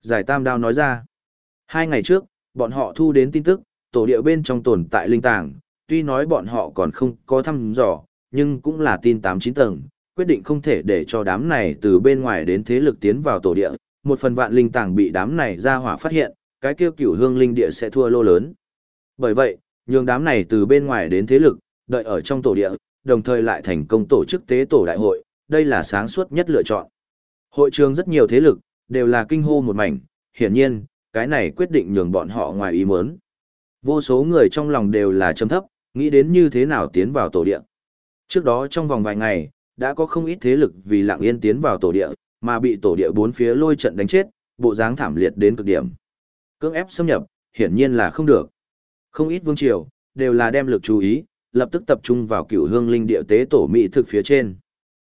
Giải tam đao nói ra. Hai ngày trước, bọn họ thu đến tin tức, tổ địa bên trong tồn tại linh tàng, tuy nói bọn họ còn không có thăm dò, nhưng cũng là tin tám chín tầng, quyết định không thể để cho đám này từ bên ngoài đến thế lực tiến vào tổ địa, một phần vạn linh tàng bị đám này ra hỏa phát hiện, cái kêu cửu hương linh địa sẽ thua lô lớn. Bởi vậy, nhường đám này từ bên ngoài đến thế lực, đợi ở trong tổ địa, đồng thời lại thành công tổ chức tế tổ đại hội, đây là sáng suốt nhất lựa chọn. Hội trường rất nhiều thế lực, đều là kinh hô một mảnh, hiển nhiên, cái này quyết định nhường bọn họ ngoài ý muốn. Vô số người trong lòng đều là châm thấp, nghĩ đến như thế nào tiến vào tổ địa. Trước đó trong vòng vài ngày, đã có không ít thế lực vì lặng yên tiến vào tổ địa, mà bị tổ địa bốn phía lôi trận đánh chết, bộ dáng thảm liệt đến cực điểm. Cưỡng ép xâm nhập, hiển nhiên là không được. Không ít vương triều, đều là đem lực chú ý, lập tức tập trung vào cửu hương linh địa tế tổ mỹ thực phía trên.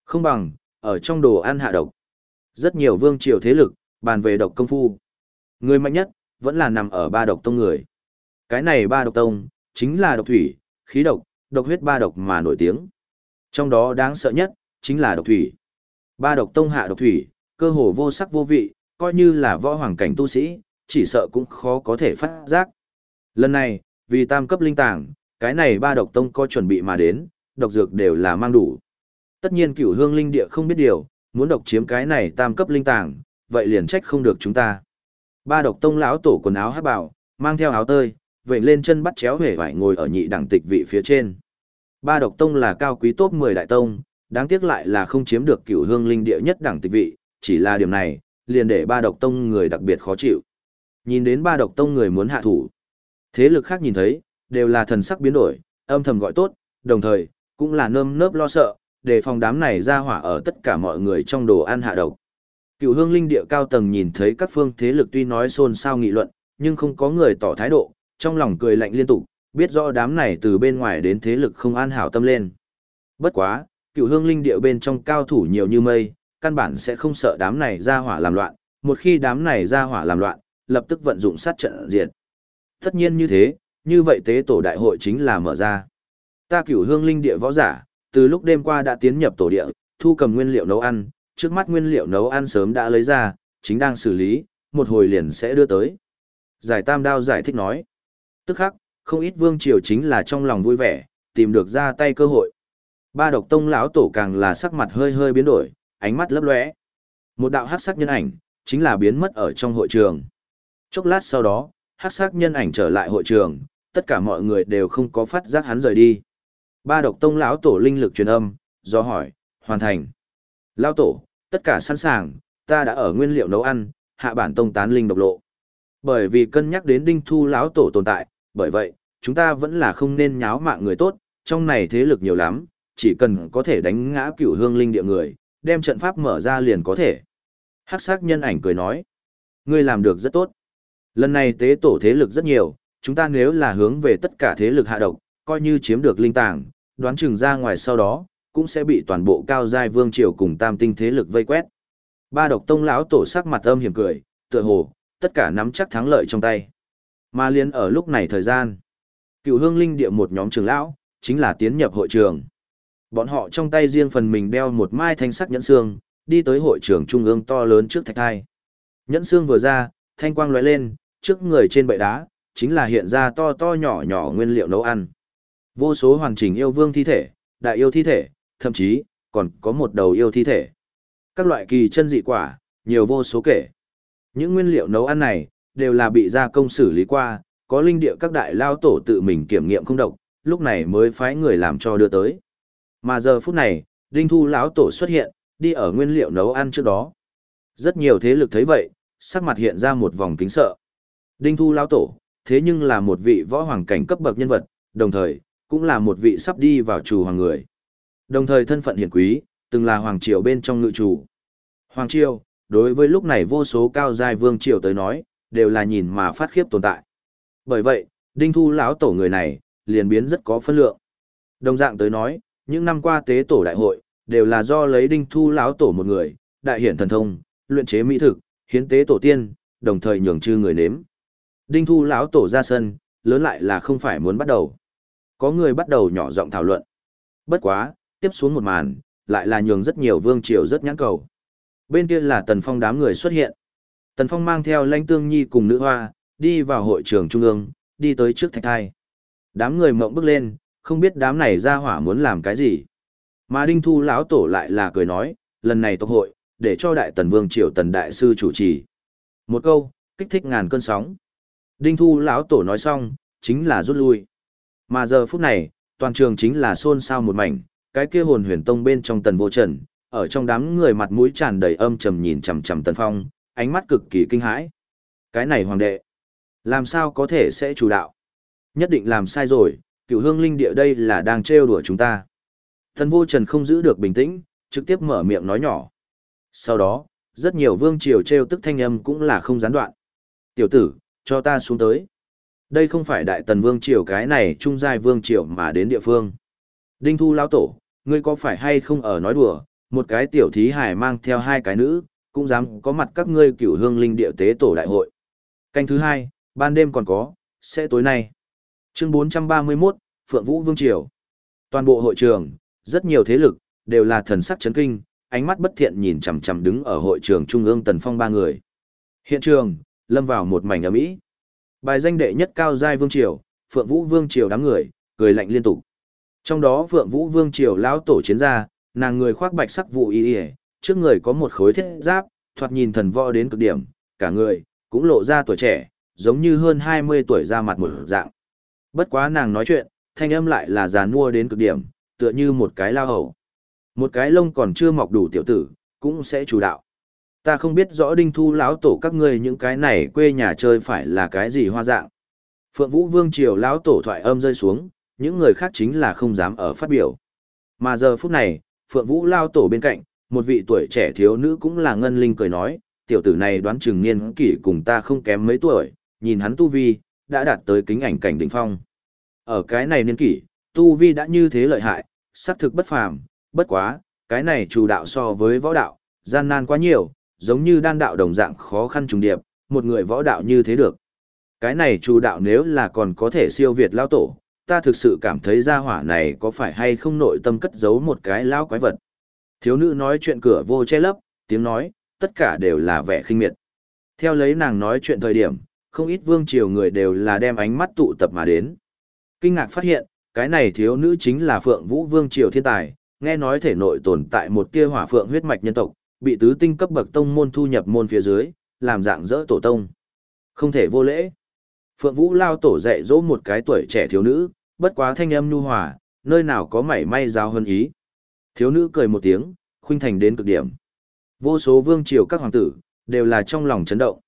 Không bằng, ở trong đồ ăn hạ độc. Rất nhiều vương triều thế lực, bàn về độc công phu. Người mạnh nhất, vẫn là nằm ở ba độc tông người. Cái này ba độc tông, chính là độc thủy, khí độc, độc huyết ba độc mà nổi tiếng. Trong đó đáng sợ nhất, chính là độc thủy. Ba độc tông hạ độc thủy, cơ hồ vô sắc vô vị, coi như là võ hoàng cảnh tu sĩ, chỉ sợ cũng khó có thể phát giác. Lần này, vì tam cấp linh tàng, cái này ba độc tông có chuẩn bị mà đến, độc dược đều là mang đủ. Tất nhiên cửu hương linh địa không biết điều, muốn độc chiếm cái này tam cấp linh tàng, vậy liền trách không được chúng ta. Ba độc tông lão tổ quần áo hát bảo, mang theo áo tơi, vệnh lên chân bắt chéo hề vải ngồi ở nhị đẳng tịch vị phía trên. Ba độc tông là cao quý tốt 10 đại tông, đáng tiếc lại là không chiếm được cửu hương linh địa nhất đẳng tịch vị, chỉ là điểm này, liền để ba độc tông người đặc biệt khó chịu. Nhìn đến ba độc tông người muốn hạ thủ. Thế lực khác nhìn thấy, đều là thần sắc biến đổi, âm thầm gọi tốt, đồng thời, cũng là nơm nớp lo sợ, để phòng đám này ra hỏa ở tất cả mọi người trong đồ ăn hạ độc. Cựu hương linh địa cao tầng nhìn thấy các phương thế lực tuy nói xôn xao nghị luận, nhưng không có người tỏ thái độ, trong lòng cười lạnh liên tục, biết rõ đám này từ bên ngoài đến thế lực không an hảo tâm lên. Bất quá, cựu hương linh địa bên trong cao thủ nhiều như mây, căn bản sẽ không sợ đám này ra hỏa làm loạn, một khi đám này ra hỏa làm loạn, lập tức vận dụng sát trận diệt. Tất nhiên như thế, như vậy tế tổ đại hội chính là mở ra. Ta cửu hương linh địa võ giả, từ lúc đêm qua đã tiến nhập tổ địa, thu cầm nguyên liệu nấu ăn, trước mắt nguyên liệu nấu ăn sớm đã lấy ra, chính đang xử lý, một hồi liền sẽ đưa tới. Giải tam đao giải thích nói. Tức khắc, không ít vương triều chính là trong lòng vui vẻ, tìm được ra tay cơ hội. Ba độc tông lão tổ càng là sắc mặt hơi hơi biến đổi, ánh mắt lấp lóe. Một đạo hắc sắc nhân ảnh, chính là biến mất ở trong hội trường. Chốc lát sau đó, hắc sắc nhân ảnh trở lại hội trường, tất cả mọi người đều không có phát giác hắn rời đi. Ba độc tông lão tổ linh lực truyền âm, do hỏi, hoàn thành. Lão tổ, tất cả sẵn sàng, ta đã ở nguyên liệu nấu ăn, hạ bản tông tán linh độc lộ. Bởi vì cân nhắc đến đinh thu lão tổ tồn tại, bởi vậy, chúng ta vẫn là không nên nháo mạng người tốt, trong này thế lực nhiều lắm, chỉ cần có thể đánh ngã cửu hương linh địa người, đem trận pháp mở ra liền có thể. Hắc sắc nhân ảnh cười nói, ngươi làm được rất tốt. Lần này tế tổ thế lực rất nhiều, chúng ta nếu là hướng về tất cả thế lực hạ độc, coi như chiếm được linh tàng, đoán chừng ra ngoài sau đó, cũng sẽ bị toàn bộ cao giai vương triều cùng tam tinh thế lực vây quét. Ba độc tông lão tổ sắc mặt âm hiểm cười, tựa hồ, tất cả nắm chắc thắng lợi trong tay. Mà liên ở lúc này thời gian, cựu hương linh địa một nhóm trường lão, chính là tiến nhập hội trường. Bọn họ trong tay riêng phần mình đeo một mai thanh sắc nhẫn xương, đi tới hội trường trung ương to lớn trước thạch thai. Nhẫn xương vừa ra, thanh quang lóe lên, trước người trên bệ đá, chính là hiện ra to to nhỏ nhỏ nguyên liệu nấu ăn. Vô số hoàn chỉnh yêu vương thi thể, đại yêu thi thể, thậm chí, còn có một đầu yêu thi thể. Các loại kỳ chân dị quả, nhiều vô số kể. Những nguyên liệu nấu ăn này, đều là bị gia công xử lý qua, có linh địa các đại lao tổ tự mình kiểm nghiệm không độc, lúc này mới phái người làm cho đưa tới. Mà giờ phút này, Đinh Thu lão tổ xuất hiện, đi ở nguyên liệu nấu ăn trước đó. Rất nhiều thế lực thấy vậy, sắc mặt hiện ra một vòng kính sợ. Đinh Thu lão tổ, thế nhưng là một vị võ hoàng cảnh cấp bậc nhân vật, đồng thời, cũng là một vị sắp đi vào chủ hoàng người. Đồng thời thân phận hiển quý, từng là hoàng triều bên trong ngự chủ. Hoàng triều, đối với lúc này vô số cao giai vương triều tới nói, đều là nhìn mà phát khiếp tồn tại. Bởi vậy, Đinh Thu lão tổ người này, liền biến rất có phân lượng. Đồng dạng tới nói, những năm qua tế tổ đại hội, đều là do lấy Đinh Thu lão tổ một người, đại hiển thần thông, luyện chế mỹ thực, hiến tế tổ tiên, đồng thời nhường chư người nếm. Đinh Thu lão tổ ra sân, lớn lại là không phải muốn bắt đầu. Có người bắt đầu nhỏ giọng thảo luận. Bất quá, tiếp xuống một màn, lại là nhường rất nhiều vương triều rất nhãn cầu. Bên kia là Tần Phong đám người xuất hiện. Tần Phong mang theo lãnh tương nhi cùng nữ hoa, đi vào hội trường trung ương, đi tới trước thạch thai. Đám người mộng bước lên, không biết đám này ra hỏa muốn làm cái gì. Mà Đinh Thu lão tổ lại là cười nói, lần này tộc hội, để cho Đại Tần Vương Triều Tần Đại Sư chủ trì. Một câu, kích thích ngàn cơn sóng. Đinh Thu lão tổ nói xong, chính là rút lui. Mà giờ phút này, toàn trường chính là xôn xao một mảnh, cái kia hồn huyền tông bên trong Tần Vô Trần, ở trong đám người mặt mũi tràn đầy âm trầm nhìn chằm chằm Tần Phong, ánh mắt cực kỳ kinh hãi. Cái này hoàng đệ, làm sao có thể sẽ chủ đạo? Nhất định làm sai rồi, cựu hương linh địa đây là đang trêu đùa chúng ta. Tần Vô Trần không giữ được bình tĩnh, trực tiếp mở miệng nói nhỏ. Sau đó, rất nhiều vương triều trêu tức thanh âm cũng là không gián đoạn. Tiểu tử, cho ta xuống tới. Đây không phải đại tần vương triều cái này trung giai vương triều mà đến địa phương. Đinh thu lao tổ, ngươi có phải hay không ở nói đùa, một cái tiểu thí hải mang theo hai cái nữ, cũng dám có mặt các ngươi cửu hương linh địa tế tổ đại hội. Canh thứ hai, ban đêm còn có, sẽ tối nay. Chương 431, Phượng Vũ Vương Triều. Toàn bộ hội trường, rất nhiều thế lực, đều là thần sắc chấn kinh, ánh mắt bất thiện nhìn chằm chằm đứng ở hội trường trung ương Tần Phong ba người. Hiện trường, lâm vào một mảnh ầm mỹ. Bài danh đệ nhất cao giai vương triều, Phượng Vũ Vương triều đám người, cười lạnh liên tục. Trong đó Phượng Vũ Vương triều lão tổ chiến gia, nàng người khoác bạch sắc vụ y y, trước người có một khối thiết giáp, thoạt nhìn thần võ đến cực điểm, cả người cũng lộ ra tuổi trẻ, giống như hơn 20 tuổi ra mặt một dạng. Bất quá nàng nói chuyện, thanh âm lại là già nua đến cực điểm, tựa như một cái lao hầu. Một cái lông còn chưa mọc đủ tiểu tử, cũng sẽ chủ đạo. Ta không biết rõ đinh thu lão tổ các ngươi những cái này quê nhà chơi phải là cái gì hoa dạng. Phượng Vũ Vương Triều lão tổ thoại âm rơi xuống, những người khác chính là không dám ở phát biểu. Mà giờ phút này, Phượng Vũ lao tổ bên cạnh, một vị tuổi trẻ thiếu nữ cũng là ngân linh cười nói, tiểu tử này đoán chừng niên kỷ cùng ta không kém mấy tuổi, nhìn hắn tu vi, đã đạt tới kính ảnh cảnh đỉnh phong. Ở cái này niên kỷ, tu vi đã như thế lợi hại, xác thực bất phàm, bất quá, cái này chủ đạo so với võ đạo, gian nan quá nhiều, giống như đan đạo đồng dạng khó khăn trùng điệp, một người võ đạo như thế được. Cái này chủ đạo nếu là còn có thể siêu việt lao tổ, ta thực sự cảm thấy gia hỏa này có phải hay không nội tâm cất giấu một cái lao quái vật. Thiếu nữ nói chuyện cửa vô che lấp, tiếng nói, tất cả đều là vẻ khinh miệt. Theo lấy nàng nói chuyện thời điểm, không ít vương triều người đều là đem ánh mắt tụ tập mà đến. Kinh ngạc phát hiện, cái này thiếu nữ chính là Phượng Vũ Vương triều thiên tài, nghe nói thể nội tồn tại một tia hỏa phượng huyết mạch nhân tộc, bị tứ tinh cấp bậc tông môn thu nhập môn phía dưới, làm dạng dỡ tổ tông. Không thể vô lễ. Phượng Vũ lao tổ dạy dỗ một cái tuổi trẻ thiếu nữ, bất quá thanh âm nhu hòa, nơi nào có mảy may giao hơn ý. Thiếu nữ cười một tiếng, khuynh thành đến cực điểm. Vô số vương triều các hoàng tử, đều là trong lòng chấn động.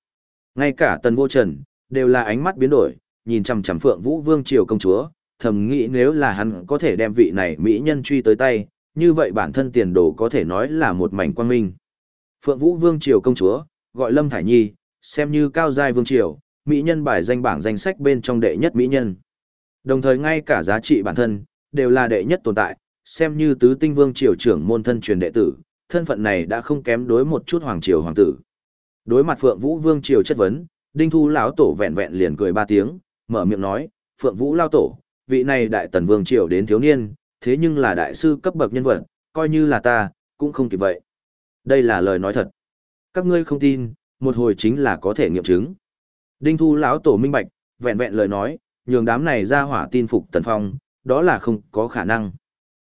Ngay cả tần vô trần, đều là ánh mắt biến đổi, nhìn chằm chằm Phượng Vũ vương triều công chúa, thầm nghĩ nếu là hắn có thể đem vị này mỹ nhân truy tới tay, như vậy bản thân tiền đồ có thể nói là một mảnh quang minh. Phượng Vũ Vương Triều công chúa, gọi Lâm Thải Nhi, xem như cao giai Vương Triều, mỹ nhân bài danh bảng danh sách bên trong đệ nhất mỹ nhân. Đồng thời ngay cả giá trị bản thân, đều là đệ nhất tồn tại, xem như tứ tinh Vương Triều trưởng môn thân truyền đệ tử, thân phận này đã không kém đối một chút Hoàng Triều Hoàng tử. Đối mặt Phượng Vũ Vương Triều chất vấn, Đinh Thu lão tổ vẹn vẹn liền cười ba tiếng, mở miệng nói, Phượng Vũ lao tổ, vị này đại tần Vương Triều đến thiếu niên, thế nhưng là đại sư cấp bậc nhân vật, coi như là ta, cũng không kịp vậy. Đây là lời nói thật. Các ngươi không tin, một hồi chính là có thể nghiệm chứng. Đinh Thu lão tổ minh bạch, vẹn vẹn lời nói, nhường đám này ra hỏa tin phục Tần Phong, đó là không có khả năng.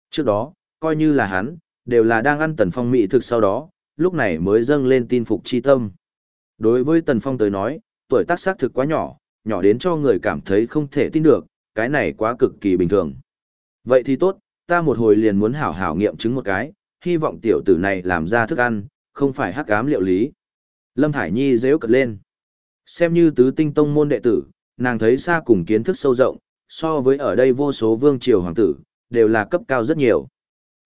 Trước đó, coi như là hắn, đều là đang ăn Tần Phong mỹ thực sau đó, lúc này mới dâng lên tin phục chi tâm. Đối với Tần Phong tới nói, tuổi tác xác thực quá nhỏ, nhỏ đến cho người cảm thấy không thể tin được, cái này quá cực kỳ bình thường. Vậy thì tốt, ta một hồi liền muốn hảo hảo nghiệm chứng một cái, hy vọng tiểu tử này làm ra thức ăn, không phải hắc ám liệu lý. Lâm Thải Nhi dễu cật lên. Xem như tứ tinh tông môn đệ tử, nàng thấy xa cùng kiến thức sâu rộng, so với ở đây vô số vương triều hoàng tử, đều là cấp cao rất nhiều.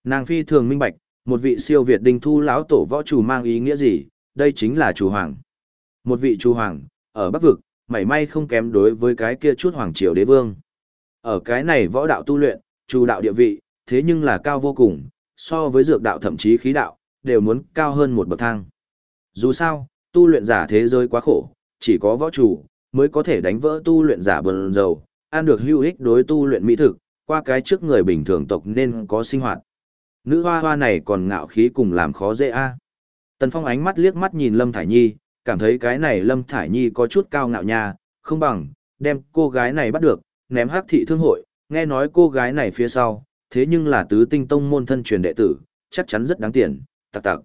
Nàng phi thường minh bạch, một vị siêu việt đinh thu lão tổ võ chủ mang ý nghĩa gì, đây chính là chủ hoàng. Một vị chủ hoàng, ở Bắc Vực, mảy may không kém đối với cái kia chút hoàng triều đế vương. Ở cái này võ đạo tu luyện, chủ đạo địa vị, thế nhưng là cao vô cùng, so với dược đạo thậm chí khí đạo, đều muốn cao hơn một bậc thang. Dù sao, tu luyện giả thế giới quá khổ, chỉ có võ chủ mới có thể đánh vỡ tu luyện giả bần dầu, ăn được hữu ích đối tu luyện mỹ thực, qua cái trước người bình thường tộc nên có sinh hoạt. Nữ hoa hoa này còn ngạo khí cùng làm khó dễ a. Tần Phong ánh mắt liếc mắt nhìn Lâm Thải Nhi, cảm thấy cái này Lâm Thải Nhi có chút cao ngạo nha, không bằng, đem cô gái này bắt được, ném hắc thị thương hội, nghe nói cô gái này phía sau, thế nhưng là tứ tinh tông môn thân truyền đệ tử, chắc chắn rất đáng tiền, tặc tặc.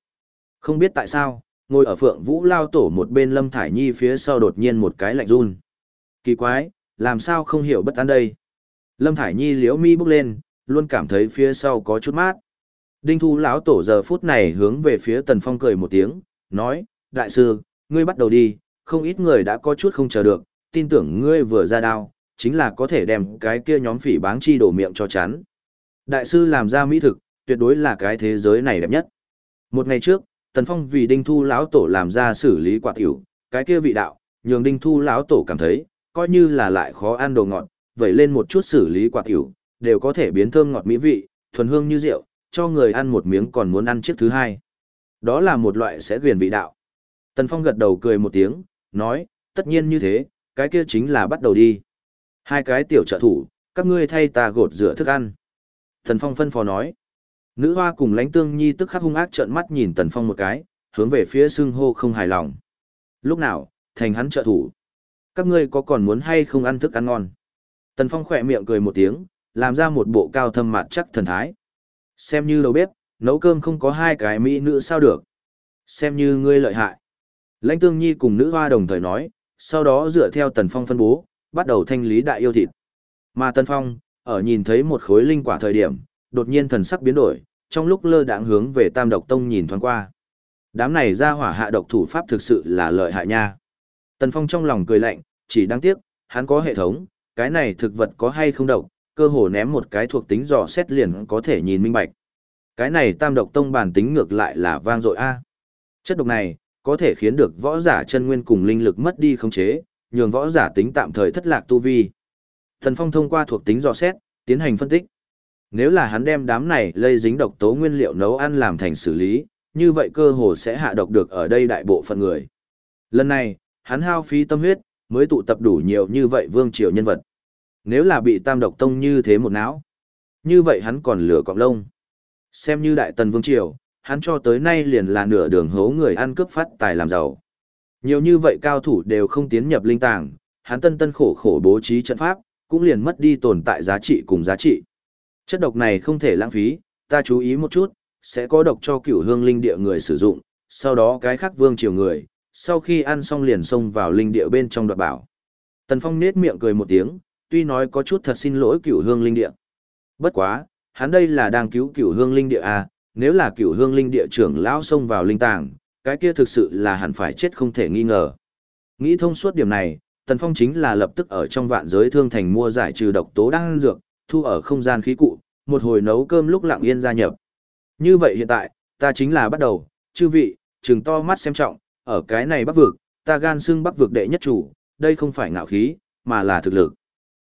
Không biết tại sao, ngồi ở phượng vũ lao tổ một bên Lâm Thải Nhi phía sau đột nhiên một cái lạnh run. Kỳ quái, làm sao không hiểu bất an đây. Lâm Thải Nhi liễu mi bước lên, luôn cảm thấy phía sau có chút mát. Đinh Thu lão tổ giờ phút này hướng về phía Tần Phong cười một tiếng, nói, đại sư, ngươi bắt đầu đi, không ít người đã có chút không chờ được, tin tưởng ngươi vừa ra đao, chính là có thể đem cái kia nhóm phỉ báng chi đổ miệng cho chắn. Đại sư làm ra mỹ thực, tuyệt đối là cái thế giới này đẹp nhất. Một ngày trước, Tần Phong vì Đinh Thu lão tổ làm ra xử lý quả tiểu, cái kia vị đạo, nhường Đinh Thu lão tổ cảm thấy, coi như là lại khó ăn đồ ngọt, vậy lên một chút xử lý quả tiểu, đều có thể biến thơm ngọt mỹ vị, thuần hương như rượu, cho người ăn một miếng còn muốn ăn chiếc thứ hai. Đó là một loại sẽ ghiền vị đạo. Tần Phong gật đầu cười một tiếng, nói, tất nhiên như thế, cái kia chính là bắt đầu đi. Hai cái tiểu trợ thủ, các ngươi thay ta gột rửa thức ăn. Tần Phong phân phó nói. Nữ hoa cùng lãnh tương nhi tức khắc hung ác trợn mắt nhìn Tần Phong một cái, hướng về phía xưng hô không hài lòng. Lúc nào, thành hắn trợ thủ. Các ngươi có còn muốn hay không ăn thức ăn ngon? Tần Phong khỏe miệng cười một tiếng, làm ra một bộ cao thâm mặt chắc thần thái. Xem như đầu bếp, nấu cơm không có hai cái mỹ nữ sao được. Xem như ngươi lợi hại. Lãnh Tương Nhi cùng nữ hoa đồng thời nói, sau đó dựa theo Tần Phong phân bố, bắt đầu thanh lý đại yêu thịt. Mà Tần Phong, ở nhìn thấy một khối linh quả thời điểm, đột nhiên thần sắc biến đổi, trong lúc lơ đãng hướng về Tam Độc Tông nhìn thoáng qua. Đám này ra hỏa hạ độc thủ pháp thực sự là lợi hại nha. Tần Phong trong lòng cười lạnh, chỉ đáng tiếc, hắn có hệ thống, cái này thực vật có hay không độc, cơ hồ ném một cái thuộc tính dò xét liền có thể nhìn minh bạch. Cái này Tam Độc Tông bản tính ngược lại là vang dội a. Chất độc này có thể khiến được võ giả chân nguyên cùng linh lực mất đi khống chế, nhường võ giả tính tạm thời thất lạc tu vi. Thần Phong thông qua thuộc tính dò xét, tiến hành phân tích. Nếu là hắn đem đám này lây dính độc tố nguyên liệu nấu ăn làm thành xử lý, như vậy cơ hồ sẽ hạ độc được ở đây đại bộ phận người. Lần này, hắn hao phí tâm huyết, mới tụ tập đủ nhiều như vậy vương triều nhân vật. Nếu là bị tam độc tông như thế một não, như vậy hắn còn lửa cọng lông. Xem như đại tần vương triều, hắn cho tới nay liền là nửa đường hố người ăn cướp phát tài làm giàu. Nhiều như vậy cao thủ đều không tiến nhập linh tàng, hắn tân tân khổ khổ bố trí trận pháp, cũng liền mất đi tồn tại giá trị cùng giá trị. Chất độc này không thể lãng phí, ta chú ý một chút, sẽ có độc cho cửu hương linh địa người sử dụng, sau đó cái khác vương triều người, sau khi ăn xong liền xông vào linh địa bên trong đoạt bảo. Tần Phong nết miệng cười một tiếng, tuy nói có chút thật xin lỗi cửu hương linh địa. Bất quá, hắn đây là đang cứu cửu hương linh địa à, nếu là cửu hương linh địa trưởng lão xông vào linh tàng, cái kia thực sự là hẳn phải chết không thể nghi ngờ. Nghĩ thông suốt điểm này, Tần Phong chính là lập tức ở trong vạn giới thương thành mua giải trừ độc tố đang dược, thu ở không gian khí cụ, một hồi nấu cơm lúc lặng yên gia nhập. Như vậy hiện tại, ta chính là bắt đầu, chư vị, trừng to mắt xem trọng, ở cái này bắc vực, ta gan xưng bắc vực đệ nhất chủ, đây không phải ngạo khí, mà là thực lực.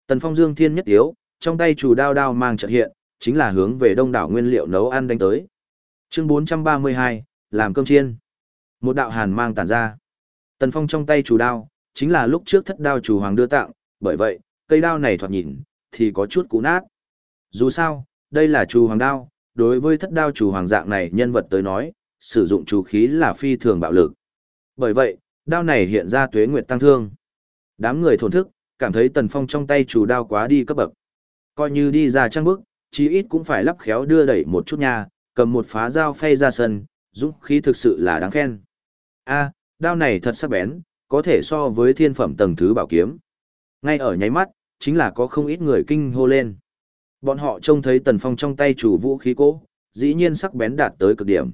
Tần Phong Dương Thiên nhất yếu, trong tay chủ đao đao mang trận hiện, chính là hướng về đông đảo nguyên liệu nấu ăn đánh tới. Chương 432, làm cơm chiên. Một đạo hàn mang tản ra. Tần Phong trong tay chủ đao, chính là lúc trước thất đao chủ hoàng đưa tặng, bởi vậy, cây đao này thoạt nhìn, thì có chút cũ nát. Dù sao, đây là chủ hoàng đao, đối với thất đao chủ hoàng dạng này nhân vật tới nói, sử dụng chủ khí là phi thường bạo lực. Bởi vậy, đao này hiện ra tuế nguyệt tăng thương. Đám người thổn thức, cảm thấy tần phong trong tay chủ đao quá đi cấp bậc. Coi như đi ra trang bức, chí ít cũng phải lắp khéo đưa đẩy một chút nha, cầm một phá dao phay ra sân, dũng khí thực sự là đáng khen. A, đao này thật sắc bén, có thể so với thiên phẩm tầng thứ bảo kiếm. Ngay ở nháy mắt, chính là có không ít người kinh hô lên. Bọn họ trông thấy Tần Phong trong tay chủ vũ khí cố, dĩ nhiên sắc bén đạt tới cực điểm.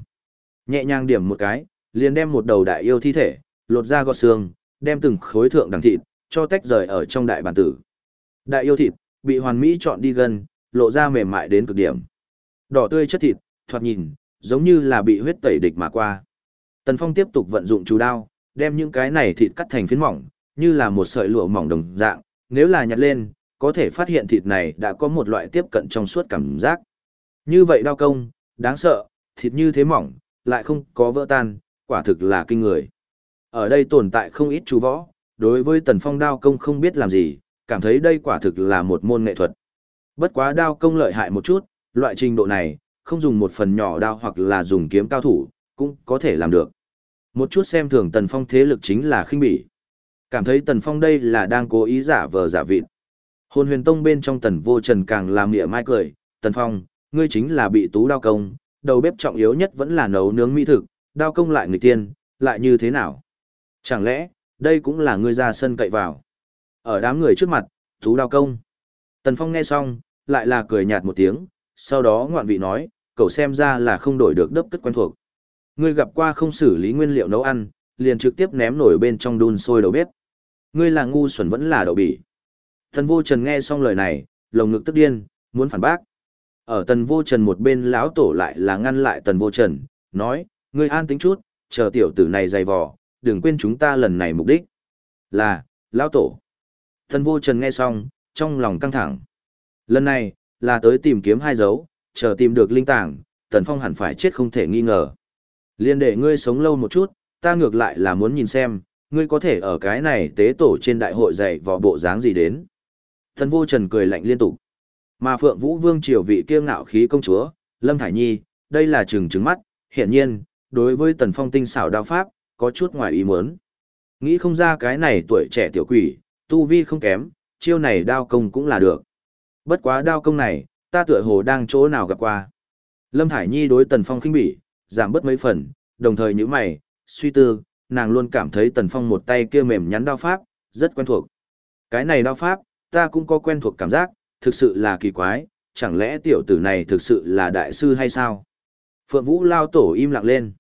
Nhẹ nhàng điểm một cái, liền đem một đầu đại yêu thi thể, lột ra gọt xương, đem từng khối thượng đẳng thịt, cho tách rời ở trong đại bản tử. Đại yêu thịt, bị hoàn mỹ chọn đi gần, lộ ra mềm mại đến cực điểm. Đỏ tươi chất thịt, thoạt nhìn, giống như là bị huyết tẩy địch mà qua. Tần Phong tiếp tục vận dụng chú đao, đem những cái này thịt cắt thành phiến mỏng, như là một sợi lụa mỏng đồng dạng, nếu là nhặt lên, có thể phát hiện thịt này đã có một loại tiếp cận trong suốt cảm giác. Như vậy đao công, đáng sợ, thịt như thế mỏng, lại không có vỡ tan, quả thực là kinh người. Ở đây tồn tại không ít chú võ, đối với tần phong đao công không biết làm gì, cảm thấy đây quả thực là một môn nghệ thuật. Bất quá đao công lợi hại một chút, loại trình độ này, không dùng một phần nhỏ đao hoặc là dùng kiếm cao thủ, cũng có thể làm được. Một chút xem thường Tần Phong thế lực chính là khinh bỉ. Cảm thấy Tần Phong đây là đang cố ý giả vờ giả vịt. Hồn huyền tông bên trong Tần Vô Trần càng làm mỉa mai cười, Tần Phong, ngươi chính là bị tú đao công, đầu bếp trọng yếu nhất vẫn là nấu nướng mỹ thực, đao công lại người tiên, lại như thế nào? Chẳng lẽ, đây cũng là ngươi ra sân cậy vào? Ở đám người trước mặt, tú đao công. Tần Phong nghe xong, lại là cười nhạt một tiếng, sau đó ngoạn vị nói, cậu xem ra là không đổi được đớp tức quen thuộc. Ngươi gặp qua không xử lý nguyên liệu nấu ăn, liền trực tiếp ném nổi bên trong đun sôi đầu bếp. Ngươi là ngu xuẩn vẫn là đậu bỉ. Tần vô trần nghe xong lời này, lồng ngực tức điên, muốn phản bác. Ở tần vô trần một bên lão tổ lại là ngăn lại tần vô trần, nói, ngươi an tính chút, chờ tiểu tử này dày vò, đừng quên chúng ta lần này mục đích. Là, lão tổ. Tần vô trần nghe xong, trong lòng căng thẳng. Lần này, là tới tìm kiếm hai dấu, chờ tìm được linh tảng, tần phong hẳn phải chết không thể nghi ngờ. Liên để ngươi sống lâu một chút, ta ngược lại là muốn nhìn xem, ngươi có thể ở cái này tế tổ trên đại hội dạy vò bộ dáng gì đến. Thần vô trần cười lạnh liên tục. Mà Phượng Vũ Vương triều vị kiêu ngạo khí công chúa, Lâm Thải Nhi, đây là trừng trứng mắt, hiển nhiên, đối với tần phong tinh xảo đao pháp, có chút ngoài ý muốn. Nghĩ không ra cái này tuổi trẻ tiểu quỷ, tu vi không kém, chiêu này đao công cũng là được. Bất quá đao công này, ta tựa hồ đang chỗ nào gặp qua. Lâm Thải Nhi đối tần phong khinh bỉ, giảm bớt mấy phần, đồng thời nhíu mày, suy tư, nàng luôn cảm thấy tần phong một tay kia mềm nhắn đao pháp, rất quen thuộc. Cái này đao pháp, ta cũng có quen thuộc cảm giác, thực sự là kỳ quái, chẳng lẽ tiểu tử này thực sự là đại sư hay sao? Phượng Vũ lao tổ im lặng lên.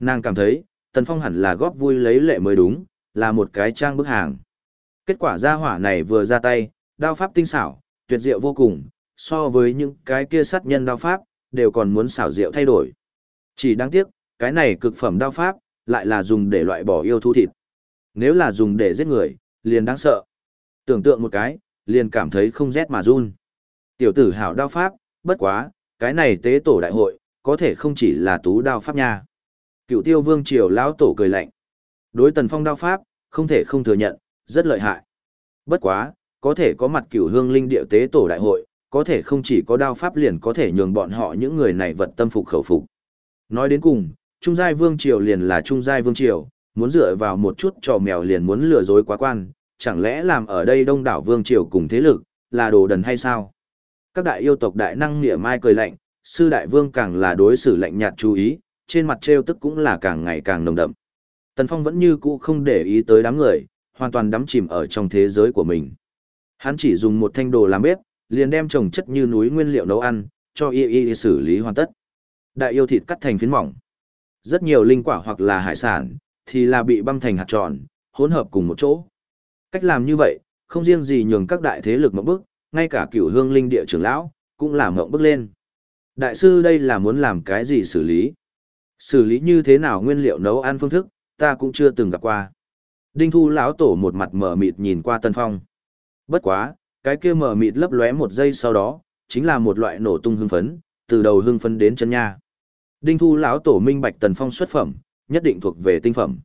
Nàng cảm thấy, tần phong hẳn là góp vui lấy lệ mới đúng, là một cái trang bức hàng. Kết quả ra hỏa này vừa ra tay, đao pháp tinh xảo, tuyệt diệu vô cùng, so với những cái kia sát nhân đao pháp, đều còn muốn xảo diệu thay đổi. Chỉ đáng tiếc, cái này cực phẩm đao pháp, lại là dùng để loại bỏ yêu thú thịt. Nếu là dùng để giết người, liền đáng sợ. Tưởng tượng một cái, liền cảm thấy không rét mà run. Tiểu tử hảo đao pháp, bất quá, cái này tế tổ đại hội, có thể không chỉ là tú đao pháp nha. Cựu tiêu vương triều lão tổ cười lạnh. Đối tần phong đao pháp, không thể không thừa nhận, rất lợi hại. Bất quá, có thể có mặt cửu hương linh địa tế tổ đại hội, có thể không chỉ có đao pháp liền có thể nhường bọn họ những người này vật tâm phục khẩu phục. Nói đến cùng, Trung Giai Vương Triều liền là Trung Giai Vương Triều, muốn dựa vào một chút trò mèo liền muốn lừa dối quá quan, chẳng lẽ làm ở đây đông đảo Vương Triều cùng thế lực, là đồ đần hay sao? Các đại yêu tộc đại năng nghĩa mai cười lạnh, sư đại vương càng là đối xử lạnh nhạt chú ý, trên mặt trêu tức cũng là càng ngày càng nồng đậm. Tần Phong vẫn như cũ không để ý tới đám người, hoàn toàn đắm chìm ở trong thế giới của mình. Hắn chỉ dùng một thanh đồ làm bếp, liền đem trồng chất như núi nguyên liệu nấu ăn, cho y y xử lý hoàn tất. Đại yêu thịt cắt thành phiến mỏng. Rất nhiều linh quả hoặc là hải sản, thì là bị băm thành hạt tròn, hỗn hợp cùng một chỗ. Cách làm như vậy, không riêng gì nhường các đại thế lực mộng bức, ngay cả cửu hương linh địa trưởng lão, cũng làm mộng bức lên. Đại sư đây là muốn làm cái gì xử lý? Xử lý như thế nào nguyên liệu nấu ăn phương thức, ta cũng chưa từng gặp qua. Đinh thu lão tổ một mặt mở mịt nhìn qua tân phong. Bất quá, cái kia mở mịt lấp lóe một giây sau đó, chính là một loại nổ tung hưng phấn, từ đầu hưng phấn đến chân nha. Đinh Thu lão tổ minh bạch Tần Phong xuất phẩm, nhất định thuộc về tinh phẩm.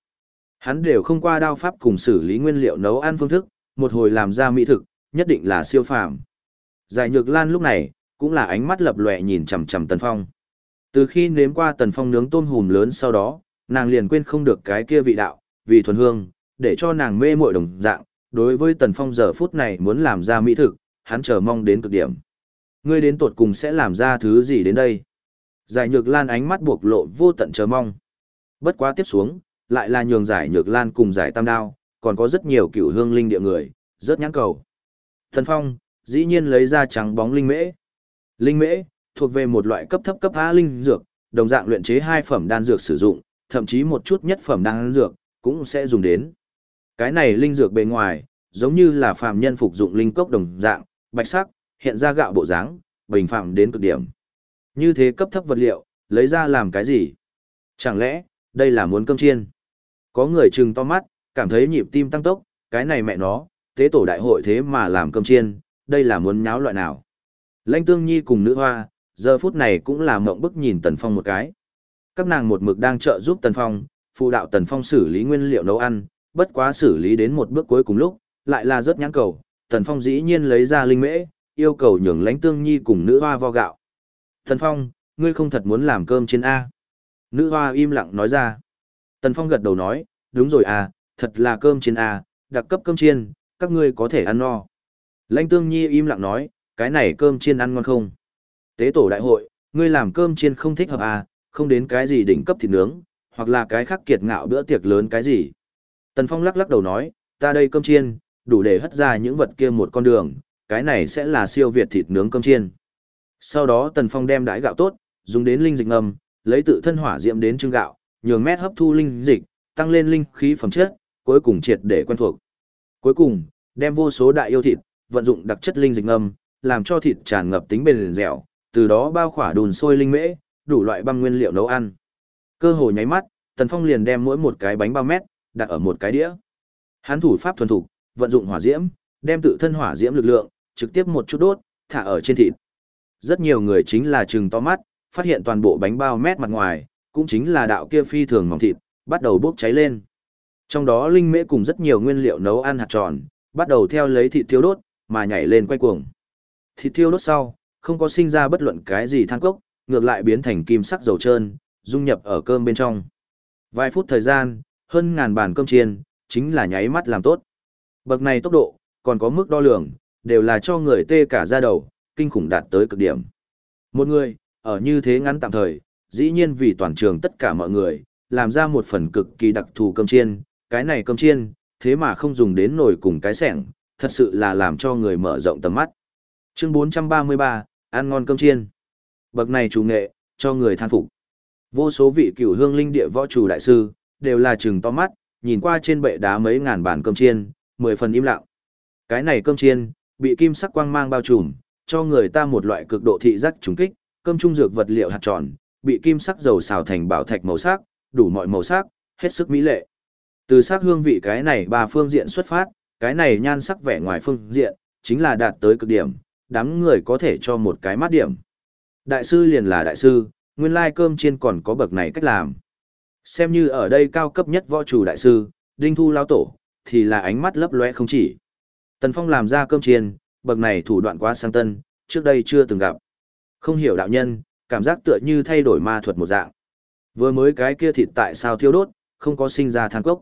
Hắn đều không qua đao pháp cùng xử lý nguyên liệu nấu ăn phương thức, một hồi làm ra mỹ thực, nhất định là siêu phàm. Giải Nhược Lan lúc này, cũng là ánh mắt lập lòe nhìn chằm chằm Tần Phong. Từ khi nếm qua Tần Phong nướng tôm hùm lớn sau đó, nàng liền quên không được cái kia vị đạo, vì thuần hương, để cho nàng mê muội đồng dạng, đối với Tần Phong giờ phút này muốn làm ra mỹ thực, hắn chờ mong đến cực điểm. Ngươi đến tột cùng sẽ làm ra thứ gì đến đây? Giải Nhược Lan ánh mắt buộc lộ vô tận chờ mong. Bất quá tiếp xuống, lại là nhường Giải Nhược Lan cùng Giải Tam Đao, còn có rất nhiều cựu hương linh địa người, rất nhãn cầu. Thần Phong, dĩ nhiên lấy ra trắng bóng linh mễ. Linh mễ, thuộc về một loại cấp thấp cấp A linh dược, đồng dạng luyện chế hai phẩm đan dược sử dụng, thậm chí một chút nhất phẩm đan dược, cũng sẽ dùng đến. Cái này linh dược bề ngoài, giống như là phàm nhân phục dụng linh cốc đồng dạng, bạch sắc, hiện ra gạo bộ dáng, bình phạm đến cực điểm. Như thế cấp thấp vật liệu, lấy ra làm cái gì? Chẳng lẽ, đây là muốn cơm chiên? Có người trừng to mắt, cảm thấy nhịp tim tăng tốc, cái này mẹ nó, tế tổ đại hội thế mà làm cơm chiên, đây là muốn nháo loại nào? Lãnh Tương Nhi cùng nữ hoa, giờ phút này cũng là mộng bức nhìn Tần Phong một cái. Các nàng một mực đang trợ giúp Tần Phong, phụ đạo Tần Phong xử lý nguyên liệu nấu ăn, bất quá xử lý đến một bước cuối cùng lúc, lại là rất nhãn cầu, Tần Phong dĩ nhiên lấy ra linh mễ, yêu cầu nhường lãnh tương nhi cùng nữ hoa vo gạo. Tần Phong, ngươi không thật muốn làm cơm trên A. Nữ hoa im lặng nói ra. Tần Phong gật đầu nói, đúng rồi à, thật là cơm chiên à, đặc cấp cơm chiên, các ngươi có thể ăn no. Lãnh Tương Nhi im lặng nói, cái này cơm chiên ăn ngon không? Tế tổ đại hội, ngươi làm cơm chiên không thích hợp à, không đến cái gì đỉnh cấp thịt nướng, hoặc là cái khác kiệt ngạo bữa tiệc lớn cái gì. Tần Phong lắc lắc đầu nói, ta đây cơm chiên, đủ để hất ra những vật kia một con đường, cái này sẽ là siêu việt thịt nướng cơm chiên. Sau đó Tần Phong đem đãi gạo tốt, dùng đến linh dịch ngâm, lấy tự thân hỏa diệm đến trưng gạo, nhường mét hấp thu linh dịch, tăng lên linh khí phẩm chất, cuối cùng triệt để quen thuộc. Cuối cùng, đem vô số đại yêu thịt, vận dụng đặc chất linh dịch ngâm, làm cho thịt tràn ngập tính bền dẻo, từ đó bao khỏa đùn sôi linh mễ, đủ loại băng nguyên liệu nấu ăn. Cơ hồ nháy mắt, Tần Phong liền đem mỗi một cái bánh bao mét đặt ở một cái đĩa. Hắn thủ pháp thuần thục, vận dụng hỏa diễm, đem tự thân hỏa diễm lực lượng trực tiếp một chút đốt, thả ở trên thịt. Rất nhiều người chính là trừng to mắt, phát hiện toàn bộ bánh bao mét mặt ngoài, cũng chính là đạo kia phi thường mỏng thịt, bắt đầu bốc cháy lên. Trong đó linh mễ cùng rất nhiều nguyên liệu nấu ăn hạt tròn, bắt đầu theo lấy thịt thiêu đốt, mà nhảy lên quay cuồng. Thịt thiêu đốt sau, không có sinh ra bất luận cái gì than cốc, ngược lại biến thành kim sắc dầu trơn, dung nhập ở cơm bên trong. Vài phút thời gian, hơn ngàn bàn cơm chiên, chính là nháy mắt làm tốt. Bậc này tốc độ, còn có mức đo lường, đều là cho người tê cả da đầu, kinh khủng đạt tới cực điểm. Một người, ở như thế ngắn tạm thời, dĩ nhiên vì toàn trường tất cả mọi người, làm ra một phần cực kỳ đặc thù cơm chiên, cái này cơm chiên, thế mà không dùng đến nồi cùng cái sẻng, thật sự là làm cho người mở rộng tầm mắt. Chương 433, ăn ngon cơm chiên. Bậc này chủ nghệ, cho người than phục. Vô số vị cửu hương linh địa võ chủ đại sư, đều là trừng to mắt, nhìn qua trên bệ đá mấy ngàn bàn cơm chiên, mười phần im lặng. Cái này cơm chiên, bị kim sắc quang mang bao trùm, cho người ta một loại cực độ thị giác trùng kích, cơm trung dược vật liệu hạt tròn, bị kim sắc dầu xào thành bảo thạch màu sắc, đủ mọi màu sắc, hết sức mỹ lệ. Từ sắc hương vị cái này ba phương diện xuất phát, cái này nhan sắc vẻ ngoài phương diện, chính là đạt tới cực điểm, đám người có thể cho một cái mát điểm. Đại sư liền là đại sư, nguyên lai cơm chiên còn có bậc này cách làm. Xem như ở đây cao cấp nhất võ chủ đại sư, Đinh Thu lao tổ, thì là ánh mắt lấp lóe không chỉ. Tần Phong làm ra cơm chiên, bậc này thủ đoạn quá sang tân, trước đây chưa từng gặp. Không hiểu đạo nhân, cảm giác tựa như thay đổi ma thuật một dạng. Vừa mới cái kia thịt tại sao thiêu đốt, không có sinh ra than cốc.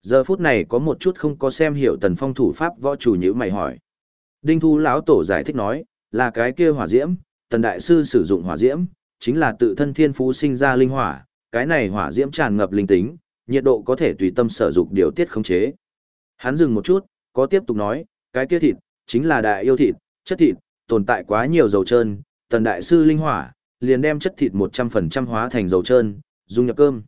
Giờ phút này có một chút không có xem hiểu Tần Phong thủ pháp võ chủ nhữ mày hỏi. Đinh Thu lão tổ giải thích nói, là cái kia hỏa diễm, Tần đại sư sử dụng hỏa diễm, chính là tự thân thiên phú sinh ra linh hỏa, cái này hỏa diễm tràn ngập linh tính, nhiệt độ có thể tùy tâm sở dụng điều tiết khống chế. Hắn dừng một chút, có tiếp tục nói, cái kia thịt, chính là đại yêu thịt, chất thịt, tồn tại quá nhiều dầu trơn, tần đại sư linh hỏa, liền đem chất thịt 100% hóa thành dầu trơn, dung nhập cơm.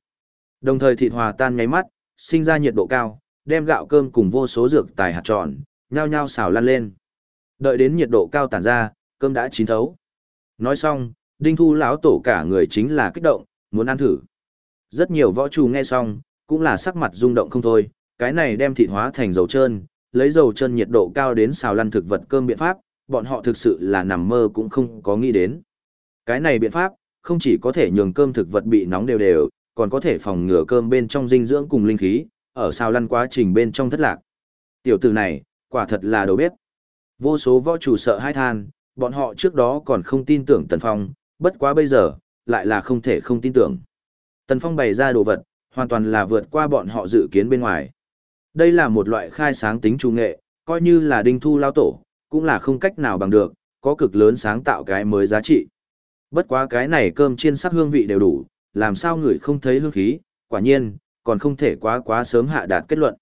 Đồng thời thịt hòa tan nháy mắt, sinh ra nhiệt độ cao, đem gạo cơm cùng vô số dược tài hạt tròn, nhao nhao xào lan lên. Đợi đến nhiệt độ cao tản ra, cơm đã chín thấu. Nói xong, Đinh Thu lão tổ cả người chính là kích động, muốn ăn thử. Rất nhiều võ chủ nghe xong, cũng là sắc mặt rung động không thôi, cái này đem thịt hóa thành dầu trơn, lấy dầu chân nhiệt độ cao đến xào lăn thực vật cơm biện pháp, bọn họ thực sự là nằm mơ cũng không có nghĩ đến. Cái này biện pháp, không chỉ có thể nhường cơm thực vật bị nóng đều đều, còn có thể phòng ngừa cơm bên trong dinh dưỡng cùng linh khí, ở xào lăn quá trình bên trong thất lạc. Tiểu tử này, quả thật là đầu bếp. Vô số võ chủ sợ hai than, bọn họ trước đó còn không tin tưởng Tần Phong, bất quá bây giờ, lại là không thể không tin tưởng. Tần Phong bày ra đồ vật, hoàn toàn là vượt qua bọn họ dự kiến bên ngoài. Đây là một loại khai sáng tính trung nghệ, coi như là đinh thu lao tổ, cũng là không cách nào bằng được, có cực lớn sáng tạo cái mới giá trị. Bất quá cái này cơm chiên sắc hương vị đều đủ, làm sao người không thấy hương khí, quả nhiên, còn không thể quá quá sớm hạ đạt kết luận.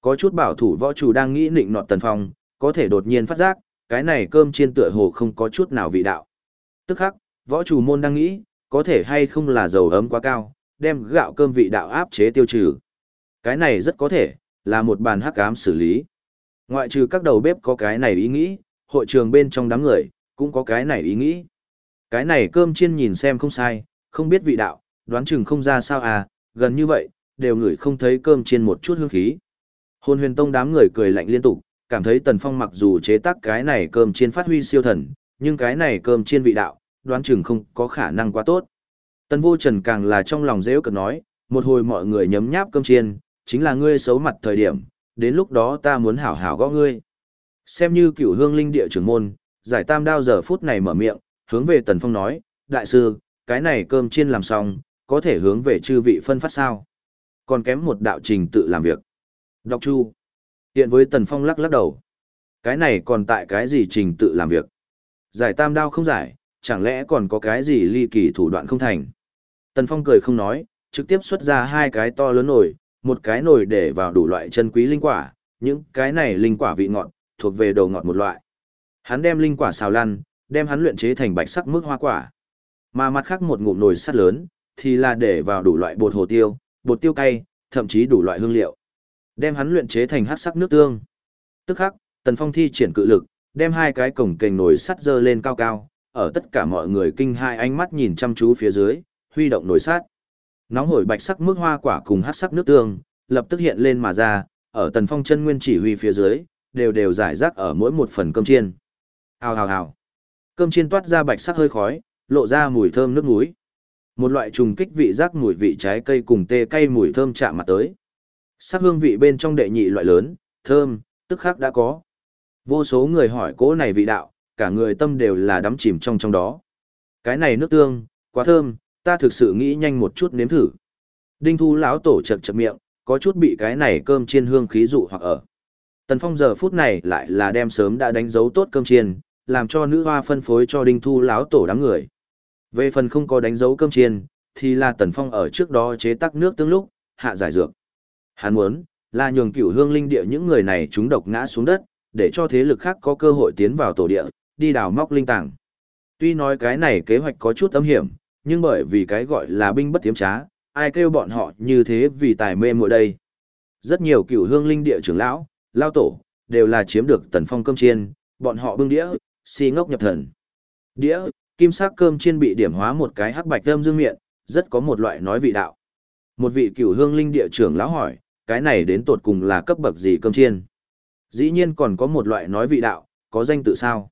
Có chút bảo thủ võ chủ đang nghĩ nịnh nọt tần phong, có thể đột nhiên phát giác, cái này cơm chiên tựa hồ không có chút nào vị đạo. Tức khắc, võ chủ môn đang nghĩ, có thể hay không là dầu ấm quá cao, đem gạo cơm vị đạo áp chế tiêu trừ. Cái này rất có thể, là một bàn hắc ám xử lý. Ngoại trừ các đầu bếp có cái này ý nghĩ, hội trường bên trong đám người, cũng có cái này ý nghĩ. Cái này cơm chiên nhìn xem không sai, không biết vị đạo, đoán chừng không ra sao à, gần như vậy, đều ngửi không thấy cơm chiên một chút hương khí. Hôn huyền tông đám người cười lạnh liên tục, cảm thấy tần phong mặc dù chế tác cái này cơm chiên phát huy siêu thần, nhưng cái này cơm chiên vị đạo, đoán chừng không có khả năng quá tốt. Tần vô trần càng là trong lòng dễ cực nói, một hồi mọi người nhấm nháp cơm chiên, chính là ngươi xấu mặt thời điểm, đến lúc đó ta muốn hảo hảo gõ ngươi. Xem như cựu hương linh địa trưởng môn, giải tam đao giờ phút này mở miệng, hướng về tần phong nói, đại sư, cái này cơm chiên làm xong, có thể hướng về chư vị phân phát sao. Còn kém một đạo trình tự làm việc. Đọc chu. Hiện với Tần Phong lắc lắc đầu. Cái này còn tại cái gì trình tự làm việc? Giải tam đao không giải, chẳng lẽ còn có cái gì ly kỳ thủ đoạn không thành? Tần Phong cười không nói, trực tiếp xuất ra hai cái to lớn nổi một cái nồi để vào đủ loại chân quý linh quả, những cái này linh quả vị ngọt, thuộc về đồ ngọt một loại. Hắn đem linh quả xào lăn, đem hắn luyện chế thành bạch sắc mức hoa quả. Mà mặt khác một ngụm nồi sắt lớn, thì là để vào đủ loại bột hồ tiêu, bột tiêu cay, thậm chí đủ loại hương liệu. Đem hắn luyện chế thành hắc sắc nước tương. Tức khắc, Tần Phong thi triển cự lực, đem hai cái cổng kềnh nồi sắt dơ lên cao cao, ở tất cả mọi người kinh hai ánh mắt nhìn chăm chú phía dưới, huy động nồi sắt. Nóng hổi bạch sắc mức hoa quả cùng hắc sắc nước tương, lập tức hiện lên mà ra, ở Tần Phong chân nguyên chỉ huy phía dưới, đều đều giải rác ở mỗi một phần cơm chiên. Hào hào hào. Cơm chiên toát ra bạch sắc hơi khói, lộ ra mùi thơm nước muối. Một loại trùng kích vị giác mùi vị trái cây cùng tê cây mùi thơm chạm mặt tới. Sắc hương vị bên trong đệ nhị loại lớn, thơm, tức khắc đã có. Vô số người hỏi cố này vị đạo, cả người tâm đều là đắm chìm trong trong đó. Cái này nước tương, quá thơm, ta thực sự nghĩ nhanh một chút nếm thử. Đinh thu lão tổ chậc chậc miệng, có chút bị cái này cơm chiên hương khí dụ hoặc ở. Tần Phong giờ phút này lại là đem sớm đã đánh dấu tốt cơm chiên, làm cho nữ hoa phân phối cho Đinh Thu lão tổ đám người. Về phần không có đánh dấu cơm chiên, thì là Tần Phong ở trước đó chế tác nước tương lúc, hạ giải dược. Hắn muốn là nhường cửu hương linh địa những người này chúng độc ngã xuống đất, để cho thế lực khác có cơ hội tiến vào tổ địa, đi đào móc linh tàng. Tuy nói cái này kế hoạch có chút âm hiểm, nhưng bởi vì cái gọi là binh bất tiếm trá, ai kêu bọn họ như thế vì tài mê muội đây. Rất nhiều cựu hương linh địa trưởng lão, lao tổ, đều là chiếm được tần phong cơm chiên, bọn họ bưng đĩa, si ngốc nhập thần. Đĩa, kim sắc cơm chiên bị điểm hóa một cái hắc bạch thơm dương miệng, rất có một loại nói vị đạo. Một vị cựu hương linh địa trưởng lão hỏi, cái này đến tột cùng là cấp bậc gì cơm chiên? Dĩ nhiên còn có một loại nói vị đạo, có danh tự sao?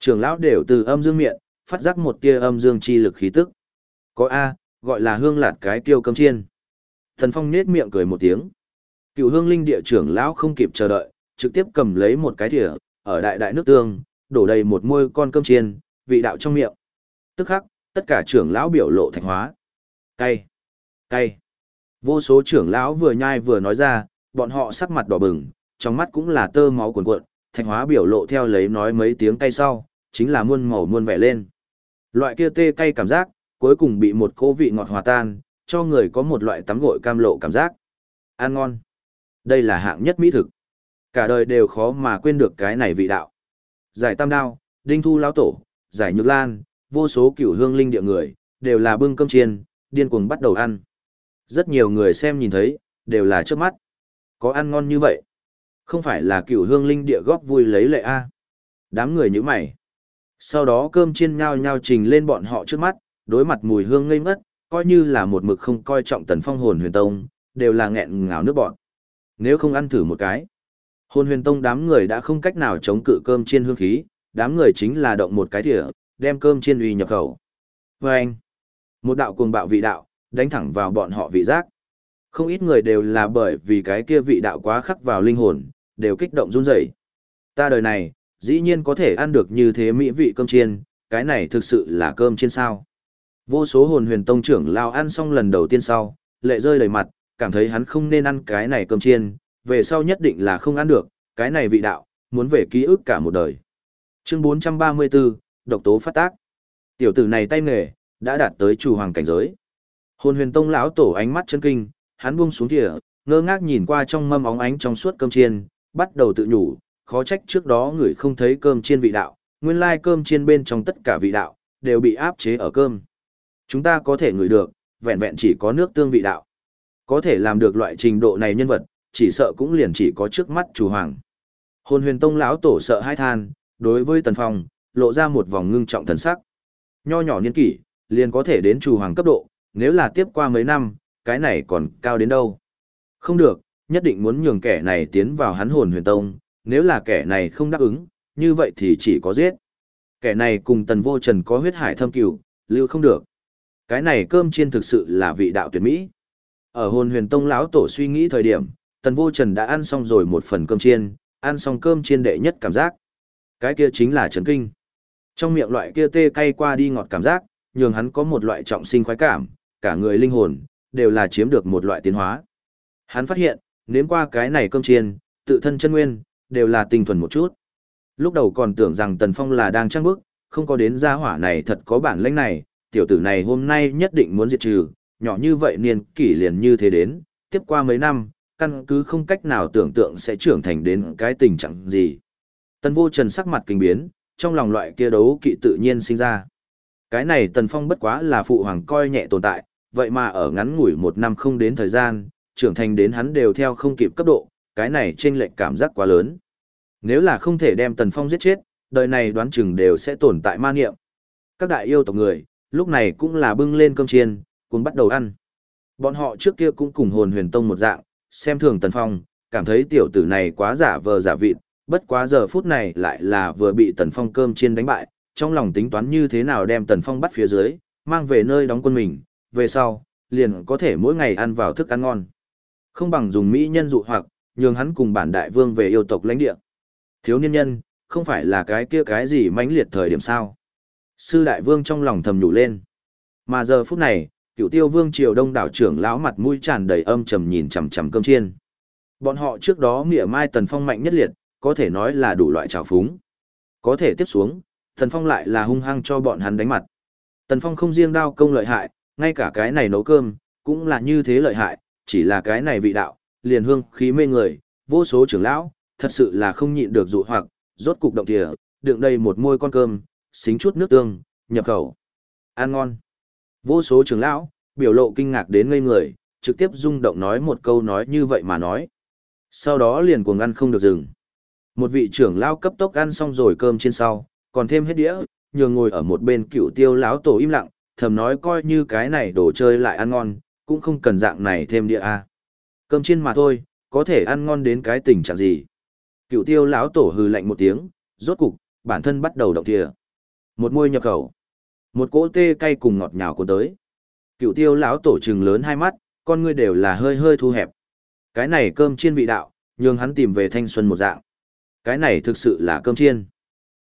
Trưởng lão đều từ âm dương miệng, phát giác một tia âm dương chi lực khí tức. Có A, gọi là hương lạt cái tiêu cơm chiên. Thần Phong nết miệng cười một tiếng. Cựu hương linh địa trưởng lão không kịp chờ đợi, trực tiếp cầm lấy một cái thìa, ở đại đại nước tương, đổ đầy một môi con cơm chiên, vị đạo trong miệng. Tức khắc, tất cả trưởng lão biểu lộ thành hóa. Cay, cay. Vô số trưởng lão vừa nhai vừa nói ra, bọn họ sắc mặt đỏ bừng, trong mắt cũng là tơ máu cuồn cuộn, thành hóa biểu lộ theo lấy nói mấy tiếng cay sau, chính là muôn màu muôn vẻ lên. Loại kia tê cay cảm giác, cuối cùng bị một cỗ vị ngọt hòa tan, cho người có một loại tắm gội cam lộ cảm giác. Ăn ngon. Đây là hạng nhất mỹ thực. Cả đời đều khó mà quên được cái này vị đạo. Giải tam đao, đinh thu lão tổ, giải nhược lan, vô số cửu hương linh địa người, đều là bưng cơm chiên, điên cuồng bắt đầu ăn. Rất nhiều người xem nhìn thấy, đều là trước mắt. Có ăn ngon như vậy. Không phải là cửu hương linh địa góp vui lấy lệ A. Đám người như mày. Sau đó cơm chiên nhao nhao trình lên bọn họ trước mắt, đối mặt mùi hương ngây ngất, coi như là một mực không coi trọng tần phong hồn huyền tông, đều là nghẹn ngào nước bọn. Nếu không ăn thử một cái, hồn huyền tông đám người đã không cách nào chống cự cơm chiên hương khí, đám người chính là động một cái thìa, đem cơm chiên uy nhập khẩu. Và anh, một đạo cuồng bạo vị đạo, đánh thẳng vào bọn họ vị giác. Không ít người đều là bởi vì cái kia vị đạo quá khắc vào linh hồn, đều kích động run rẩy. Ta đời này, dĩ nhiên có thể ăn được như thế mỹ vị cơm chiên, cái này thực sự là cơm chiên sao. Vô số hồn huyền tông trưởng lao ăn xong lần đầu tiên sau, lệ rơi đầy mặt, cảm thấy hắn không nên ăn cái này cơm chiên, về sau nhất định là không ăn được, cái này vị đạo, muốn về ký ức cả một đời. Chương 434, độc tố phát tác. Tiểu tử này tay nghề, đã đạt tới chủ hoàng cảnh giới. Hồn huyền tông lão tổ ánh mắt chân kinh, hắn buông xuống thìa, ngơ ngác nhìn qua trong mâm óng ánh trong suốt cơm chiên, bắt đầu tự nhủ, khó trách trước đó người không thấy cơm chiên vị đạo, nguyên lai cơm chiên bên trong tất cả vị đạo, đều bị áp chế ở cơm. Chúng ta có thể ngửi được, vẹn vẹn chỉ có nước tương vị đạo. Có thể làm được loại trình độ này nhân vật, chỉ sợ cũng liền chỉ có trước mắt chủ hoàng. Hồn huyền tông lão tổ sợ hai than, đối với tần phong, lộ ra một vòng ngưng trọng thần sắc. Nho nhỏ niên kỷ, liền có thể đến chủ hoàng cấp độ, nếu là tiếp qua mấy năm, cái này còn cao đến đâu. Không được, nhất định muốn nhường kẻ này tiến vào hắn hồn huyền tông, nếu là kẻ này không đáp ứng, như vậy thì chỉ có giết. Kẻ này cùng tần vô trần có huyết hải thâm cửu, lưu không được. Cái này cơm chiên thực sự là vị đạo tuyệt mỹ. Ở hồn huyền tông lão tổ suy nghĩ thời điểm, tần vô trần đã ăn xong rồi một phần cơm chiên, ăn xong cơm chiên đệ nhất cảm giác. Cái kia chính là chấn kinh. Trong miệng loại kia tê cay qua đi ngọt cảm giác, nhường hắn có một loại trọng sinh khoái cảm, cả người linh hồn, đều là chiếm được một loại tiến hóa. Hắn phát hiện, nếm qua cái này cơm chiên, tự thân chân nguyên, đều là tinh thuần một chút. Lúc đầu còn tưởng rằng Tần Phong là đang trang bức, không có đến gia hỏa này thật có bản lĩnh này, tiểu tử này hôm nay nhất định muốn diệt trừ, nhỏ như vậy niên kỷ liền như thế đến, tiếp qua mấy năm, căn cứ không cách nào tưởng tượng sẽ trưởng thành đến cái tình trạng gì. Tần vô trần sắc mặt kinh biến, trong lòng loại kia đấu kỵ tự nhiên sinh ra. Cái này Tần Phong bất quá là phụ hoàng coi nhẹ tồn tại, vậy mà ở ngắn ngủi một năm không đến thời gian, trưởng thành đến hắn đều theo không kịp cấp độ, cái này chênh lệch cảm giác quá lớn. Nếu là không thể đem Tần Phong giết chết, đời này đoán chừng đều sẽ tồn tại ma niệm. Các đại yêu tộc người, lúc này cũng là bưng lên cơm chiên, cũng bắt đầu ăn. Bọn họ trước kia cũng cùng hồn huyền tông một dạng, xem thường Tần Phong, cảm thấy tiểu tử này quá giả vờ giả vịt, bất quá giờ phút này lại là vừa bị Tần Phong cơm chiên đánh bại, trong lòng tính toán như thế nào đem Tần Phong bắt phía dưới, mang về nơi đóng quân mình, về sau, liền có thể mỗi ngày ăn vào thức ăn ngon. Không bằng dùng mỹ nhân dụ hoặc, nhường hắn cùng bản đại vương về yêu tộc lãnh địa. Thiếu niên nhân, không phải là cái kia cái gì mãnh liệt thời điểm sao. Sư đại vương trong lòng thầm nhủ lên. Mà giờ phút này, cựu tiêu vương triều đông đảo trưởng lão mặt mũi tràn đầy âm trầm nhìn chằm chằm cơm chiên. Bọn họ trước đó mỉa mai tần phong mạnh nhất liệt, có thể nói là đủ loại trào phúng. Có thể tiếp xuống, tần phong lại là hung hăng cho bọn hắn đánh mặt. Tần phong không riêng đao công lợi hại, ngay cả cái này nấu cơm, cũng là như thế lợi hại, chỉ là cái này vị đạo, liền hương khí mê người, vô số trưởng lão, thật sự là không nhịn được dụ hoặc, rốt cục động tìa, đựng đầy một môi con cơm, xính chút nước tương, nhập khẩu. Ăn ngon. Vô số trưởng lão, biểu lộ kinh ngạc đến ngây người, trực tiếp rung động nói một câu nói như vậy mà nói. Sau đó liền cuồng ăn không được dừng. Một vị trưởng lão cấp tốc ăn xong rồi cơm trên sau, còn thêm hết đĩa, nhường ngồi ở một bên cựu tiêu lão tổ im lặng, thầm nói coi như cái này đồ chơi lại ăn ngon, cũng không cần dạng này thêm đĩa a. Cơm chiên mà thôi, có thể ăn ngon đến cái tình trạng gì. Cựu tiêu lão tổ hừ lạnh một tiếng, rốt cục, bản thân bắt đầu động thìa. Một môi nhập khẩu. Một cỗ tê cay cùng ngọt nhào cuốn tới. Cựu tiêu lão tổ trừng lớn hai mắt, con ngươi đều là hơi hơi thu hẹp. Cái này cơm chiên vị đạo, nhường hắn tìm về thanh xuân một dạng. Cái này thực sự là cơm chiên.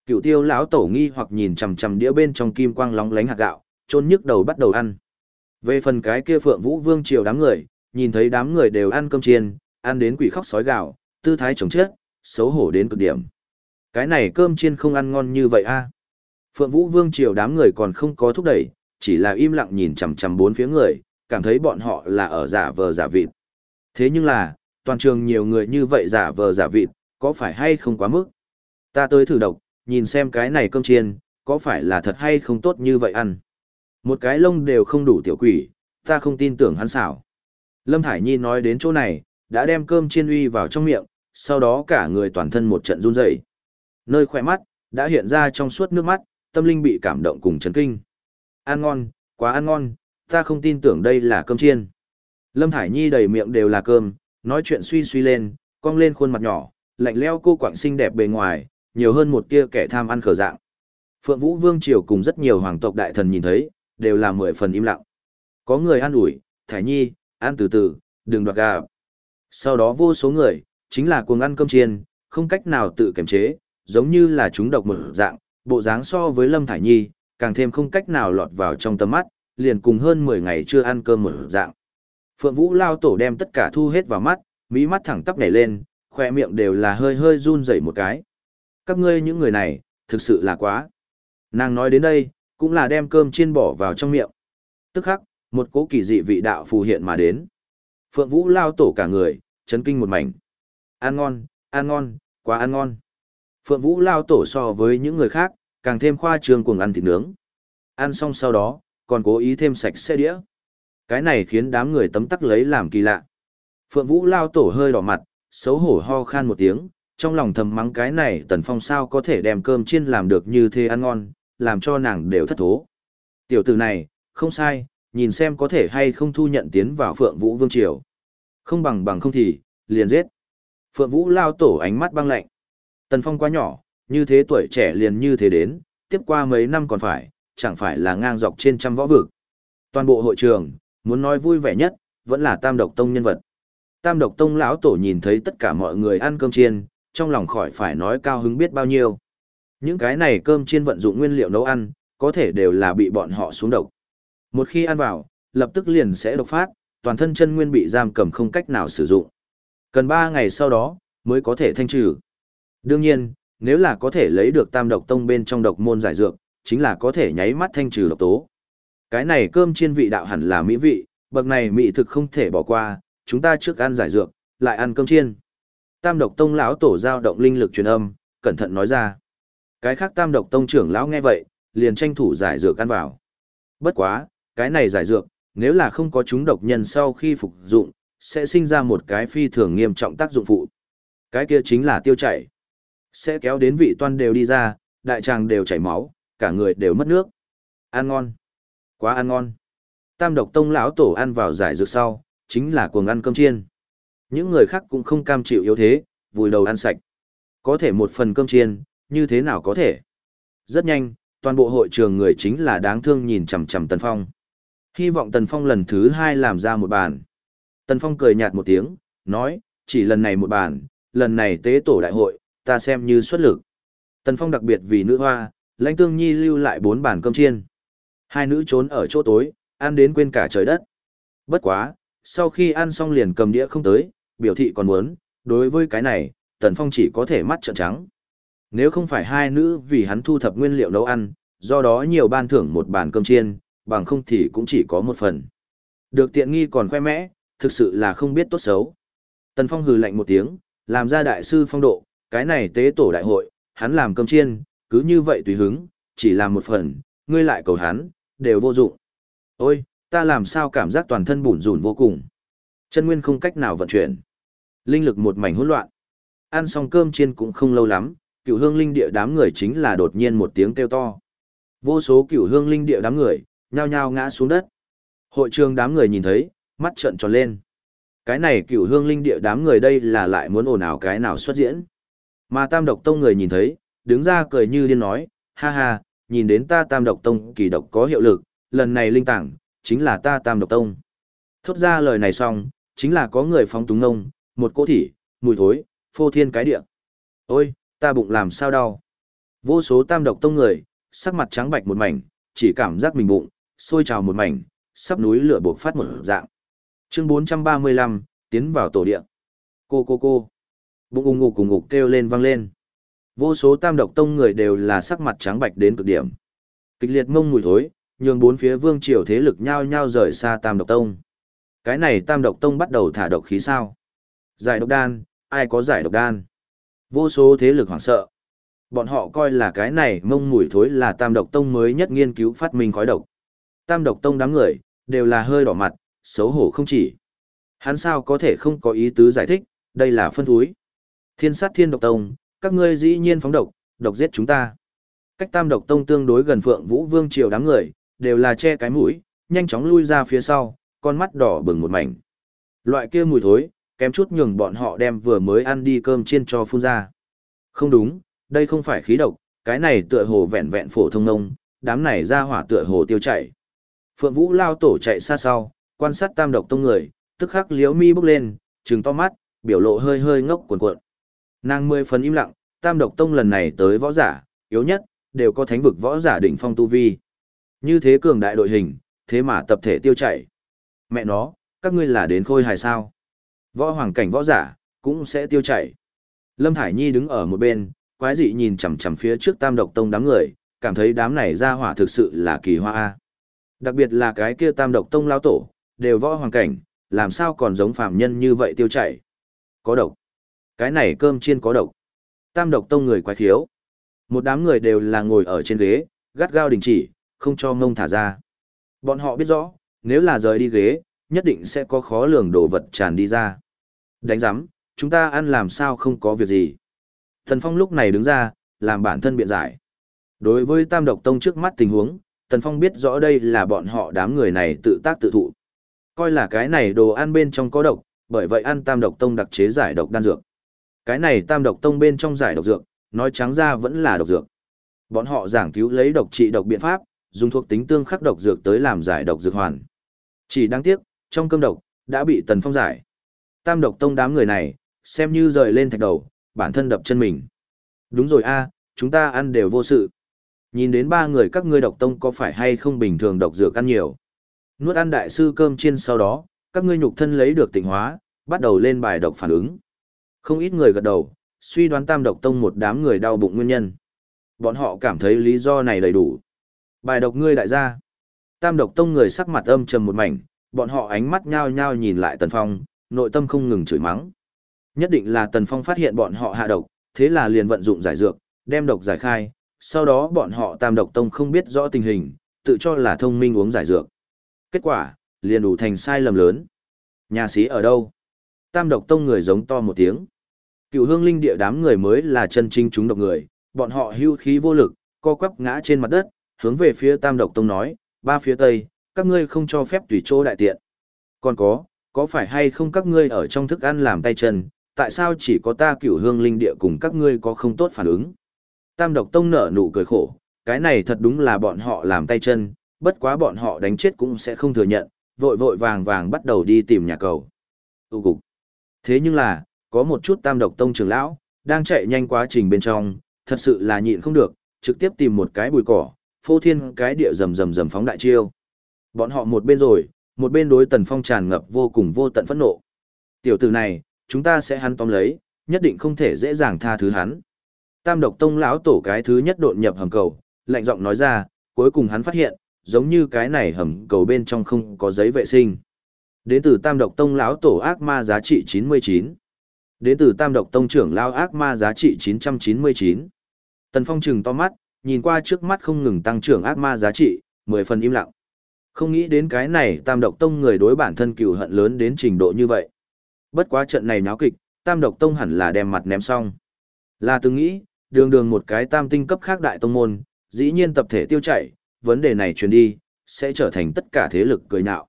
Cựu tiêu lão tổ nghi hoặc nhìn chằm chằm đĩa bên trong kim quang lóng lánh hạt gạo, chôn nhức đầu bắt đầu ăn. Về phần cái kia Phượng Vũ Vương triều đám người, nhìn thấy đám người đều ăn cơm chiên, ăn đến quỷ khóc sói gạo, tư thái chồng chết, xấu hổ đến cực điểm. Cái này cơm chiên không ăn ngon như vậy a. Phượng Vũ Vương triều đám người còn không có thúc đẩy, chỉ là im lặng nhìn chằm chằm bốn phía người, cảm thấy bọn họ là ở giả vờ giả vịt. Thế nhưng là, toàn trường nhiều người như vậy giả vờ giả vịt, có phải hay không quá mức? Ta tới thử độc, nhìn xem cái này cơm chiên, có phải là thật hay không tốt như vậy ăn? Một cái lông đều không đủ tiểu quỷ, ta không tin tưởng hắn xảo. Lâm Thải Nhi nói đến chỗ này, đã đem cơm chiên uy vào trong miệng, sau đó cả người toàn thân một trận run rẩy. Nơi khỏe mắt, đã hiện ra trong suốt nước mắt, tâm linh bị cảm động cùng chấn kinh. Ăn ngon, quá ăn ngon, ta không tin tưởng đây là cơm chiên. Lâm Thải Nhi đầy miệng đều là cơm, nói chuyện suy suy lên, cong lên khuôn mặt nhỏ, lạnh leo cô quạng xinh đẹp bề ngoài, nhiều hơn một tia kẻ tham ăn khờ dạng. Phượng Vũ Vương Triều cùng rất nhiều hoàng tộc đại thần nhìn thấy, đều là mười phần im lặng. Có người ăn ủi, Thải Nhi, ăn từ từ, đừng đoạt gà. Sau đó vô số người, chính là cuồng ăn cơm chiên, không cách nào tự kiềm chế, giống như là chúng độc một dạng, bộ dáng so với Lâm Thải Nhi, càng thêm không cách nào lọt vào trong tầm mắt, liền cùng hơn 10 ngày chưa ăn cơm một dạng. Phượng Vũ lao tổ đem tất cả thu hết vào mắt, mỹ mắt thẳng tắp nhảy lên, khoe miệng đều là hơi hơi run rẩy một cái. Các ngươi những người này, thực sự là quá. Nàng nói đến đây, cũng là đem cơm chiên bỏ vào trong miệng. Tức khắc, một cố kỳ dị vị đạo phù hiện mà đến. Phượng Vũ lao tổ cả người, chấn kinh một mảnh. Ăn ngon, ăn ngon, quá ăn ngon. Phượng Vũ lao tổ so với những người khác, càng thêm khoa trương cuồng ăn thịt nướng. Ăn xong sau đó, còn cố ý thêm sạch xe đĩa. Cái này khiến đám người tấm tắc lấy làm kỳ lạ. Phượng Vũ lao tổ hơi đỏ mặt, xấu hổ ho khan một tiếng, trong lòng thầm mắng cái này tần phong sao có thể đem cơm chiên làm được như thế ăn ngon, làm cho nàng đều thất thố. Tiểu tử này, không sai, nhìn xem có thể hay không thu nhận tiến vào Phượng Vũ Vương Triều. Không bằng bằng không thì, liền giết. Phượng Vũ lao tổ ánh mắt băng lạnh. Tần Phong quá nhỏ, như thế tuổi trẻ liền như thế đến, tiếp qua mấy năm còn phải, chẳng phải là ngang dọc trên trăm võ vực. Toàn bộ hội trường, muốn nói vui vẻ nhất, vẫn là Tam Độc Tông nhân vật. Tam Độc Tông lão tổ nhìn thấy tất cả mọi người ăn cơm chiên, trong lòng khỏi phải nói cao hứng biết bao nhiêu. Những cái này cơm chiên vận dụng nguyên liệu nấu ăn, có thể đều là bị bọn họ xuống độc. Một khi ăn vào, lập tức liền sẽ độc phát, toàn thân chân nguyên bị giam cầm không cách nào sử dụng. Cần 3 ngày sau đó, mới có thể thanh trừ. Đương nhiên, nếu là có thể lấy được tam độc tông bên trong độc môn giải dược, chính là có thể nháy mắt thanh trừ độc tố. Cái này cơm chiên vị đạo hẳn là mỹ vị, bậc này mỹ thực không thể bỏ qua, chúng ta trước ăn giải dược, lại ăn cơm chiên. Tam độc tông lão tổ giao động linh lực truyền âm, cẩn thận nói ra. Cái khác tam độc tông trưởng lão nghe vậy, liền tranh thủ giải dược ăn vào. Bất quá, cái này giải dược, nếu là không có chúng độc nhân sau khi phục dụng, sẽ sinh ra một cái phi thường nghiêm trọng tác dụng phụ. Cái kia chính là tiêu chảy. Sẽ kéo đến vị toan đều đi ra, đại tràng đều chảy máu, cả người đều mất nước. Ăn ngon. Quá ăn ngon. Tam độc tông lão tổ ăn vào giải dược sau, chính là cuồng ăn cơm chiên. Những người khác cũng không cam chịu yếu thế, vùi đầu ăn sạch. Có thể một phần cơm chiên, như thế nào có thể? Rất nhanh, toàn bộ hội trường người chính là đáng thương nhìn chằm chằm Tần Phong. Hy vọng Tần Phong lần thứ hai làm ra một bàn. Tần Phong cười nhạt một tiếng, nói, chỉ lần này một bàn, lần này tế tổ đại hội, ta xem như xuất lực. Tần Phong đặc biệt vì nữ hoa, lãnh tương nhi lưu lại bốn bàn cơm chiên. Hai nữ trốn ở chỗ tối, ăn đến quên cả trời đất. Bất quá, sau khi ăn xong liền cầm đĩa không tới, biểu thị còn muốn, đối với cái này, Tần Phong chỉ có thể mắt trợn trắng. Nếu không phải hai nữ vì hắn thu thập nguyên liệu nấu ăn, do đó nhiều ban thưởng một bàn cơm chiên, bằng không thì cũng chỉ có một phần. Được tiện nghi còn khoe mẽ, thực sự là không biết tốt xấu. Tần Phong hừ lạnh một tiếng, làm ra đại sư phong độ, cái này tế tổ đại hội, hắn làm cơm chiên, cứ như vậy tùy hứng, chỉ làm một phần, ngươi lại cầu hắn, đều vô dụng. Ôi, ta làm sao cảm giác toàn thân bủn rủn vô cùng. Chân nguyên không cách nào vận chuyển. Linh lực một mảnh hỗn loạn. Ăn xong cơm chiên cũng không lâu lắm, cựu hương linh địa đám người chính là đột nhiên một tiếng kêu to. Vô số cựu hương linh địa đám người, nhao nhao ngã xuống đất. Hội trường đám người nhìn thấy, mắt trợn tròn lên. Cái này cựu hương linh địa đám người đây là lại muốn ồn ào cái nào xuất diễn. Mà tam độc tông người nhìn thấy, đứng ra cười như điên nói, ha ha, nhìn đến ta tam độc tông kỳ độc có hiệu lực, lần này linh tảng, chính là ta tam độc tông. Thốt ra lời này xong, chính là có người phóng túng ngông, một cỗ thỉ, mùi thối, phô thiên cái địa. Ôi, ta bụng làm sao đau. Vô số tam độc tông người, sắc mặt trắng bạch một mảnh, chỉ cảm giác mình bụng, sôi trào một mảnh, sắp núi lửa buộc phát một dạng. Chương 435, tiến vào tổ địa. Cô cô cô. Bụng ung ngục cùng ngục kêu lên vang lên. Vô số tam độc tông người đều là sắc mặt trắng bạch đến cực điểm. Kịch liệt ngông mùi thối, nhường bốn phía vương triều thế lực nhao nhao rời xa tam độc tông. Cái này tam độc tông bắt đầu thả độc khí sao? Giải độc đan, ai có giải độc đan? Vô số thế lực hoảng sợ. Bọn họ coi là cái này mông mùi thối là tam độc tông mới nhất nghiên cứu phát minh khói độc. Tam độc tông đám người, đều là hơi đỏ mặt, xấu hổ không chỉ. Hắn sao có thể không có ý tứ giải thích, đây là phân thúi. Thiên sát thiên độc tông, các ngươi dĩ nhiên phóng độc, độc giết chúng ta. Cách tam độc tông tương đối gần phượng vũ vương triều đám người, đều là che cái mũi, nhanh chóng lui ra phía sau, con mắt đỏ bừng một mảnh. Loại kia mùi thối, kém chút nhường bọn họ đem vừa mới ăn đi cơm chiên cho phun ra. Không đúng, đây không phải khí độc, cái này tựa hồ vẹn vẹn phổ thông nông, đám này ra hỏa tựa hồ tiêu chảy. Phượng Vũ lao tổ chạy xa sau, quan sát tam độc tông người, tức khắc liếu mi bốc lên, trừng to mắt, biểu lộ hơi hơi ngốc cuộn cuộn. Nàng mười phần im lặng, tam độc tông lần này tới võ giả, yếu nhất, đều có thánh vực võ giả đỉnh phong tu vi. Như thế cường đại đội hình, thế mà tập thể tiêu chảy. Mẹ nó, các ngươi là đến khôi hài sao? Võ hoàng cảnh võ giả, cũng sẽ tiêu chảy. Lâm Thải Nhi đứng ở một bên, quái dị nhìn chằm chằm phía trước tam độc tông đám người, cảm thấy đám này ra hỏa thực sự là kỳ hoa a. Đặc biệt là cái kia tam độc tông lao tổ, đều võ hoàng cảnh, làm sao còn giống phàm nhân như vậy tiêu chảy. Có độc. Cái này cơm chiên có độc. Tam độc tông người quái khiếu. Một đám người đều là ngồi ở trên ghế, gắt gao đình chỉ, không cho ngông thả ra. Bọn họ biết rõ, nếu là rời đi ghế, nhất định sẽ có khó lường đồ vật tràn đi ra. Đánh giám, chúng ta ăn làm sao không có việc gì. Thần Phong lúc này đứng ra, làm bản thân biện giải. Đối với Tam Độc Tông trước mắt tình huống, Tần Phong biết rõ đây là bọn họ đám người này tự tác tự thụ. Coi là cái này đồ ăn bên trong có độc, bởi vậy ăn Tam Độc Tông đặc chế giải độc đan dược. Cái này Tam Độc Tông bên trong giải độc dược, nói trắng ra vẫn là độc dược. Bọn họ giảng cứu lấy độc trị độc biện pháp, dùng thuộc tính tương khắc độc dược tới làm giải độc dược hoàn. Chỉ đáng tiếc, trong cơm độc, đã bị Tần Phong giải. Tam độc tông đám người này, xem như rời lên thạch đầu, bản thân đập chân mình. Đúng rồi a, chúng ta ăn đều vô sự. Nhìn đến ba người các ngươi độc tông có phải hay không bình thường độc dược ăn nhiều. Nuốt ăn đại sư cơm chiên sau đó, các ngươi nhục thân lấy được tịnh hóa, bắt đầu lên bài độc phản ứng. Không ít người gật đầu, suy đoán tam độc tông một đám người đau bụng nguyên nhân. Bọn họ cảm thấy lý do này đầy đủ. Bài độc ngươi đại gia. Tam độc tông người sắc mặt âm trầm một mảnh, bọn họ ánh mắt nhao nhao nhìn lại Tần Phong, nội tâm không ngừng chửi mắng. Nhất định là Tần Phong phát hiện bọn họ hạ độc, thế là liền vận dụng giải dược, đem độc giải khai, sau đó bọn họ Tam độc tông không biết rõ tình hình, tự cho là thông minh uống giải dược. Kết quả, liền đủ thành sai lầm lớn. Nhà sĩ ở đâu? Tam độc tông người giống to một tiếng. Cựu hương linh địa đám người mới là chân chính chúng độc người, bọn họ hưu khí vô lực, co quắp ngã trên mặt đất, hướng về phía tam độc tông nói, ba phía tây, các ngươi không cho phép tùy chỗ đại tiện. Còn có, có phải hay không các ngươi ở trong thức ăn làm tay chân, tại sao chỉ có ta cửu hương linh địa cùng các ngươi có không tốt phản ứng? Tam độc tông nở nụ cười khổ, cái này thật đúng là bọn họ làm tay chân, bất quá bọn họ đánh chết cũng sẽ không thừa nhận, vội vội vàng vàng bắt đầu đi tìm nhà cầu. Tụ cục. Thế nhưng là, có một chút tam độc tông trưởng lão, đang chạy nhanh quá trình bên trong, thật sự là nhịn không được, trực tiếp tìm một cái bùi cỏ, phô thiên cái địa rầm rầm rầm phóng đại chiêu. Bọn họ một bên rồi, một bên đối tần phong tràn ngập vô cùng vô tận phẫn nộ. Tiểu tử này, chúng ta sẽ hắn tóm lấy, nhất định không thể dễ dàng tha thứ hắn. Tam độc tông lão tổ cái thứ nhất đột nhập hầm cầu, lạnh giọng nói ra, cuối cùng hắn phát hiện, giống như cái này hầm cầu bên trong không có giấy vệ sinh. Đến từ Tam độc tông lão tổ ác ma giá trị 99. Đến từ Tam độc tông trưởng lão ác ma giá trị 999. Tần Phong trừng to mắt, nhìn qua trước mắt không ngừng tăng trưởng ác ma giá trị, mười phần im lặng. Không nghĩ đến cái này tam độc tông người đối bản thân cừu hận lớn đến trình độ như vậy. Bất quá trận này náo kịch, tam độc tông hẳn là đem mặt ném xong. Là từng nghĩ, đường đường một cái tam tinh cấp khác đại tông môn, dĩ nhiên tập thể tiêu chảy, vấn đề này truyền đi, sẽ trở thành tất cả thế lực cười nhạo.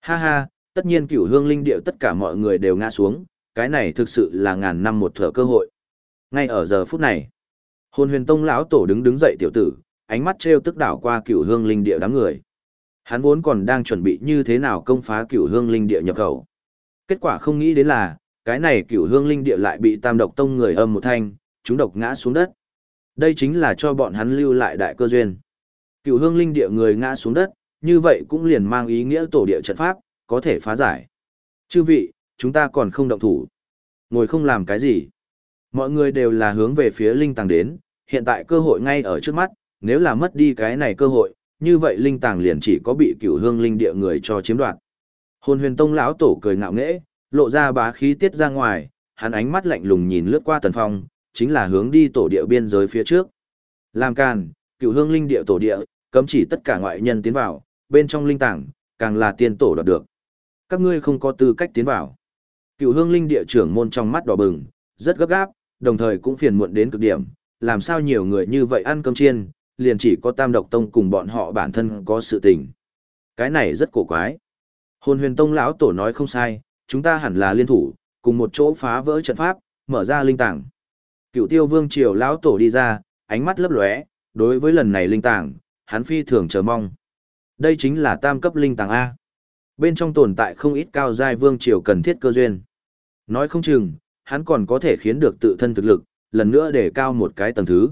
Ha ha, tất nhiên cửu hương linh điệu tất cả mọi người đều ngã xuống, cái này thực sự là ngàn năm một thở cơ hội. Ngay ở giờ phút này, hồn huyền tông lão tổ đứng đứng dậy tiểu tử, ánh mắt treo tức đảo qua cửu hương linh địa đám người. Hắn vốn còn đang chuẩn bị như thế nào công phá cửu hương linh địa nhập khẩu. Kết quả không nghĩ đến là, cái này cửu hương linh địa lại bị tam độc tông người âm một thanh, chúng độc ngã xuống đất. Đây chính là cho bọn hắn lưu lại đại cơ duyên. Cửu hương linh địa người ngã xuống đất, như vậy cũng liền mang ý nghĩa tổ địa trận pháp, có thể phá giải. Chư vị, chúng ta còn không động thủ. Ngồi không làm cái gì. Mọi người đều là hướng về phía linh tàng đến, hiện tại cơ hội ngay ở trước mắt, nếu là mất đi cái này cơ hội, như vậy linh tàng liền chỉ có bị cửu hương linh địa người cho chiếm đoạt. Hồn huyền tông lão tổ cười ngạo nghễ, lộ ra bá khí tiết ra ngoài, hắn ánh mắt lạnh lùng nhìn lướt qua tần phong, chính là hướng đi tổ địa biên giới phía trước. Làm càn, cửu hương linh địa tổ địa, cấm chỉ tất cả ngoại nhân tiến vào, bên trong linh tàng, càng là tiên tổ đoạt được. Các ngươi không có tư cách tiến vào. Cựu hương linh địa trưởng môn trong mắt đỏ bừng, rất gấp gáp, đồng thời cũng phiền muộn đến cực điểm, làm sao nhiều người như vậy ăn cơm chiên, liền chỉ có tam độc tông cùng bọn họ bản thân có sự tình. Cái này rất cổ quái. Hồn huyền tông lão tổ nói không sai, chúng ta hẳn là liên thủ, cùng một chỗ phá vỡ trận pháp, mở ra linh tảng. Cựu tiêu vương triều lão tổ đi ra, ánh mắt lấp lóe, đối với lần này linh tảng, hắn phi thường chờ mong. Đây chính là tam cấp linh tảng A. Bên trong tồn tại không ít cao giai vương triều cần thiết cơ duyên. Nói không chừng, hắn còn có thể khiến được tự thân thực lực, lần nữa để cao một cái tầng thứ.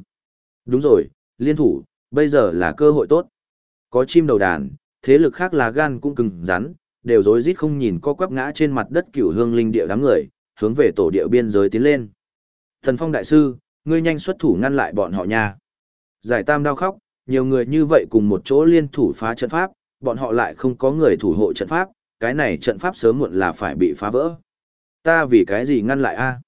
Đúng rồi, liên thủ, bây giờ là cơ hội tốt. Có chim đầu đàn, thế lực khác là gan cũng cứng rắn, đều rối rít không nhìn co quắp ngã trên mặt đất cửu hương linh địa đám người, hướng về tổ địa biên giới tiến lên. Thần Phong đại sư, ngươi nhanh xuất thủ ngăn lại bọn họ nha. Giải tam đau khóc, nhiều người như vậy cùng một chỗ liên thủ phá trận pháp, bọn họ lại không có người thủ hộ trận pháp, cái này trận pháp sớm muộn là phải bị phá vỡ. Ta vì cái gì ngăn lại a?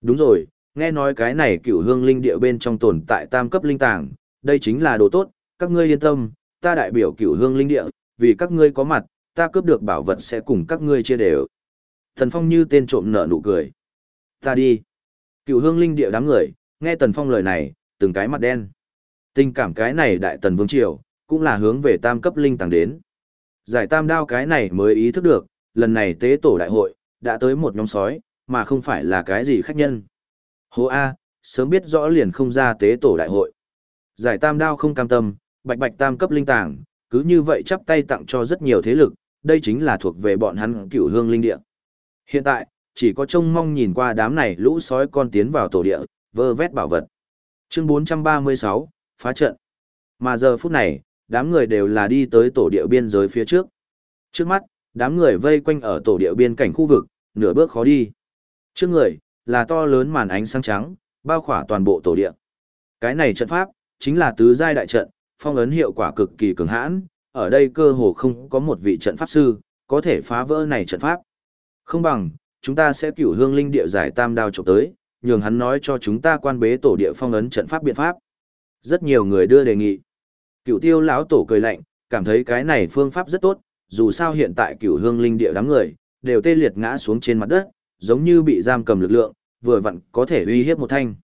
Đúng rồi, nghe nói cái này cửu hương linh địa bên trong tồn tại tam cấp linh tàng, đây chính là đồ tốt, các ngươi yên tâm, ta đại biểu cửu hương linh địa, vì các ngươi có mặt, ta cướp được bảo vật sẽ cùng các ngươi chia đều. Thần Phong như tên trộm nở nụ cười. Ta đi. Cửu hương linh địa đám người, nghe Tần Phong lời này, từng cái mặt đen. Tình cảm cái này đại tần vương triều, cũng là hướng về tam cấp linh tàng đến. Giải tam đao cái này mới ý thức được, lần này tế tổ đại hội, đã tới một nhóm sói, mà không phải là cái gì khách nhân. Hô A, sớm biết rõ liền không ra tế tổ đại hội. Giải tam đao không cam tâm, bạch bạch tam cấp linh tàng, cứ như vậy chắp tay tặng cho rất nhiều thế lực, đây chính là thuộc về bọn hắn cửu hương linh địa. Hiện tại, chỉ có trông mong nhìn qua đám này lũ sói con tiến vào tổ địa, vơ vét bảo vật. Chương 436, phá trận. Mà giờ phút này, đám người đều là đi tới tổ địa biên giới phía trước. Trước mắt, Đám người vây quanh ở tổ địa biên cảnh khu vực, nửa bước khó đi. Trước người, là to lớn màn ánh sáng trắng, bao khỏa toàn bộ tổ địa. Cái này trận pháp, chính là tứ giai đại trận, phong ấn hiệu quả cực kỳ cường hãn, ở đây cơ hồ không có một vị trận pháp sư, có thể phá vỡ này trận pháp. Không bằng, chúng ta sẽ cửu hương linh địa giải tam đao trộm tới, nhường hắn nói cho chúng ta quan bế tổ địa phong ấn trận pháp biện pháp. Rất nhiều người đưa đề nghị. Cửu tiêu lão tổ cười lạnh, cảm thấy cái này phương pháp rất tốt, dù sao hiện tại cửu hương linh địa đám người, đều tê liệt ngã xuống trên mặt đất, giống như bị giam cầm lực lượng, vừa vặn có thể uy hiếp một thanh.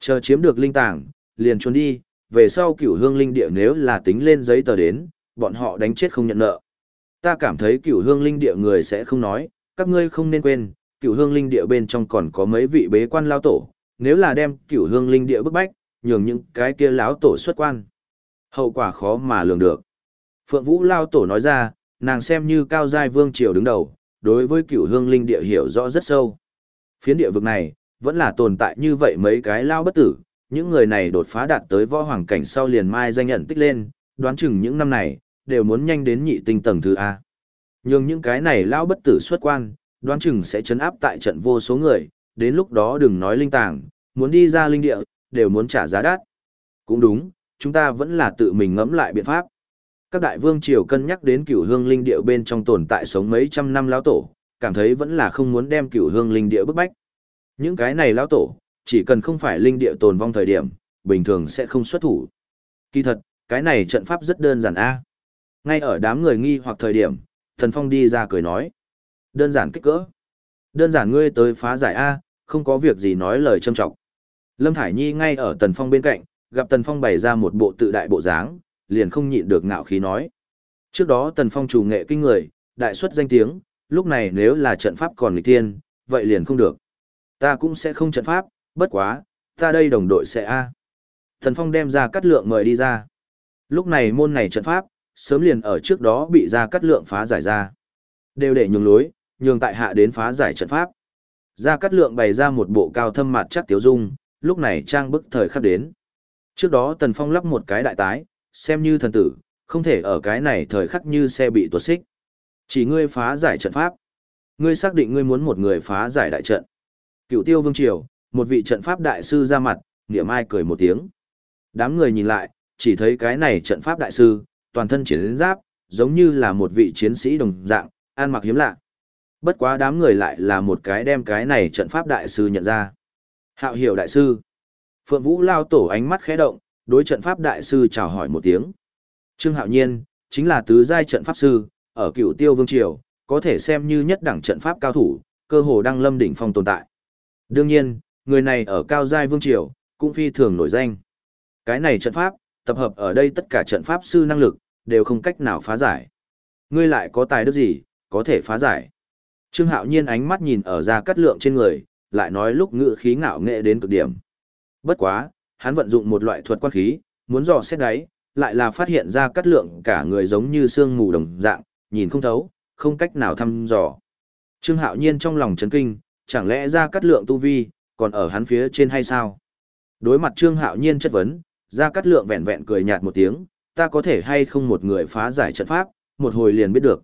Chờ chiếm được linh tảng, liền trốn đi, về sau cửu hương linh địa nếu là tính lên giấy tờ đến, bọn họ đánh chết không nhận nợ. Ta cảm thấy cửu hương linh địa người sẽ không nói, các ngươi không nên quên, cửu hương linh địa bên trong còn có mấy vị bế quan lao tổ, nếu là đem cửu hương linh địa bức bách, nhường những cái kia lão tổ xuất quan. Hậu quả khó mà lường được. Phượng Vũ lao tổ nói ra, nàng xem như cao giai vương triều đứng đầu, đối với cửu hương linh địa hiểu rõ rất sâu. Phiến địa vực này, vẫn là tồn tại như vậy mấy cái lao bất tử, những người này đột phá đạt tới võ hoàng cảnh sau liền mai danh nhận tích lên, đoán chừng những năm này, đều muốn nhanh đến nhị tinh tầng thứ A. Nhưng những cái này lao bất tử xuất quan, đoán chừng sẽ chấn áp tại trận vô số người, đến lúc đó đừng nói linh tàng, muốn đi ra linh địa, đều muốn trả giá đắt. Cũng đúng, chúng ta vẫn là tự mình ngẫm lại biện pháp. Các đại vương triều cân nhắc đến cửu hương linh địa bên trong tồn tại sống mấy trăm năm lão tổ, cảm thấy vẫn là không muốn đem cửu hương linh địa bức bách. Những cái này lão tổ, chỉ cần không phải linh địa tồn vong thời điểm, bình thường sẽ không xuất thủ. Kỳ thật, cái này trận pháp rất đơn giản a. Ngay ở đám người nghi hoặc thời điểm, Thần Phong đi ra cười nói. Đơn giản kích cỡ. Đơn giản ngươi tới phá giải A, không có việc gì nói lời châm trọng. Lâm Thải Nhi ngay ở Tần Phong bên cạnh, gặp Tần Phong bày ra một bộ tự đại bộ dáng, liền không nhịn được ngạo khí nói. Trước đó Tần Phong chủ nghệ kinh người, đại xuất danh tiếng, lúc này nếu là trận pháp còn nghịch tiên, vậy liền không được. Ta cũng sẽ không trận pháp, bất quá, ta đây đồng đội sẽ A. Tần Phong đem ra cắt lượng mời đi ra. Lúc này môn này trận pháp, sớm liền ở trước đó bị ra cắt lượng phá giải ra. Đều để nhường lối, nhường tại hạ đến phá giải trận pháp. Ra cắt lượng bày ra một bộ cao thâm mặt chắc tiếu dung, lúc này trang bức thời khắc đến. Trước đó Tần Phong lắp một cái đại tái, xem như thần tử, không thể ở cái này thời khắc như xe bị tuột xích. Chỉ ngươi phá giải trận pháp. Ngươi xác định ngươi muốn một người phá giải đại trận. Cựu tiêu vương triều, một vị trận pháp đại sư ra mặt, niệm ai cười một tiếng. Đám người nhìn lại, chỉ thấy cái này trận pháp đại sư, toàn thân chiến giáp, giống như là một vị chiến sĩ đồng dạng, an mặc hiếm lạ. Bất quá đám người lại là một cái đem cái này trận pháp đại sư nhận ra. Hạo hiểu đại sư. Phượng Vũ lao tổ ánh mắt khẽ động, đối trận pháp đại sư chào hỏi một tiếng. Trương Hạo Nhiên, chính là tứ giai trận pháp sư, ở cựu tiêu vương triều, có thể xem như nhất đẳng trận pháp cao thủ, cơ hồ đang lâm đỉnh phong tồn tại. Đương nhiên, người này ở cao giai vương triều, cũng phi thường nổi danh. Cái này trận pháp, tập hợp ở đây tất cả trận pháp sư năng lực, đều không cách nào phá giải. Ngươi lại có tài đức gì, có thể phá giải. Trương Hạo Nhiên ánh mắt nhìn ở ra cắt lượng trên người, lại nói lúc ngự khí ngạo nghệ đến cực điểm. Bất quá, hắn vận dụng một loại thuật quan khí, muốn dò xét đáy, lại là phát hiện ra cắt lượng cả người giống như sương mù đồng dạng, nhìn không thấu, không cách nào thăm dò. Trương Hạo Nhiên trong lòng chấn kinh, chẳng lẽ ra cắt lượng tu vi, còn ở hắn phía trên hay sao? Đối mặt Trương Hạo Nhiên chất vấn, ra cắt lượng vẹn vẹn cười nhạt một tiếng, ta có thể hay không một người phá giải trận pháp, một hồi liền biết được.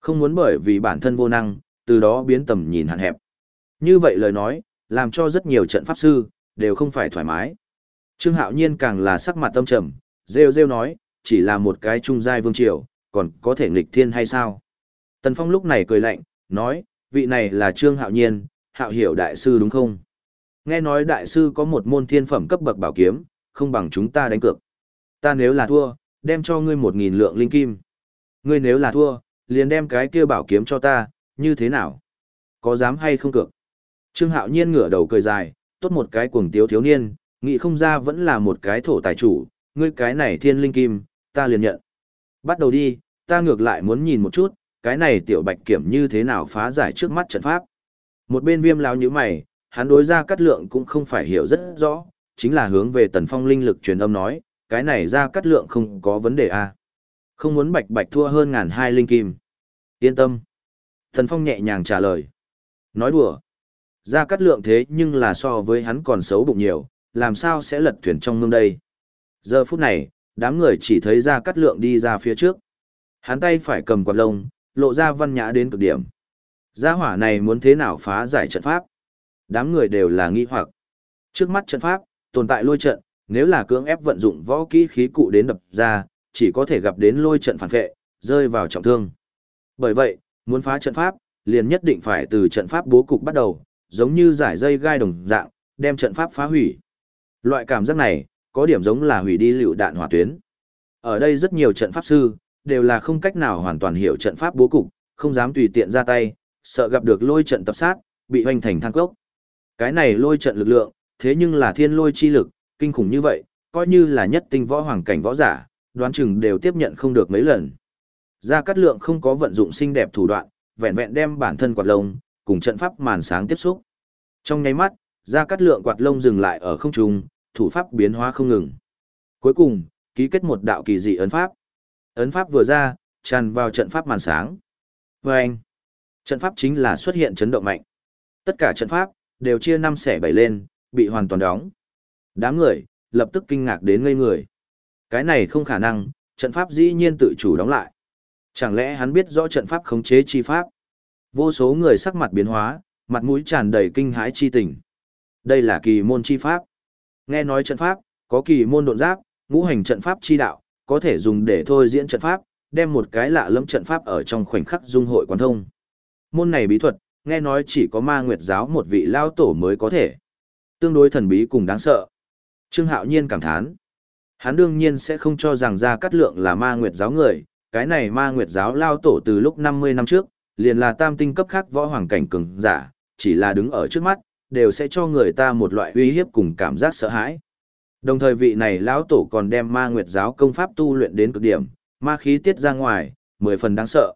Không muốn bởi vì bản thân vô năng, từ đó biến tầm nhìn hạn hẹp. Như vậy lời nói, làm cho rất nhiều trận pháp sư, đều không phải thoải mái. Trương Hạo Nhiên càng là sắc mặt tâm trầm, rêu rêu nói, chỉ là một cái trung giai vương triều, còn có thể nghịch thiên hay sao? Tần Phong lúc này cười lạnh, nói, vị này là Trương Hạo Nhiên, Hạo hiểu đại sư đúng không? Nghe nói đại sư có một môn thiên phẩm cấp bậc bảo kiếm, không bằng chúng ta đánh cược. Ta nếu là thua, đem cho ngươi một nghìn lượng linh kim. Ngươi nếu là thua, liền đem cái kia bảo kiếm cho ta, như thế nào? Có dám hay không cược? Trương Hạo Nhiên ngửa đầu cười dài, tốt một cái cuồng tiếu thiếu niên, nghĩ không ra vẫn là một cái thổ tài chủ, ngươi cái này thiên linh kim, ta liền nhận. Bắt đầu đi, ta ngược lại muốn nhìn một chút, cái này tiểu bạch kiểm như thế nào phá giải trước mắt trận pháp. Một bên viêm lão như mày, hắn đối ra cắt lượng cũng không phải hiểu rất rõ, chính là hướng về tần phong linh lực truyền âm nói, cái này ra cắt lượng không có vấn đề à. Không muốn bạch bạch thua hơn ngàn hai linh kim. Yên tâm. Tần phong nhẹ nhàng trả lời. Nói đùa gia cát lượng thế nhưng là so với hắn còn xấu bụng nhiều, làm sao sẽ lật thuyền trong mương đây. Giờ phút này, đám người chỉ thấy gia cát lượng đi ra phía trước. Hắn tay phải cầm quạt lông, lộ ra văn nhã đến cực điểm. Gia hỏa này muốn thế nào phá giải trận pháp? Đám người đều là nghi hoặc. Trước mắt trận pháp, tồn tại lôi trận, nếu là cưỡng ép vận dụng võ kỹ khí cụ đến đập ra, chỉ có thể gặp đến lôi trận phản vệ, rơi vào trọng thương. Bởi vậy, muốn phá trận pháp, liền nhất định phải từ trận pháp bố cục bắt đầu, giống như giải dây gai đồng dạng, đem trận pháp phá hủy. Loại cảm giác này, có điểm giống là hủy đi lựu đạn hỏa tuyến. Ở đây rất nhiều trận pháp sư, đều là không cách nào hoàn toàn hiểu trận pháp bố cục, không dám tùy tiện ra tay, sợ gặp được lôi trận tập sát, bị hoành thành thang cốc. Cái này lôi trận lực lượng, thế nhưng là thiên lôi chi lực, kinh khủng như vậy, coi như là nhất tinh võ hoàng cảnh võ giả, đoán chừng đều tiếp nhận không được mấy lần. Gia Cát Lượng không có vận dụng xinh đẹp thủ đoạn, vẹn vẹn đem bản thân quạt lông, cùng trận pháp màn sáng tiếp xúc. Trong nháy mắt, ra cắt Lượng quạt lông dừng lại ở không trung, thủ pháp biến hóa không ngừng. Cuối cùng, ký kết một đạo kỳ dị ấn pháp. Ấn pháp vừa ra, tràn vào trận pháp màn sáng. Và anh, trận pháp chính là xuất hiện chấn động mạnh. Tất cả trận pháp, đều chia năm xẻ bảy lên, bị hoàn toàn đóng. Đám người, lập tức kinh ngạc đến ngây người. Cái này không khả năng, trận pháp dĩ nhiên tự chủ đóng lại. Chẳng lẽ hắn biết rõ trận pháp khống chế chi pháp? Vô số người sắc mặt biến hóa, mặt mũi tràn đầy kinh hãi chi tình. Đây là kỳ môn chi pháp. Nghe nói trận pháp, có kỳ môn độn giáp, ngũ hành trận pháp chi đạo, có thể dùng để thôi diễn trận pháp, đem một cái lạ lẫm trận pháp ở trong khoảnh khắc dung hội quán thông. Môn này bí thuật, nghe nói chỉ có ma nguyệt giáo một vị lao tổ mới có thể. Tương đối thần bí cùng đáng sợ. Trương Hạo Nhiên cảm thán. Hắn đương nhiên sẽ không cho rằng ra cắt lượng là ma nguyệt giáo người, cái này ma nguyệt giáo lao tổ từ lúc 50 năm trước, liền là tam tinh cấp khác võ hoàng cảnh cường giả, chỉ là đứng ở trước mắt, đều sẽ cho người ta một loại uy hiếp cùng cảm giác sợ hãi. Đồng thời vị này lão tổ còn đem ma nguyệt giáo công pháp tu luyện đến cực điểm, ma khí tiết ra ngoài, mười phần đáng sợ.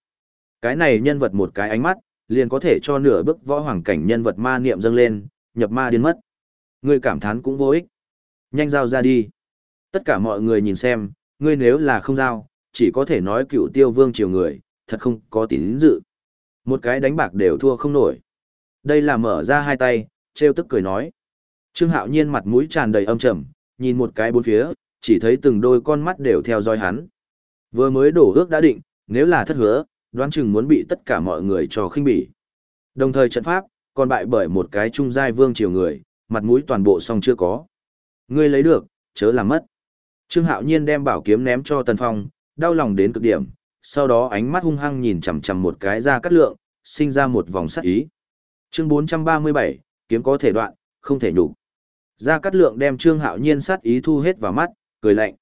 Cái này nhân vật một cái ánh mắt, liền có thể cho nửa bước võ hoàng cảnh nhân vật ma niệm dâng lên, nhập ma điên mất. Người cảm thán cũng vô ích. Nhanh giao ra đi. Tất cả mọi người nhìn xem, ngươi nếu là không giao, chỉ có thể nói cựu tiêu vương triều người, thật không có tín dự. Một cái đánh bạc đều thua không nổi. Đây là mở ra hai tay, treo tức cười nói. Trương Hạo Nhiên mặt mũi tràn đầy âm trầm, nhìn một cái bốn phía, chỉ thấy từng đôi con mắt đều theo dõi hắn. Vừa mới đổ ước đã định, nếu là thất hứa, đoán chừng muốn bị tất cả mọi người cho khinh bỉ. Đồng thời trận pháp, còn bại bởi một cái trung giai vương triều người, mặt mũi toàn bộ song chưa có. Ngươi lấy được, chớ làm mất. Trương Hạo Nhiên đem bảo kiếm ném cho Tần Phong, đau lòng đến cực điểm, sau đó ánh mắt hung hăng nhìn chằm chằm một cái ra cắt lượng, sinh ra một vòng sát ý. Chương 437, kiếm có thể đoạn, không thể nhục. Gia Cát Lượng đem Trương Hạo Nhiên sát ý thu hết vào mắt, cười lạnh.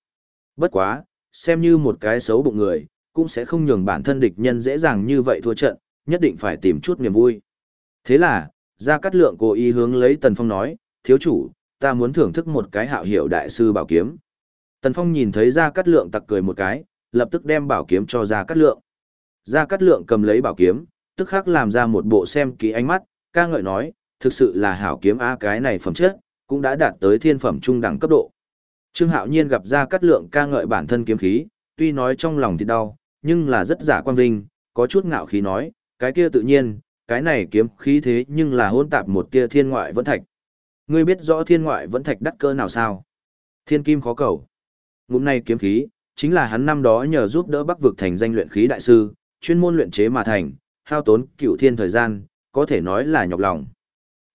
Bất quá, xem như một cái xấu bụng người, cũng sẽ không nhường bản thân địch nhân dễ dàng như vậy thua trận, nhất định phải tìm chút niềm vui. Thế là, Gia Cát Lượng cố ý hướng lấy Tần Phong nói, thiếu chủ, ta muốn thưởng thức một cái hạo hiệu đại sư bảo kiếm. Tần Phong nhìn thấy Gia Cát Lượng tặc cười một cái, lập tức đem bảo kiếm cho Gia Cát Lượng. Gia Cát Lượng cầm lấy bảo kiếm, tức khắc làm ra một bộ xem kỹ ánh mắt, ca ngợi nói, thực sự là hảo kiếm a cái này phẩm chất, cũng đã đạt tới thiên phẩm trung đẳng cấp độ. Trương Hạo Nhiên gặp Gia Cát Lượng ca ngợi bản thân kiếm khí, tuy nói trong lòng thì đau, nhưng là rất giả quan vinh, có chút ngạo khí nói, cái kia tự nhiên, cái này kiếm khí thế nhưng là hôn tạp một tia thiên ngoại vẫn thạch. Ngươi biết rõ thiên ngoại vẫn thạch đắt cơ nào sao? Thiên kim khó cầu. Ngụm này kiếm khí, chính là hắn năm đó nhờ giúp đỡ Bắc vực thành danh luyện khí đại sư, chuyên môn luyện chế mà thành, hao tốn cựu thiên thời gian, có thể nói là nhọc lòng.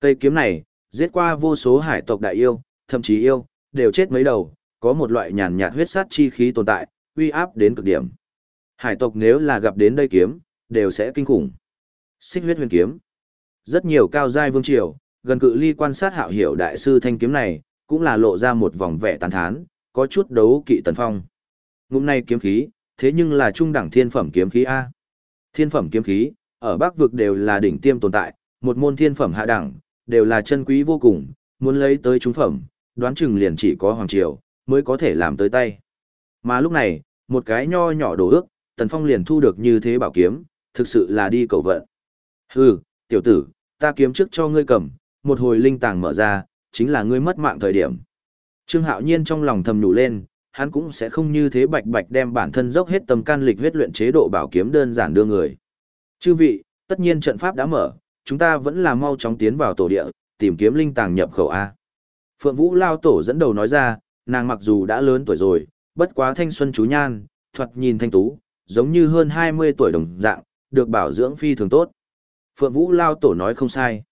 Cây kiếm này, giết qua vô số hải tộc đại yêu, thậm chí yêu, đều chết mấy đầu, có một loại nhàn nhạt huyết sát chi khí tồn tại, uy áp đến cực điểm. Hải tộc nếu là gặp đến đây kiếm, đều sẽ kinh khủng. Xích huyết huyền kiếm. Rất nhiều cao giai vương triều, gần cự ly quan sát hạo hiểu đại sư thanh kiếm này, cũng là lộ ra một vòng vẻ tàn thán, có chút đấu kỵ tần phong. Ngụm này kiếm khí, thế nhưng là trung đẳng thiên phẩm kiếm khí A. Thiên phẩm kiếm khí, ở Bắc vực đều là đỉnh tiêm tồn tại, một môn thiên phẩm hạ đẳng, đều là chân quý vô cùng, muốn lấy tới trung phẩm, đoán chừng liền chỉ có Hoàng Triều, mới có thể làm tới tay. Mà lúc này, một cái nho nhỏ đồ ước, Tần Phong liền thu được như thế bảo kiếm, thực sự là đi cầu vận. Hừ, tiểu tử, ta kiếm trước cho ngươi cầm, một hồi linh tàng mở ra, chính là ngươi mất mạng thời điểm. Trương Hạo Nhiên trong lòng thầm nhủ lên, hắn cũng sẽ không như thế bạch bạch đem bản thân dốc hết tâm can lịch huyết luyện chế độ bảo kiếm đơn giản đưa người. Chư vị, tất nhiên trận pháp đã mở, chúng ta vẫn là mau chóng tiến vào tổ địa, tìm kiếm linh tàng nhập khẩu A. Phượng Vũ Lao Tổ dẫn đầu nói ra, nàng mặc dù đã lớn tuổi rồi, bất quá thanh xuân chú nhan, thuật nhìn thanh tú, giống như hơn 20 tuổi đồng dạng, được bảo dưỡng phi thường tốt. Phượng Vũ lao tổ nói không sai.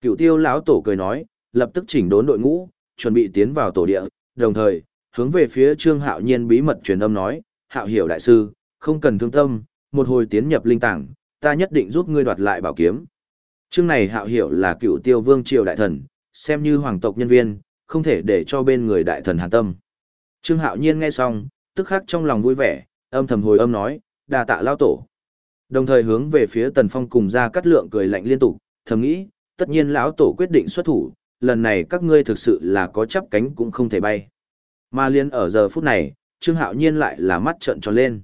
Cựu tiêu lão tổ cười nói, lập tức chỉnh đốn đội ngũ, chuẩn bị tiến vào tổ địa, đồng thời, hướng về phía Trương Hạo Nhiên bí mật truyền âm nói, Hạo hiểu đại sư, không cần thương tâm, một hồi tiến nhập linh tảng, ta nhất định giúp ngươi đoạt lại bảo kiếm. chương này Hạo hiểu là cựu tiêu vương triều đại thần, xem như hoàng tộc nhân viên, không thể để cho bên người đại thần hàn tâm. Trương Hạo Nhiên nghe xong, tức khắc trong lòng vui vẻ, âm thầm hồi âm nói, đa tạ lao tổ. Đồng thời hướng về phía Tần Phong cùng ra cắt lượng cười lạnh liên tục, thầm nghĩ, tất nhiên lão tổ quyết định xuất thủ, lần này các ngươi thực sự là có chắp cánh cũng không thể bay. Mà liên ở giờ phút này, Trương Hạo Nhiên lại là mắt trợn tròn lên.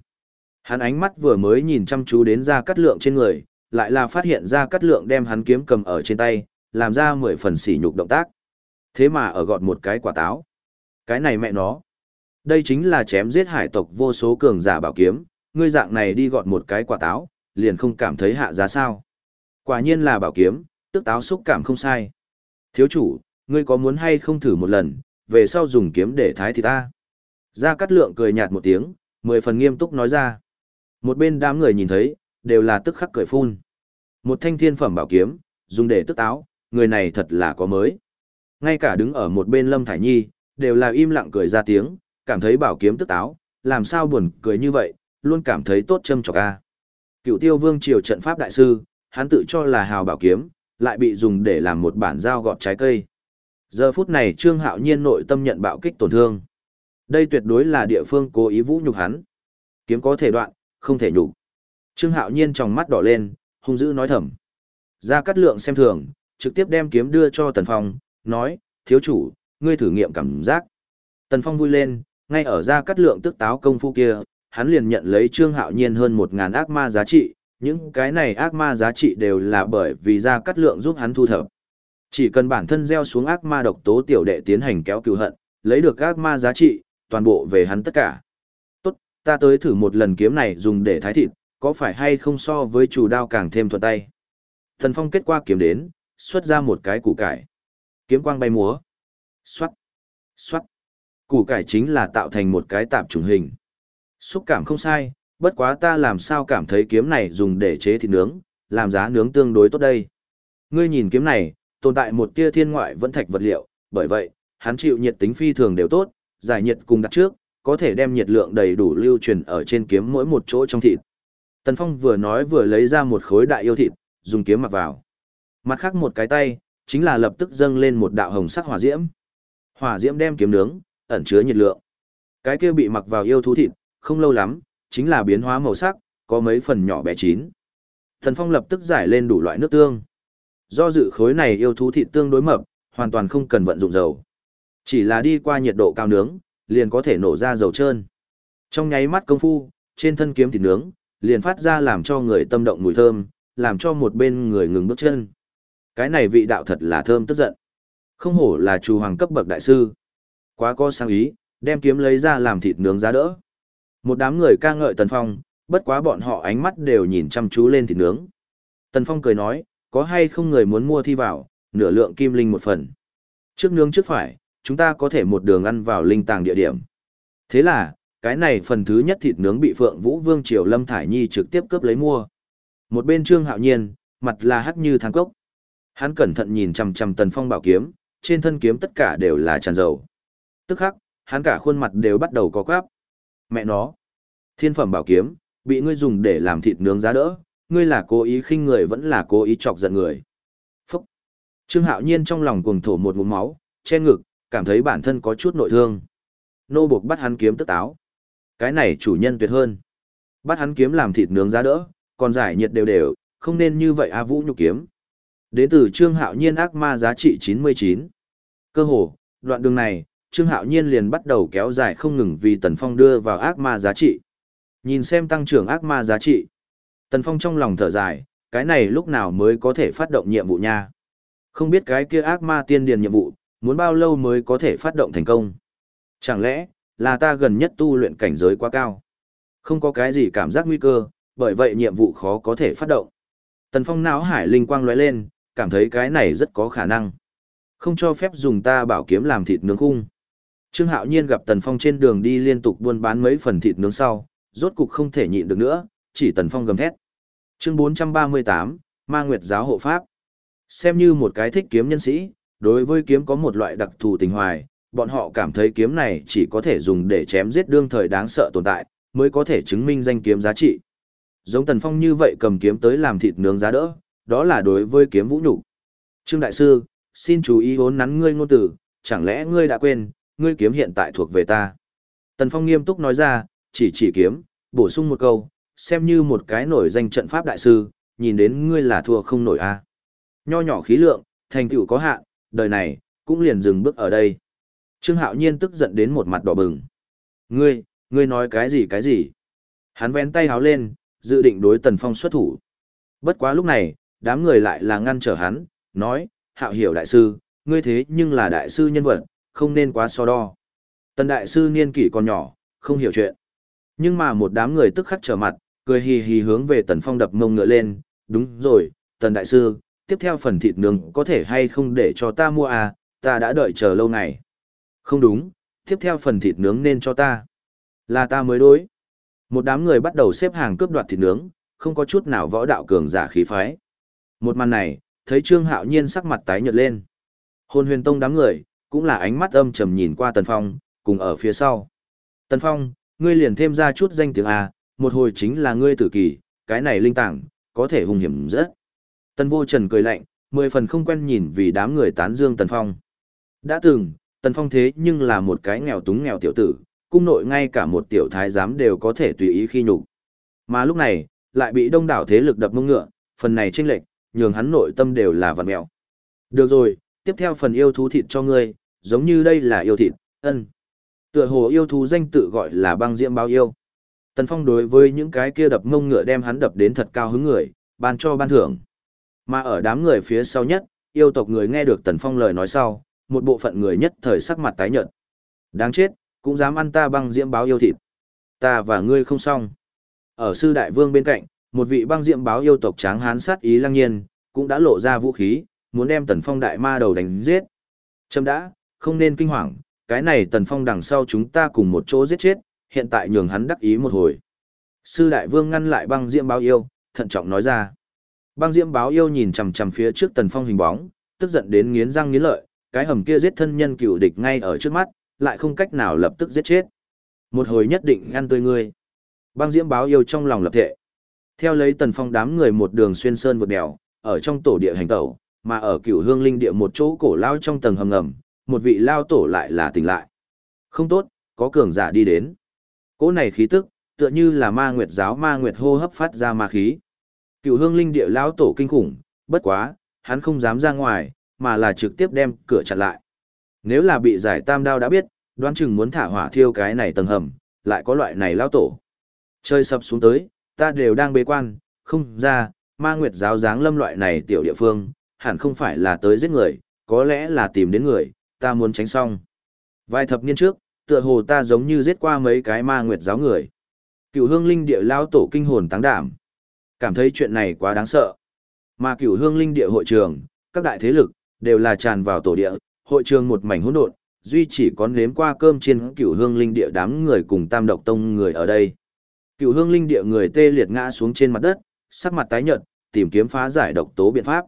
Hắn ánh mắt vừa mới nhìn chăm chú đến ra cắt lượng trên người, lại là phát hiện ra cắt lượng đem hắn kiếm cầm ở trên tay, làm ra mười phần sỉ nhục động tác. Thế mà ở gọt một cái quả táo. Cái này mẹ nó. Đây chính là chém giết hải tộc vô số cường giả bảo kiếm, ngươi dạng này đi gọt một cái quả táo, liền không cảm thấy hạ giá sao. Quả nhiên là bảo kiếm, tức táo xúc cảm không sai. Thiếu chủ, ngươi có muốn hay không thử một lần, về sau dùng kiếm để thái thì ta. Gia Cát Lượng cười nhạt một tiếng, mười phần nghiêm túc nói ra. Một bên đám người nhìn thấy, đều là tức khắc cười phun. Một thanh thiên phẩm bảo kiếm, dùng để tức táo, người này thật là có mới. Ngay cả đứng ở một bên Lâm Thải Nhi, đều là im lặng cười ra tiếng, cảm thấy bảo kiếm tức táo, làm sao buồn cười như vậy, luôn cảm thấy tốt châm chọc a. Cựu Tiêu Vương triều trận pháp đại sư, hắn tự cho là hào bảo kiếm, lại bị dùng để làm một bản dao gọt trái cây. Giờ phút này Trương Hạo Nhiên nội tâm nhận bạo kích tổn thương. Đây tuyệt đối là địa phương cố ý vũ nhục hắn. Kiếm có thể đoạn, không thể nhục. Trương Hạo Nhiên trong mắt đỏ lên, hung dữ nói thầm. Ra cắt lượng xem thường, trực tiếp đem kiếm đưa cho Tần Phong, nói, thiếu chủ, ngươi thử nghiệm cảm giác. Tần Phong vui lên, ngay ở ra cắt lượng tức táo công phu kia, hắn liền nhận lấy Trương Hạo Nhiên hơn một ngàn ác ma giá trị, những cái này ác ma giá trị đều là bởi vì ra cắt lượng giúp hắn thu thập. Chỉ cần bản thân gieo xuống ác ma độc tố tiểu đệ tiến hành kéo cừu hận, lấy được ác ma giá trị, toàn bộ về hắn tất cả. Tốt, ta tới thử một lần kiếm này dùng để thái thịt, có phải hay không so với chủ đao càng thêm thuận tay. Thần Phong kết qua kiếm đến, xuất ra một cái củ cải. Kiếm quang bay múa. Xoát. Xoát. Củ cải chính là tạo thành một cái tạp trùng hình. Xúc cảm không sai, bất quá ta làm sao cảm thấy kiếm này dùng để chế thịt nướng, làm giá nướng tương đối tốt đây. Ngươi nhìn kiếm này, tồn tại một tia thiên ngoại vẫn thạch vật liệu, bởi vậy, hắn chịu nhiệt tính phi thường đều tốt, giải nhiệt cùng đặt trước, có thể đem nhiệt lượng đầy đủ lưu truyền ở trên kiếm mỗi một chỗ trong thịt. Tần Phong vừa nói vừa lấy ra một khối đại yêu thịt, dùng kiếm mặc vào. Mặt khác một cái tay, chính là lập tức dâng lên một đạo hồng sắc hỏa diễm. Hỏa diễm đem kiếm nướng, ẩn chứa nhiệt lượng. Cái kia bị mặc vào yêu thú thịt, không lâu lắm, chính là biến hóa màu sắc, có mấy phần nhỏ bé chín. Tần Phong lập tức giải lên đủ loại nước tương. Do dự khối này yêu thú thịt tương đối mập, hoàn toàn không cần vận dụng dầu. Chỉ là đi qua nhiệt độ cao nướng, liền có thể nổ ra dầu trơn. Trong nháy mắt công phu, trên thân kiếm thịt nướng, liền phát ra làm cho người tâm động mùi thơm, làm cho một bên người ngừng bước chân. Cái này vị đạo thật là thơm tức giận. Không hổ là chủ hoàng cấp bậc đại sư. Quá có sáng ý, đem kiếm lấy ra làm thịt nướng giá đỡ. Một đám người ca ngợi Tần Phong, bất quá bọn họ ánh mắt đều nhìn chăm chú lên thịt nướng. Tần Phong cười nói, có hay không người muốn mua thi vào, nửa lượng kim linh một phần. Trước nướng trước phải, chúng ta có thể một đường ăn vào linh tàng địa điểm. Thế là, cái này phần thứ nhất thịt nướng bị Phượng Vũ Vương Triều Lâm Thải Nhi trực tiếp cướp lấy mua. Một bên Trương Hạo Nhiên, mặt là hắc như than cốc. Hắn cẩn thận nhìn chằm chằm Tần Phong bảo kiếm, trên thân kiếm tất cả đều là tràn dầu. Tức khắc, hắn cả khuôn mặt đều bắt đầu có quáp. Mẹ nó, thiên phẩm bảo kiếm, bị ngươi dùng để làm thịt nướng giá đỡ, ngươi là cố ý khinh người vẫn là cố ý chọc giận người. Phúc! Trương Hạo Nhiên trong lòng cuồng thổ một ngụm máu, che ngực, cảm thấy bản thân có chút nội thương. Nô buộc bắt hắn kiếm tức táo. Cái này chủ nhân tuyệt hơn. Bắt hắn kiếm làm thịt nướng giá đỡ, còn giải nhiệt đều đều, không nên như vậy A Vũ nhục kiếm. Đến từ Trương Hạo Nhiên ác ma giá trị 99. Cơ hồ, đoạn đường này, Trương Hạo Nhiên liền bắt đầu kéo dài không ngừng vì Tần Phong đưa vào ác ma giá trị. Nhìn xem tăng trưởng ác ma giá trị. Tần Phong trong lòng thở dài, cái này lúc nào mới có thể phát động nhiệm vụ nha. Không biết cái kia ác ma tiên điền nhiệm vụ, muốn bao lâu mới có thể phát động thành công. Chẳng lẽ, là ta gần nhất tu luyện cảnh giới quá cao. Không có cái gì cảm giác nguy cơ, bởi vậy nhiệm vụ khó có thể phát động. Tần Phong não hải linh quang lóe lên, cảm thấy cái này rất có khả năng. Không cho phép dùng ta bảo kiếm làm thịt nướng khung. Trương Hạo Nhiên gặp Tần Phong trên đường đi liên tục buôn bán mấy phần thịt nướng sau, rốt cục không thể nhịn được nữa, chỉ Tần Phong gầm thét. Chương 438, Ma Nguyệt giáo hộ pháp. Xem như một cái thích kiếm nhân sĩ, đối với kiếm có một loại đặc thù tình hoài, bọn họ cảm thấy kiếm này chỉ có thể dùng để chém giết đương thời đáng sợ tồn tại, mới có thể chứng minh danh kiếm giá trị. Giống Tần Phong như vậy cầm kiếm tới làm thịt nướng giá đỡ, đó là đối với kiếm vũ nhục. Trương Đại Sư, xin chú ý hốn nắn ngươi ngôn tử, chẳng lẽ ngươi đã quên, ngươi kiếm hiện tại thuộc về ta. Tần Phong nghiêm túc nói ra, chỉ chỉ kiếm, bổ sung một câu, xem như một cái nổi danh trận pháp đại sư, nhìn đến ngươi là thua không nổi a. Nho nhỏ khí lượng, thành tựu có hạn, đời này, cũng liền dừng bước ở đây. Trương Hạo Nhiên tức giận đến một mặt đỏ bừng. Ngươi, ngươi nói cái gì cái gì? Hắn vén tay háo lên, dự định đối Tần Phong xuất thủ. Bất quá lúc này, đám người lại là ngăn trở hắn, nói, Hạo hiểu đại sư, ngươi thế nhưng là đại sư nhân vật, không nên quá so đo. Tần đại sư niên kỷ còn nhỏ, không hiểu chuyện. Nhưng mà một đám người tức khắc trở mặt, cười hì hì hướng về Tần Phong đập mông ngựa lên, đúng rồi, Tần đại sư, tiếp theo phần thịt nướng có thể hay không để cho ta mua à, ta đã đợi chờ lâu ngày. Không đúng, tiếp theo phần thịt nướng nên cho ta. Là ta mới đối. Một đám người bắt đầu xếp hàng cướp đoạt thịt nướng, không có chút nào võ đạo cường giả khí phái. Một màn này, thấy Trương Hạo Nhiên sắc mặt tái nhợt lên. Hôn huyền tông đám người, cũng là ánh mắt âm trầm nhìn qua Tần Phong, cùng ở phía sau. Tần Phong, ngươi liền thêm ra chút danh tiếng A, một hồi chính là ngươi tử kỳ, cái này linh tảng, có thể hung hiểm rất. Tần vô trần cười lạnh, mười phần không quen nhìn vì đám người tán dương Tần Phong. Đã từng, Tần Phong thế nhưng là một cái nghèo túng nghèo tiểu tử, cung nội ngay cả một tiểu thái giám đều có thể tùy ý khi nhục. Mà lúc này, lại bị đông đảo thế lực đập mông ngựa, phần này chênh lệch, nhường hắn nội tâm đều là vật mẹo. Được rồi, tiếp theo phần yêu thú thịt cho ngươi, giống như đây là yêu thịt, ân. Tựa hồ yêu thú danh tự gọi là băng diễm báo yêu. Tần Phong đối với những cái kia đập mông ngựa đem hắn đập đến thật cao hứng người, ban cho ban thưởng. Mà ở đám người phía sau nhất, yêu tộc người nghe được Tần Phong lời nói sau, một bộ phận người nhất thời sắc mặt tái nhợt. Đáng chết, cũng dám ăn ta băng diễm báo yêu thịt. Ta và ngươi không xong. Ở sư đại vương bên cạnh, một vị băng diễm báo yêu tộc tráng hán sát ý lăng nhiên, cũng đã lộ ra vũ khí, muốn đem tần phong đại ma đầu đánh giết. Châm đã, không nên kinh hoàng, cái này tần phong đằng sau chúng ta cùng một chỗ giết chết, hiện tại nhường hắn đắc ý một hồi. Sư đại vương ngăn lại băng diễm báo yêu, thận trọng nói ra. Băng diễm báo yêu nhìn chằm chằm phía trước tần phong hình bóng, tức giận đến nghiến răng nghiến lợi, cái hầm kia giết thân nhân cựu địch ngay ở trước mắt, lại không cách nào lập tức giết chết. Một hồi nhất định ngăn tươi ngươi. Băng diễm báo yêu trong lòng lập thệ. Theo lấy tần phong đám người một đường xuyên sơn vượt đèo, ở trong tổ địa hành tẩu, mà ở cựu hương linh địa một chỗ cổ lao trong tầng hầm ngầm, một vị lao tổ lại là tỉnh lại. Không tốt, có cường giả đi đến. Cỗ này khí tức, tựa như là ma nguyệt giáo ma nguyệt hô hấp phát ra ma khí. cựu hương linh địa lão tổ kinh khủng, bất quá, hắn không dám ra ngoài, mà là trực tiếp đem cửa chặn lại. Nếu là bị giải tam đao đã biết, đoán chừng muốn thả hỏa thiêu cái này tầng hầm, lại có loại này lão tổ. Chơi sập xuống tới, ta đều đang bế quan, không ra, ma nguyệt giáo dáng lâm loại này tiểu địa phương, hẳn không phải là tới giết người, có lẽ là tìm đến người, ta muốn tránh xong. Vài thập niên trước, tựa hồ ta giống như giết qua mấy cái ma nguyệt giáo người. cửu hương linh địa lao tổ kinh hồn táng đảm. Cảm thấy chuyện này quá đáng sợ. Mà cửu hương linh địa hội trường, các đại thế lực, đều là tràn vào tổ địa, hội trường một mảnh hỗn độn, duy chỉ có nếm qua cơm trên cửu hương linh địa đám người cùng tam độc tông người ở đây. cửu hương linh địa người tê liệt ngã xuống trên mặt đất, sắc mặt tái nhợt, tìm kiếm phá giải độc tố biện pháp.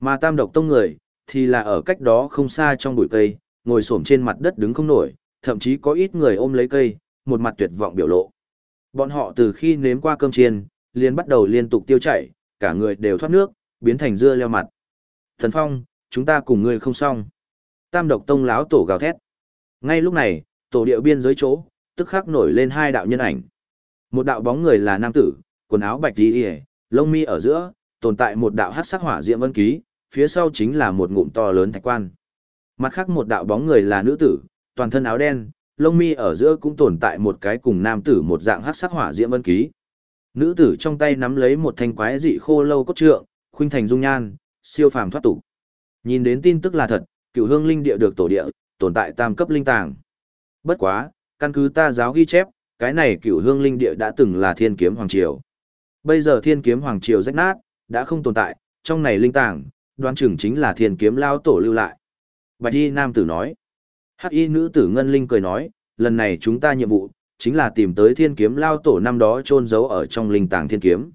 Mà tam độc tông người, thì là ở cách đó không xa trong bụi cây, ngồi xổm trên mặt đất đứng không nổi, thậm chí có ít người ôm lấy cây, một mặt tuyệt vọng biểu lộ. Bọn họ từ khi nếm qua cơm chiên, liền bắt đầu liên tục tiêu chảy, cả người đều thoát nước, biến thành dưa leo mặt. Thần Phong, chúng ta cùng ngươi không xong. Tam độc tông láo tổ gào thét. Ngay lúc này, tổ địa biên giới chỗ, tức khắc nổi lên hai đạo nhân ảnh. Một đạo bóng người là nam tử, quần áo bạch đi yề, lông mi ở giữa, tồn tại một đạo hát sắc hỏa diệm vân ký, phía sau chính là một ngụm to lớn thạch quan. Mặt khác một đạo bóng người là nữ tử, toàn thân áo đen, lông mi ở giữa cũng tồn tại một cái cùng nam tử một dạng hắc sắc hỏa diễm ân ký. Nữ tử trong tay nắm lấy một thanh quái dị khô lâu cốt trượng, khuynh thành dung nhan, siêu phàm thoát tục. Nhìn đến tin tức là thật, cựu hương linh địa được tổ địa, tồn tại tam cấp linh tàng. Bất quá, căn cứ ta giáo ghi chép, cái này cựu hương linh địa đã từng là thiên kiếm hoàng triều. Bây giờ thiên kiếm hoàng triều rách nát, đã không tồn tại, trong này linh tàng, đoán chừng chính là thiên kiếm lao tổ lưu lại. Bạch y nam tử nói. Hắc y nữ tử ngân linh cười nói, lần này chúng ta nhiệm vụ, chính là tìm tới thiên kiếm lao tổ năm đó trôn giấu ở trong linh tàng thiên kiếm.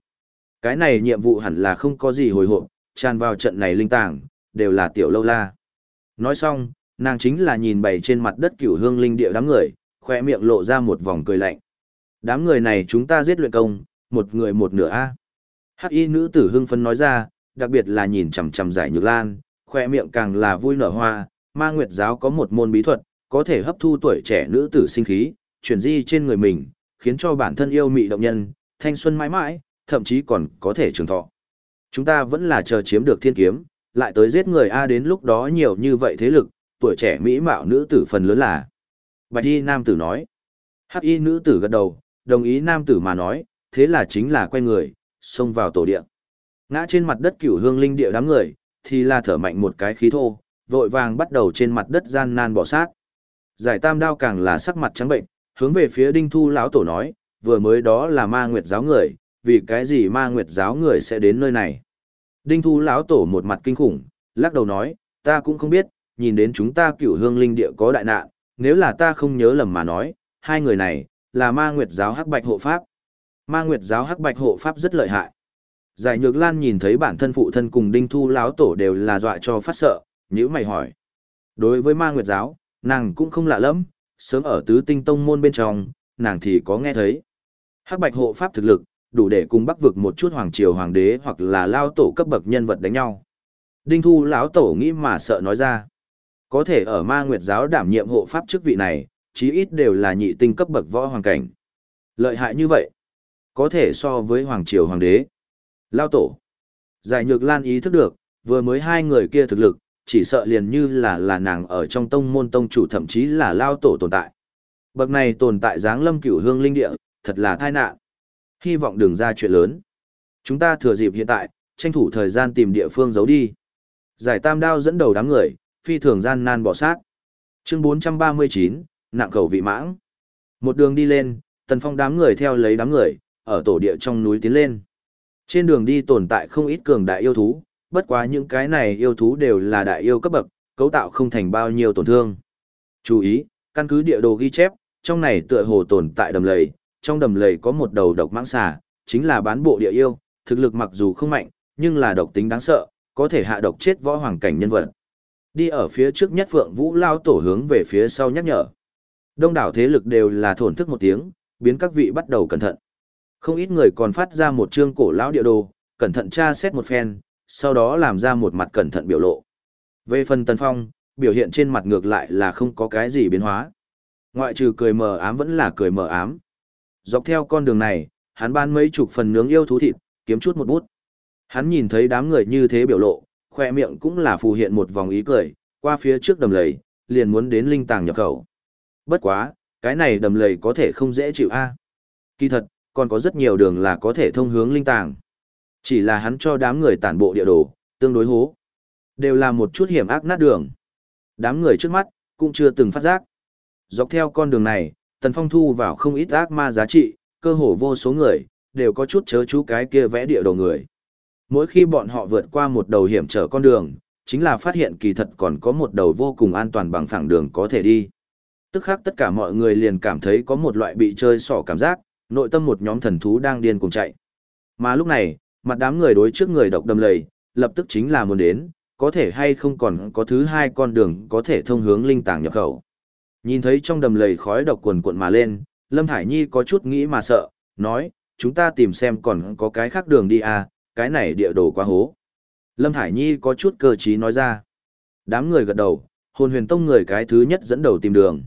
Cái này nhiệm vụ hẳn là không có gì hồi hộp, tràn vào trận này linh tàng, đều là tiểu lâu la. Nói xong, nàng chính là nhìn bày trên mặt đất cửu hương linh địa đám người, khoe miệng lộ ra một vòng cười lạnh. Đám người này chúng ta giết luyện công, một người một nửa A. Hắc y nữ tử hưng phấn nói ra, đặc biệt là nhìn chằm chằm giải nhược lan, khoe miệng càng là vui nở hoa, ma nguyệt giáo có một môn bí thuật, có thể hấp thu tuổi trẻ nữ tử sinh khí, chuyển di trên người mình, khiến cho bản thân yêu mị động nhân, thanh xuân mãi mãi, thậm chí còn có thể trường thọ. Chúng ta vẫn là chờ chiếm được thiên kiếm, lại tới giết người A đến lúc đó nhiều như vậy thế lực, tuổi trẻ mỹ mạo nữ tử phần lớn là. Bạch y nam tử nói. Hắc y nữ tử gật đầu, đồng ý nam tử mà nói, thế là chính là quay người, xông vào tổ địa. Ngã trên mặt đất cửu hương linh địa đám người, thì là thở mạnh một cái khí thô, vội vàng bắt đầu trên mặt đất gian nan bỏ sát. Giải tam đao càng là sắc mặt trắng bệnh, hướng về phía đinh thu lão tổ nói, vừa mới đó là ma nguyệt giáo người, vì cái gì ma nguyệt giáo người sẽ đến nơi này. Đinh thu lão tổ một mặt kinh khủng, lắc đầu nói, ta cũng không biết, nhìn đến chúng ta cửu hương linh địa có đại nạn, nếu là ta không nhớ lầm mà nói, hai người này, là ma nguyệt giáo hắc bạch hộ pháp. Ma nguyệt giáo hắc bạch hộ pháp rất lợi hại. Giải Nhược Lan nhìn thấy bản thân phụ thân cùng Đinh Thu lão tổ đều là dọa cho phát sợ, nhữ mày hỏi. Đối với Ma Nguyệt giáo, nàng cũng không lạ lắm, sớm ở tứ tinh tông môn bên trong, nàng thì có nghe thấy. Hắc Bạch hộ pháp thực lực, đủ để cùng Bắc vực một chút hoàng triều hoàng đế hoặc là lao tổ cấp bậc nhân vật đánh nhau. Đinh Thu lão tổ nghĩ mà sợ nói ra. Có thể ở Ma Nguyệt giáo đảm nhiệm hộ pháp chức vị này, chí ít đều là nhị tinh cấp bậc võ hoàng cảnh. Lợi hại như vậy, có thể so với hoàng triều hoàng đế. Lao tổ. Giải nhược lan ý thức được, vừa mới hai người kia thực lực, chỉ sợ liền như là là nàng ở trong tông môn tông chủ thậm chí là lao tổ tồn tại. Bậc này tồn tại dáng lâm cửu hương linh địa, thật là tai nạn. Hy vọng đừng ra chuyện lớn. Chúng ta thừa dịp hiện tại, tranh thủ thời gian tìm địa phương giấu đi. Giải tam đao dẫn đầu đám người, phi thường gian nan bỏ sát. Chương 439, nặng khẩu vị mãng. Một đường đi lên, tần phong đám người theo lấy đám người, ở tổ địa trong núi tiến lên. Trên đường đi tồn tại không ít cường đại yêu thú, bất quá những cái này yêu thú đều là đại yêu cấp bậc, cấu tạo không thành bao nhiêu tổn thương. Chú ý, căn cứ địa đồ ghi chép, trong này tựa hồ tồn tại đầm lầy, trong đầm lầy có một đầu độc mãng xà, chính là bán bộ địa yêu, thực lực mặc dù không mạnh, nhưng là độc tính đáng sợ, có thể hạ độc chết võ hoàng cảnh nhân vật. Đi ở phía trước nhất Phượng Vũ lao tổ hướng về phía sau nhắc nhở. Đông đảo thế lực đều là thổn thức một tiếng, biến các vị bắt đầu cẩn thận. Không ít người còn phát ra một chương cổ lão địa đồ, cẩn thận tra xét một phen, sau đó làm ra một mặt cẩn thận biểu lộ. Về phần Tần Phong, biểu hiện trên mặt ngược lại là không có cái gì biến hóa. Ngoại trừ cười mờ ám vẫn là cười mờ ám. Dọc theo con đường này, hắn ban mấy chục phần nướng yêu thú thịt, kiếm chút một bút. Hắn nhìn thấy đám người như thế biểu lộ, khoe miệng cũng là phù hiện một vòng ý cười, qua phía trước đầm lầy, liền muốn đến linh tàng nhập khẩu. Bất quá, cái này đầm lầy có thể không dễ chịu a. Kỳ thật, còn có rất nhiều đường là có thể thông hướng linh tàng. Chỉ là hắn cho đám người tản bộ địa đồ, tương đối hố. Đều là một chút hiểm ác nát đường. Đám người trước mắt, cũng chưa từng phát giác. Dọc theo con đường này, Tần Phong thu vào không ít ác ma giá trị, cơ hồ vô số người, đều có chút chớ chú cái kia vẽ địa đồ người. Mỗi khi bọn họ vượt qua một đầu hiểm trở con đường, chính là phát hiện kỳ thật còn có một đầu vô cùng an toàn bằng phẳng đường có thể đi. Tức khác tất cả mọi người liền cảm thấy có một loại bị chơi sỏ cảm giác, nội tâm một nhóm thần thú đang điên cùng chạy. Mà lúc này, mặt đám người đối trước người độc đầm lầy, lập tức chính là muốn đến, có thể hay không còn có thứ hai con đường có thể thông hướng linh tàng nhập khẩu. Nhìn thấy trong đầm lầy khói độc cuồn cuộn mà lên, Lâm Thải Nhi có chút nghĩ mà sợ, nói, chúng ta tìm xem còn có cái khác đường đi à, cái này địa đồ quá hố. Lâm Thải Nhi có chút cơ trí nói ra. Đám người gật đầu, hồn huyền tông người cái thứ nhất dẫn đầu tìm đường.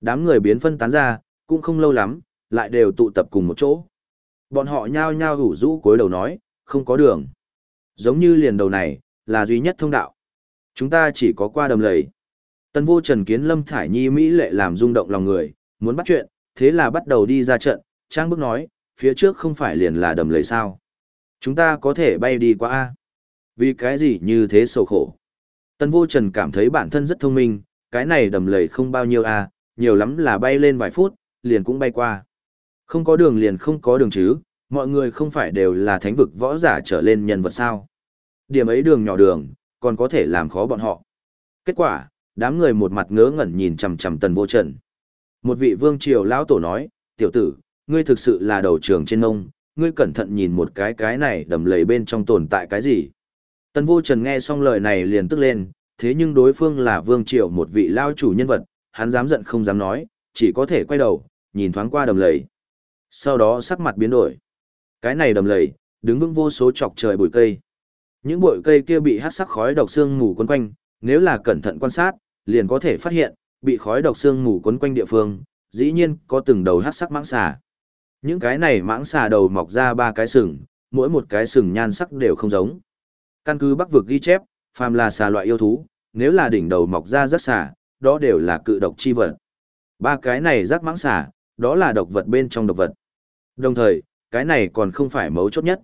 Đám người biến phân tán ra, cũng không lâu lắm, lại đều tụ tập cùng một chỗ. Bọn họ nhao nhao hủ rũ cuối đầu nói, không có đường. Giống như liền đầu này, là duy nhất thông đạo. Chúng ta chỉ có qua đầm lầy. Tân vô trần kiến Lâm Thải Nhi Mỹ lệ làm rung động lòng người, muốn bắt chuyện, thế là bắt đầu đi ra trận, trang bước nói, phía trước không phải liền là đầm lầy sao. Chúng ta có thể bay đi qua A. Vì cái gì như thế sầu khổ. Tân vô trần cảm thấy bản thân rất thông minh, cái này đầm lầy không bao nhiêu A, nhiều lắm là bay lên vài phút, liền cũng bay qua. Không có đường liền không có đường chứ, mọi người không phải đều là thánh vực võ giả trở lên nhân vật sao. Điểm ấy đường nhỏ đường, còn có thể làm khó bọn họ. Kết quả, đám người một mặt ngớ ngẩn nhìn chằm chằm tần vô trần. Một vị vương triều lão tổ nói, tiểu tử, ngươi thực sự là đầu trường trên ông, ngươi cẩn thận nhìn một cái cái này đầm lầy bên trong tồn tại cái gì. Tần vô trần nghe xong lời này liền tức lên, thế nhưng đối phương là vương triều một vị lao chủ nhân vật, hắn dám giận không dám nói, chỉ có thể quay đầu, nhìn thoáng qua đầm lầy. Sau đó sắc mặt biến đổi. Cái này đầm lầy, đứng vững vô số chọc trời bụi cây. Những bụi cây kia bị hát sắc khói độc xương mù quấn quanh, nếu là cẩn thận quan sát, liền có thể phát hiện, bị khói độc xương mù quấn quanh địa phương, dĩ nhiên có từng đầu hát sắc mãng xà. Những cái này mãng xà đầu mọc ra ba cái sừng, mỗi một cái sừng nhan sắc đều không giống. Căn cứ Bắc vực ghi chép, phàm là xà loại yêu thú, nếu là đỉnh đầu mọc ra rất xà, đó đều là cự độc chi vật. Ba cái này rác mãng xà, đó là độc vật bên trong độc vật. Đồng thời, cái này còn không phải mấu chốt nhất.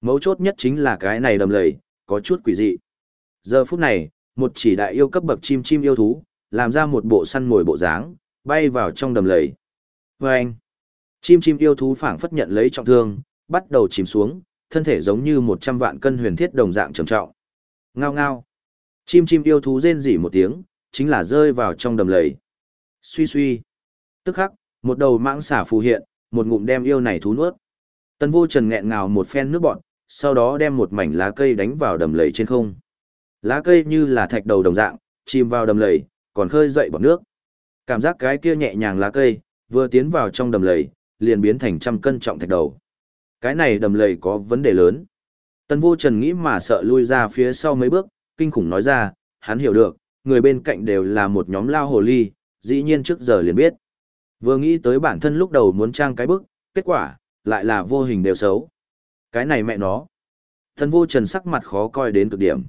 Mấu chốt nhất chính là cái này đầm lầy, có chút quỷ dị. Giờ phút này, một chỉ đại yêu cấp bậc chim chim yêu thú, làm ra một bộ săn mồi bộ dáng, bay vào trong đầm lầy. Và anh, chim chim yêu thú phảng phất nhận lấy trọng thương, bắt đầu chìm xuống, thân thể giống như một trăm vạn cân huyền thiết đồng dạng trầm trọng. Ngao ngao. Chim chim yêu thú rên rỉ một tiếng, chính là rơi vào trong đầm lầy. Suy suy. Tức khắc, một đầu mãng xả phù hiện, một ngụm đem yêu này thú nuốt. Tân vô trần nghẹn ngào một phen nước bọn, sau đó đem một mảnh lá cây đánh vào đầm lầy trên không. Lá cây như là thạch đầu đồng dạng, chìm vào đầm lầy, còn khơi dậy bọt nước. Cảm giác cái kia nhẹ nhàng lá cây, vừa tiến vào trong đầm lầy, liền biến thành trăm cân trọng thạch đầu. Cái này đầm lầy có vấn đề lớn. Tân vô trần nghĩ mà sợ lui ra phía sau mấy bước, kinh khủng nói ra, hắn hiểu được, người bên cạnh đều là một nhóm lao hồ ly, dĩ nhiên trước giờ liền biết. Vừa nghĩ tới bản thân lúc đầu muốn trang cái bức, kết quả, lại là vô hình đều xấu. Cái này mẹ nó. Thần vô trần sắc mặt khó coi đến cực điểm.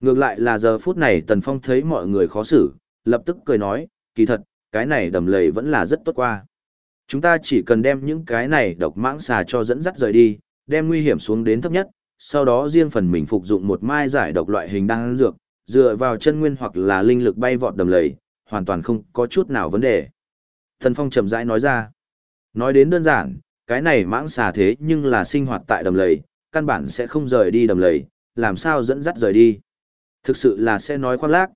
Ngược lại là giờ phút này Tần Phong thấy mọi người khó xử, lập tức cười nói, kỳ thật, cái này đầm lầy vẫn là rất tốt qua. Chúng ta chỉ cần đem những cái này độc mãng xà cho dẫn dắt rời đi, đem nguy hiểm xuống đến thấp nhất, sau đó riêng phần mình phục dụng một mai giải độc loại hình đang dược, dựa vào chân nguyên hoặc là linh lực bay vọt đầm lầy, hoàn toàn không có chút nào vấn đề. Thần Phong chậm rãi nói ra. Nói đến đơn giản, cái này mãng xà thế nhưng là sinh hoạt tại đầm lầy, căn bản sẽ không rời đi đầm lầy, làm sao dẫn dắt rời đi. Thực sự là sẽ nói khoác lác.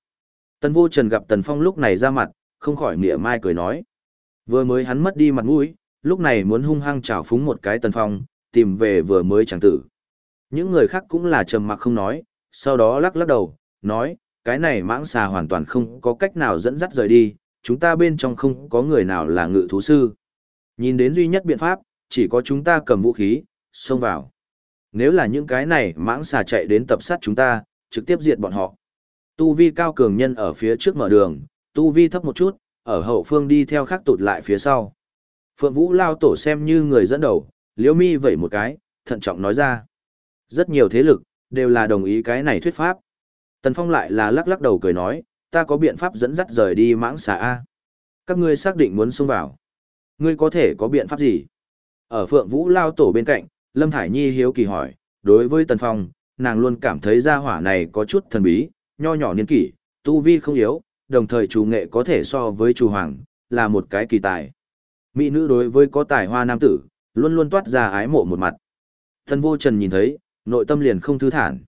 Tần vô trần gặp Tần Phong lúc này ra mặt, không khỏi mỉa mai cười nói. Vừa mới hắn mất đi mặt mũi, lúc này muốn hung hăng trào phúng một cái Tần Phong, tìm về vừa mới chẳng tử. Những người khác cũng là trầm mặc không nói, sau đó lắc lắc đầu, nói, cái này mãng xà hoàn toàn không có cách nào dẫn dắt rời đi, chúng ta bên trong không có người nào là ngự thú sư. Nhìn đến duy nhất biện pháp, chỉ có chúng ta cầm vũ khí, xông vào. Nếu là những cái này mãng xà chạy đến tập sát chúng ta, trực tiếp diệt bọn họ. Tu vi cao cường nhân ở phía trước mở đường, tu vi thấp một chút, ở hậu phương đi theo khác tụt lại phía sau. Phượng Vũ lao tổ xem như người dẫn đầu, liễu mi vẩy một cái, thận trọng nói ra. Rất nhiều thế lực, đều là đồng ý cái này thuyết pháp. Tần Phong lại là lắc lắc đầu cười nói, ta có biện pháp dẫn dắt rời đi mãng xà A. Các ngươi xác định muốn xông vào. Ngươi có thể có biện pháp gì? Ở Phượng Vũ lao tổ bên cạnh, Lâm Thải Nhi hiếu kỳ hỏi, đối với Tần Phong, nàng luôn cảm thấy gia hỏa này có chút thần bí, nho nhỏ niên kỷ, tu vi không yếu, đồng thời chủ nghệ có thể so với chủ hoàng, là một cái kỳ tài. Mỹ nữ đối với có tài hoa nam tử, luôn luôn toát ra ái mộ một mặt. Thần vô trần nhìn thấy, nội tâm liền không thư thản.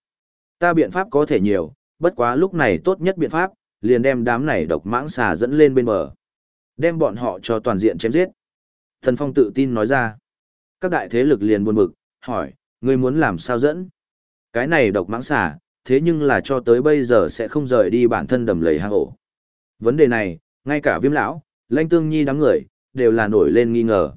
Ta biện pháp có thể nhiều, bất quá lúc này tốt nhất biện pháp, liền đem đám này độc mãng xà dẫn lên bên bờ. Đem bọn họ cho toàn diện chém giết. Thần Phong tự tin nói ra. Các đại thế lực liền buồn bực, hỏi, ngươi muốn làm sao dẫn? Cái này độc mãng xà, thế nhưng là cho tới bây giờ sẽ không rời đi bản thân đầm lầy hang ổ. Vấn đề này, ngay cả viêm lão, lãnh tương nhi đám người, đều là nổi lên nghi ngờ.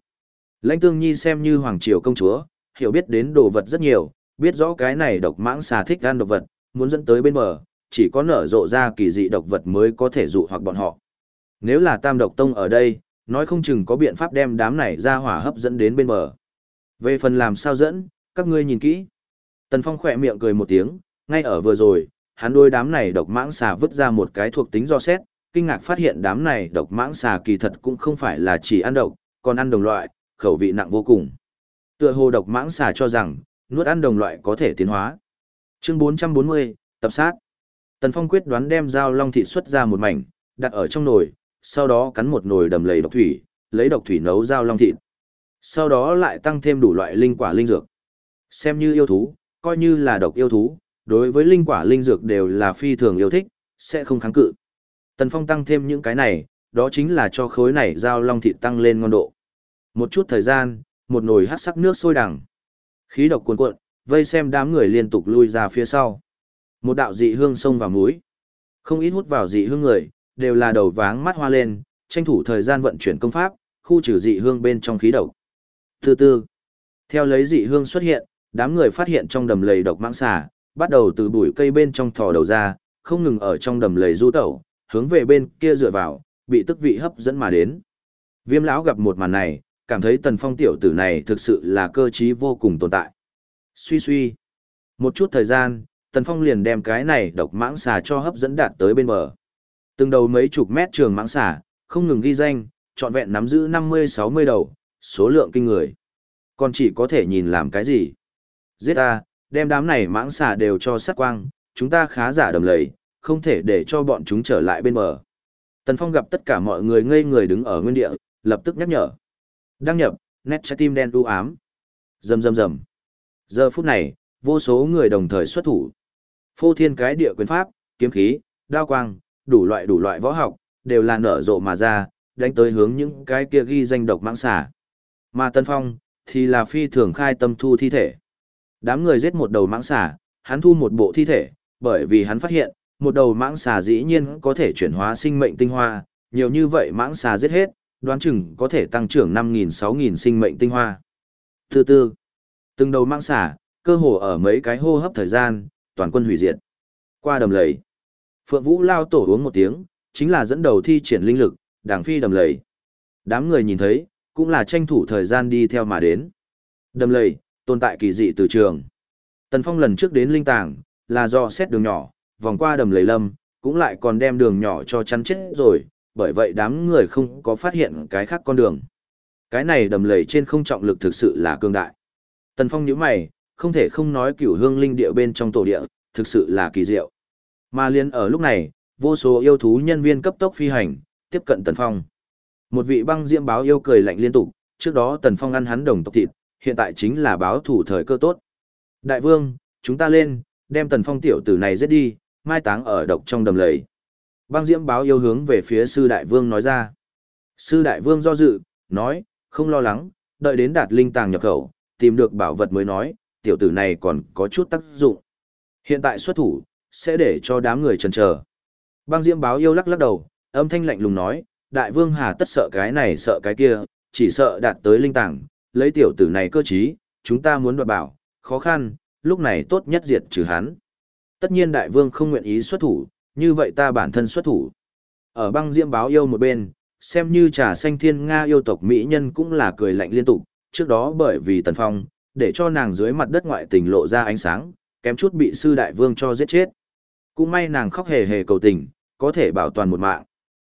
Lãnh tương nhi xem như hoàng triều công chúa, hiểu biết đến đồ vật rất nhiều, biết rõ cái này độc mãng xà thích gan độc vật, muốn dẫn tới bên bờ, chỉ có nở rộ ra kỳ dị độc vật mới có thể dụ hoặc bọn họ. Nếu là tam độc tông ở đây, nói không chừng có biện pháp đem đám này ra hỏa hấp dẫn đến bên bờ. Về phần làm sao dẫn, các ngươi nhìn kỹ. Tần Phong khỏe miệng cười một tiếng, ngay ở vừa rồi, hắn đôi đám này độc mãng xà vứt ra một cái thuộc tính do xét, kinh ngạc phát hiện đám này độc mãng xà kỳ thật cũng không phải là chỉ ăn độc, còn ăn đồng loại, khẩu vị nặng vô cùng. Tựa hồ độc mãng xà cho rằng, nuốt ăn đồng loại có thể tiến hóa. Chương 440, tập sát. Tần Phong quyết đoán đem dao long thịt xuất ra một mảnh, đặt ở trong nồi, sau đó cắn một nồi đầm lầy độc thủy, lấy độc thủy nấu dao long thịt. Sau đó lại tăng thêm đủ loại linh quả linh dược. Xem như yêu thú, coi như là độc yêu thú, đối với linh quả linh dược đều là phi thường yêu thích, sẽ không kháng cự. Tần Phong tăng thêm những cái này, đó chính là cho khối này dao long thịt tăng lên ngon độ. Một chút thời gian, một nồi hắc sắc nước sôi đằng. Khí độc cuồn cuộn, vây xem đám người liên tục lui ra phía sau. Một đạo dị hương xông vào mũi. Không ít hút vào dị hương người, đều là đầu váng mắt hoa lên, tranh thủ thời gian vận chuyển công pháp, khu trừ dị hương bên trong khí độc. Từ từ, theo lấy dị hương xuất hiện, đám người phát hiện trong đầm lầy độc mãng xà, bắt đầu từ bụi cây bên trong thò đầu ra, không ngừng ở trong đầm lầy du tẩu, hướng về bên kia dựa vào, bị tức vị hấp dẫn mà đến. Viêm lão gặp một màn này, cảm thấy tần phong tiểu tử này thực sự là cơ trí vô cùng tồn tại. Suy suy. Một chút thời gian, tần phong liền đem cái này độc mãng xà cho hấp dẫn đạt tới bên bờ. Từng đầu mấy chục mét trường mãng xà, không ngừng ghi danh, trọn vẹn nắm giữ 50-60 đầu, số lượng kinh người. Còn chỉ có thể nhìn làm cái gì? Giết ta, đem đám này mãng xà đều cho sát quang, chúng ta khá giả đầm lầy, không thể để cho bọn chúng trở lại bên bờ. Tần Phong gặp tất cả mọi người ngây người đứng ở nguyên địa, lập tức nhắc nhở. Đăng nhập, nét trái tim đen u ám. Rầm rầm rầm. Giờ phút này, vô số người đồng thời xuất thủ. Phô thiên cái địa quyền pháp, kiếm khí, đao quang, đủ loại đủ loại võ học, đều là nở rộ mà ra, đánh tới hướng những cái kia ghi danh độc mãng xà. Mà Tân Phong, thì là phi thường khai tâm thu thi thể. Đám người giết một đầu mãng xà, hắn thu một bộ thi thể, bởi vì hắn phát hiện, một đầu mãng xà dĩ nhiên có thể chuyển hóa sinh mệnh tinh hoa, nhiều như vậy mãng xà giết hết, đoán chừng có thể tăng trưởng 5.000-6.000 sinh mệnh tinh hoa. Từ từ, từng đầu mãng xà, cơ hồ ở mấy cái hô hấp thời gian, toàn quân hủy diệt. Qua đầm lầy, Phượng Vũ lao tổ uống một tiếng, chính là dẫn đầu thi triển linh lực, đảng phi đầm lầy. Đám người nhìn thấy, cũng là tranh thủ thời gian đi theo mà đến. Đầm lầy, tồn tại kỳ dị từ trường. Tần Phong lần trước đến linh tàng, là do xét đường nhỏ, vòng qua đầm lầy lâm, cũng lại còn đem đường nhỏ cho chắn chết rồi, bởi vậy đám người không có phát hiện cái khác con đường. Cái này đầm lầy trên không trọng lực thực sự là cương đại. Tần Phong nhíu mày, không thể không nói cửu hương linh địa bên trong tổ địa, thực sự là kỳ diệu. Mà liên ở lúc này, vô số yêu thú nhân viên cấp tốc phi hành, tiếp cận Tần Phong. Một vị băng diễm báo yêu cười lạnh liên tục, trước đó Tần Phong ăn hắn đồng tộc thịt, hiện tại chính là báo thủ thời cơ tốt. Đại vương, chúng ta lên, đem Tần Phong tiểu tử này giết đi, mai táng ở độc trong đầm lầy. Băng diễm báo yêu hướng về phía sư đại vương nói ra. Sư đại vương do dự, nói, không lo lắng, đợi đến đạt linh tàng nhập khẩu, tìm được bảo vật mới nói, tiểu tử này còn có chút tác dụng. Hiện tại xuất thủ, sẽ để cho đám người chần chờ. Băng diễm báo yêu lắc lắc đầu, âm thanh lạnh lùng nói, đại vương hà tất sợ cái này sợ cái kia, chỉ sợ đạt tới linh tảng, lấy tiểu tử này cơ trí, chúng ta muốn đoạt bảo, khó khăn, lúc này tốt nhất diệt trừ hắn. Tất nhiên đại vương không nguyện ý xuất thủ, như vậy ta bản thân xuất thủ. Ở băng diễm báo yêu một bên, xem như trà xanh thiên Nga yêu tộc Mỹ nhân cũng là cười lạnh liên tục, trước đó bởi vì tần phong, để cho nàng dưới mặt đất ngoại tình lộ ra ánh sáng, kém chút bị sư đại vương cho giết chết. Cũng may nàng khóc hề hề cầu tình, có thể bảo toàn một mạng.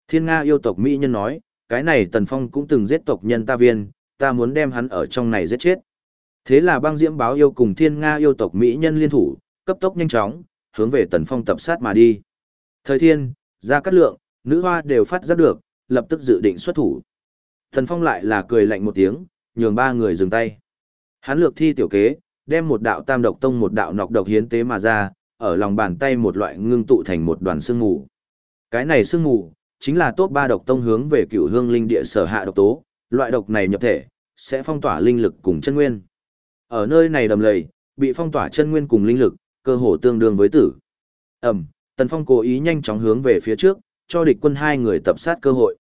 Thiên Nga yêu tộc Mỹ nhân nói, cái này tần phong cũng từng giết tộc nhân ta viên, ta muốn đem hắn ở trong này giết chết. Thế là băng diễm báo yêu cùng thiên Nga yêu tộc Mỹ nhân liên thủ, cấp tốc nhanh chóng, hướng về tần phong tập sát mà đi. Thời thiên, ra cắt lượng, nữ hoa đều phát giác được, lập tức dự định xuất thủ. Tần phong lại là cười lạnh một tiếng, nhường ba người dừng tay. Hắn lược thi tiểu kế, đem một đạo tam độc tông một đạo nọc độc hiến tế mà ra, ở lòng bàn tay một loại ngưng tụ thành một đoàn sương mù. Cái này sương mù, chính là top ba độc tông hướng về cửu hương linh địa sở hạ độc tố, loại độc này nhập thể, sẽ phong tỏa linh lực cùng chân nguyên. Ở nơi này đầm lầy, bị phong tỏa chân nguyên cùng linh lực, cơ hồ tương đương với tử. Ẩm, Tần Phong cố ý nhanh chóng hướng về phía trước, cho địch quân hai người tập sát cơ hội.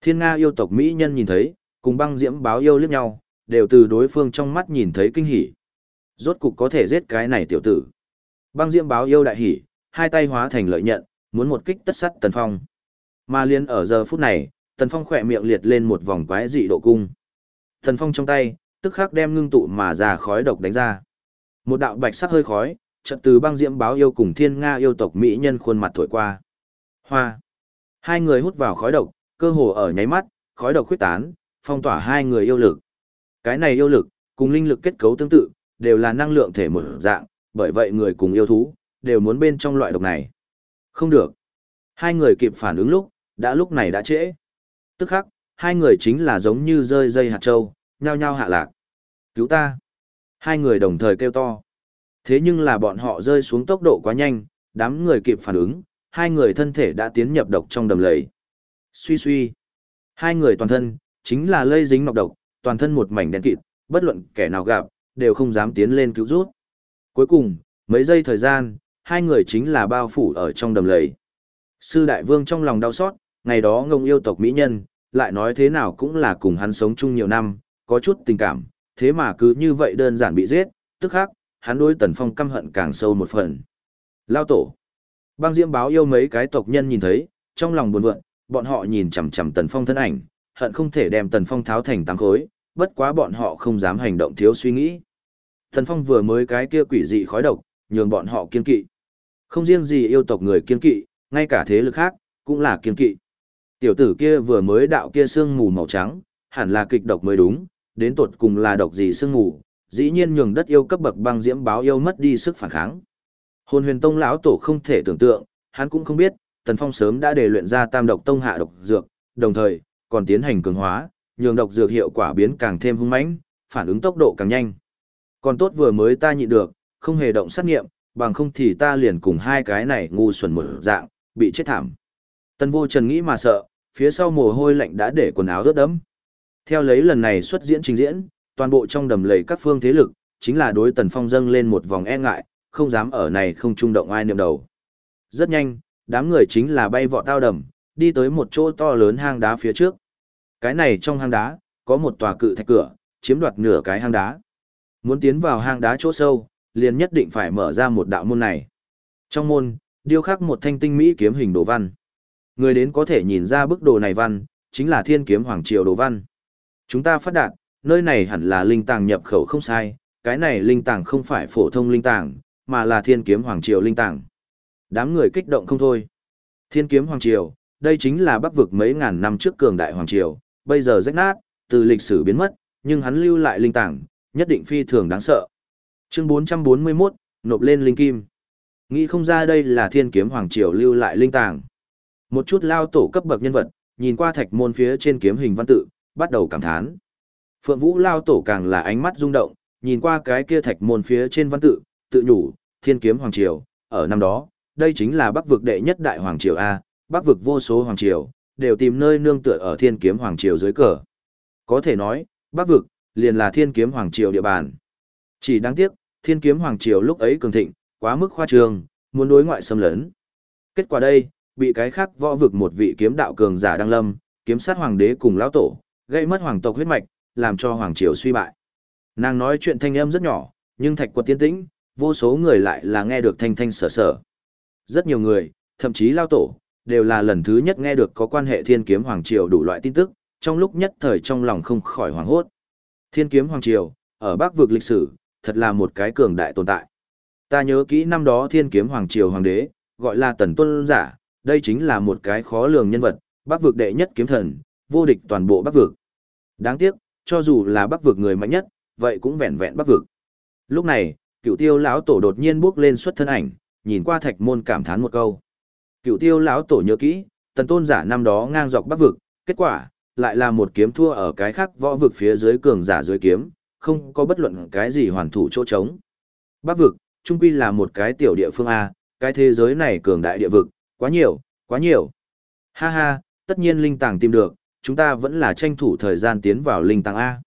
Thiên Nga yêu tộc Mỹ nhân nhìn thấy, cùng băng diễm báo yêu liếc nhau, đều từ đối phương trong mắt nhìn thấy kinh hỉ. Rốt cục có thể giết cái này tiểu tử. Băng diễm báo yêu đại hỉ, hai tay hóa thành lợi nhận, muốn một kích tất sắt Tần Phong. Mà liên ở giờ phút này, Tần Phong khỏe miệng liệt lên một vòng quái dị độ cung. Tần Phong trong tay, tức khắc đem ngưng tụ mà ra khói độc đánh ra. Một đạo bạch sắc hơi khói, chợt từ băng diễm báo yêu cùng thiên nga yêu tộc mỹ nhân khuôn mặt thổi qua. Hoa. Hai người hút vào khói độc, cơ hồ ở nháy mắt, khói độc khuyết tán, phong tỏa hai người yêu lực. Cái này yêu lực, cùng linh lực kết cấu tương tự, đều là năng lượng thể một dạng, bởi vậy người cùng yêu thú, đều muốn bên trong loại độc này. Không được. Hai người kịp phản ứng lúc, đã lúc này đã trễ. Tức khắc, hai người chính là giống như rơi dây hạt trâu, nhao nhao hạ lạc. Cứu ta! Hai người đồng thời kêu to. Thế nhưng là bọn họ rơi xuống tốc độ quá nhanh, đám người kịp phản ứng, hai người thân thể đã tiến nhập độc trong đầm lầy. Suy suy. Hai người toàn thân, chính là lây dính nọc độc, toàn thân một mảnh đen kịt, bất luận kẻ nào gặp, đều không dám tiến lên cứu rút. Cuối cùng, mấy giây thời gian, hai người chính là bao phủ ở trong đầm lầy. Sư đại vương trong lòng đau xót, ngày đó ngông yêu tộc mỹ nhân, lại nói thế nào cũng là cùng hắn sống chung nhiều năm, có chút tình cảm, thế mà cứ như vậy đơn giản bị giết, tức khắc, hắn đối tần phong căm hận càng sâu một phần. Lao tổ. Băng diễm báo yêu mấy cái tộc nhân nhìn thấy, trong lòng buồn vượn, bọn họ nhìn chằm chằm tần phong thân ảnh, hận không thể đem tần phong tháo thành tám khối, bất quá bọn họ không dám hành động thiếu suy nghĩ. Tần phong vừa mới cái kia quỷ dị khói độc, nhường bọn họ kiên kỵ. Không riêng gì yêu tộc người kiên kỵ, ngay cả thế lực khác, cũng là kiên kỵ. Tiểu tử kia vừa mới đạo kia sương mù màu trắng, hẳn là kịch độc mới đúng, đến tột cùng là độc gì sương mù, dĩ nhiên nhường đất yêu cấp bậc băng diễm báo yêu mất đi sức phản kháng. Hồn huyền tông lão tổ không thể tưởng tượng, hắn cũng không biết, Tần Phong sớm đã đề luyện ra tam độc tông hạ độc dược, đồng thời, còn tiến hành cường hóa, nhường độc dược hiệu quả biến càng thêm hung mãnh, phản ứng tốc độ càng nhanh. Còn tốt vừa mới ta nhịn được, không hề động sát nghiệm, bằng không thì ta liền cùng hai cái này ngu xuẩn một dạng, bị chết thảm. Tân vô trần nghĩ mà sợ, phía sau mồ hôi lạnh đã để quần áo ướt đẫm. Theo lấy lần này xuất diễn trình diễn, toàn bộ trong đầm lầy các phương thế lực, chính là đối tần phong dâng lên một vòng e ngại, không dám ở này không trung động ai niệm đầu. Rất nhanh, đám người chính là bay vọt tao đầm, đi tới một chỗ to lớn hang đá phía trước. Cái này trong hang đá, có một tòa cự thạch cửa, chiếm đoạt nửa cái hang đá. Muốn tiến vào hang đá chỗ sâu, liền nhất định phải mở ra một đạo môn này. Trong môn, điêu khắc một thanh tinh mỹ kiếm hình đồ văn. Người đến có thể nhìn ra bức đồ này văn, chính là thiên kiếm hoàng triều đồ văn. Chúng ta phát đạt, nơi này hẳn là linh tàng nhập khẩu không sai, cái này linh tàng không phải phổ thông linh tàng, mà là thiên kiếm hoàng triều linh tàng. Đám người kích động không thôi. Thiên kiếm hoàng triều, đây chính là bắc vực mấy ngàn năm trước cường đại hoàng triều, bây giờ rách nát, từ lịch sử biến mất, nhưng hắn lưu lại linh tàng, nhất định phi thường đáng sợ. Chương 441, nộp lên linh kim. Nghĩ không ra đây là thiên kiếm hoàng triều lưu lại linh tàng. Một chút lao tổ cấp bậc nhân vật, nhìn qua thạch môn phía trên kiếm hình văn tự, bắt đầu cảm thán. Phượng Vũ lao tổ càng là ánh mắt rung động, nhìn qua cái kia thạch môn phía trên văn tự, tự nhủ, thiên kiếm hoàng triều, ở năm đó, đây chính là bắc vực đệ nhất đại hoàng triều A, bắc vực vô số hoàng triều, đều tìm nơi nương tựa ở thiên kiếm hoàng triều dưới cờ. Có thể nói, bắc vực, liền là thiên kiếm hoàng triều địa bàn. Chỉ đáng tiếc, thiên kiếm hoàng triều lúc ấy cường thịnh, quá mức khoa trương, muốn đối ngoại xâm lấn. Kết quả đây, bị cái khác võ vực một vị kiếm đạo cường giả đăng lâm, kiếm sát hoàng đế cùng lão tổ, gây mất hoàng tộc huyết mạch, làm cho hoàng triều suy bại. Nàng nói chuyện thanh âm rất nhỏ, nhưng thạch quật tiên tĩnh, vô số người lại là nghe được thanh thanh sở sở. Rất nhiều người, thậm chí lao tổ, đều là lần thứ nhất nghe được có quan hệ thiên kiếm hoàng triều đủ loại tin tức, trong lúc nhất thời trong lòng không khỏi hoảng hốt. Thiên kiếm hoàng triều, ở bắc vực lịch sử, thật là một cái cường đại tồn tại. Ta nhớ kỹ năm đó thiên kiếm hoàng triều hoàng đế, gọi là tần tuân giả, đây chính là một cái khó lường nhân vật, bắc vực đệ nhất kiếm thần, vô địch toàn bộ bắc vực. Đáng tiếc, cho dù là bắc vực người mạnh nhất, vậy cũng vẹn vẹn bắc vực. Lúc này, cựu tiêu lão tổ đột nhiên bước lên xuất thân ảnh, nhìn qua thạch môn cảm thán một câu. Cựu tiêu lão tổ nhớ kỹ, tần tôn giả năm đó ngang dọc bắc vực, kết quả, lại là một kiếm thua ở cái khác võ vực phía dưới cường giả dưới kiếm, không có bất luận cái gì hoàn thủ chỗ trống. Bắc vực, trung quy là một cái tiểu địa phương A, cái thế giới này cường đại địa vực, quá nhiều, quá nhiều. Ha ha, tất nhiên linh tàng tìm được, chúng ta vẫn là tranh thủ thời gian tiến vào linh tàng A.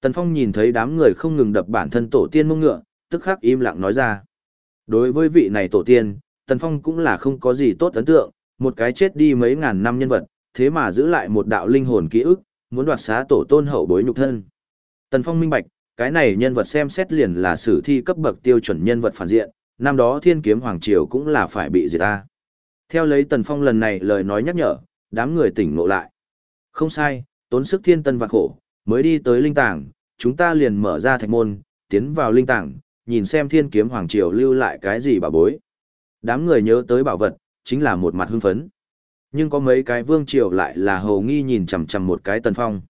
Tần Phong nhìn thấy đám người không ngừng đập bản thân tổ tiên mông ngựa, tức khắc im lặng nói ra. Đối với vị này tổ tiên, Tần Phong cũng là không có gì tốt ấn tượng, một cái chết đi mấy ngàn năm nhân vật, thế mà giữ lại một đạo linh hồn ký ức, muốn đoạt xá tổ tôn hậu bối nhục thân. Tần Phong minh bạch, cái này nhân vật xem xét liền là sử thi cấp bậc tiêu chuẩn nhân vật phản diện, năm đó thiên kiếm hoàng triều cũng là phải bị diệt ta. Theo lấy Tần Phong lần này lời nói nhắc nhở, đám người tỉnh ngộ lại. Không sai, tốn sức thiên tân và khổ, mới đi tới linh tàng, chúng ta liền mở ra thạch môn, tiến vào linh tàng, nhìn xem thiên kiếm hoàng triều lưu lại cái gì bà bối. Đám người nhớ tới bảo vật, chính là một mặt hưng phấn. Nhưng có mấy cái vương triều lại là hầu nghi nhìn chằm chằm một cái tần phong.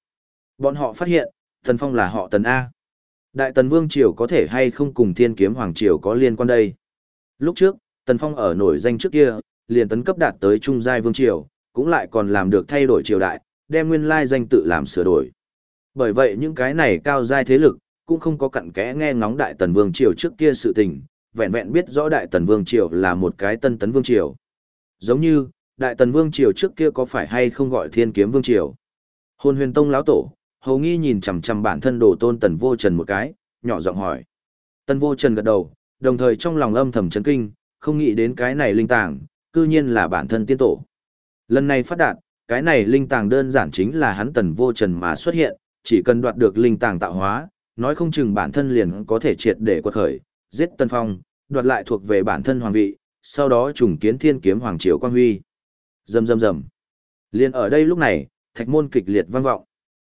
Bọn họ phát hiện, tần phong là họ tần A. Đại tần vương triều có thể hay không cùng thiên kiếm hoàng triều có liên quan đây. Lúc trước, tần phong ở nổi danh trước kia, liền tấn cấp đạt tới trung giai vương triều, cũng lại còn làm được thay đổi triều đại, đem nguyên lai danh tự làm sửa đổi. Bởi vậy những cái này cao giai thế lực, cũng không có cặn kẽ nghe ngóng Đại Tần Vương Triều trước kia sự tình, vẹn vẹn biết rõ Đại Tần Vương Triều là một cái tân tấn Vương Triều. Giống như, Đại Tần Vương Triều trước kia có phải hay không gọi Thiên Kiếm Vương Triều. Hôn huyền tông lão tổ, hầu nghi nhìn chằm chằm bản thân đồ tôn tần vô trần một cái, nhỏ giọng hỏi. tần vô trần gật đầu, đồng thời trong lòng âm thầm chấn kinh, không nghĩ đến cái này linh tàng, cư nhiên là bản thân tiên tổ. Lần này phát đạt, cái này linh tàng đơn giản chính là hắn tần vô trần mà xuất hiện, chỉ cần đoạt được linh tàng tạo hóa, nói không chừng bản thân liền có thể triệt để quật khởi, giết Tân Phong, đoạt lại thuộc về bản thân hoàng vị, sau đó trùng kiến thiên kiếm hoàng triều quang huy. Rầm rầm rầm. Liên ở đây lúc này, thạch môn kịch liệt vang vọng.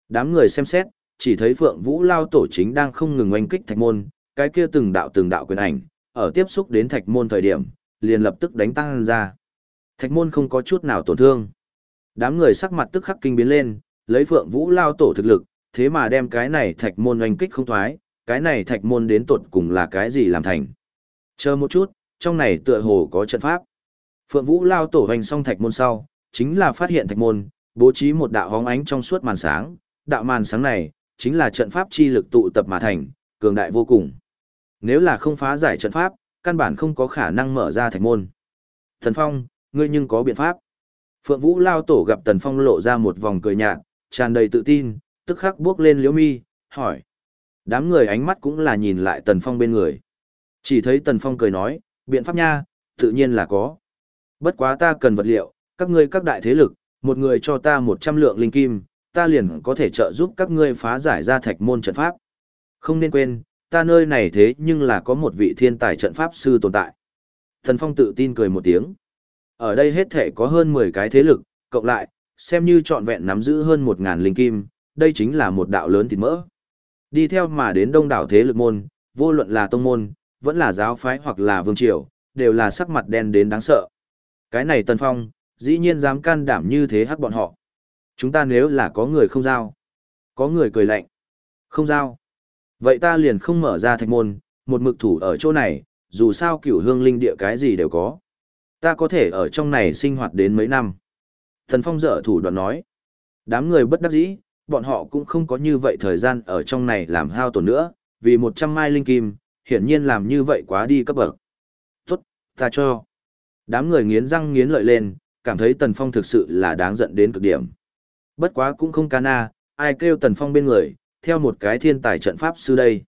Đám người xem xét, chỉ thấy Phượng Vũ Lao tổ chính đang không ngừng oanh kích thạch môn, cái kia từng đạo từng đạo quyền ảnh, ở tiếp xúc đến thạch môn thời điểm, liền lập tức đánh tăng ra. Thạch môn không có chút nào tổn thương. Đám người sắc mặt tức khắc kinh biến lên, lấy Phượng Vũ Lao tổ thực lực, thế mà đem cái này thạch môn oanh kích không thoái, cái này thạch môn đến tột cùng là cái gì làm thành. Chờ một chút, trong này tựa hồ có trận pháp. Phượng Vũ Lao tổ hành xong thạch môn sau, chính là phát hiện thạch môn, bố trí một đạo hóng ánh trong suốt màn sáng, đạo màn sáng này, chính là trận pháp chi lực tụ tập mà thành, cường đại vô cùng. Nếu là không phá giải trận pháp, căn bản không có khả năng mở ra thạch môn. Thần Phong, ngươi nhưng có biện pháp. Phượng Vũ lao tổ gặp Tần Phong lộ ra một vòng cười nhạt, tràn đầy tự tin, tức khắc bước lên liễu mi, hỏi. Đám người ánh mắt cũng là nhìn lại Tần Phong bên người. Chỉ thấy Tần Phong cười nói, biện pháp nha, tự nhiên là có. Bất quá ta cần vật liệu, các ngươi các đại thế lực, một người cho ta 100 lượng linh kim, ta liền có thể trợ giúp các ngươi phá giải ra thạch môn trận pháp. Không nên quên, ta nơi này thế nhưng là có một vị thiên tài trận pháp sư tồn tại. Thần Phong tự tin cười một tiếng. Ở đây hết thể có hơn 10 cái thế lực, cộng lại, xem như trọn vẹn nắm giữ hơn một ngàn linh kim, đây chính là một đạo lớn thịt mỡ. Đi theo mà đến đông đảo thế lực môn, vô luận là tông môn, vẫn là giáo phái hoặc là vương triều, đều là sắc mặt đen đến đáng sợ. Cái này Tần Phong, dĩ nhiên dám can đảm như thế hắc bọn họ. Chúng ta nếu là có người không giao. Có người cười lạnh. Không giao. Vậy ta liền không mở ra thạch môn, một mực thủ ở chỗ này, dù sao cửu hương linh địa cái gì đều có. Ta có thể ở trong này sinh hoạt đến mấy năm. Thần Phong dở thủ đoạn nói. Đám người bất đắc dĩ, bọn họ cũng không có như vậy thời gian ở trong này làm hao tổn nữa, vì một trăm mai linh kim, hiển nhiên làm như vậy quá đi cấp bậc. Tốt, ta cho. Đám người nghiến răng nghiến lợi lên, cảm thấy Tần Phong thực sự là đáng giận đến cực điểm. Bất quá cũng không ca na, ai kêu Tần Phong bên người, theo một cái thiên tài trận pháp sư đây.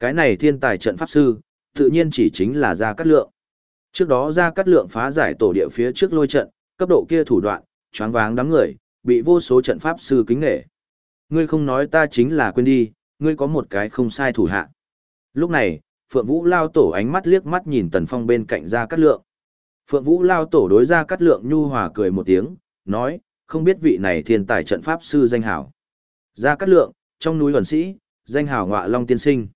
Cái này thiên tài trận pháp sư, tự nhiên chỉ chính là Gia Cát Lượng. Trước đó Gia Cát Lượng phá giải tổ địa phía trước lôi trận, cấp độ kia thủ đoạn, choáng váng đám người, bị vô số trận pháp sư kính nể. Ngươi không nói ta chính là quên đi, ngươi có một cái không sai thủ hạ. Lúc này, Phượng Vũ lao tổ ánh mắt liếc mắt nhìn Tần Phong bên cạnh Gia Cát Lượng. Phượng Vũ lao tổ đối Gia Cát Lượng nhu hòa cười một tiếng, nói, không biết vị này thiên tài trận pháp sư danh hảo. Gia Cát Lượng, trong núi luận Sĩ, danh hảo ngọa long tiên sinh.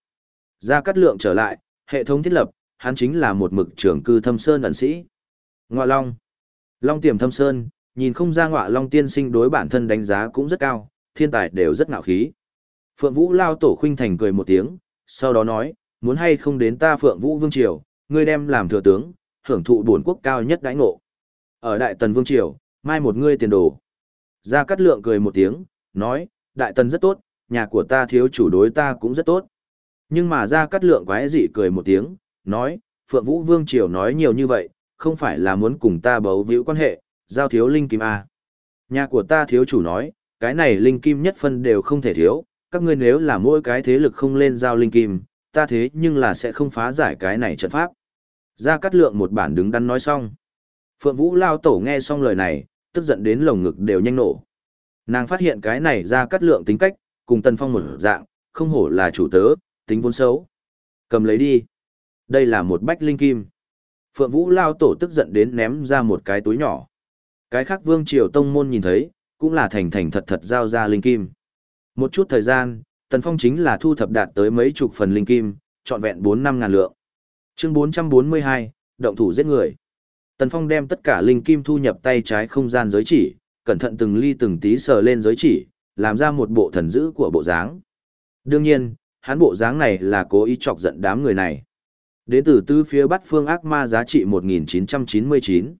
Gia Cát Lượng trở lại, hệ thống thiết lập, hắn chính là một mực trưởng cư thâm sơn ẩn sĩ. Ngọa long. Long tiềm thâm sơn, nhìn không ra ngọa long tiên sinh đối bản thân đánh giá cũng rất cao, thiên tài đều rất ngạo khí. Phượng Vũ lao tổ khuynh thành cười một tiếng, sau đó nói, muốn hay không đến ta Phượng Vũ Vương Triều, ngươi đem làm thừa tướng, hưởng thụ bổn quốc cao nhất đãi ngộ. Ở Đại Tần Vương Triều, mai một ngươi tiền đồ. Gia Cát Lượng cười một tiếng, nói, Đại Tần rất tốt, nhà của ta thiếu chủ đối ta cũng rất tốt. Nhưng mà Gia Cát Lượng quái dị cười một tiếng, nói, Phượng Vũ Vương Triều nói nhiều như vậy, không phải là muốn cùng ta bấu víu quan hệ, giao thiếu linh kim A. Nhà của ta thiếu chủ nói, cái này linh kim nhất phân đều không thể thiếu, các ngươi nếu là mỗi cái thế lực không lên giao linh kim, ta thế nhưng là sẽ không phá giải cái này trận pháp. Gia Cát Lượng một bản đứng đắn nói xong. Phượng Vũ Lao Tổ nghe xong lời này, tức giận đến lồng ngực đều nhanh nổ. Nàng phát hiện cái này Gia Cát Lượng tính cách, cùng Tần Phong một dạng, không hổ là chủ tớ, tính vốn xấu. Cầm lấy đi. Đây là một bách linh kim. Phượng Vũ Lao Tổ tức giận đến ném ra một cái túi nhỏ. Cái khác Vương Triều Tông Môn nhìn thấy, cũng là thành thành thật thật giao ra linh kim. Một chút thời gian, Tần Phong chính là thu thập đạt tới mấy chục phần linh kim, trọn vẹn 4 năm ngàn lượng. Chương 442, động thủ giết người. Tần Phong đem tất cả linh kim thu nhập tay trái không gian giới chỉ, cẩn thận từng ly từng tí sờ lên giới chỉ, làm ra một bộ thần dữ của bộ dáng. Đương nhiên, hắn bộ dáng này là cố ý chọc giận đám người này. Đến từ tư phía bắt phương ác ma giá trị 1999.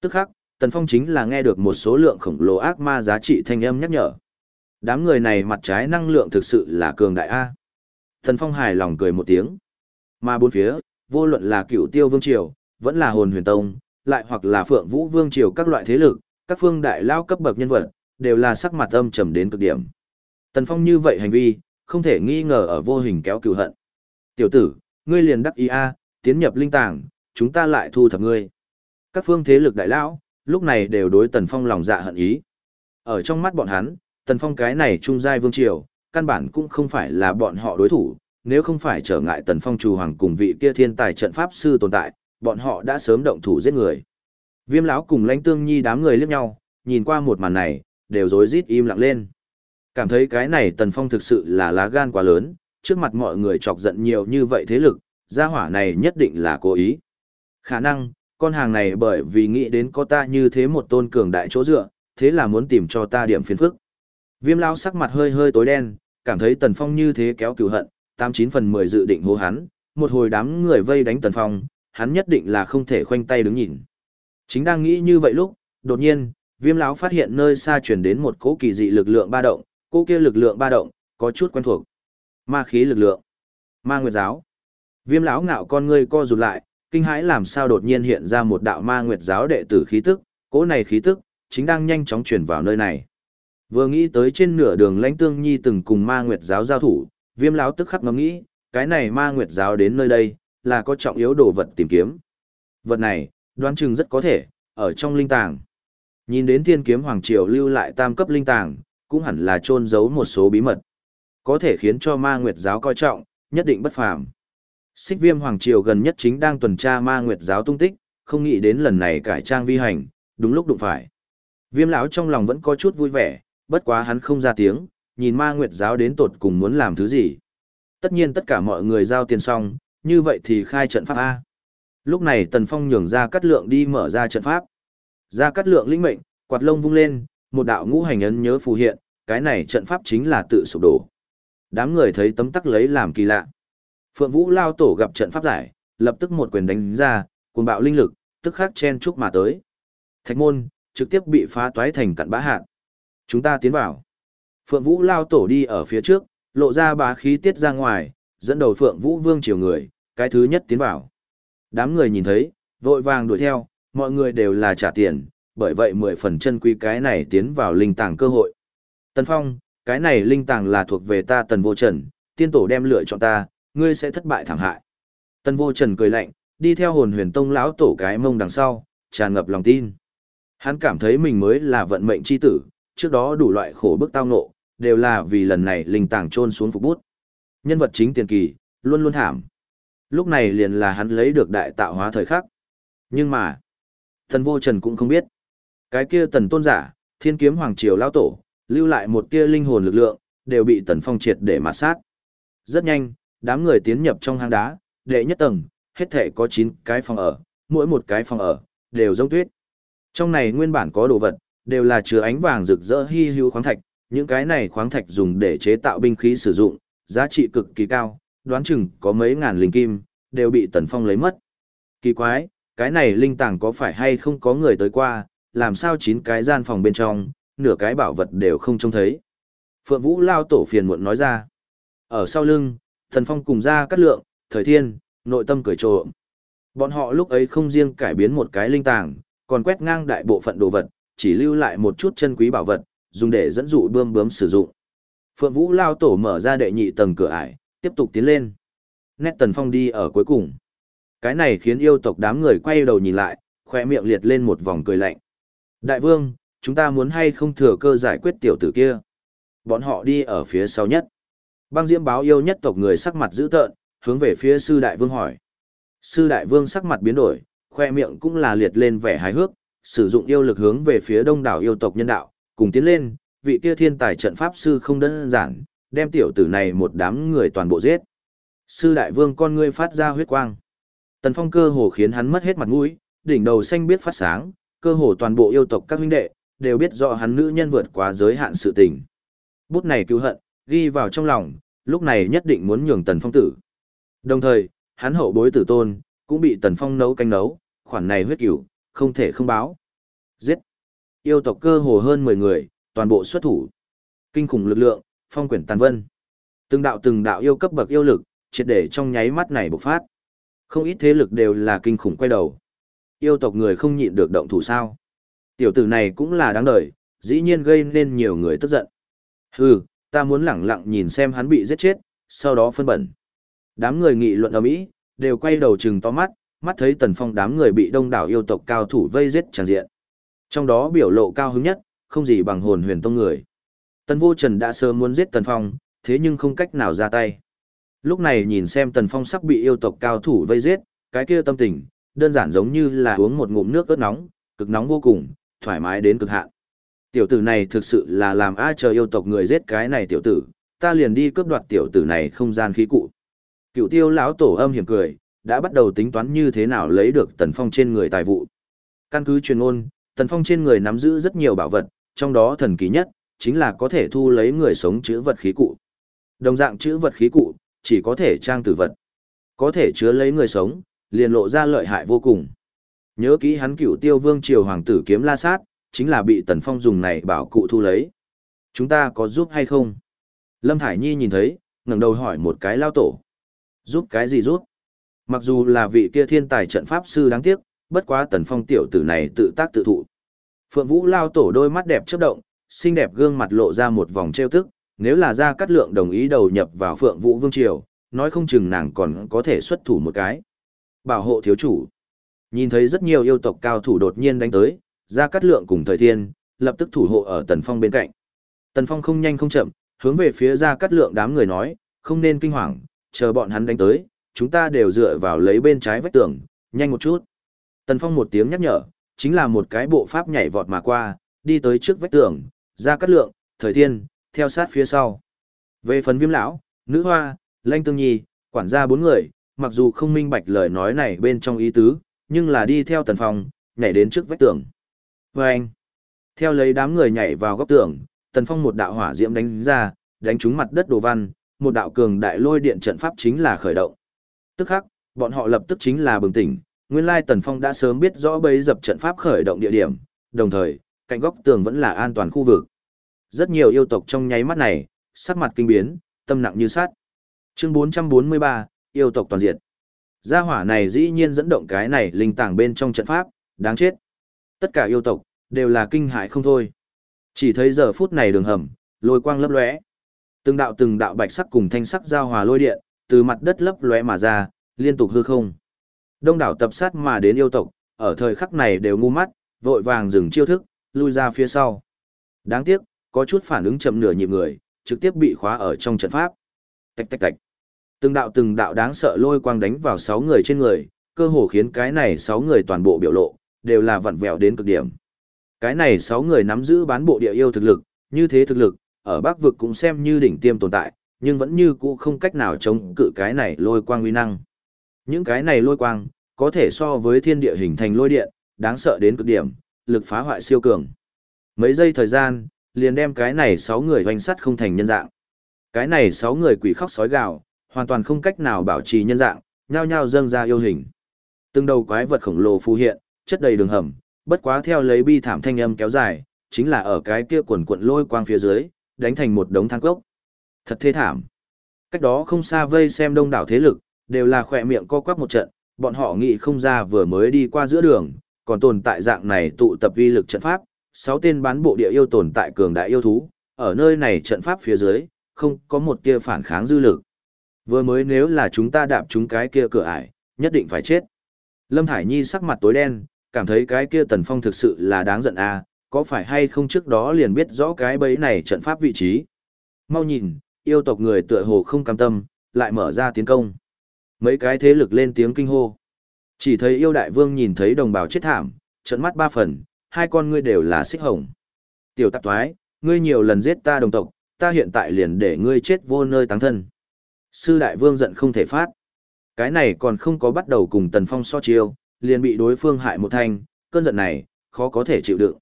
Tức khắc, Tần Phong chính là nghe được một số lượng khổng lồ ác ma giá trị thanh âm nhắc nhở. Đám người này mặt trái năng lượng thực sự là cường đại A. Thần Phong hài lòng cười một tiếng. Mà bốn phía, vô luận là cựu tiêu vương triều, vẫn là hồn huyền tông, lại hoặc là phượng vũ vương triều các loại thế lực, các phương đại lao cấp bậc nhân vật, đều là sắc mặt âm trầm đến cực điểm. Tần Phong như vậy hành vi, không thể nghi ngờ ở vô hình kéo cựu hận. Tiểu tử, ngươi liền đắc ý a, tiến nhập linh tàng, chúng ta lại thu thập ngươi. Các phương thế lực đại lão, lúc này đều đối Tần Phong lòng dạ hận ý. Ở trong mắt bọn hắn, Tần Phong cái này trung giai vương triều, căn bản cũng không phải là bọn họ đối thủ, nếu không phải trở ngại Tần Phong chủ hoàng cùng vị kia thiên tài trận pháp sư tồn tại, bọn họ đã sớm động thủ giết người. Viêm lão cùng Lãnh Tương Nhi đám người liếc nhau, nhìn qua một màn này, đều rối rít im lặng lên. Cảm thấy cái này Tần Phong thực sự là lá gan quá lớn, trước mặt mọi người chọc giận nhiều như vậy thế lực, gia hỏa này nhất định là cố ý. Khả năng, con hàng này bởi vì nghĩ đến có ta như thế một tôn cường đại chỗ dựa, thế là muốn tìm cho ta điểm phiền phức. Viêm lao sắc mặt hơi hơi tối đen, cảm thấy Tần Phong như thế kéo cửu hận, 89 phần 10 dự định hô hắn, một hồi đám người vây đánh Tần Phong, hắn nhất định là không thể khoanh tay đứng nhìn. Chính đang nghĩ như vậy lúc, đột nhiên, Viêm lão phát hiện nơi xa truyền đến một cỗ kỳ dị lực lượng ba động, cỗ kia lực lượng ba động có chút quen thuộc. Ma khí lực lượng, Ma Nguyệt giáo. Viêm lão ngạo con ngươi co rụt lại, kinh hãi làm sao đột nhiên hiện ra một đạo Ma Nguyệt giáo đệ tử khí tức, cỗ này khí tức chính đang nhanh chóng chuyển vào nơi này. Vừa nghĩ tới trên nửa đường Lãnh Tương Nhi từng cùng Ma Nguyệt giáo giao thủ, Viêm láo tức khắc ngẫm nghĩ, cái này Ma Nguyệt giáo đến nơi đây, là có trọng yếu đồ vật tìm kiếm. Vật này, đoán chừng rất có thể ở trong linh tàng. Nhìn đến Thiên Kiếm Hoàng Triều lưu lại tam cấp linh tàng, cũng hẳn là trôn giấu một số bí mật, có thể khiến cho Ma Nguyệt giáo coi trọng, nhất định bất phàm. Xích Viêm Hoàng Triều gần nhất chính đang tuần tra Ma Nguyệt giáo tung tích, không nghĩ đến lần này cải trang vi hành, đúng lúc đụng phải. Viêm lão trong lòng vẫn có chút vui vẻ, bất quá hắn không ra tiếng, nhìn ma nguyệt giáo đến tột cùng muốn làm thứ gì. Tất nhiên tất cả mọi người giao tiền xong, như vậy thì khai trận pháp A. Lúc này Tần Phong nhường ra cắt lượng đi mở ra trận pháp. Ra cắt lượng linh mệnh, quạt lông vung lên, một đạo ngũ hành ấn nhớ phù hiện, cái này trận pháp chính là tự sụp đổ. Đám người thấy tấm tắc lấy làm kỳ lạ. Phượng Vũ lao tổ gặp trận pháp giải, lập tức một quyền đánh ra, cuồng bạo linh lực, tức khắc chen chúc mà tới. Thạch môn, trực tiếp bị phá toái thành cặn bã hạn. Chúng ta tiến vào. Phượng Vũ lao tổ đi ở phía trước, lộ ra bá khí tiết ra ngoài, dẫn đầu Phượng Vũ vương triều người, cái thứ nhất tiến vào. Đám người nhìn thấy, vội vàng đuổi theo, mọi người đều là trả tiền, bởi vậy mười phần chân quý cái này tiến vào linh tàng cơ hội. Tần Phong, cái này linh tàng là thuộc về ta Tần Vô Trần, tiên tổ đem lựa chọn ta, ngươi sẽ thất bại thảm hại. Tần Vô Trần cười lạnh, đi theo hồn huyền tông lão tổ cái mông đằng sau, tràn ngập lòng tin. Hắn cảm thấy mình mới là vận mệnh chi tử, trước đó đủ loại khổ bức tao ngộ, đều là vì lần này linh tàng trôn xuống phục bút. Nhân vật chính tiền kỳ, luôn luôn thảm. Lúc này liền là hắn lấy được đại tạo hóa thời khắc. Nhưng mà, thần vô trần cũng không biết. Cái kia tần tôn giả, thiên kiếm hoàng triều lao tổ, lưu lại một tia linh hồn lực lượng, đều bị tần phong triệt để mạt sát. Rất nhanh, đám người tiến nhập trong hang đá, đệ nhất tầng, hết thể có 9 cái phòng ở, mỗi một cái phòng ở, đều giống tuyết. Trong này nguyên bản có đồ vật, đều là chứa ánh vàng rực rỡ hy hữu khoáng thạch, những cái này khoáng thạch dùng để chế tạo binh khí sử dụng, giá trị cực kỳ cao, đoán chừng có mấy ngàn linh kim, đều bị Tần Phong lấy mất. Kỳ quái, cái này linh tàng có phải hay không có người tới qua, làm sao chín cái gian phòng bên trong, nửa cái bảo vật đều không trông thấy. Phượng Vũ lao tổ phiền muộn nói ra. Ở sau lưng, Thần Phong cùng ra cắt lượng, thời thiên, nội tâm cười trộm. Bọn họ lúc ấy không riêng cải biến một cái linh tàng, còn quét ngang đại bộ phận đồ vật, chỉ lưu lại một chút chân quý bảo vật, dùng để dẫn dụ bươm bướm sử dụng. Phượng Vũ lao tổ mở ra đệ nhị tầng cửa ải, tiếp tục tiến lên. Nét Tần Phong đi ở cuối cùng. Cái này khiến yêu tộc đám người quay đầu nhìn lại, khoe miệng liệt lên một vòng cười lạnh. Đại vương, chúng ta muốn hay không thừa cơ giải quyết tiểu tử kia. Bọn họ đi ở phía sau nhất. Băng diễm báo yêu nhất tộc người sắc mặt dữ tợn, hướng về phía sư đại vương hỏi. Sư đại vương sắc mặt biến đổi, khoe miệng cũng là liệt lên vẻ hài hước, sử dụng yêu lực hướng về phía đông đảo yêu tộc nhân đạo, cùng tiến lên, vị kia thiên tài trận pháp sư không đơn giản, đem tiểu tử này một đám người toàn bộ giết. Sư đại vương con ngươi phát ra huyết quang. Tần Phong cơ hồ khiến hắn mất hết mặt mũi, đỉnh đầu xanh biết phát sáng, cơ hồ toàn bộ yêu tộc các huynh đệ đều biết rõ hắn nữ nhân vượt quá giới hạn sự tình. Bút này cứu hận, ghi vào trong lòng, lúc này nhất định muốn nhường Tần Phong tử. Đồng thời, hắn hậu bối tử tôn, cũng bị Tần Phong nấu canh nấu, khoản này huyết cửu, không thể không báo. Giết! Yêu tộc cơ hồ hơn 10 người, toàn bộ xuất thủ. Kinh khủng lực lượng, phong quyển tàn vân. Từng đạo từng đạo yêu cấp bậc yêu lực, triệt để trong nháy mắt này bộc phát. Không ít thế lực đều là kinh khủng quay đầu. Yêu tộc người không nhịn được động thủ sao. Tiểu tử này cũng là đáng đời, dĩ nhiên gây nên nhiều người tức giận. Hừ, ta muốn lẳng lặng nhìn xem hắn bị giết chết, sau đó phân bẩn. Đám người nghị luận ở mỹ, đều quay đầu chừng to mắt, mắt thấy Tần Phong đám người bị đông đảo yêu tộc cao thủ vây giết tràn diện. Trong đó biểu lộ cao hứng nhất, không gì bằng hồn huyền tông người. Tần Vô Trần đã sớm muốn giết Tần Phong, thế nhưng không cách nào ra tay. Lúc này nhìn xem Tần Phong sắp bị yêu tộc cao thủ vây giết, cái kia tâm tình, đơn giản giống như là uống một ngụm nước ớt nóng, cực nóng vô cùng, thoải mái đến cực hạn. Tiểu tử này thực sự là làm a chờ yêu tộc người giết cái này tiểu tử, ta liền đi cướp đoạt tiểu tử này không gian khí cụ. Cựu tiêu lão tổ âm hiểm cười, đã bắt đầu tính toán như thế nào lấy được Tần Phong trên người tài vụ. Căn cứ truyền ôn, Tần Phong trên người nắm giữ rất nhiều bảo vật, trong đó thần kỳ nhất, chính là có thể thu lấy người sống chữ vật khí cụ. Đồng dạng chữ vật khí cụ, chỉ có thể trang tử vật. Có thể chứa lấy người sống, liền lộ ra lợi hại vô cùng. Nhớ kỹ hắn cựu tiêu vương triều hoàng tử kiếm la sát, chính là bị Tần Phong dùng này bảo cụ thu lấy. Chúng ta có giúp hay không? Lâm Thải Nhi nhìn thấy, ngẩng đầu hỏi một cái lao tổ. Giúp cái gì giúp? Mặc dù là vị kia thiên tài trận pháp sư đáng tiếc, bất quá Tần Phong tiểu tử này tự tác tự thụ. Phượng Vũ lao tổ đôi mắt đẹp chớp động, xinh đẹp gương mặt lộ ra một vòng trêu tức, nếu là ra cắt lượng đồng ý đầu nhập vào Phượng Vũ Vương Triều, nói không chừng nàng còn có thể xuất thủ một cái. Bảo hộ thiếu chủ. Nhìn thấy rất nhiều yêu tộc cao thủ đột nhiên đánh tới, ra cắt lượng cùng thời thiên, lập tức thủ hộ ở Tần Phong bên cạnh. Tần Phong không nhanh không chậm, hướng về phía ra cắt lượng đám người nói, không nên kinh hoàng, chờ bọn hắn đánh tới, chúng ta đều dựa vào lấy bên trái vách tường, nhanh một chút. Tần Phong một tiếng nhắc nhở, chính là một cái bộ pháp nhảy vọt mà qua, đi tới trước vách tường, ra cắt lượng, thời thiên, theo sát phía sau. Về phần viêm lão, nữ hoa, lanh tương nhi, quản gia bốn người, mặc dù không minh bạch lời nói này bên trong ý tứ, nhưng là đi theo tần phong, nhảy đến trước vách tường. Và anh, theo lấy đám người nhảy vào góc tường, tần phong một đạo hỏa diễm đánh ra, đánh trúng mặt đất đồ văn, một đạo cường đại lôi điện trận pháp chính là khởi động. Tức khắc, bọn họ lập tức chính là bừng tỉnh, nguyên lai tần phong đã sớm biết rõ bấy dập trận pháp khởi động địa điểm, đồng thời, cạnh góc tường vẫn là an toàn khu vực. Rất nhiều yêu tộc trong nháy mắt này, sắc mặt kinh biến, tâm nặng như sát. Chương 443, yêu tộc toàn diệt. Gia hỏa này dĩ nhiên dẫn động cái này linh tàng bên trong trận pháp, đáng chết. Tất cả yêu tộc, đều là kinh hại không thôi. Chỉ thấy giờ phút này đường hầm, lôi quang lấp lóe. Từng đạo từng đạo bạch sắc cùng thanh sắc giao hòa lôi điện, từ mặt đất lấp lóe mà ra, liên tục hư không. Đông đảo tập sát mà đến yêu tộc, ở thời khắc này đều ngu mắt, vội vàng dừng chiêu thức, lui ra phía sau. Đáng tiếc, có chút phản ứng chậm nửa nhịp người, trực tiếp bị khóa ở trong trận pháp. Tạch tạch tạch. Từng đạo từng đạo đáng sợ lôi quang đánh vào sáu người trên người, cơ hồ khiến cái này sáu người toàn bộ biểu lộ, đều là vặn vẹo đến cực điểm. Cái này sáu người nắm giữ bán bộ địa yêu thực lực, như thế thực lực, ở Bắc vực cũng xem như đỉnh tiêm tồn tại, nhưng vẫn như cũ không cách nào chống cự cái này lôi quang uy năng. Những cái này lôi quang, có thể so với thiên địa hình thành lôi điện, đáng sợ đến cực điểm, lực phá hoại siêu cường. Mấy giây thời gian, liền đem cái này sáu người hoành sắt không thành nhân dạng. Cái này sáu người quỷ khóc sói gào, hoàn toàn không cách nào bảo trì nhân dạng, nhao nhao dâng ra yêu hình. Từng đầu quái vật khổng lồ phù hiện, chất đầy đường hầm, bất quá theo lấy bi thảm thanh âm kéo dài, chính là ở cái kia quần quận lôi quang phía dưới, đánh thành một đống than cốc. Thật thê thảm. Cách đó không xa vây xem đông đảo thế lực, đều là khỏe miệng co quắp một trận, bọn họ nghĩ không ra vừa mới đi qua giữa đường, còn tồn tại dạng này tụ tập uy lực trận pháp, sáu tên bán bộ địa yêu tồn tại cường đại yêu thú, ở nơi này trận pháp phía dưới, không có một tia phản kháng dư lực. Vừa mới nếu là chúng ta đạp chúng cái kia cửa ải, nhất định phải chết. Lâm Thải Nhi sắc mặt tối đen, cảm thấy cái kia Tần Phong thực sự là đáng giận à, có phải hay không trước đó liền biết rõ cái bẫy này trận pháp vị trí. Mau nhìn, yêu tộc người tựa hồ không cam tâm, lại mở ra tiến công. Mấy cái thế lực lên tiếng kinh hô. Chỉ thấy yêu đại vương nhìn thấy đồng bào chết thảm, trận mắt ba phần, hai con ngươi đều là xích hồng. Tiểu tạp thoái, ngươi nhiều lần giết ta đồng tộc, ta hiện tại liền để ngươi chết vô nơi táng thân. Sư đại vương giận không thể phát. Cái này còn không có bắt đầu cùng tần phong so chiêu, liền bị đối phương hại một thanh, cơn giận này, khó có thể chịu đựng.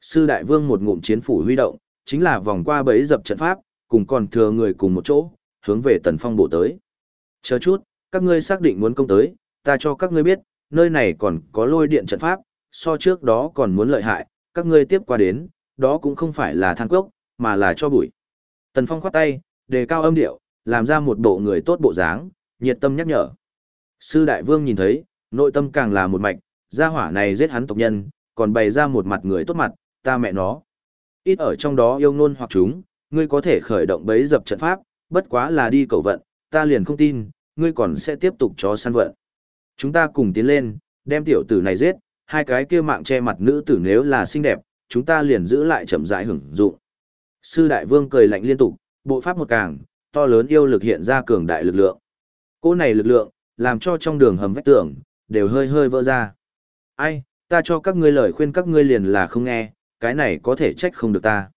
Sư đại vương một ngụm chiến phủ huy động, chính là vòng qua bấy dập trận pháp, cùng còn thừa người cùng một chỗ, hướng về tần phong bổ tới. Chờ chút, các ngươi xác định muốn công tới, ta cho các ngươi biết, nơi này còn có lôi điện trận pháp, so trước đó còn muốn lợi hại, các ngươi tiếp qua đến, đó cũng không phải là than cốc, mà là cho bụi. Tần Phong khoát tay, đề cao âm điệu, làm ra một bộ người tốt bộ dáng, nhiệt tâm nhắc nhở. Sư Đại Vương nhìn thấy, nội tâm càng là một mạch, gia hỏa này giết hắn tộc nhân, còn bày ra một mặt người tốt mặt, ta mẹ nó. Ít ở trong đó yêu ngôn hoặc chúng, ngươi có thể khởi động bấy dập trận pháp, bất quá là đi cầu vận, ta liền không tin, ngươi còn sẽ tiếp tục cho săn vận. Chúng ta cùng tiến lên, đem tiểu tử này giết, hai cái kia mạng che mặt nữ tử nếu là xinh đẹp, chúng ta liền giữ lại chậm rãi hưởng dụng. Sư đại vương cười lạnh liên tục, bộ pháp một càng, to lớn yêu lực hiện ra cường đại lực lượng. cô này lực lượng, làm cho trong đường hầm vách tường, đều hơi hơi vỡ ra. Ai, ta cho các ngươi lời khuyên các ngươi liền là không nghe, cái này có thể trách không được ta.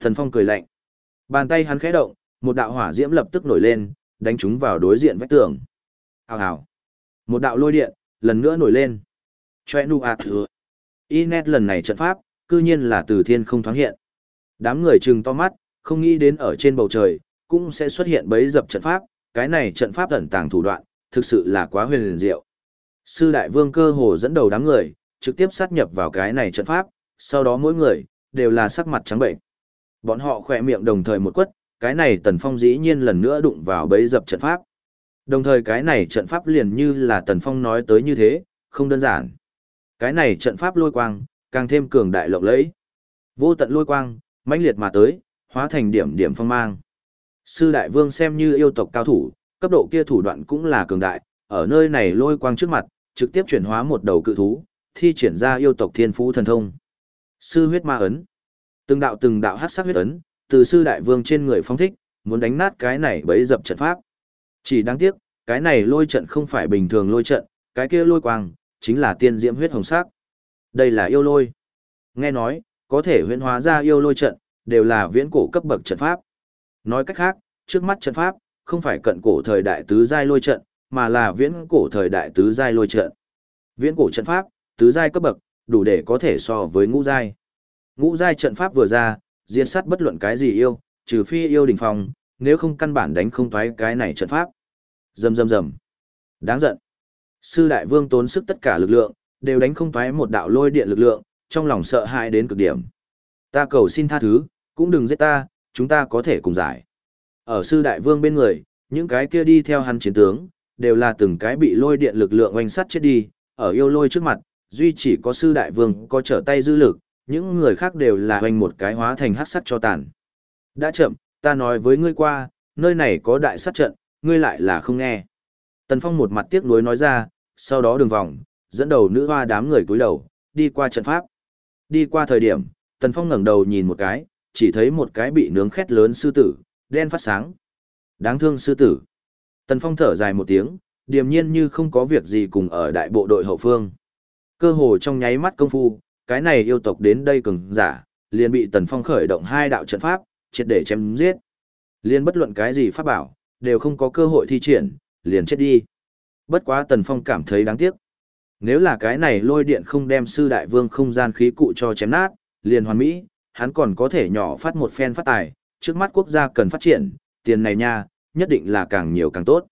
Thần Phong cười lạnh. Bàn tay hắn khẽ động, một đạo hỏa diễm lập tức nổi lên, đánh chúng vào đối diện vách tường. Hào hào. Một đạo lôi điện, lần nữa nổi lên. Choe nu ạt thừa. Inet lần này trận pháp, cư nhiên là từ thiên không thoáng hiện. Đám người trừng to mắt, không nghĩ đến ở trên bầu trời, cũng sẽ xuất hiện bấy dập trận pháp, cái này trận pháp ẩn tàng thủ đoạn, thực sự là quá huyền diệu. Sư đại vương cơ hồ dẫn đầu đám người, trực tiếp sát nhập vào cái này trận pháp, sau đó mỗi người, đều là sắc mặt trắng bệnh. Bọn họ khỏe miệng đồng thời một quất, cái này tần phong dĩ nhiên lần nữa đụng vào bấy dập trận pháp. Đồng thời cái này trận pháp liền như là tần phong nói tới như thế, không đơn giản. Cái này trận pháp lôi quang, càng thêm cường đại lộng lẫy. Vô tận lôi quang, mãnh liệt mà tới, hóa thành điểm điểm phong mang. Sư đại vương xem như yêu tộc cao thủ, cấp độ kia thủ đoạn cũng là cường đại, ở nơi này lôi quang trước mặt, trực tiếp chuyển hóa một đầu cự thú, thi triển ra yêu tộc thiên phú thần thông. Sư huyết ma ấn. Từng đạo từng đạo hắc sắc huyết ấn, từ sư đại vương trên người phong thích, muốn đánh nát cái này bấy dập trận pháp. Chỉ đáng tiếc, cái này lôi trận không phải bình thường lôi trận, cái kia lôi quang, chính là tiên diễm huyết hồng sắc. Đây là yêu lôi. Nghe nói, có thể huyễn hóa ra yêu lôi trận, đều là viễn cổ cấp bậc trận pháp. Nói cách khác, trước mắt trận pháp, không phải cận cổ thời đại tứ giai lôi trận, mà là viễn cổ thời đại tứ giai lôi trận. Viễn cổ trận pháp, tứ giai cấp bậc, đủ để có thể so với ngũ giai. Ngũ giai trận pháp vừa ra, diệt sát bất luận cái gì yêu, trừ phi yêu đỉnh phong, nếu không căn bản đánh không thoái cái này trận pháp. Rầm rầm rầm. Đáng giận. Sư đại vương tốn sức tất cả lực lượng, đều đánh không thoái một đạo lôi điện lực lượng, trong lòng sợ hãi đến cực điểm. Ta cầu xin tha thứ, cũng đừng giết ta, chúng ta có thể cùng giải. Ở sư đại vương bên người, những cái kia đi theo hắn chiến tướng, đều là từng cái bị lôi điện lực lượng oanh sắt chết đi, ở yêu lôi trước mặt, duy chỉ có sư đại vương có trở tay dư lực, những người khác đều là oanh một cái hóa thành hắc sắt cho tàn. Đã chậm, ta nói với ngươi qua, nơi này có đại sát trận, ngươi lại là không nghe. Tần Phong một mặt tiếc nuối nói ra, sau đó đường vòng, dẫn đầu nữ hoa đám người cúi đầu, đi qua trận pháp. Đi qua thời điểm, Tần Phong ngẩng đầu nhìn một cái, chỉ thấy một cái bị nướng khét lớn sư tử, đen phát sáng. Đáng thương sư tử. Tần Phong thở dài một tiếng, điềm nhiên như không có việc gì cùng ở đại bộ đội hậu phương. Cơ hồ trong nháy mắt công phu, cái này yêu tộc đến đây cường giả, liền bị Tần Phong khởi động hai đạo trận pháp, triệt để chém giết. Liên bất luận cái gì pháp bảo, đều không có cơ hội thi triển, liền chết đi. Bất quá Tần Phong cảm thấy đáng tiếc. Nếu là cái này lôi điện không đem sư đại vương không gian khí cụ cho chém nát, liền hoàn mỹ, hắn còn có thể nhỏ phát một phen phát tài, trước mắt quốc gia cần phát triển, tiền này nha, nhất định là càng nhiều càng tốt.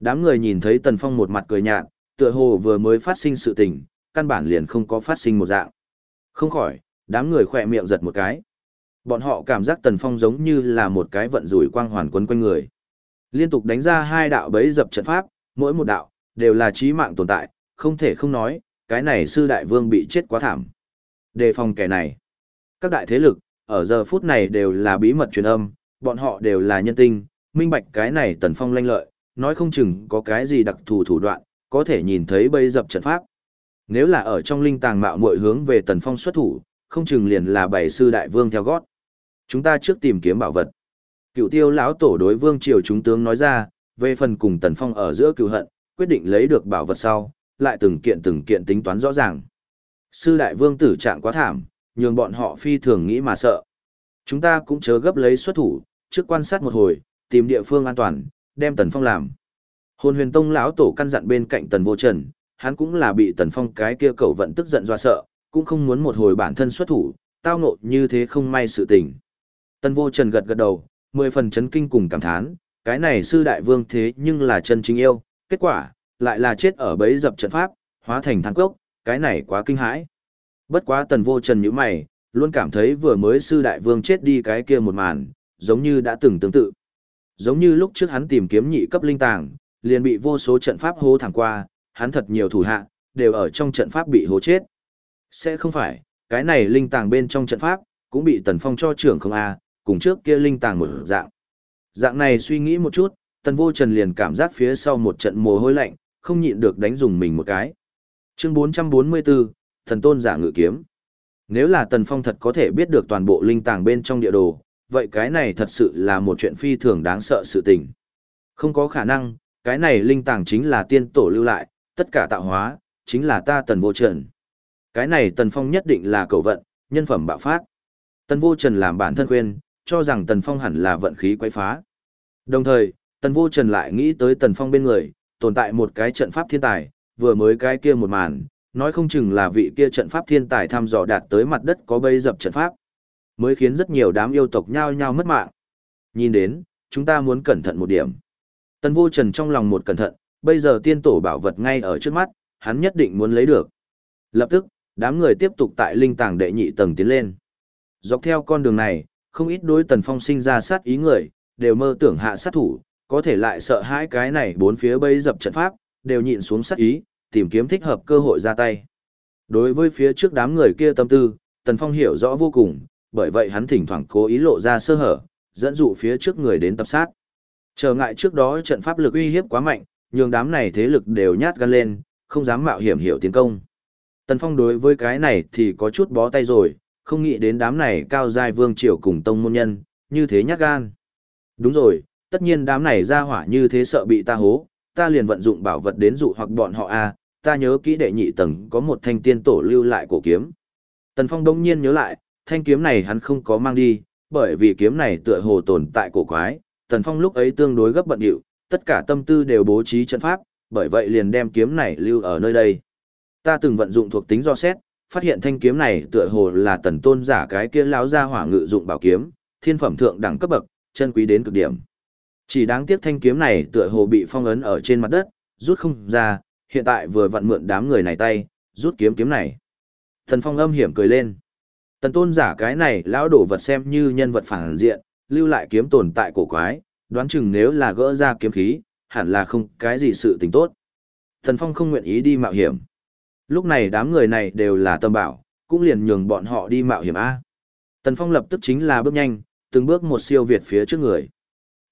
Đám người nhìn thấy Tần Phong một mặt cười nhạt, tựa hồ vừa mới phát sinh sự tình, căn bản liền không có phát sinh một dạng. Không khỏi, đám người khỏe miệng giật một cái. Bọn họ cảm giác Tần Phong giống như là một cái vận rủi quang hoàn quấn quanh người. Liên tục đánh ra hai đạo bấy dập trận pháp, mỗi một đạo, đều là chí mạng tồn tại, không thể không nói, cái này sư đại vương bị chết quá thảm. Đề phòng kẻ này. Các đại thế lực, ở giờ phút này đều là bí mật truyền âm, bọn họ đều là nhân tinh, minh bạch cái này tần phong lanh lợi, nói không chừng có cái gì đặc thù thủ đoạn, có thể nhìn thấy bây dập trận pháp. Nếu là ở trong linh tàng mạo muội hướng về tần phong xuất thủ, không chừng liền là bảy sư đại vương theo gót. Chúng ta trước tìm kiếm bảo vật. Cựu tiêu lão tổ đối vương triều chúng tướng nói ra, về phần cùng tần phong ở giữa cựu hận, quyết định lấy được bảo vật sau, lại từng kiện từng kiện tính toán rõ ràng. Sư đại vương tử trạng quá thảm, nhường bọn họ phi thường nghĩ mà sợ. Chúng ta cũng chớ gấp lấy xuất thủ, trước quan sát một hồi, tìm địa phương an toàn, đem Tần Phong làm. Hồn huyền tông lão tổ căn dặn bên cạnh Tần Vô Trần, hắn cũng là bị Tần Phong cái kia cầu vận tức giận do sợ, cũng không muốn một hồi bản thân xuất thủ, tao ngộ như thế không may sự tình. Tần Vô Trần gật gật đầu, mười phần chấn kinh cùng cảm thán, cái này sư đại vương thế nhưng là chân chính yêu, kết quả, lại là chết ở bẫy dập trận pháp, hóa thành than cốc, cái này quá kinh hãi. Bất quá tần vô trần nhíu mày, luôn cảm thấy vừa mới sư đại vương chết đi cái kia một màn, giống như đã từng tương tự. Giống như lúc trước hắn tìm kiếm nhị cấp linh tàng, liền bị vô số trận pháp hố thẳng qua, hắn thật nhiều thủ hạ, đều ở trong trận pháp bị hố chết. Sẽ không phải, cái này linh tàng bên trong trận pháp, cũng bị tần phong cho trưởng không a cùng trước kia linh tàng một dạng. Dạng này suy nghĩ một chút, tần vô trần liền cảm giác phía sau một trận mồ hôi lạnh, không nhịn được đánh dùng mình một cái. Chương 444, thần tôn giả ngự kiếm. Nếu là tần phong thật có thể biết được toàn bộ linh tàng bên trong địa đồ, vậy cái này thật sự là một chuyện phi thường đáng sợ sự tình. Không có khả năng, cái này linh tàng chính là tiên tổ lưu lại, tất cả tạo hóa, chính là ta tần vô trần. Cái này tần phong nhất định là cầu vận, nhân phẩm bạo phát. Tần vô trần làm bản thân khuyên, cho rằng tần phong hẳn là vận khí quay phá. Đồng thời, tần vô trần lại nghĩ tới tần phong bên người, tồn tại một cái trận pháp thiên tài, vừa mới cái kia một màn, nói không chừng là vị kia trận pháp thiên tài thăm dò đạt tới mặt đất có bây dập trận pháp, mới khiến rất nhiều đám yêu tộc nhao nhao mất mạng. Nhìn đến, chúng ta muốn cẩn thận một điểm. Tần vô trần trong lòng một cẩn thận, bây giờ tiên tổ bảo vật ngay ở trước mắt, hắn nhất định muốn lấy được. Lập tức, đám người tiếp tục tại linh tàng đệ nhị tầng tiến lên. Dọc theo con đường này, không ít đối tần phong sinh ra sát ý người, đều mơ tưởng hạ sát thủ, có thể lại sợ hãi cái này bốn phía bây dập trận pháp, đều nhịn xuống sát ý, tìm kiếm thích hợp cơ hội ra tay. Đối với phía trước đám người kia tâm tư, tần phong hiểu rõ vô cùng, bởi vậy hắn thỉnh thoảng cố ý lộ ra sơ hở, dẫn dụ phía trước người đến tập sát. Trở ngại trước đó trận pháp lực uy hiếp quá mạnh, nhường đám này thế lực đều nhát gan lên, không dám mạo hiểm hiểu tiến công. Tần Phong đối với cái này thì có chút bó tay rồi, không nghĩ đến đám này cao giai vương triều cùng tông môn nhân, như thế nhát gan. Đúng rồi, tất nhiên đám này ra hỏa như thế sợ bị ta hố, ta liền vận dụng bảo vật đến dụ hoặc bọn họ a, ta nhớ kỹ đệ nhị tầng có một thanh tiên tổ lưu lại cổ kiếm. Tần Phong đông nhiên nhớ lại, thanh kiếm này hắn không có mang đi, bởi vì kiếm này tựa hồ tồn tại cổ quái, Tần Phong lúc ấy tương đối gấp bận điệu, tất cả tâm tư đều bố trí trận pháp, bởi vậy liền đem kiếm này lưu ở nơi đây. Ta từng vận dụng thuộc tính do xét, phát hiện thanh kiếm này tựa hồ là tần tôn giả cái kia lão gia hỏa ngự dụng bảo kiếm, thiên phẩm thượng đẳng cấp bậc, chân quý đến cực điểm. Chỉ đáng tiếc thanh kiếm này tựa hồ bị phong ấn ở trên mặt đất, rút không ra, hiện tại vừa vận mượn đám người này tay, rút kiếm kiếm này. Thần phong âm hiểm cười lên. Tần tôn giả cái này lão đổ vật xem như nhân vật phản diện, lưu lại kiếm tồn tại cổ quái, đoán chừng nếu là gỡ ra kiếm khí, hẳn là không cái gì sự tình tốt. Thần Phong không nguyện ý đi mạo hiểm. Lúc này đám người này đều là tâm bảo, cũng liền nhường bọn họ đi mạo hiểm A. Tần Phong lập tức chính là bước nhanh, từng bước một siêu việt phía trước người.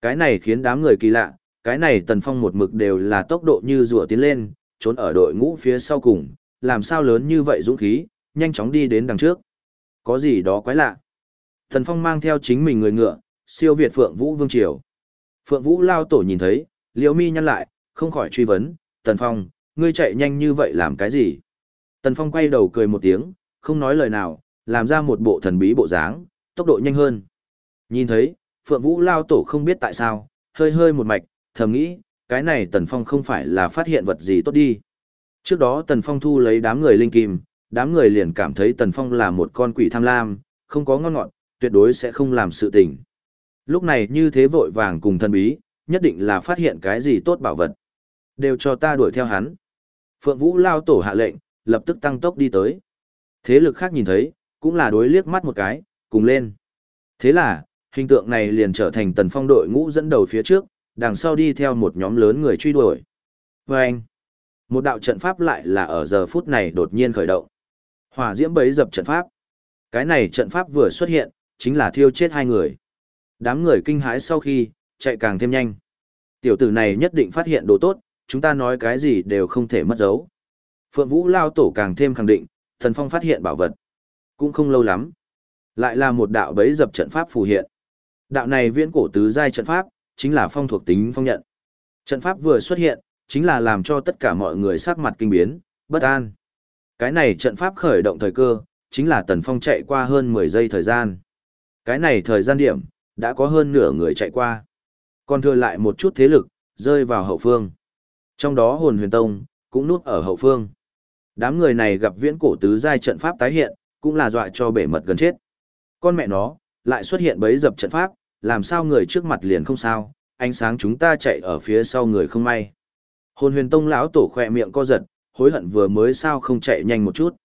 Cái này khiến đám người kỳ lạ, cái này Tần Phong một mực đều là tốc độ như rùa tiến lên, trốn ở đội ngũ phía sau cùng, làm sao lớn như vậy dũng khí, nhanh chóng đi đến đằng trước. Có gì đó quái lạ. Thần Phong mang theo chính mình người ngựa, siêu việt Phượng Vũ Vương Triều. Phượng Vũ lao tổ nhìn thấy, liễu mi nhăn lại, không khỏi truy vấn, Tần Phong, ngươi chạy nhanh như vậy làm cái gì? Tần Phong quay đầu cười một tiếng, không nói lời nào, làm ra một bộ thần bí bộ dáng, tốc độ nhanh hơn. Nhìn thấy, Phượng Vũ lao tổ không biết tại sao, hơi hơi một mạch, thầm nghĩ, cái này Tần Phong không phải là phát hiện vật gì tốt đi. Trước đó Tần Phong thu lấy đám người linh kim, đám người liền cảm thấy Tần Phong là một con quỷ tham lam, không có ngon ngọt, tuyệt đối sẽ không làm sự tình. Lúc này như thế vội vàng cùng thân bí, nhất định là phát hiện cái gì tốt bảo vật. Đều cho ta đuổi theo hắn. Phượng Vũ lao tổ hạ lệnh, lập tức tăng tốc đi tới. Thế lực khác nhìn thấy, cũng là đối liếc mắt một cái, cùng lên. Thế là, hình tượng này liền trở thành tần phong đội ngũ dẫn đầu phía trước, đằng sau đi theo một nhóm lớn người truy đuổi. Và anh, một đạo trận pháp lại là ở giờ phút này đột nhiên khởi động. Hỏa diễm bấy dập trận pháp. Cái này trận pháp vừa xuất hiện, chính là thiêu chết hai người. Đám người kinh hãi sau khi, chạy càng thêm nhanh. Tiểu tử này nhất định phát hiện đồ tốt, chúng ta nói cái gì đều không thể mất dấu. Phượng Vũ Lao Tổ càng thêm khẳng định, thần phong phát hiện bảo vật. Cũng không lâu lắm. Lại là một đạo bấy dập trận pháp phù hiện. Đạo này viễn cổ tứ giai trận pháp, chính là phong thuộc tính phong nhận. Trận pháp vừa xuất hiện, chính là làm cho tất cả mọi người sắc mặt kinh biến, bất an. Cái này trận pháp khởi động thời cơ, chính là tần phong chạy qua hơn 10 giây thời gian. Cái này thời gian điểm, đã có hơn nửa người chạy qua. Còn thừa lại một chút thế lực, rơi vào hậu phương. Trong đó hồn huyền tông, cũng núp ở hậu phương. Đám người này gặp viễn cổ tứ giai trận pháp tái hiện, cũng là dọa cho bể mật gần chết. Con mẹ nó, lại xuất hiện bấy dập trận pháp, làm sao người trước mặt liền không sao, ánh sáng chúng ta chạy ở phía sau người không may. Hồn huyền tông lão tổ khỏe miệng co giật, hối hận vừa mới sao không chạy nhanh một chút.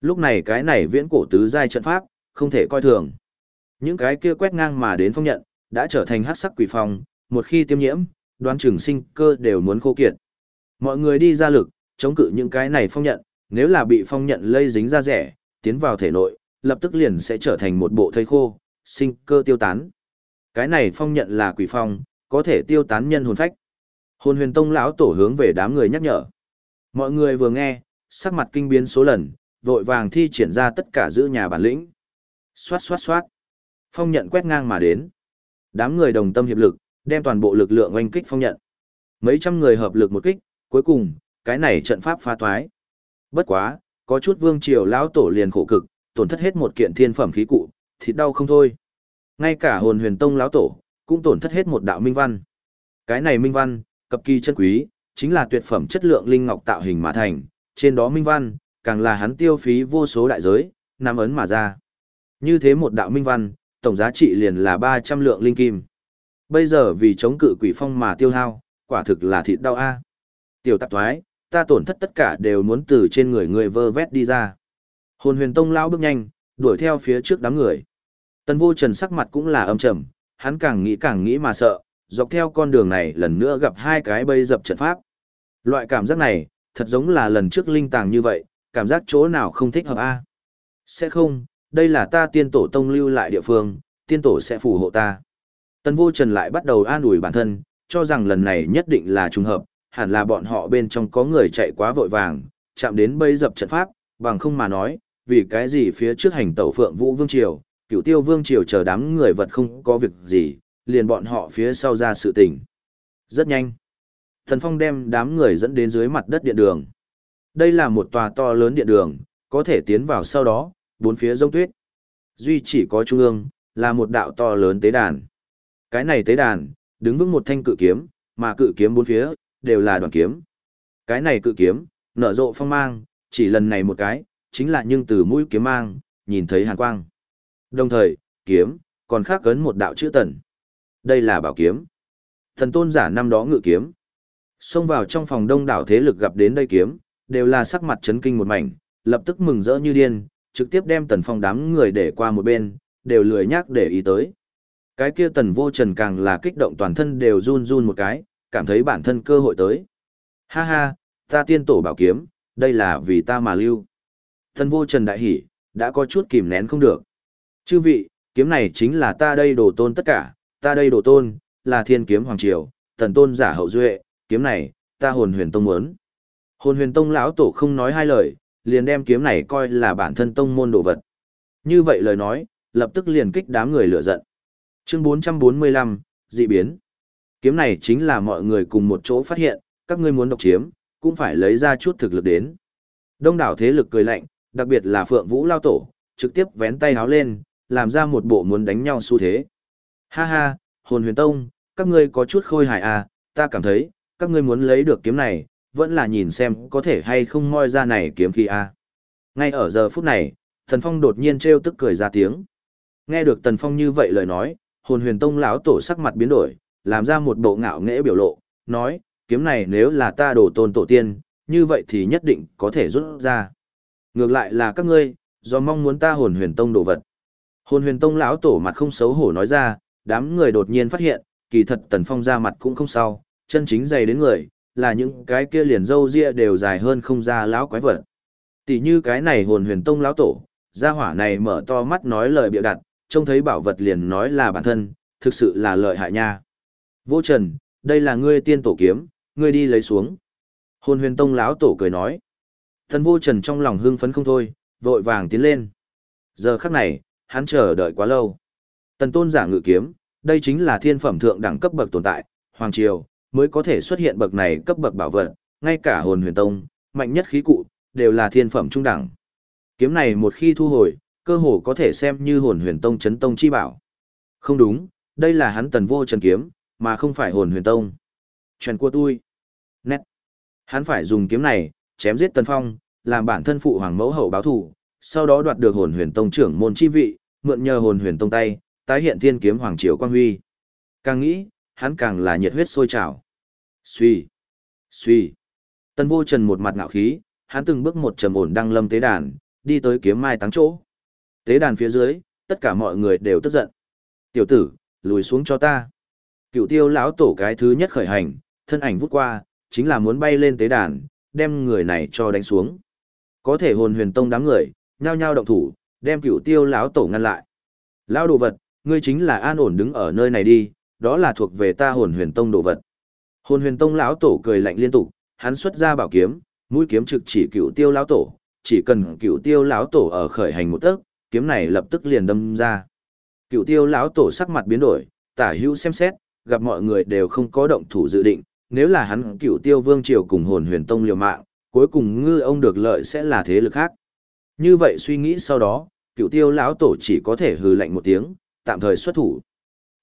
Lúc này cái này viễn cổ tứ giai trận pháp, không thể coi thường. Những cái kia quét ngang mà đến phong nhận, đã trở thành hắc sắc quỷ phong, một khi tiêm nhiễm, đoán trường sinh cơ đều muốn khô kiệt. Mọi người đi ra lực, chống cự những cái này phong nhận, nếu là bị phong nhận lây dính ra rẻ, tiến vào thể nội, lập tức liền sẽ trở thành một bộ thây khô, sinh cơ tiêu tán. Cái này phong nhận là quỷ phong, có thể tiêu tán nhân hồn phách. Hồn huyền tông lão tổ hướng về đám người nhắc nhở. Mọi người vừa nghe, sắc mặt kinh biến số lần, vội vàng thi triển ra tất cả giữ nhà bản lĩnh. Xoát xoát xoát. Phong nhận quét ngang mà đến. Đám người đồng tâm hiệp lực, đem toàn bộ lực lượng oanh kích phong nhận. Mấy trăm người hợp lực một kích, cuối cùng, cái này trận pháp phá toái. Bất quá, có chút vương triều lão tổ liền khổ cực, tổn thất hết một kiện thiên phẩm khí cụ, thịt đau không thôi. Ngay cả hồn huyền tông lão tổ, cũng tổn thất hết một đạo minh văn. Cái này minh văn, cập kỳ chân quý, chính là tuyệt phẩm chất lượng linh ngọc tạo hình mà thành, trên đó minh văn, càng là hắn tiêu phí vô số đại giới, nắm ấn mà ra. Như thế một đạo minh văn, tổng giá trị liền là 300 lượng linh kim. Bây giờ vì chống cự quỷ phong mà tiêu hao, quả thực là thịt đau a. Tiểu tạp thoái, ta tổn thất tất cả đều muốn từ trên người người vơ vét đi ra. Hồn huyền tông lão bước nhanh, đuổi theo phía trước đám người. Tần vô trần sắc mặt cũng là âm trầm, hắn càng nghĩ càng nghĩ mà sợ, dọc theo con đường này lần nữa gặp hai cái bây dập trận pháp. Loại cảm giác này, thật giống là lần trước linh tàng như vậy, cảm giác chỗ nào không thích hợp a Sẽ không, đây là ta tiên tổ tông lưu lại địa phương, tiên tổ sẽ phù hộ ta. tân vô trần lại bắt đầu an ủi bản thân, cho rằng lần này nhất định là trùng hợp, hẳn là bọn họ bên trong có người chạy quá vội vàng, chạm đến bây dập trận pháp, bằng không mà nói, vì cái gì phía trước hành tẩu phượng vũ vương triều, cựu tiêu vương triều chờ đám người vật không có việc gì, liền bọn họ phía sau ra sự tình. Rất nhanh. Thần Phong đem đám người dẫn đến dưới mặt đất điện đường. Đây là một tòa to lớn điện đường, có thể tiến vào sau đó, bốn phía rông tuyết. Duy chỉ có trung ương, là một đạo to lớn tế đàn. Cái này tế đàn, đứng vững một thanh cự kiếm, mà cự kiếm bốn phía, đều là đoàn kiếm. Cái này cự kiếm, nở rộ phong mang, chỉ lần này một cái, chính là nhưng từ mũi kiếm mang, nhìn thấy hàn quang. Đồng thời, kiếm, còn khác cấn một đạo chữ tần. Đây là bảo kiếm. Thần tôn giả năm đó ngự kiếm. Xông vào trong phòng đông đảo thế lực gặp đến đây kiếm, đều là sắc mặt chấn kinh một mảnh, lập tức mừng rỡ như điên, trực tiếp đem tần phong đám người để qua một bên, đều lười nhắc để ý tới. Cái kia tần vô trần càng là kích động toàn thân đều run run một cái, cảm thấy bản thân cơ hội tới. Ha ha, ta tiên tổ bảo kiếm, đây là vì ta mà lưu. Tần vô trần đại hỉ, đã có chút kìm nén không được. Chư vị, kiếm này chính là ta đây đồ tôn tất cả, ta đây đồ tôn, là thiên kiếm hoàng triều, tần tôn giả hậu duệ, kiếm này, ta hồn huyền tông muốn. Hồn huyền tông lão tổ không nói hai lời, liền đem kiếm này coi là bản thân tông môn đồ vật. Như vậy lời nói, lập tức liền kích đám người lửa giận. Chương 445, dị biến. Kiếm này chính là mọi người cùng một chỗ phát hiện, các ngươi muốn độc chiếm, cũng phải lấy ra chút thực lực đến. Đông đảo thế lực cười lạnh, đặc biệt là Phượng Vũ lao tổ, trực tiếp vén tay háo lên, làm ra một bộ muốn đánh nhau xu thế. Ha ha, hồn huyền tông, các ngươi có chút khôi hài à, ta cảm thấy, các ngươi muốn lấy được kiếm này, vẫn là nhìn xem có thể hay không moi ra này kiếm khí à. Ngay ở giờ phút này, Thần Phong đột nhiên trêu tức cười ra tiếng. Nghe được Tần Phong như vậy lời nói, hồn huyền tông lão tổ sắc mặt biến đổi, làm ra một bộ ngạo nghễ biểu lộ, nói, kiếm này nếu là ta đổ tôn tổ tiên, như vậy thì nhất định có thể rút ra. Ngược lại là các ngươi, do mong muốn ta hồn huyền tông đồ vật. Hồn huyền tông lão tổ mặt không xấu hổ nói ra, đám người đột nhiên phát hiện, kỳ thật tần phong ra mặt cũng không sao, chân chính dày đến người, là những cái kia liền dâu ria đều dài hơn không ra lão quái vật. Tỷ như cái này hồn huyền tông lão tổ, gia hỏa này mở to mắt nói lời bịa đặt, trông thấy bảo vật liền nói là bản thân, thực sự là lợi hại nha. Vô Trần, đây là ngươi tiên tổ kiếm, ngươi đi lấy xuống. Hồn huyền tông lão tổ cười nói. Thần vô trần trong lòng hưng phấn không thôi, vội vàng tiến lên. Giờ khắc này, hắn chờ đợi quá lâu. Tần tôn giả ngự kiếm, đây chính là thiên phẩm thượng đẳng cấp bậc tồn tại, hoàng triều, mới có thể xuất hiện bậc này cấp bậc bảo vật, ngay cả hồn huyền tông, mạnh nhất khí cụ, đều là thiên phẩm trung đẳng. Kiếm này một khi thu hồi, cơ hồ có thể xem như hồn huyền tông chấn tông chi bảo. Không đúng, đây là hắn tần vô trần kiếm, mà không phải hồn huyền tông. Trần của tôi. Nét. Hắn phải dùng kiếm này, chém giết tần phong, làm bản thân phụ hoàng mẫu hậu báo thủ, sau đó đoạt được hồn huyền tông trưởng môn chi vị, mượn nhờ hồn huyền tông tay, tái hiện thiên kiếm hoàng triều quang huy. Càng nghĩ, hắn càng là nhiệt huyết sôi trào. Suy, suy. Tân vô trần một mặt ngạo khí, hắn từng bước một trầm ổn đăng lâm tế đàn, đi tới kiếm mai táng chỗ. Tế đàn phía dưới, tất cả mọi người đều tức giận. Tiểu tử, lùi xuống cho ta. Cựu tiêu lão tổ cái thứ nhất khởi hành, thân ảnh vút qua, chính là muốn bay lên tế đàn, đem người này cho đánh xuống. Có thể hồn huyền tông đám người, nhao nhao động thủ, đem cựu tiêu lão tổ ngăn lại. Lão đồ vật, ngươi chính là an ổn đứng ở nơi này đi, đó là thuộc về ta hồn huyền tông đồ vật. Hồn huyền tông lão tổ cười lạnh liên tục, hắn xuất ra bảo kiếm, mũi kiếm trực chỉ cựu tiêu lão tổ, chỉ cần cựu tiêu lão tổ ở khởi hành một tấc, kiếm này lập tức liền đâm ra. Cựu tiêu lão tổ sắc mặt biến đổi, tả hữu xem xét, gặp mọi người đều không có động thủ dự định, nếu là hắn cựu tiêu vương triều cùng hồn huyền tông liều mạng, cuối cùng ngư ông được lợi sẽ là thế lực khác. Như vậy suy nghĩ sau đó, cựu tiêu lão tổ chỉ có thể hừ lạnh một tiếng, tạm thời xuất thủ.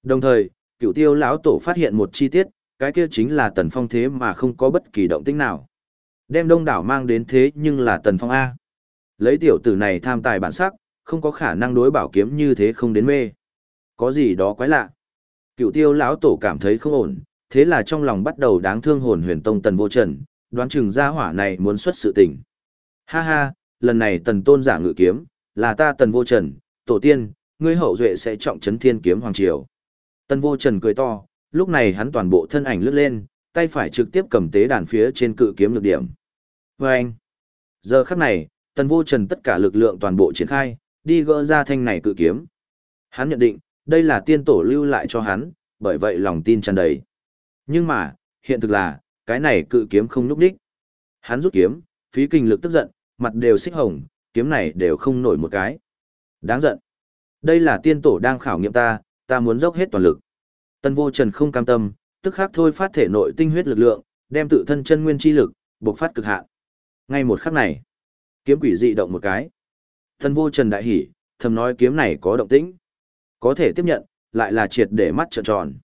Đồng thời, cựu tiêu lão tổ phát hiện một chi tiết, cái kia chính là tần phong thế mà không có bất kỳ động tĩnh nào. Đem đông đảo mang đến thế nhưng là tần phong A. Lấy tiểu tử này tham tài bản sắc, không có khả năng đối bảo kiếm như thế không đến mê. Có gì đó quái lạ. Cựu tiêu lão tổ cảm thấy không ổn, thế là trong lòng bắt đầu đáng thương hồn huyền tông tần vô trần, đoán chừng gia hỏa này muốn xuất sự tình. Ha ha, lần này tần tôn giả ngự kiếm, là ta tần vô trần, tổ tiên, ngươi hậu duệ sẽ trọng trấn thiên kiếm hoàng triều. Tần vô trần cười to, lúc này hắn toàn bộ thân ảnh lướt lên, tay phải trực tiếp cầm tế đàn phía trên cự kiếm lực điểm. Và anh, giờ khắc này, tần vô trần tất cả lực lượng toàn bộ triển khai, đi gỡ ra thanh này cự kiếm. Hắn nhận định, đây là tiên tổ lưu lại cho hắn, bởi vậy lòng tin tràn đầy. Nhưng mà, hiện thực là, cái này cự kiếm không núp đích. Hắn rút kiếm, phí kinh lực tức giận, mặt đều xích hồng, kiếm này đều không nổi một cái. Đáng giận. Đây là tiên tổ đang khảo nghiệm ta, ta muốn dốc hết toàn lực. Tân vô trần không cam tâm, tức khắc thôi phát thể nội tinh huyết lực lượng, đem tự thân chân nguyên chi lực, bộc phát cực hạn. Ngay một khắc này, kiếm quỷ dị động một cái. Tân vô trần đại hỉ, thầm nói kiếm này có động tĩnh. Có thể tiếp nhận, lại là triệt để mắt trợn tròn.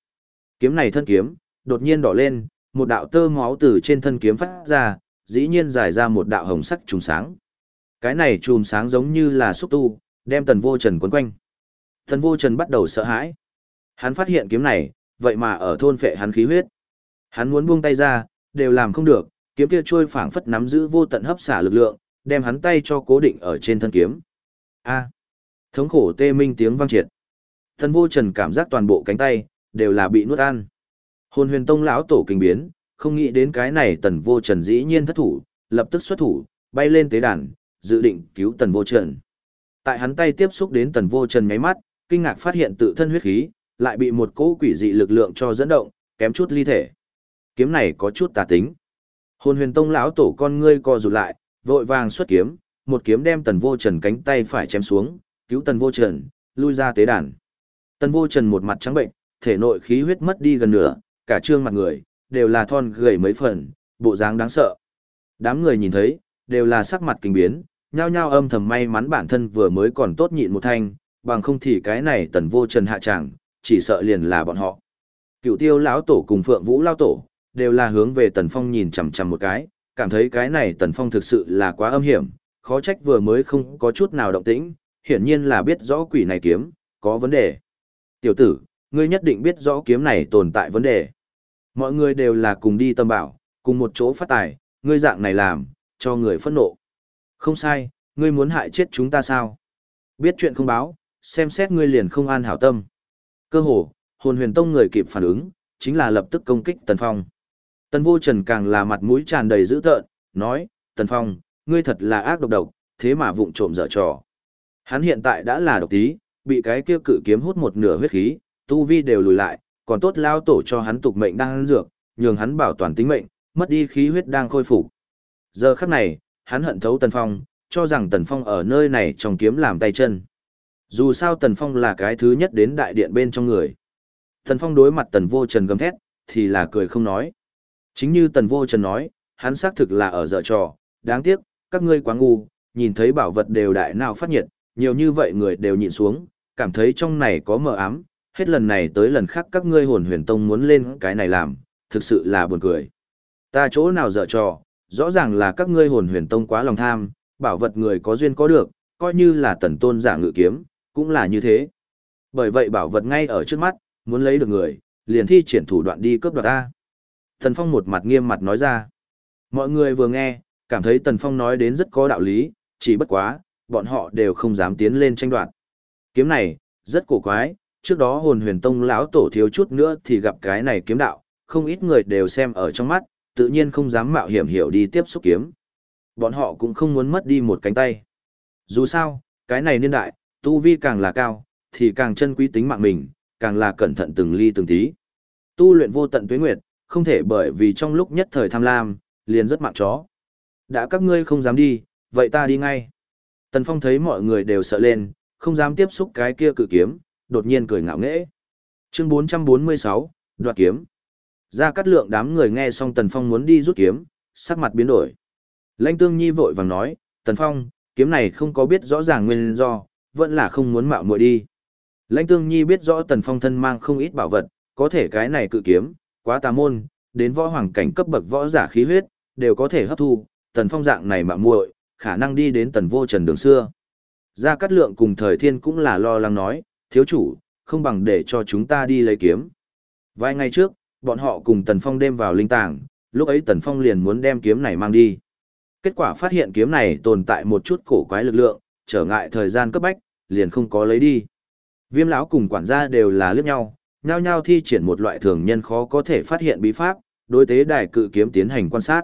Kiếm này thân kiếm, đột nhiên đỏ lên, một đạo tơ máu từ trên thân kiếm phát ra, dĩ nhiên giải ra một đạo hồng sắc trùng sáng. Cái này trùm sáng giống như là xúc tu, đem tần vô trần quấn quanh. Tần vô trần bắt đầu sợ hãi. Hắn phát hiện kiếm này, vậy mà ở thôn phệ hắn khí huyết. Hắn muốn buông tay ra, đều làm không được, kiếm kia trôi phảng phất nắm giữ vô tận hấp xả lực lượng, đem hắn tay cho cố định ở trên thân kiếm. A. thống khổ tê minh tiếng vang triệt. Tần vô trần cảm giác toàn bộ cánh tay, đều là bị nuốt ăn. Hồn huyền tông lão tổ kinh biến, không nghĩ đến cái này tần vô trần dĩ nhiên thất thủ, lập tức xuất thủ, bay lên tế đàn, dự định cứu tần vô trần. Tại hắn tay tiếp xúc đến tần vô trần nháy mắt, kinh ngạc phát hiện tự thân huyết khí, lại bị một cỗ quỷ dị lực lượng cho dẫn động, kém chút ly thể. Kiếm này có chút tà tính. Hồn huyền tông lão tổ con ngươi co rụt lại, vội vàng xuất kiếm, một kiếm đem tần vô trần cánh tay phải chém xuống, cứu tần vô trần, lui ra tế đàn. Tần vô trần một mặt trắng bệnh, thể nội khí huyết mất đi gần nửa, cả trương mặt người, đều là thon gầy mấy phần, bộ dáng đáng sợ. Đám người nhìn thấy, đều là sắc mặt kinh biến, nhao nhao âm thầm may mắn bản thân vừa mới còn tốt nhịn một thanh, bằng không thì cái này tần vô trần hạ tràng, chỉ sợ liền là bọn họ. Cựu tiêu lão tổ cùng phượng vũ lao tổ, đều là hướng về tần phong nhìn chằm chằm một cái, cảm thấy cái này tần phong thực sự là quá âm hiểm, khó trách vừa mới không có chút nào động tĩnh, hiển nhiên là biết rõ quỷ này kiếm, có vấn đề. Tiểu tử, ngươi nhất định biết rõ kiếm này tồn tại vấn đề. Mọi người đều là cùng đi tâm bảo, cùng một chỗ phát tài, ngươi dạng này làm, cho người phẫn nộ. Không sai, ngươi muốn hại chết chúng ta sao? Biết chuyện không báo, xem xét ngươi liền không an hảo tâm. Cơ hồ, hồn huyền tông người kịp phản ứng, chính là lập tức công kích Tần Phong. Tần vô trần càng là mặt mũi tràn đầy dữ tợn, nói, Tần Phong, ngươi thật là ác độc độc, thế mà vụng trộm dở trò. Hắn hiện tại đã là độc tí, bị cái kia cự kiếm hút một nửa huyết khí, tu vi đều lùi lại, còn tốt lao tổ cho hắn tục mệnh đang ăn dược, nhường hắn bảo toàn tính mệnh, mất đi khí huyết đang khôi phục. Giờ khắc này, hắn hận thấu Tần Phong, cho rằng Tần Phong ở nơi này trong kiếm làm tay chân. Dù sao Tần Phong là cái thứ nhất đến đại điện bên trong người. Tần Phong đối mặt Tần Vô Trần gầm thét, thì là cười không nói. Chính như Tần Vô Trần nói, hắn xác thực là ở dở trò, đáng tiếc, các ngươi quá ngu, nhìn thấy bảo vật đều đại nào phát nhiệt, nhiều như vậy người đều nhìn xuống, cảm thấy trong này có mờ ám, hết lần này tới lần khác các ngươi hồn huyền tông muốn lên cái này làm, thực sự là buồn cười. Ta chỗ nào dở trò, rõ ràng là các ngươi hồn huyền tông quá lòng tham, bảo vật người có duyên có được, coi như là tần tôn giả ngự kiếm, cũng là như thế. Bởi vậy bảo vật ngay ở trước mắt, muốn lấy được người, liền thi triển thủ đoạn đi cướp đoạt ta. Tần Phong một mặt nghiêm mặt nói ra. Mọi người vừa nghe, cảm thấy Tần Phong nói đến rất có đạo lý, chỉ bất quá, bọn họ đều không dám tiến lên tranh đoạt. Kiếm này, rất cổ quái, trước đó hồn huyền tông lão tổ thiếu chút nữa thì gặp cái này kiếm đạo, không ít người đều xem ở trong mắt, tự nhiên không dám mạo hiểm hiểu đi tiếp xúc kiếm. Bọn họ cũng không muốn mất đi một cánh tay. Dù sao, cái này niên đại, tu vi càng là cao, thì càng chân quý tính mạng mình, càng là cẩn thận từng ly từng tí. Tu luyện vô tận tuế nguyệt, không thể bởi vì trong lúc nhất thời tham lam, liền rất mạng chó. Đã các ngươi không dám đi, vậy ta đi ngay. Tần Phong thấy mọi người đều sợ lên, không dám tiếp xúc cái kia cự kiếm, đột nhiên cười ngạo nghễ. Chương 446, đoạt kiếm. Ra cắt lượng đám người nghe xong Tần Phong muốn đi rút kiếm, sắc mặt biến đổi. Lãnh Tương Nhi vội vàng nói, Tần Phong, kiếm này không có biết rõ ràng nguyên do, vẫn là không muốn mạo muội đi. Lãnh Tương Nhi biết rõ Tần Phong thân mang không ít bảo vật, có thể cái này cự kiếm, quá tà môn, đến võ hoàng cảnh cấp bậc võ giả khí huyết, đều có thể hấp thu, Tần Phong dạng này mạo muội, khả năng đi đến Tần Vô Trần đường xưa. Gia Cát Lượng cùng Thời Thiên cũng là lo lắng nói, thiếu chủ, không bằng để cho chúng ta đi lấy kiếm. Vài ngày trước, bọn họ cùng Tần Phong đêm vào linh tàng, lúc ấy Tần Phong liền muốn đem kiếm này mang đi. Kết quả phát hiện kiếm này tồn tại một chút cổ quái lực lượng, trở ngại thời gian cấp bách, liền không có lấy đi. Viêm lão cùng quản gia đều là liếc nhau, nhao nhao thi triển một loại thường nhân khó có thể phát hiện bí pháp, đối tế đài cự kiếm tiến hành quan sát.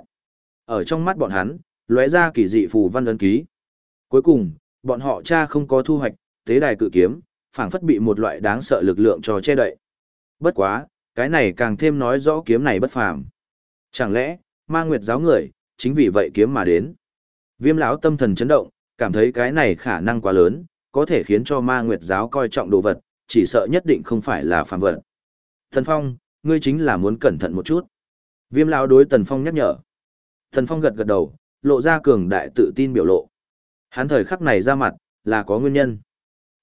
Ở trong mắt bọn hắn, lóe ra kỳ dị phù văn ấn ký. Cuối cùng, bọn họ cha không có thu hoạch, tế đài cự kiếm, phảng phất bị một loại đáng sợ lực lượng cho che đậy. Bất quá, cái này càng thêm nói rõ kiếm này bất phàm. Chẳng lẽ, ma nguyệt giáo người, chính vì vậy kiếm mà đến. Viêm lão tâm thần chấn động, cảm thấy cái này khả năng quá lớn, có thể khiến cho ma nguyệt giáo coi trọng đồ vật, chỉ sợ nhất định không phải là phàm vật. Thần Phong, ngươi chính là muốn cẩn thận một chút. Viêm lão đối Tần Phong nhắc nhở. Tần Phong gật gật đầu, lộ ra cường đại tự tin biểu lộ. Hắn thời khắc này ra mặt, là có nguyên nhân.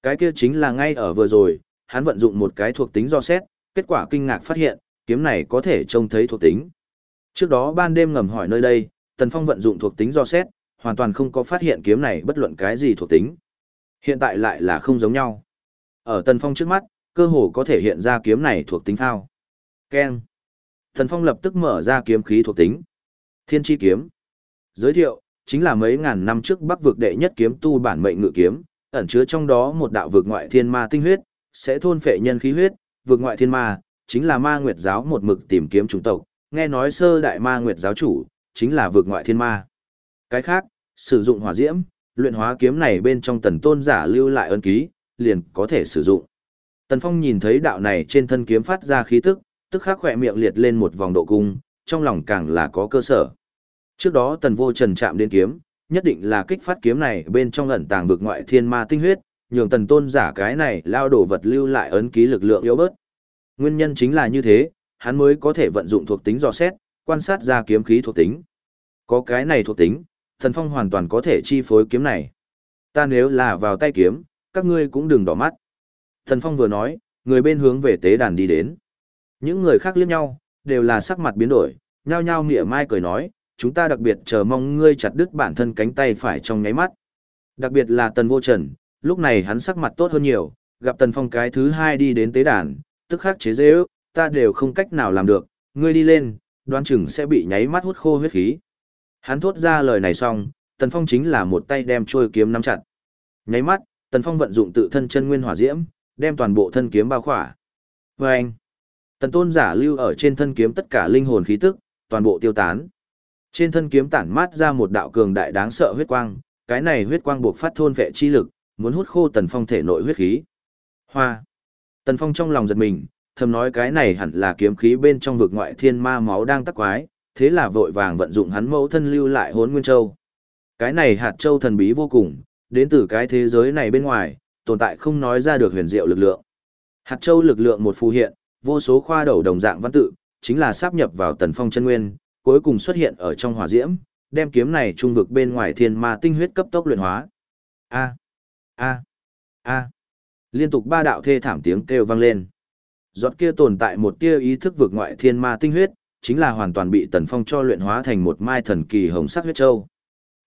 Cái kia chính là ngay ở vừa rồi, hắn vận dụng một cái thuộc tính do xét, kết quả kinh ngạc phát hiện, kiếm này có thể trông thấy thuộc tính. Trước đó ban đêm ngầm hỏi nơi đây, Tần Phong vận dụng thuộc tính do xét, hoàn toàn không có phát hiện kiếm này bất luận cái gì thuộc tính. Hiện tại lại là không giống nhau. Ở Tần Phong trước mắt, cơ hồ có thể hiện ra kiếm này thuộc tính thao. keng, Tần Phong lập tức mở ra kiếm khí thuộc tính. Thiên chi kiếm. Giới thiệu, chính là mấy ngàn năm trước Bắc vực đệ nhất kiếm tu bản mệnh ngự kiếm, ẩn chứa trong đó một đạo vực ngoại thiên ma tinh huyết, sẽ thôn phệ nhân khí huyết, vực ngoại thiên ma, chính là ma nguyệt giáo một mực tìm kiếm chủng tộc, nghe nói sơ đại ma nguyệt giáo chủ, chính là vực ngoại thiên ma. Cái khác, sử dụng hỏa diễm, luyện hóa kiếm này bên trong tần tôn giả lưu lại ân ký, liền có thể sử dụng. Tần Phong nhìn thấy đạo này trên thân kiếm phát ra khí tức, tức khắc khỏe miệng liệt lên một vòng độ cung, trong lòng càng là có cơ sở. Trước đó tần vô trần chạm đến kiếm, nhất định là kích phát kiếm này bên trong ẩn tàng vực ngoại thiên ma tinh huyết, nhường tần tôn giả cái này lao đổ vật lưu lại ấn ký lực lượng yếu bớt. Nguyên nhân chính là như thế, hắn mới có thể vận dụng thuộc tính dò xét, quan sát ra kiếm khí thuộc tính. Có cái này thuộc tính, thần phong hoàn toàn có thể chi phối kiếm này. Ta nếu là vào tay kiếm, các ngươi cũng đừng đỏ mắt. Thần phong vừa nói, người bên hướng về tế đàn đi đến. Những người khác liếc nhau, đều là sắc mặt biến đổi, nhao nhao mỉa mai cười nói, chúng ta đặc biệt chờ mong ngươi chặt đứt bản thân cánh tay phải trong nháy mắt. Đặc biệt là Tần Vô Trần, lúc này hắn sắc mặt tốt hơn nhiều, gặp Tần Phong cái thứ hai đi đến tế đàn, tức khắc chế dễ ước, ta đều không cách nào làm được, ngươi đi lên, đoán chừng sẽ bị nháy mắt hút khô huyết khí. Hắn thốt ra lời này xong, Tần Phong chính là một tay đem trôi kiếm nắm chặt. Nháy mắt, Tần Phong vận dụng tự thân chân nguyên hỏa diễm, đem toàn bộ thân kiếm bao khỏa. Và anh, Tần Tôn giả lưu ở trên thân kiếm tất cả linh hồn khí tức, toàn bộ tiêu tán. Trên thân kiếm tản mát ra một đạo cường đại đáng sợ huyết quang, cái này huyết quang buộc phát thôn vệ chi lực, muốn hút khô Tần Phong thể nội huyết khí. Hoa. Tần Phong trong lòng giật mình, thầm nói cái này hẳn là kiếm khí bên trong vực ngoại thiên ma máu đang tắc quái, thế là vội vàng vận dụng hắn mẫu thân lưu lại hốn nguyên châu. Cái này hạt châu thần bí vô cùng, đến từ cái thế giới này bên ngoài, tồn tại không nói ra được huyền diệu lực lượng. Hạt châu lực lượng một phù hiện, vô số khoa đầu đồng dạng văn tự, chính là sáp nhập vào tần phong chân nguyên, cuối cùng xuất hiện ở trong hỏa diễm, đem kiếm này trung vực bên ngoài thiên ma tinh huyết cấp tốc luyện hóa. A a a. Liên tục ba đạo thê thảm tiếng kêu vang lên. Giọt kia tồn tại một tia ý thức vực ngoại thiên ma tinh huyết, chính là hoàn toàn bị Tần Phong cho luyện hóa thành một mai thần kỳ hồng sắc huyết châu.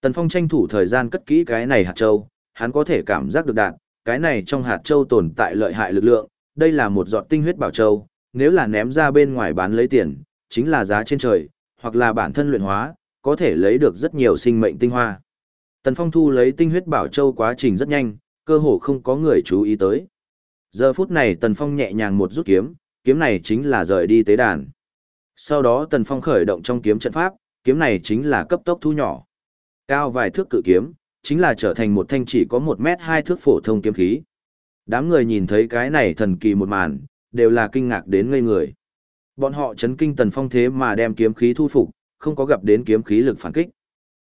Tần Phong tranh thủ thời gian cất kỹ cái này hạt châu, hắn có thể cảm giác được đạn, cái này trong hạt châu tồn tại lợi hại lực lượng, đây là một giọt tinh huyết bảo châu, nếu là ném ra bên ngoài bán lấy tiền, chính là giá trên trời, hoặc là bản thân luyện hóa, có thể lấy được rất nhiều sinh mệnh tinh hoa. Tần Phong thu lấy tinh huyết bảo châu quá trình rất nhanh, cơ hồ không có người chú ý tới. Giờ phút này Tần Phong nhẹ nhàng một rút kiếm, kiếm này chính là rời đi tế đàn. Sau đó Tần Phong khởi động trong kiếm trận pháp, kiếm này chính là cấp tốc thu nhỏ. Cao vài thước cự kiếm, chính là trở thành một thanh chỉ có một mét hai thước phổ thông kiếm khí. Đám người nhìn thấy cái này thần kỳ một màn, đều là kinh ngạc đến ngây người. Bọn họ chấn kinh Tần Phong thế mà đem kiếm khí thu phục, không có gặp đến kiếm khí lực phản kích.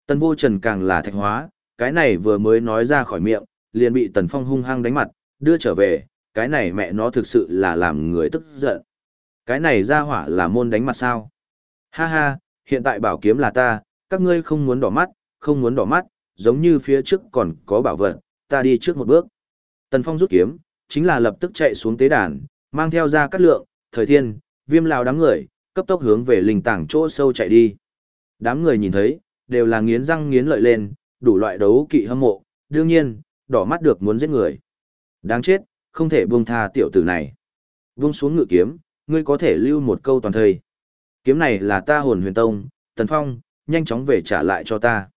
Tần Vô Trần càng là thạch hóa, cái này vừa mới nói ra khỏi miệng, liền bị Tần Phong hung hăng đánh mặt, đưa trở về, cái này mẹ nó thực sự là làm người tức giận. Cái này ra hỏa là môn đánh mặt sao? Ha ha, hiện tại bảo kiếm là ta, các ngươi không muốn đỏ mắt, không muốn đỏ mắt, giống như phía trước còn có bảo vật, ta đi trước một bước. Tần Phong rút kiếm, chính là lập tức chạy xuống tế đàn, mang theo ra cắt lượng, thời thiên, viêm lao đám người, cấp tốc hướng về linh tảng chỗ sâu chạy đi. Đám người nhìn thấy, đều là nghiến răng nghiến lợi lên, đủ loại đấu kỵ hâm mộ, đương nhiên, đỏ mắt được muốn giết người. Đáng chết, không thể buông tha tiểu tử này. Buông xuống ngự kiếm, ngươi có thể lưu một câu toàn thời. Kiếm này là ta hồn huyền tông, Tần Phong, nhanh chóng về trả lại cho ta.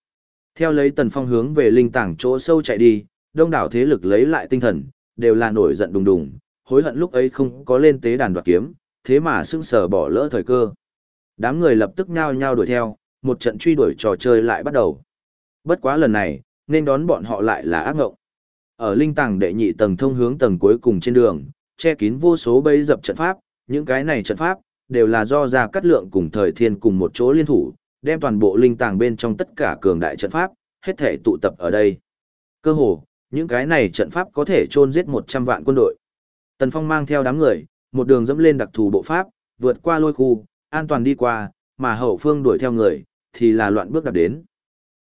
Theo lấy Tần Phong hướng về linh tảng chỗ sâu chạy đi, đông đảo thế lực lấy lại tinh thần, đều là nổi giận đùng đùng, hối hận lúc ấy không có lên tế đàn đoạt kiếm, thế mà sững sờ bỏ lỡ thời cơ. Đám người lập tức nhao nhao đuổi theo, một trận truy đuổi trò chơi lại bắt đầu. Bất quá lần này, nên đón bọn họ lại là ác ngộng. Ở linh tàng đệ nhị tầng thông hướng tầng cuối cùng trên đường, che kín vô số bẫy dập trận pháp, những cái này trận pháp đều là do ra cắt lượng cùng thời thiên cùng một chỗ liên thủ, đem toàn bộ linh tàng bên trong tất cả cường đại trận pháp, hết thể tụ tập ở đây. Cơ hồ, những cái này trận pháp có thể chôn giết 100 vạn quân đội. Tần Phong mang theo đám người, một đường dẫm lên đặc thù bộ pháp, vượt qua lôi khu, an toàn đi qua, mà hậu phương đuổi theo người, thì là loạn bước đạp đến.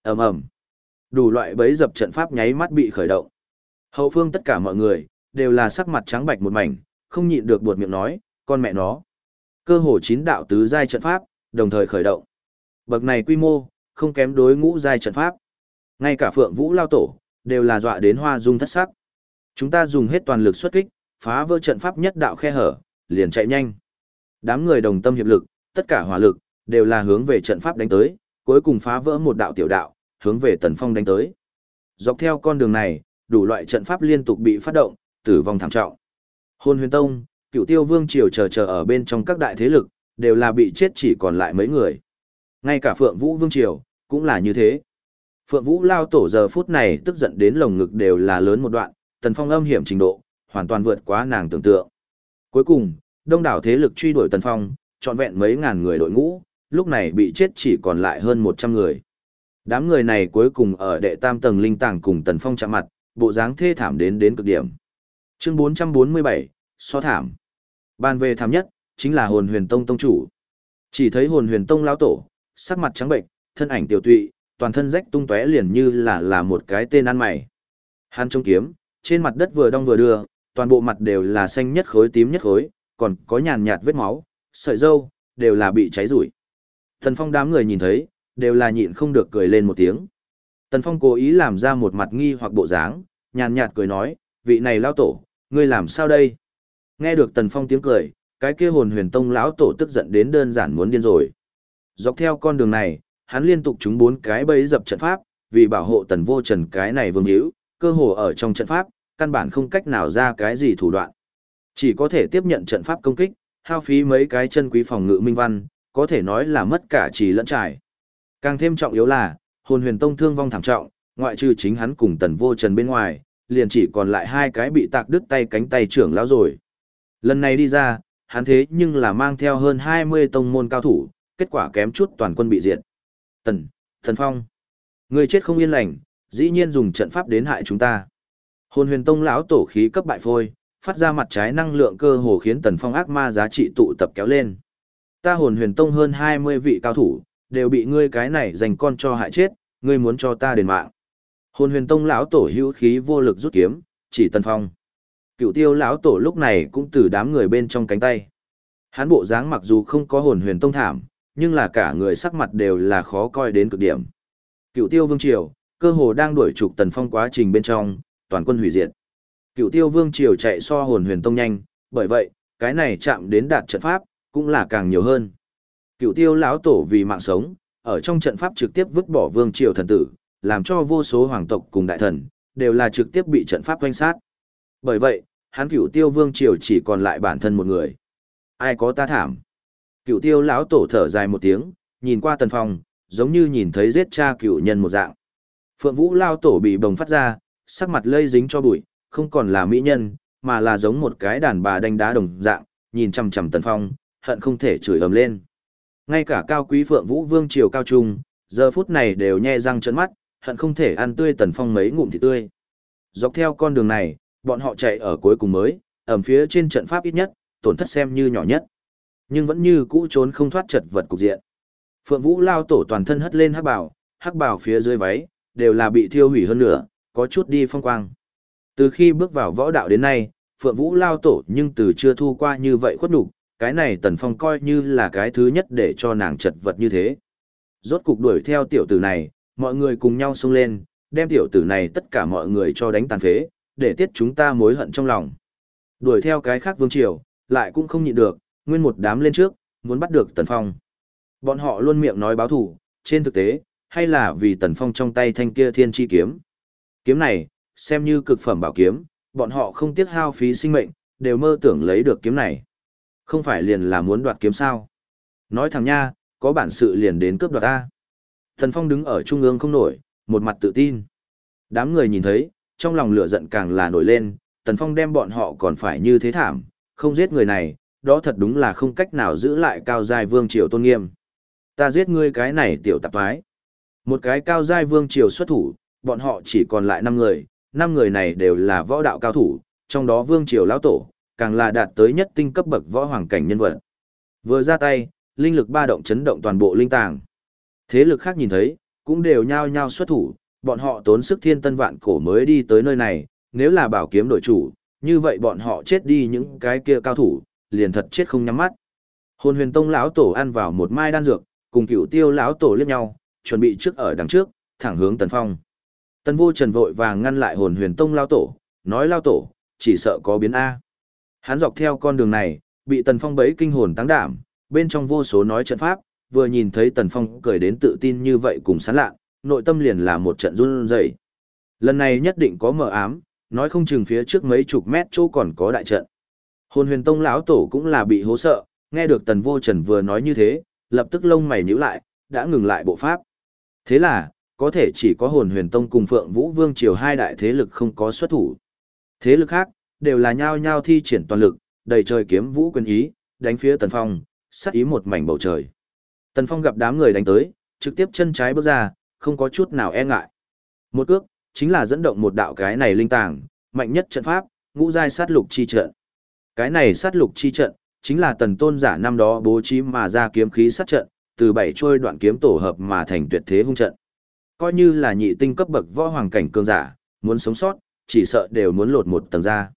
ầm ầm, đủ loại bấy dập trận pháp nháy mắt bị khởi động. Hậu phương tất cả mọi người đều là sắc mặt trắng bạch một mảnh, không nhịn được buột miệng nói, con mẹ nó. Cơ hồ chín đạo tứ giai trận pháp, đồng thời khởi động. Bậc này quy mô, không kém đối ngũ giai trận pháp. Ngay cả Phượng Vũ lao tổ, đều là dọa đến hoa dung thất sắc. Chúng ta dùng hết toàn lực xuất kích, phá vỡ trận pháp nhất đạo khe hở, liền chạy nhanh. Đám người đồng tâm hiệp lực, tất cả hỏa lực, đều là hướng về trận pháp đánh tới, cuối cùng phá vỡ một đạo tiểu đạo, hướng về tần phong đánh tới. Dọc theo con đường này, đủ loại trận pháp liên tục bị phát động, tử vong thảm trọng. Hôn huyền tông, cựu tiêu vương triều chờ chờ ở bên trong các đại thế lực, đều là bị chết chỉ còn lại mấy người. Ngay cả Phượng Vũ Vương Triều, cũng là như thế. Phượng Vũ lao tổ giờ phút này tức giận đến lồng ngực đều là lớn một đoạn, tần phong âm hiểm trình độ, hoàn toàn vượt quá nàng tưởng tượng. Cuối cùng, đông đảo thế lực truy đuổi tần phong, trọn vẹn mấy ngàn người đội ngũ, lúc này bị chết chỉ còn lại hơn 100 người. Đám người này cuối cùng ở đệ tam tầng linh tàng cùng tần phong chạm mặt, bộ dáng thê thảm đến đến cực điểm. Chương 447, so thảm. Ban về thảm nhất, chính là hồn huyền tông tông chủ. Chỉ thấy hồn huyền tông lão tổ, sắc mặt trắng bệnh, thân ảnh tiểu tụy, toàn thân rách tung tóe liền như là là một cái tên ăn mày. Hắn trông kiếm, trên mặt đất vừa đong vừa đưa, toàn bộ mặt đều là xanh nhất khối tím nhất khối, còn có nhàn nhạt vết máu, sợi râu, đều là bị cháy rủi. thần Phong đám người nhìn thấy, đều là nhịn không được cười lên một tiếng. Tần Phong cố ý làm ra một mặt nghi hoặc bộ dáng, nhàn nhạt cười nói, vị này lão tổ, ngươi làm sao đây? Nghe được Tần Phong tiếng cười, cái kia hồn huyền tông lão tổ tức giận đến đơn giản muốn điên rồi. Dọc theo con đường này, hắn liên tục trúng bốn cái bẫy dập trận pháp, vì bảo hộ tần vô trần cái này vương hữu, cơ hồ ở trong trận pháp, căn bản không cách nào ra cái gì thủ đoạn. Chỉ có thể tiếp nhận trận pháp công kích, hao phí mấy cái chân quý phòng ngự minh văn, có thể nói là mất cả chỉ lẫn trải. Càng thêm trọng yếu là, hồn huyền tông thương vong thảm trọng, ngoại trừ chính hắn cùng tần vô trần bên ngoài, liền chỉ còn lại hai cái bị tạc đứt tay cánh tay trưởng lão rồi. Lần này đi ra, hắn thế nhưng là mang theo hơn 20 tông môn cao thủ, kết quả kém chút toàn quân bị diệt. Tần, Thần Phong, người chết không yên lành, dĩ nhiên dùng trận pháp đến hại chúng ta. Hồn huyền tông lão tổ khí cấp bại phôi, phát ra mặt trái năng lượng cơ hồ khiến Tần Phong ác ma giá trị tụ tập kéo lên. Ta hồn huyền tông hơn 20 vị cao thủ, đều bị ngươi cái này dành con cho hại chết, ngươi muốn cho ta đền mạng. Hồn huyền tông lão tổ hữu khí vô lực rút kiếm, chỉ Tần Phong. Cựu tiêu lão tổ lúc này cũng từ đám người bên trong cánh tay. Hán bộ dáng mặc dù không có hồn huyền tông thảm, nhưng là cả người sắc mặt đều là khó coi đến cực điểm. Cựu tiêu vương triều, cơ hồ đang đuổi trục tần phong quá trình bên trong, toàn quân hủy diệt. Cựu tiêu vương triều chạy so hồn huyền tông nhanh, bởi vậy, cái này chạm đến đạt trận pháp, cũng là càng nhiều hơn. Cựu tiêu lão tổ vì mạng sống, ở trong trận pháp trực tiếp vứt bỏ vương triều thần tử, làm cho vô số hoàng tộc cùng đại thần, đều là trực tiếp bị trận pháp quanh sát. Bởi vậy, hắn cựu tiêu vương triều chỉ còn lại bản thân một người. Ai có ta thảm? Cựu tiêu lão tổ thở dài một tiếng, nhìn qua tần phong, giống như nhìn thấy giết cha cựu nhân một dạng. Phượng vũ lao tổ bị bồng phát ra, sắc mặt lây dính cho bụi, không còn là mỹ nhân, mà là giống một cái đàn bà đánh đá đồng dạng, nhìn chằm chằm Tần Phong, hận không thể chửi ầm lên. Ngay cả cao quý phượng vũ vương triều cao trung, giờ phút này đều nhe răng trợn mắt, hận không thể ăn tươi Tần Phong mấy ngụm thịt tươi. Dọc theo con đường này, bọn họ chạy ở cuối cùng mới, ẩm phía trên trận pháp ít nhất, tổn thất xem như nhỏ nhất. Nhưng vẫn như cũ trốn không thoát chật vật cục diện. Phượng Vũ lao tổ toàn thân hất lên hắc bảo, hắc bảo phía dưới váy, đều là bị thiêu hủy hơn nữa, có chút đi phong quang. Từ khi bước vào võ đạo đến nay, Phượng Vũ lao tổ nhưng từ chưa thu qua như vậy khuất nhục, cái này Tần Phong coi như là cái thứ nhất để cho nàng chật vật như thế. Rốt cục đuổi theo tiểu tử này, mọi người cùng nhau xông lên, đem tiểu tử này tất cả mọi người cho đánh tàn phế, để tiết chúng ta mối hận trong lòng. Đuổi theo cái khác vương triều, lại cũng không nhịn được, nguyên một đám lên trước, muốn bắt được Tần Phong. Bọn họ luôn miệng nói báo thủ, trên thực tế, hay là vì Tần Phong trong tay thanh kia thiên chi kiếm. Kiếm này, xem như cực phẩm bảo kiếm, bọn họ không tiếc hao phí sinh mệnh, đều mơ tưởng lấy được kiếm này. Không phải liền là muốn đoạt kiếm sao? Nói thẳng nha, có bản sự liền đến cướp đoạt ta. Tần Phong đứng ở trung ương không nổi, một mặt tự tin. Đám người nhìn thấy, trong lòng lửa giận càng là nổi lên, Tần Phong đem bọn họ còn phải như thế thảm, không giết người này, đó thật đúng là không cách nào giữ lại cao giai vương triều tôn nghiêm. Ta giết ngươi cái này tiểu tạp thoái. Một cái cao giai vương triều xuất thủ, bọn họ chỉ còn lại 5 người, 5 người này đều là võ đạo cao thủ, trong đó vương triều lão tổ, càng là đạt tới nhất tinh cấp bậc võ hoàng cảnh nhân vật. Vừa ra tay, linh lực ba động chấn động toàn bộ linh tàng. Thế lực khác nhìn thấy, cũng đều nhao nhao xuất thủ, bọn họ tốn sức thiên tân vạn cổ mới đi tới nơi này, nếu là bảo kiếm đội chủ, như vậy bọn họ chết đi những cái kia cao thủ, liền thật chết không nhắm mắt. Hồn huyền tông lão tổ ăn vào một mai đan dược, cùng cửu tiêu lão tổ liếc nhau, chuẩn bị trước ở đằng trước, thẳng hướng tần phong. Tần vô trần vội vàng ngăn lại hồn huyền tông lão tổ, nói lão tổ, chỉ sợ có biến A. Hắn dọc theo con đường này, bị tần phong bấy kinh hồn tăng đảm, bên trong vô số nói trận pháp, vừa nhìn thấy tần phong cười đến tự tin như vậy cùng sán lạ, nội tâm liền là một trận run rẩy. Lần này nhất định có mờ ám, nói không chừng phía trước mấy chục mét chỗ còn có đại trận. Hồn huyền tông lão tổ cũng là bị hố sợ, nghe được tần vô trần vừa nói như thế, lập tức lông mày nhíu lại, đã ngừng lại bộ pháp. Thế là, có thể chỉ có hồn huyền tông cùng phượng vũ vương triều hai đại thế lực không có xuất thủ. Thế lực khác, đều là nhao nhao thi triển toàn lực, đầy trời kiếm vũ quyền ý, đánh phía tần phong, sát ý một mảnh bầu trời. Tần phong gặp đám người đánh tới, trực tiếp chân trái bước ra, không có chút nào e ngại. Một cước, chính là dẫn động một đạo cái này linh tàng, mạnh nhất trận pháp, ngũ giai sát lục chi trận. Cái này sát lục chi trận, chính là tần tôn giả năm đó bố trí mà ra kiếm khí sát trận, từ bảy trôi đoạn kiếm tổ hợp mà thành tuyệt thế hung trận. Coi như là nhị tinh cấp bậc võ hoàng cảnh cường giả, muốn sống sót, chỉ sợ đều muốn lột một tầng ra.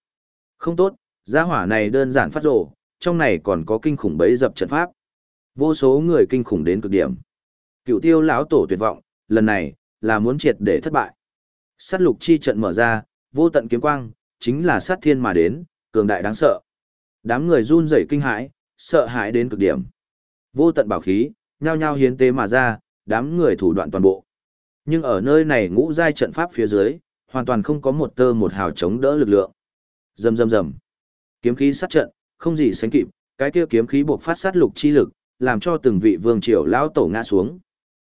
Không tốt, gia hỏa này đơn giản phát rồ, trong này còn có kinh khủng bấy dập trận pháp. Vô số người kinh khủng đến cực điểm. Cựu tiêu lão tổ tuyệt vọng, lần này, là muốn triệt để thất bại. Sát lục chi trận mở ra, vô tận kiếm quang, chính là sát thiên mà đến, cường đại đáng sợ. Đám người run rẩy kinh hãi, sợ hãi đến cực điểm. Vô tận bảo khí, nhao nhao hiến tế mà ra, đám người thủ đoạn toàn bộ. Nhưng ở nơi này ngũ giai trận pháp phía dưới, hoàn toàn không có một tơ một hào chống đỡ lực lượng. Rầm rầm rầm. Kiếm khí sát trận, không gì sánh kịp, cái kia kiếm khí buộc phát sát lục chi lực, làm cho từng vị vương triều lão tổ ngã xuống.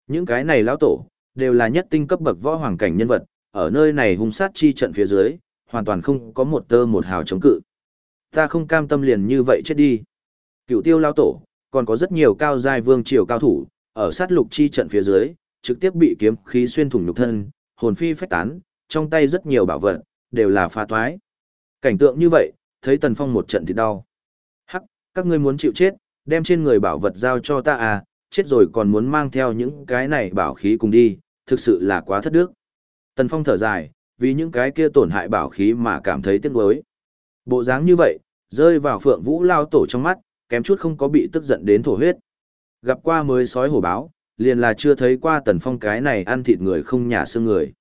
Những cái này lão tổ, đều là nhất tinh cấp bậc võ hoàng cảnh nhân vật, ở nơi này hung sát chi trận phía dưới, hoàn toàn không có một tơ một hào chống cự. Ta không cam tâm liền như vậy chết đi. Cựu tiêu lão tổ, còn có rất nhiều cao giai vương triều cao thủ, ở sát lục chi trận phía dưới, trực tiếp bị kiếm khí xuyên thủng nhục thân, hồn phi phách tán, trong tay rất nhiều bảo vật, đều là pha toái. Cảnh tượng như vậy, thấy Tần Phong một trận thì đau. Hắc, các ngươi muốn chịu chết, đem trên người bảo vật giao cho ta à, chết rồi còn muốn mang theo những cái này bảo khí cùng đi, thực sự là quá thất đức. Tần Phong thở dài, vì những cái kia tổn hại bảo khí mà cảm thấy tiếc nuối. Bộ dáng như vậy, rơi vào Phượng Vũ lao tổ trong mắt, kém chút không có bị tức giận đến thổ huyết. Gặp qua mới sói hổ báo, liền là chưa thấy qua Tần Phong cái này ăn thịt người không nhả xương người.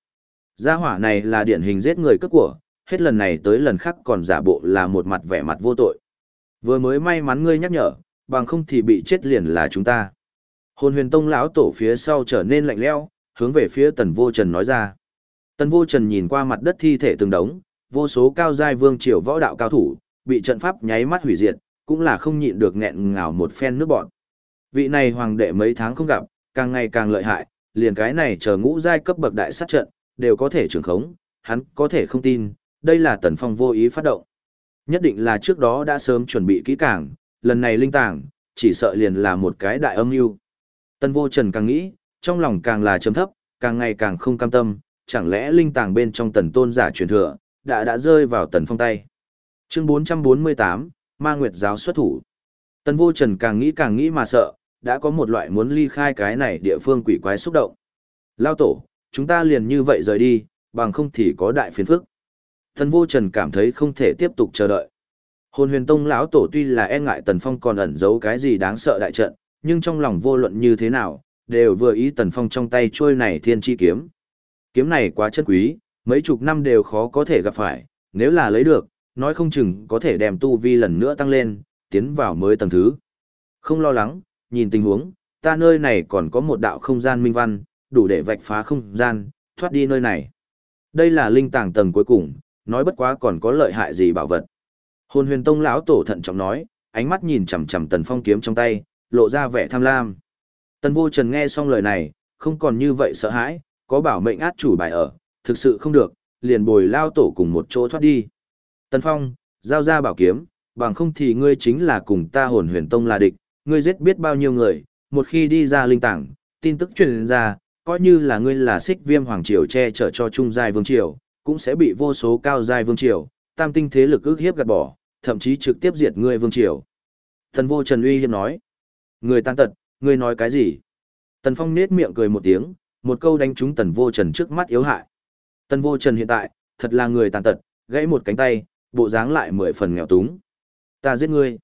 Gia hỏa này là điển hình giết người cướp của, hết lần này tới lần khác còn giả bộ là một mặt vẻ mặt vô tội. Vừa mới may mắn ngươi nhắc nhở, bằng không thì bị chết liền là chúng ta. Hồn huyền tông lão tổ phía sau trở nên lạnh lẽo, hướng về phía tần vô trần nói ra. Tần vô trần nhìn qua mặt đất thi thể từng đống, vô số cao giai vương triều võ đạo cao thủ, bị trận pháp nháy mắt hủy diệt, cũng là không nhịn được nghẹn ngào một phen nước bọn. Vị này hoàng đệ mấy tháng không gặp, càng ngày càng lợi hại, liền cái này chờ ngũ giai cấp bậc đại sát trận, đều có thể trưởng khống, hắn có thể không tin, đây là tần phong vô ý phát động. Nhất định là trước đó đã sớm chuẩn bị kỹ càng, lần này linh tàng, chỉ sợ liền là một cái đại âm mưu. Tân vô trần càng nghĩ, trong lòng càng là chấm thấp, càng ngày càng không cam tâm, chẳng lẽ linh tàng bên trong tần tôn giả truyền thừa, đã đã rơi vào tần phong tay. Chương 448, Ma Nguyệt giáo xuất thủ. Tần vô trần càng nghĩ càng nghĩ mà sợ, đã có một loại muốn ly khai cái này địa phương quỷ quái xúc động. Lao tổ, chúng ta liền như vậy rời đi, bằng không thì có đại phiền phức. Tần vô trần cảm thấy không thể tiếp tục chờ đợi. Hồn huyền tông lão tổ tuy là e ngại tần phong còn ẩn giấu cái gì đáng sợ đại trận, nhưng trong lòng vô luận như thế nào, đều vừa ý tần phong trong tay trôi này thiên chi kiếm. Kiếm này quá chân quý, mấy chục năm đều khó có thể gặp phải, nếu là lấy được, nói không chừng có thể đem tu vi lần nữa tăng lên, tiến vào mới tầng thứ. Không lo lắng, nhìn tình huống, ta nơi này còn có một đạo không gian minh văn, đủ để vạch phá không gian, thoát đi nơi này. Đây là linh tàng tầng cuối cùng, nói bất quá còn có lợi hại gì bảo vật. Hồn huyền tông lão tổ thận trọng nói, ánh mắt nhìn chằm chằm tần phong kiếm trong tay, lộ ra vẻ tham lam. Tần vô trần nghe xong lời này, không còn như vậy sợ hãi, có bảo mệnh át chủ bài ở, thực sự không được, liền bồi lao tổ cùng một chỗ thoát đi. Tần phong, giao ra bảo kiếm, bằng không thì ngươi chính là cùng ta hồn huyền tông là địch, ngươi giết biết bao nhiêu người, một khi đi ra linh tảng, tin tức truyền ra, coi như là ngươi là xích viêm hoàng triều che chở cho trung giai vương triều, cũng sẽ bị vô số cao giai vương triều, tam tinh thế lực ước hiếp gạt bỏ, thậm chí trực tiếp diệt ngươi vương triều. Thần vô trần uy hiếp nói, người tàn tật, ngươi nói cái gì? Tần phong nết miệng cười một tiếng, một câu đánh trúng tần vô trần trước mắt yếu hại. Tần vô trần hiện tại, thật là người tàn tật, gãy một cánh tay, bộ dáng lại mười phần nghèo túng. Ta giết ngươi.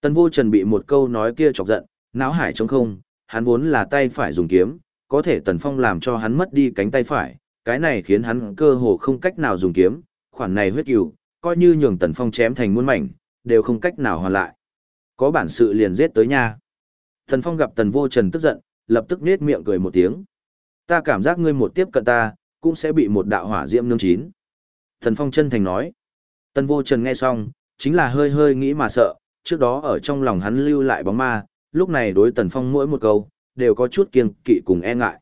Tần vô trần bị một câu nói kia chọc giận, náo hải trống không, hắn vốn là tay phải dùng kiếm, có thể tần phong làm cho hắn mất đi cánh tay phải, cái này khiến hắn cơ hồ không cách nào dùng kiếm, khoản này huyết cừu, coi như nhường tần phong chém thành muôn mảnh, đều không cách nào hoàn lại. Có bản sự liền giết tới nha. Thần phong gặp tần vô trần tức giận, lập tức nết miệng cười một tiếng. Ta cảm giác ngươi một tiếp cận ta, cũng sẽ bị một đạo hỏa diễm nương chín. Thần phong chân thành nói. Tần vô trần nghe xong, chính là hơi hơi nghĩ mà sợ, trước đó ở trong lòng hắn lưu lại bóng ma, lúc này đối tần phong mỗi một câu, đều có chút kiêng kỵ cùng e ngại.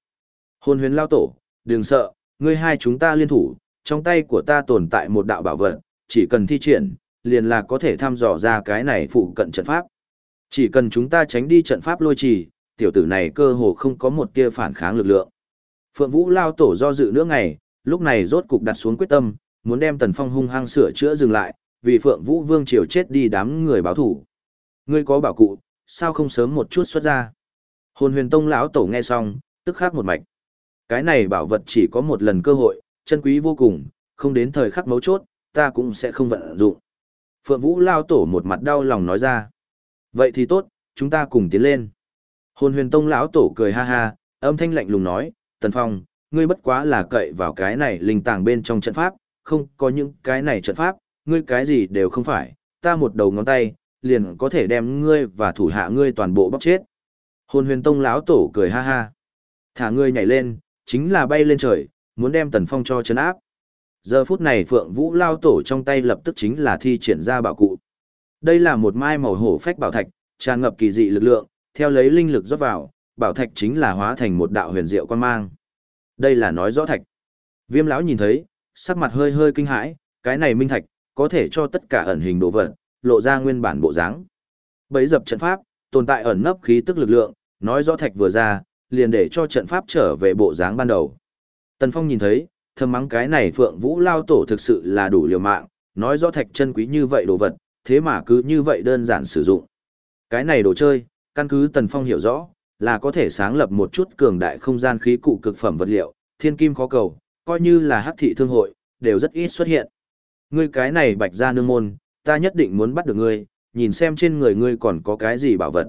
Hôn huyền lao tổ, đừng sợ, ngươi hai chúng ta liên thủ, trong tay của ta tồn tại một đạo bảo vật, chỉ cần thi triển, liền là có thể thăm dò ra cái này phụ cận trận pháp. Chỉ cần chúng ta tránh đi trận pháp lôi trì, tiểu tử này cơ hồ không có một tia phản kháng lực lượng. Phượng Vũ lao tổ do dự nữa ngày, lúc này rốt cục đặt xuống quyết tâm, muốn đem Tần Phong hung hăng sửa chữa dừng lại, vì Phượng Vũ Vương triều chết đi đám người báo thủ. Ngươi có bảo cụ, sao không sớm một chút xuất ra? Hồn Huyền Tông lão tổ nghe xong, tức khắc một mạch. Cái này bảo vật chỉ có một lần cơ hội, chân quý vô cùng, không đến thời khắc mấu chốt, ta cũng sẽ không vận dụng. Phượng Vũ lao tổ một mặt đau lòng nói ra. Vậy thì tốt, chúng ta cùng tiến lên. Hồn huyền tông lão tổ cười ha ha, âm thanh lạnh lùng nói, Tần Phong, ngươi bất quá là cậy vào cái này linh tàng bên trong trận pháp, không có những cái này trận pháp, ngươi cái gì đều không phải, ta một đầu ngón tay, liền có thể đem ngươi và thủ hạ ngươi toàn bộ bóc chết. Hồn huyền tông lão tổ cười ha ha. Thả ngươi nhảy lên, chính là bay lên trời, muốn đem Tần Phong cho chấn áp. Giờ phút này Phượng Vũ lao tổ trong tay lập tức chính là thi triển ra bảo cụ. Đây là một mai màu hổ phách bảo thạch, tràn ngập kỳ dị lực lượng, theo lấy linh lực rót vào, bảo thạch chính là hóa thành một đạo huyền diệu quan mang. Đây là nói rõ thạch. Viêm lão nhìn thấy, sắc mặt hơi hơi kinh hãi, cái này minh thạch, có thể cho tất cả ẩn hình đồ vật, lộ ra nguyên bản bộ dáng. Bấy dập trận pháp, tồn tại ẩn nấp khí tức lực lượng, nói rõ thạch vừa ra, liền để cho trận pháp trở về bộ dáng ban đầu. Tần Phong nhìn thấy, thầm mắng cái này Phượng Vũ Lao Tổ thực sự là đủ liều mạng, nói rõ thạch chân quý như vậy đồ vật, thế mà cứ như vậy đơn giản sử dụng. Cái này đồ chơi, căn cứ Tần Phong hiểu rõ, là có thể sáng lập một chút cường đại không gian khí cụ cực phẩm vật liệu, thiên kim khó cầu, coi như là hắc thị thương hội, đều rất ít xuất hiện. Ngươi cái này bạch ra nương môn, ta nhất định muốn bắt được ngươi, nhìn xem trên người ngươi còn có cái gì bảo vật.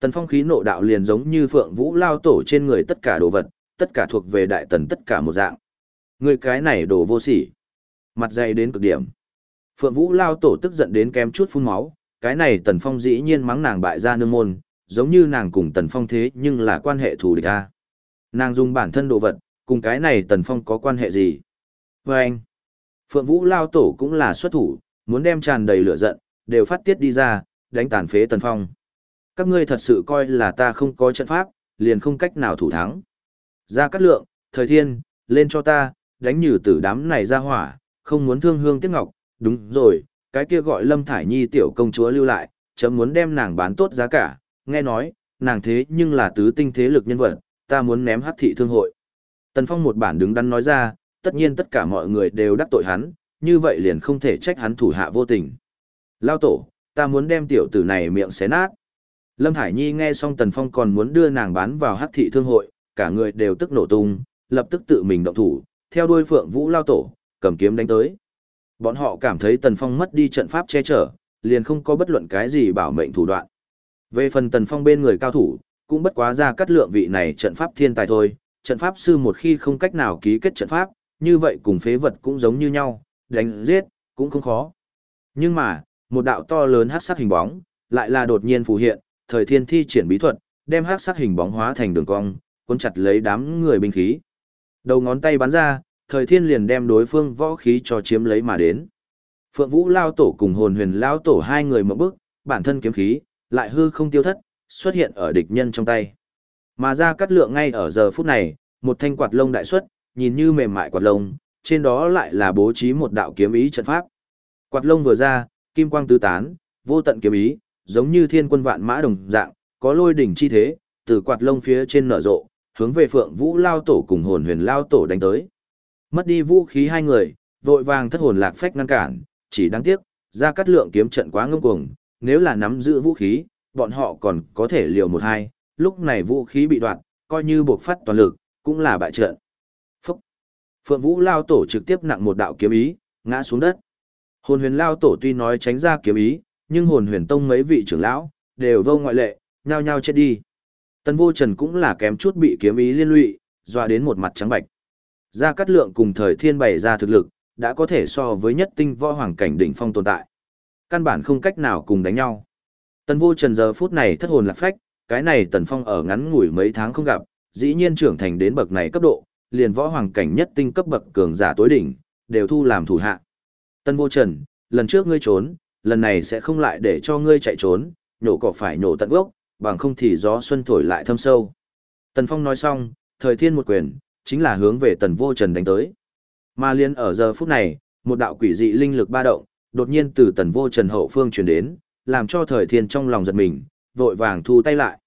Tần Phong khí nộ đạo liền giống như Phượng Vũ lao tổ trên người tất cả đồ vật, tất cả thuộc về đại tần tất cả một dạng. ngươi cái này đồ vô sỉ. Mặt dày đến cực điểm. Phượng Vũ lao tổ tức giận đến kém chút phun máu, cái này Tần Phong dĩ nhiên mắng nàng bại ra nương môn, giống như nàng cùng Tần Phong thế nhưng là quan hệ thù địch a. Nàng dùng bản thân đồ vật, cùng cái này Tần Phong có quan hệ gì? Và anh, Phượng Vũ lao tổ cũng là xuất thủ, muốn đem tràn đầy lửa giận, đều phát tiết đi ra, đánh tàn phế Tần Phong. Các ngươi thật sự coi là ta không có trận pháp, liền không cách nào thủ thắng. Ra cắt lượng, thời thiên, lên cho ta, đánh nhử tử đám này ra hỏa, không muốn thương hương tiếc ngọc, đúng rồi, cái kia gọi Lâm Thải Nhi tiểu công chúa lưu lại, chấm muốn đem nàng bán tốt giá cả, nghe nói, nàng thế nhưng là tứ tinh thế lực nhân vật, ta muốn ném hắc thị thương hội. Tần Phong một bản đứng đắn nói ra, tất nhiên tất cả mọi người đều đắc tội hắn, như vậy liền không thể trách hắn thủ hạ vô tình. Lao tổ, ta muốn đem tiểu tử này miệng xé nát. Lâm Thải Nhi nghe xong Tần Phong còn muốn đưa nàng bán vào hắc thị thương hội, cả người đều tức nổ tung, lập tức tự mình động thủ, theo đuôi Phượng Vũ Lao tổ, cầm kiếm đánh tới. Bọn họ cảm thấy Tần Phong mất đi trận pháp che chở, liền không có bất luận cái gì bảo mệnh thủ đoạn. Về phần Tần Phong bên người cao thủ, cũng bất quá ra cắt lượng vị này trận pháp thiên tài thôi, trận pháp sư một khi không cách nào ký kết trận pháp, như vậy cùng phế vật cũng giống như nhau, đánh giết, cũng không khó. Nhưng mà, một đạo to lớn hắc sắc hình bóng, lại là đột nhiên phù hiện, thời thiên thi triển bí thuật, đem hắc sắc hình bóng hóa thành đường cong, cuốn chặt lấy đám người binh khí. Đầu ngón tay bắn ra, thời thiên liền đem đối phương võ khí cho chiếm lấy mà đến. Phượng Vũ lao tổ cùng hồn huyền lao tổ hai người một bước, bản thân kiếm khí, lại hư không tiêu thất, xuất hiện ở địch nhân trong tay. Mà ra cắt lượng ngay ở giờ phút này, một thanh quạt lông đại xuất, nhìn như mềm mại quạt lông, trên đó lại là bố trí một đạo kiếm ý trận pháp. Quạt lông vừa ra, kim quang tứ tán, vô tận kiếm ý, giống như thiên quân vạn mã đồng dạng, có lôi đỉnh chi thế, từ quạt lông phía trên nở rộ, hướng về Phượng Vũ lao tổ cùng hồn huyền lao tổ đánh tới. Mất đi vũ khí hai người, vội vàng thất hồn lạc phách ngăn cản, chỉ đáng tiếc, ra cắt lượng kiếm trận quá ngông cuồng, nếu là nắm giữ vũ khí, bọn họ còn có thể liều một hai, lúc này vũ khí bị đoạt, coi như buộc phát toàn lực, cũng là bại trận. Phúc! Phượng Vũ lao tổ trực tiếp nặng một đạo kiếm ý, ngã xuống đất. Hồn huyền lao tổ tuy nói tránh ra kiếm ý, nhưng hồn huyền tông mấy vị trưởng lão, đều vô ngoại lệ, nhao nhao chết đi. Tân vô trần cũng là kém chút bị kiếm ý liên lụy, dọa đến một mặt trắng bạch. Gia Cát Lượng cùng thời thiên bày ra thực lực, đã có thể so với nhất tinh võ hoàng cảnh đỉnh phong tồn tại. Căn bản không cách nào cùng đánh nhau. Tần vô trần giờ phút này thất hồn lạc phách, cái này tần phong ở ngắn ngủi mấy tháng không gặp, dĩ nhiên trưởng thành đến bậc này cấp độ, liền võ hoàng cảnh nhất tinh cấp bậc cường giả tối đỉnh, đều thu làm thủ hạ. Tần vô trần, lần trước ngươi trốn, lần này sẽ không lại để cho ngươi chạy trốn, nhổ cỏ phải nhổ tận gốc, bằng không thì gió xuân thổi lại thâm sâu. Tần phong nói xong, thời thiên một quyền, chính là hướng về tần vô trần đánh tới. Mà liên ở giờ phút này, một đạo quỷ dị linh lực ba động, đột nhiên từ tần vô trần hậu phương truyền đến, làm cho thời thiên trong lòng giật mình, vội vàng thu tay lại.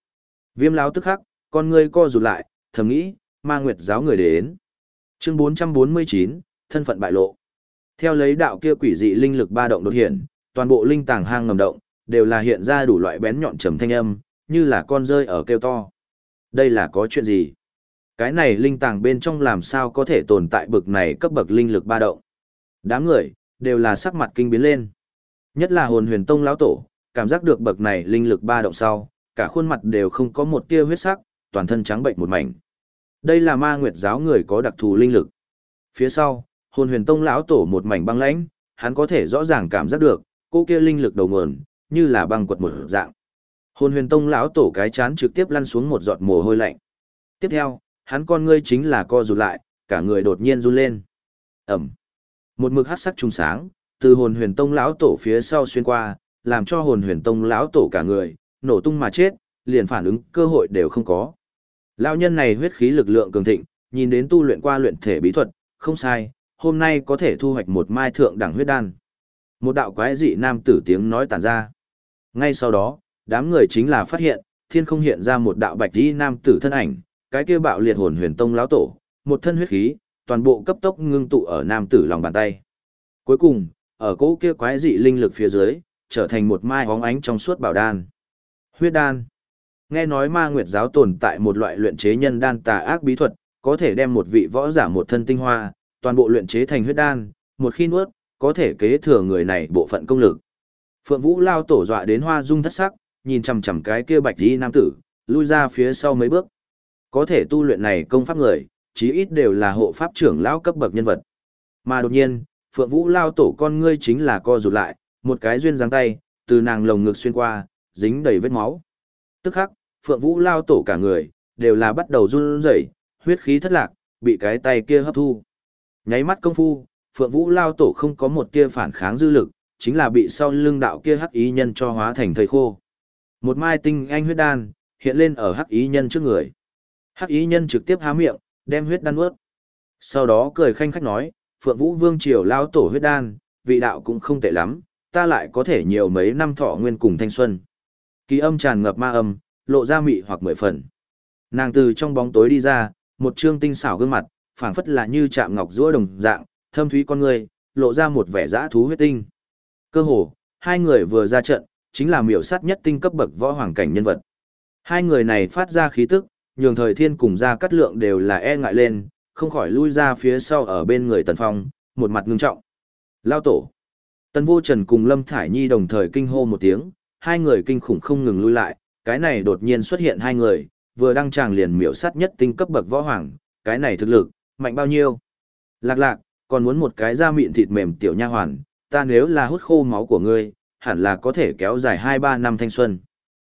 Viêm láo tức khắc, con ngươi co rụt lại, thầm nghĩ, ma nguyệt giáo người đến. Chương 449, thân phận bại lộ. Theo lấy đạo kia quỷ dị linh lực ba động đột hiện, toàn bộ linh tàng hang ngầm động, đều là hiện ra đủ loại bén nhọn trầm thanh âm, như là con rơi ở kêu to. Đây là có chuyện gì? Cái này linh tàng bên trong làm sao có thể tồn tại bực này cấp bậc linh lực ba động? Đám người, đều là sắc mặt kinh biến lên. Nhất là hồn huyền tông lão tổ, cảm giác được bậc này linh lực ba động sau, cả khuôn mặt đều không có một tia huyết sắc, toàn thân trắng bệnh một mảnh. Đây là ma nguyệt giáo người có đặc thù linh lực. Phía sau, hồn huyền tông lão tổ một mảnh băng lãnh, hắn có thể rõ ràng cảm giác được, cô kia linh lực đầu nguồn, như là băng quật một dạng. Hồn huyền tông lão tổ cái chán trực tiếp lăn xuống một giọt mồ hôi lạnh. Tiếp theo, hắn con ngươi chính là co rụt lại, cả người đột nhiên run lên. Ẩm. Một mực hắc sắc trùng sáng, từ hồn huyền tông lão tổ phía sau xuyên qua, làm cho hồn huyền tông lão tổ cả người, nổ tung mà chết, liền phản ứng cơ hội đều không có. Lão nhân này huyết khí lực lượng cường thịnh, nhìn đến tu luyện qua luyện thể bí thuật, không sai, hôm nay có thể thu hoạch một mai thượng đẳng huyết đan. Một đạo quái dị nam tử tiếng nói tản ra. Ngay sau đó, đám người chính là phát hiện, thiên không hiện ra một đạo bạch y nam tử thân ảnh, cái kia bạo liệt hồn huyền tông lão tổ, một thân huyết khí, toàn bộ cấp tốc ngưng tụ ở nam tử lòng bàn tay. Cuối cùng, ở cỗ kia quái dị linh lực phía dưới, trở thành một mai hóng ánh trong suốt bảo đan. Huyết đan. Nghe nói ma nguyệt giáo tồn tại một loại luyện chế nhân đan tà ác bí thuật, có thể đem một vị võ giả một thân tinh hoa, toàn bộ luyện chế thành huyết đan, một khi nuốt, có thể kế thừa người này bộ phận công lực. Phượng Vũ lao tổ dọa đến hoa dung thất sắc, nhìn chằm chằm cái kia bạch y nam tử, lui ra phía sau mấy bước. Có thể tu luyện này công pháp người, chí ít đều là hộ pháp trưởng lão cấp bậc nhân vật. Mà đột nhiên, Phượng Vũ lao tổ con ngươi chính là co rụt lại, một cái duyên dáng tay, từ nàng lồng ngực xuyên qua, dính đầy vết máu. Tức khắc, Phượng Vũ lao tổ cả người, đều là bắt đầu run rẩy, huyết khí thất lạc, bị cái tay kia hấp thu. Nháy mắt công phu, Phượng Vũ lao tổ không có một tia phản kháng dư lực, chính là bị sau lưng đạo kia hắc ý nhân cho hóa thành thây khô. Một mai tinh anh huyết đan, hiện lên ở hắc ý nhân trước người. Hắc ý nhân trực tiếp há miệng, đem huyết đan nuốt. Sau đó cười khanh khách nói, Phượng Vũ Vương Triều lao tổ huyết đan, vị đạo cũng không tệ lắm, ta lại có thể nhiều mấy năm thọ nguyên cùng thanh xuân. Ký âm tràn ngập ma âm, lộ ra mị hoặc mười phần. Nàng từ trong bóng tối đi ra, một trương tinh xảo gương mặt, phảng phất là như chạm ngọc giữa đồng dạng, thâm thúy con người, lộ ra một vẻ dã thú huyết tinh. Cơ hồ, hai người vừa ra trận, chính là miểu sát nhất tinh cấp bậc võ hoàng cảnh nhân vật. Hai người này phát ra khí tức, nhường thời thiên cùng ra cắt lượng đều là e ngại lên, không khỏi lui ra phía sau ở bên người tần phong, một mặt ngưng trọng. Lao tổ. Tần vô trần cùng Lâm Thải Nhi đồng thời kinh hô một tiếng, hai người kinh khủng không ngừng lui lại, cái này đột nhiên xuất hiện hai người, vừa đăng tràng liền miểu sát nhất tinh cấp bậc võ hoàng, cái này thực lực, mạnh bao nhiêu. Lạc lạc, còn muốn một cái da mịn thịt mềm tiểu nha hoàn, ta nếu là hút khô máu của ngươi, hẳn là có thể kéo dài 2-3 năm thanh xuân.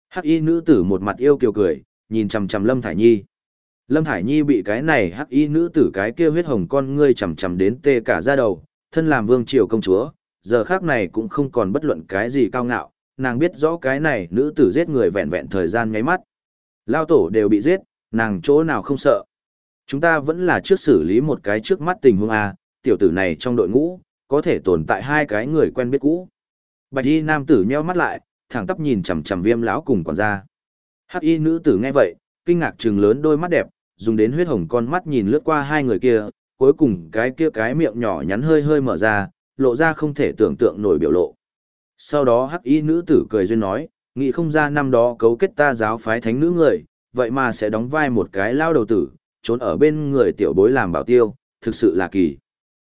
Hắc y nữ tử một mặt yêu kiều cười, nhìn chằm chằm Lâm Thải Nhi. Lâm Thải Nhi bị cái này hắc y nữ tử cái kia huyết hồng con ngươi chằm chằm đến tê cả da đầu, thân làm vương triều công chúa, giờ khác này cũng không còn bất luận cái gì cao ngạo, nàng biết rõ cái này nữ tử giết người vẹn vẹn thời gian nháy mắt. Lao tổ đều bị giết, nàng chỗ nào không sợ. Chúng ta vẫn là trước xử lý một cái trước mắt tình huống A, tiểu tử này trong đội ngũ, có thể tồn tại hai cái người quen biết cũ. Bạch y nam tử nheo mắt lại, thẳng tắp nhìn chằm chằm viêm lão cùng quản gia. Hắc y nữ tử nghe vậy, kinh ngạc trừng lớn đôi mắt đẹp, dùng đến huyết hồng con mắt nhìn lướt qua hai người kia, cuối cùng cái kia cái miệng nhỏ nhắn hơi hơi mở ra, lộ ra không thể tưởng tượng nổi biểu lộ. Sau đó hắc y nữ tử cười duyên nói, nghĩ không ra năm đó cấu kết ta giáo phái thánh nữ người, vậy mà sẽ đóng vai một cái lao đầu tử, trốn ở bên người tiểu bối làm bảo tiêu, thực sự là kỳ.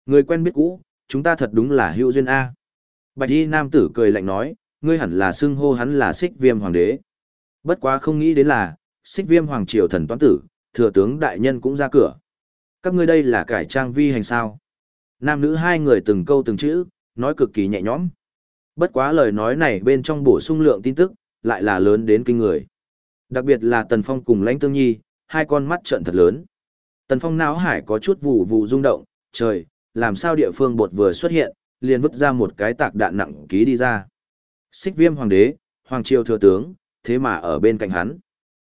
Người quen biết cũ, chúng ta thật đúng là hữu duyên A. Bạch y nam tử cười lạnh nói, ngươi hẳn là xưng hô hắn là xích viêm hoàng đế. Bất quá không nghĩ đến là, xích viêm hoàng triều thần toán tử, thừa tướng đại nhân cũng ra cửa. Các ngươi đây là cải trang vi hành sao. Nam nữ hai người từng câu từng chữ, nói cực kỳ nhẹ nhõm. Bất quá lời nói này bên trong bổ sung lượng tin tức, lại là lớn đến kinh người. Đặc biệt là Tần Phong cùng Lãnh Tương Nhi, hai con mắt trợn thật lớn. Tần Phong não hải có chút vụ vụ rung động, trời, làm sao địa phương bột vừa xuất hiện, liền vứt ra một cái tạc đạn nặng ký đi ra. Xích viêm hoàng đế, hoàng triều thừa tướng, thế mà ở bên cạnh hắn.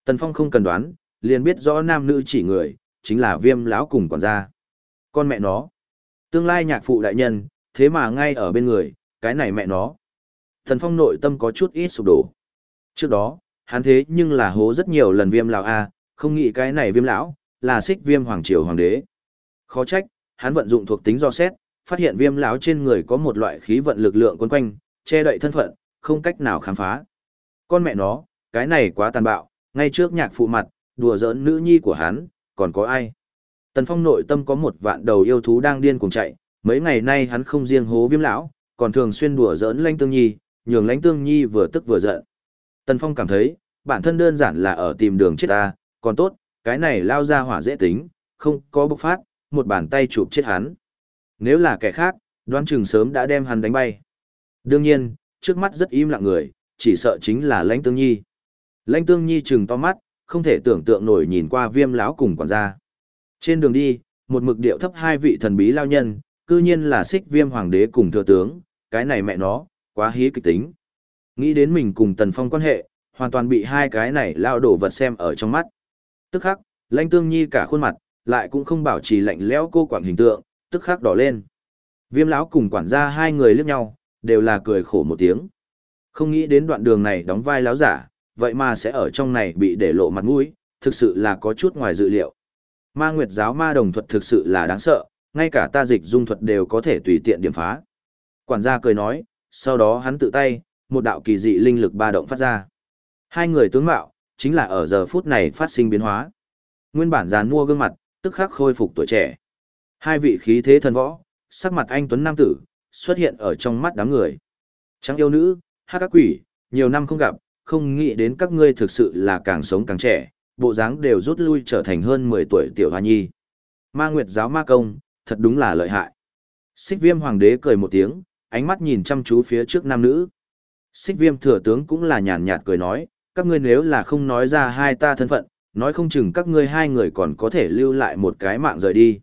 Tần Phong không cần đoán, liền biết rõ nam nữ chỉ người, chính là viêm lão cùng quản gia. Con mẹ nó, tương lai nhạc phụ đại nhân, thế mà ngay ở bên người, cái này mẹ nó. Tần Phong nội tâm có chút ít sụp đổ. Trước đó, hắn thế nhưng là hố rất nhiều lần viêm lão A, không nghĩ cái này viêm lão, là xích viêm hoàng triều hoàng đế. Khó trách, hắn vận dụng thuộc tính do xét, phát hiện viêm lão trên người có một loại khí vận lực lượng quấn quanh, che đậy thân phận, không cách nào khám phá. Con mẹ nó, cái này quá tàn bạo, ngay trước nhạc phụ mặt, đùa giỡn nữ nhi của hắn, còn có ai? Tần Phong nội tâm có một vạn đầu yêu thú đang điên cuồng chạy, mấy ngày nay hắn không riêng hố viêm lão, còn thường xuyên đùa giỡn lãnh tương nhi, nhường lãnh tương nhi vừa tức vừa giận. Tần Phong cảm thấy, bản thân đơn giản là ở tìm đường chết ta, còn tốt, cái này lao ra hỏa dễ tính, không có bộc phát, một bàn tay chụp chết hắn. Nếu là kẻ khác, đoán chừng sớm đã đem hắn đánh bay. Đương nhiên, trước mắt rất im lặng người, chỉ sợ chính là lãnh tương nhi. Lãnh tương nhi chừng to mắt, không thể tưởng tượng nổi nhìn qua viêm lão cùng quản gia. Trên đường đi, một mực điệu thấp hai vị thần bí lao nhân, cư nhiên là xích viêm hoàng đế cùng thừa tướng, cái này mẹ nó, quá hí kịch tính. Nghĩ đến mình cùng tần phong quan hệ, hoàn toàn bị hai cái này lao đổ vật xem ở trong mắt. Tức khắc, lãnh tương nhi cả khuôn mặt, lại cũng không bảo trì lạnh lẽo cô quản hình tượng, tức khắc đỏ lên. Viêm lão cùng quản gia hai người liếc nhau, đều là cười khổ một tiếng. Không nghĩ đến đoạn đường này đóng vai lão giả, vậy mà sẽ ở trong này bị để lộ mặt mũi, thực sự là có chút ngoài dự liệu. Ma Nguyệt giáo ma đồng thuật thực sự là đáng sợ, ngay cả ta dịch dung thuật đều có thể tùy tiện điểm phá. Quản gia cười nói, sau đó hắn tự tay, một đạo kỳ dị linh lực ba động phát ra. Hai người tướng mạo, chính là ở giờ phút này phát sinh biến hóa. Nguyên bản dàn mua gương mặt, tức khắc khôi phục tuổi trẻ. Hai vị khí thế thần võ, sắc mặt anh tuấn nam tử, xuất hiện ở trong mắt đám người. Trắng yêu nữ, hát các quỷ, nhiều năm không gặp, không nghĩ đến các ngươi thực sự là càng sống càng trẻ, bộ dáng đều rút lui trở thành hơn 10 tuổi tiểu hoa nhi. Ma Nguyệt giáo ma công, thật đúng là lợi hại. Xích viêm hoàng đế cười một tiếng, ánh mắt nhìn chăm chú phía trước nam nữ. Xích viêm thừa tướng cũng là nhàn nhạt cười nói, các ngươi nếu là không nói ra hai ta thân phận, nói không chừng các ngươi hai người còn có thể lưu lại một cái mạng rời đi.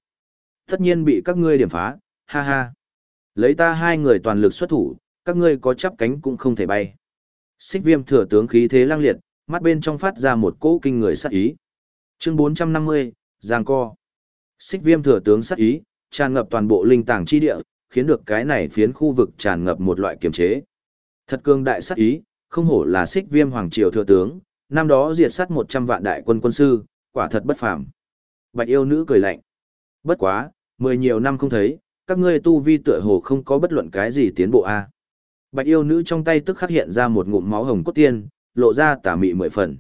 Tất nhiên bị các ngươi điểm phá, ha ha. Lấy ta hai người toàn lực xuất thủ, các ngươi có chắp cánh cũng không thể bay. Xích viêm thừa tướng khí thế lang liệt, mắt bên trong phát ra một cỗ kinh người sát ý. Chương 450, Giang Co. Xích viêm thừa tướng sát ý, tràn ngập toàn bộ linh tàng chi địa, khiến được cái này phiến khu vực tràn ngập một loại kiềm chế. Thật cương đại sát ý, không hổ là xích viêm hoàng triều thừa tướng, năm đó diệt sát 100 vạn đại quân quân sư, quả thật bất phàm. Bạch yêu nữ cười lạnh. Bất quá, mười nhiều năm không thấy, các ngươi tu vi tựa hồ không có bất luận cái gì tiến bộ a. Bạch yêu nữ trong tay tức khắc hiện ra một ngụm máu hồng cốt tiên, lộ ra tà mị mười phần.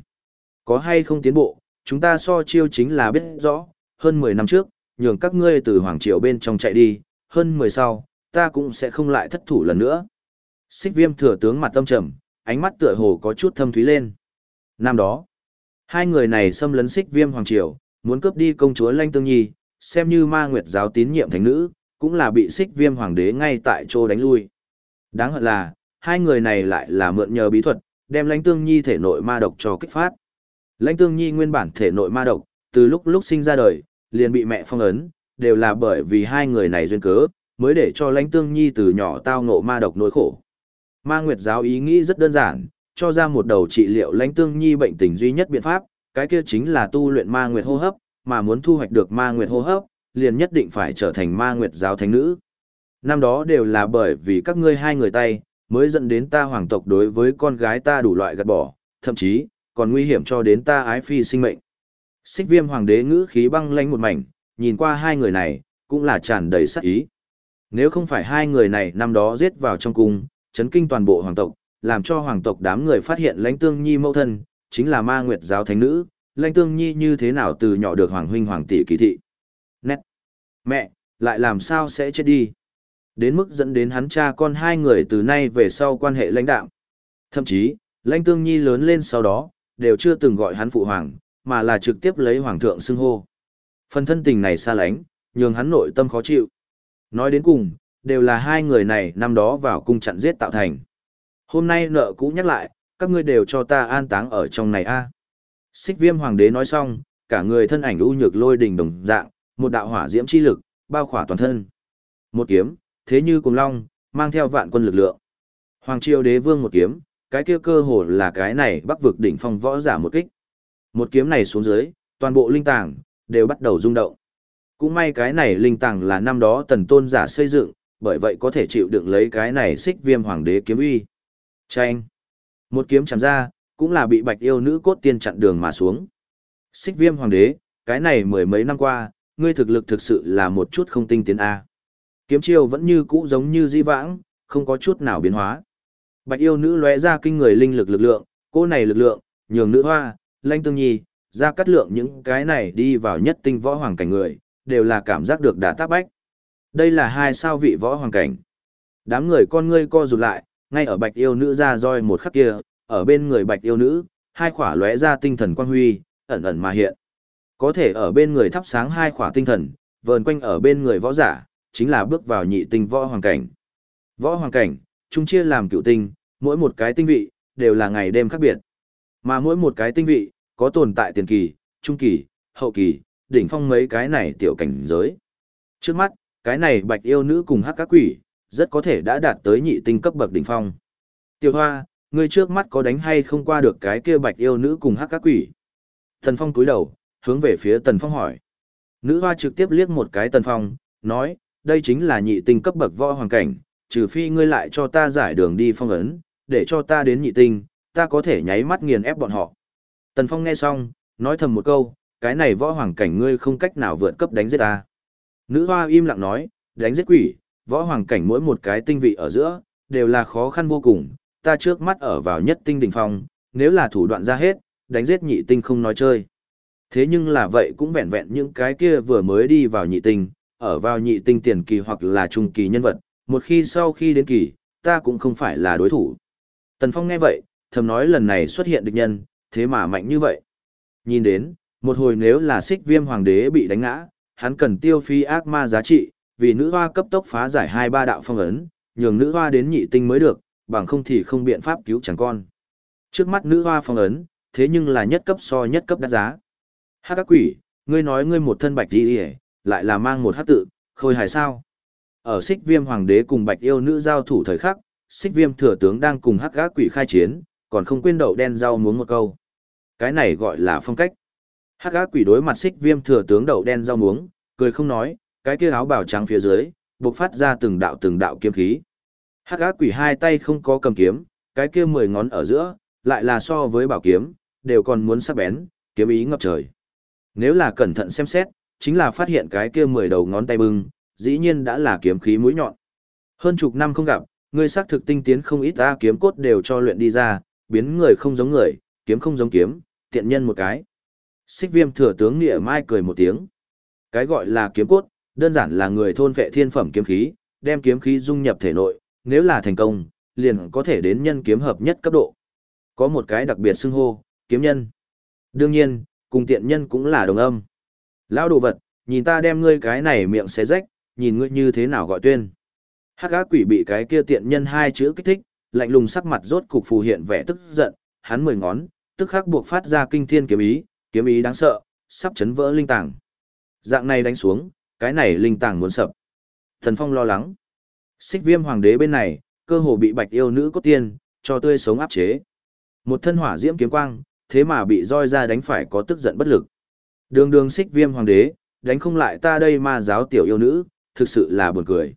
Có hay không tiến bộ, chúng ta so chiêu chính là biết rõ, hơn 10 năm trước, nhường các ngươi từ hoàng triều bên trong chạy đi, hơn 10 sau, ta cũng sẽ không lại thất thủ lần nữa. Xích viêm thừa tướng mặt tâm trầm, ánh mắt tựa hồ có chút thâm thúy lên. Năm đó, hai người này xâm lấn xích viêm hoàng triều, muốn cướp đi công chúa Lanh Tương Nhi, xem như ma nguyệt giáo tín nhiệm thánh nữ, cũng là bị xích viêm hoàng đế ngay tại chỗ đánh lui. Đáng hận là, hai người này lại là mượn nhờ bí thuật, đem Lãnh Tương Nhi thể nội ma độc cho kích phát. Lãnh Tương Nhi nguyên bản thể nội ma độc, từ lúc lúc sinh ra đời, liền bị mẹ phong ấn, đều là bởi vì hai người này duyên cớ, mới để cho Lãnh Tương Nhi từ nhỏ tao ngộ ma độc nỗi khổ. Ma Nguyệt giáo ý nghĩ rất đơn giản, cho ra một đầu trị liệu Lãnh Tương Nhi bệnh tình duy nhất biện pháp, cái kia chính là tu luyện Ma Nguyệt hô hấp, mà muốn thu hoạch được Ma Nguyệt hô hấp, liền nhất định phải trở thành Ma Nguyệt giáo thánh nữ. Năm đó đều là bởi vì các ngươi hai người tay, mới dẫn đến ta hoàng tộc đối với con gái ta đủ loại gạt bỏ, thậm chí, còn nguy hiểm cho đến ta ái phi sinh mệnh. Xích viêm hoàng đế ngữ khí băng lánh một mảnh, nhìn qua hai người này, cũng là tràn đầy sát ý. Nếu không phải hai người này năm đó giết vào trong cung, chấn kinh toàn bộ hoàng tộc, làm cho hoàng tộc đám người phát hiện lãnh tương nhi mẫu thân, chính là ma nguyệt giáo thánh nữ, lãnh tương nhi như thế nào từ nhỏ được hoàng huynh hoàng tỷ kỳ thị. Nét! Mẹ, lại làm sao sẽ chết đi? Đến mức dẫn đến hắn cha con hai người từ nay về sau quan hệ lãnh đạo. Thậm chí, lãnh tương nhi lớn lên sau đó, đều chưa từng gọi hắn phụ hoàng, mà là trực tiếp lấy hoàng thượng xưng hô. Phần thân tình này xa lánh, nhường hắn nội tâm khó chịu. Nói đến cùng, đều là hai người này năm đó vào cung chặn giết tạo thành. Hôm nay nợ cũ nhắc lại, các ngươi đều cho ta an táng ở trong này a. Xích viêm hoàng đế nói xong, cả người thân ảnh u nhược lôi đình đồng dạng, một đạo hỏa diễm chi lực, bao khỏa toàn thân. Một kiếm, thế như cùng long, mang theo vạn quân lực lượng. Hoàng triều đế vương một kiếm, cái kia cơ hồ là cái này bắc vực đỉnh phong võ giả một kích. Một kiếm này xuống dưới, toàn bộ linh tàng, đều bắt đầu rung động. Cũng may cái này linh tàng là năm đó tần tôn giả xây dựng, bởi vậy có thể chịu đựng lấy cái này xích viêm hoàng đế kiếm uy. Chanh! Một kiếm chạm ra, cũng là bị bạch yêu nữ cốt tiên chặn đường mà xuống. Xích viêm hoàng đế, cái này mười mấy năm qua, ngươi thực lực thực sự là một chút không tinh tiến A. Kiếm chiêu vẫn như cũ giống như di vãng, không có chút nào biến hóa. Bạch yêu nữ lóe ra kinh người linh lực lực lượng, cô này lực lượng, nhường nữ hoa, lanh tương nhi, ra cắt lượng những cái này đi vào nhất tinh võ hoàng cảnh người, đều là cảm giác được đả tác bách. Đây là hai sao vị võ hoàng cảnh. Đám người con ngươi co rụt lại, ngay ở bạch yêu nữ ra roi một khắc kia, ở bên người bạch yêu nữ, hai khỏa lóe ra tinh thần quang huy, ẩn ẩn mà hiện. Có thể ở bên người thắp sáng hai khỏa tinh thần, vờn quanh ở bên người võ giả, chính là bước vào nhị tinh võ hoàng cảnh. Võ hoàng cảnh, chúng chia làm cựu tinh, mỗi một cái tinh vị, đều là ngày đêm khác biệt. Mà mỗi một cái tinh vị, có tồn tại tiền kỳ, trung kỳ, hậu kỳ, đỉnh phong mấy cái này tiểu cảnh giới. Trước mắt, cái này bạch yêu nữ cùng hắc các quỷ, rất có thể đã đạt tới nhị tinh cấp bậc đỉnh phong. Tiểu hoa, ngươi trước mắt có đánh hay không qua được cái kia bạch yêu nữ cùng hắc các quỷ? Tần Phong cúi đầu, hướng về phía Tần Phong hỏi. Nữ hoa trực tiếp liếc một cái Tần Phong, nói, đây chính là nhị tinh cấp bậc võ hoàng cảnh, trừ phi ngươi lại cho ta giải đường đi phong ấn, để cho ta đến nhị tinh, ta có thể nháy mắt nghiền ép bọn họ. Tần Phong nghe xong, nói thầm một câu, cái này võ hoàng cảnh ngươi không cách nào vượt cấp đánh giết ta. Nữ hoa im lặng nói, đánh giết quỷ, võ hoàng cảnh mỗi một cái tinh vị ở giữa, đều là khó khăn vô cùng, ta trước mắt ở vào nhất tinh đỉnh phong, nếu là thủ đoạn ra hết, đánh giết nhị tinh không nói chơi. Thế nhưng là vậy cũng vẹn vẹn những cái kia vừa mới đi vào nhị tinh, ở vào nhị tinh tiền kỳ hoặc là trung kỳ nhân vật, một khi sau khi đến kỳ, ta cũng không phải là đối thủ. Tần Phong nghe vậy, thầm nói lần này xuất hiện địch nhân, thế mà mạnh như vậy. Nhìn đến, một hồi nếu là xích viêm hoàng đế bị đánh ngã, hắn cần tiêu phi ác ma giá trị, vì nữ hoa cấp tốc phá giải hai ba đạo phong ấn, nhường nữ hoa đến nhị tinh mới được, bằng không thì không biện pháp cứu chẳng con. Trước mắt nữ hoa phong ấn, thế nhưng là nhất cấp so nhất cấp đắt giá. Hắc các quỷ, ngươi nói ngươi một thân bạch đi lại là mang một hát tự, khôi hài sao. Ở xích viêm hoàng đế cùng bạch yêu nữ giao thủ thời khắc, xích viêm thừa tướng đang cùng hắc gác quỷ khai chiến, còn không quên đậu đen rau muống một câu. Cái này gọi là phong cách. Hắc gác quỷ đối mặt xích viêm thừa tướng đậu đen rau muống, cười không nói, cái kia áo bào trắng phía dưới, bộc phát ra từng đạo từng đạo kiếm khí. Hắc Gác quỷ hai tay không có cầm kiếm, cái kia mười ngón ở giữa, lại là so với bảo kiếm, đều còn muốn sắc bén, kiếm ý ngập trời. Nếu là cẩn thận xem xét, chính là phát hiện cái kia mười đầu ngón tay bưng, dĩ nhiên đã là kiếm khí mũi nhọn. Hơn chục năm không gặp, ngươi xác thực tinh tiến không ít ta kiếm cốt đều cho luyện đi ra, biến người không giống người, kiếm không giống kiếm, tiện nhân một cái. Xích viêm thừa tướng nịa mai cười một tiếng. Cái gọi là kiếm cốt, đơn giản là người thôn vệ thiên phẩm kiếm khí, đem kiếm khí dung nhập thể nội, nếu là thành công, liền có thể đến nhân kiếm hợp nhất cấp độ. Có một cái đặc biệt xưng hô, kiếm nhân. Đương nhiên, cùng tiện nhân cũng là đồng âm. Lão đồ vật, nhìn ta đem ngươi cái này miệng xé rách, nhìn ngươi như thế nào gọi tuyên. Hắc ác quỷ bị cái kia tiện nhân hai chữ kích thích, lạnh lùng sắc mặt rốt cục phù hiện vẻ tức giận, hắn mười ngón, tức khắc buộc phát ra kinh thiên kiếm ý, kiếm ý đáng sợ, sắp chấn vỡ linh tàng. Dạng này đánh xuống, cái này linh tàng muốn sập. Thần Phong lo lắng. Xích Viêm hoàng đế bên này, cơ hồ bị Bạch yêu nữ cốt tiên cho tươi sống áp chế. Một thân hỏa diễm kiếm quang, thế mà bị roi ra đánh phải có tức giận bất lực. Đường đường Xích Viêm hoàng đế, đánh không lại ta đây ma giáo tiểu yêu nữ, thực sự là buồn cười.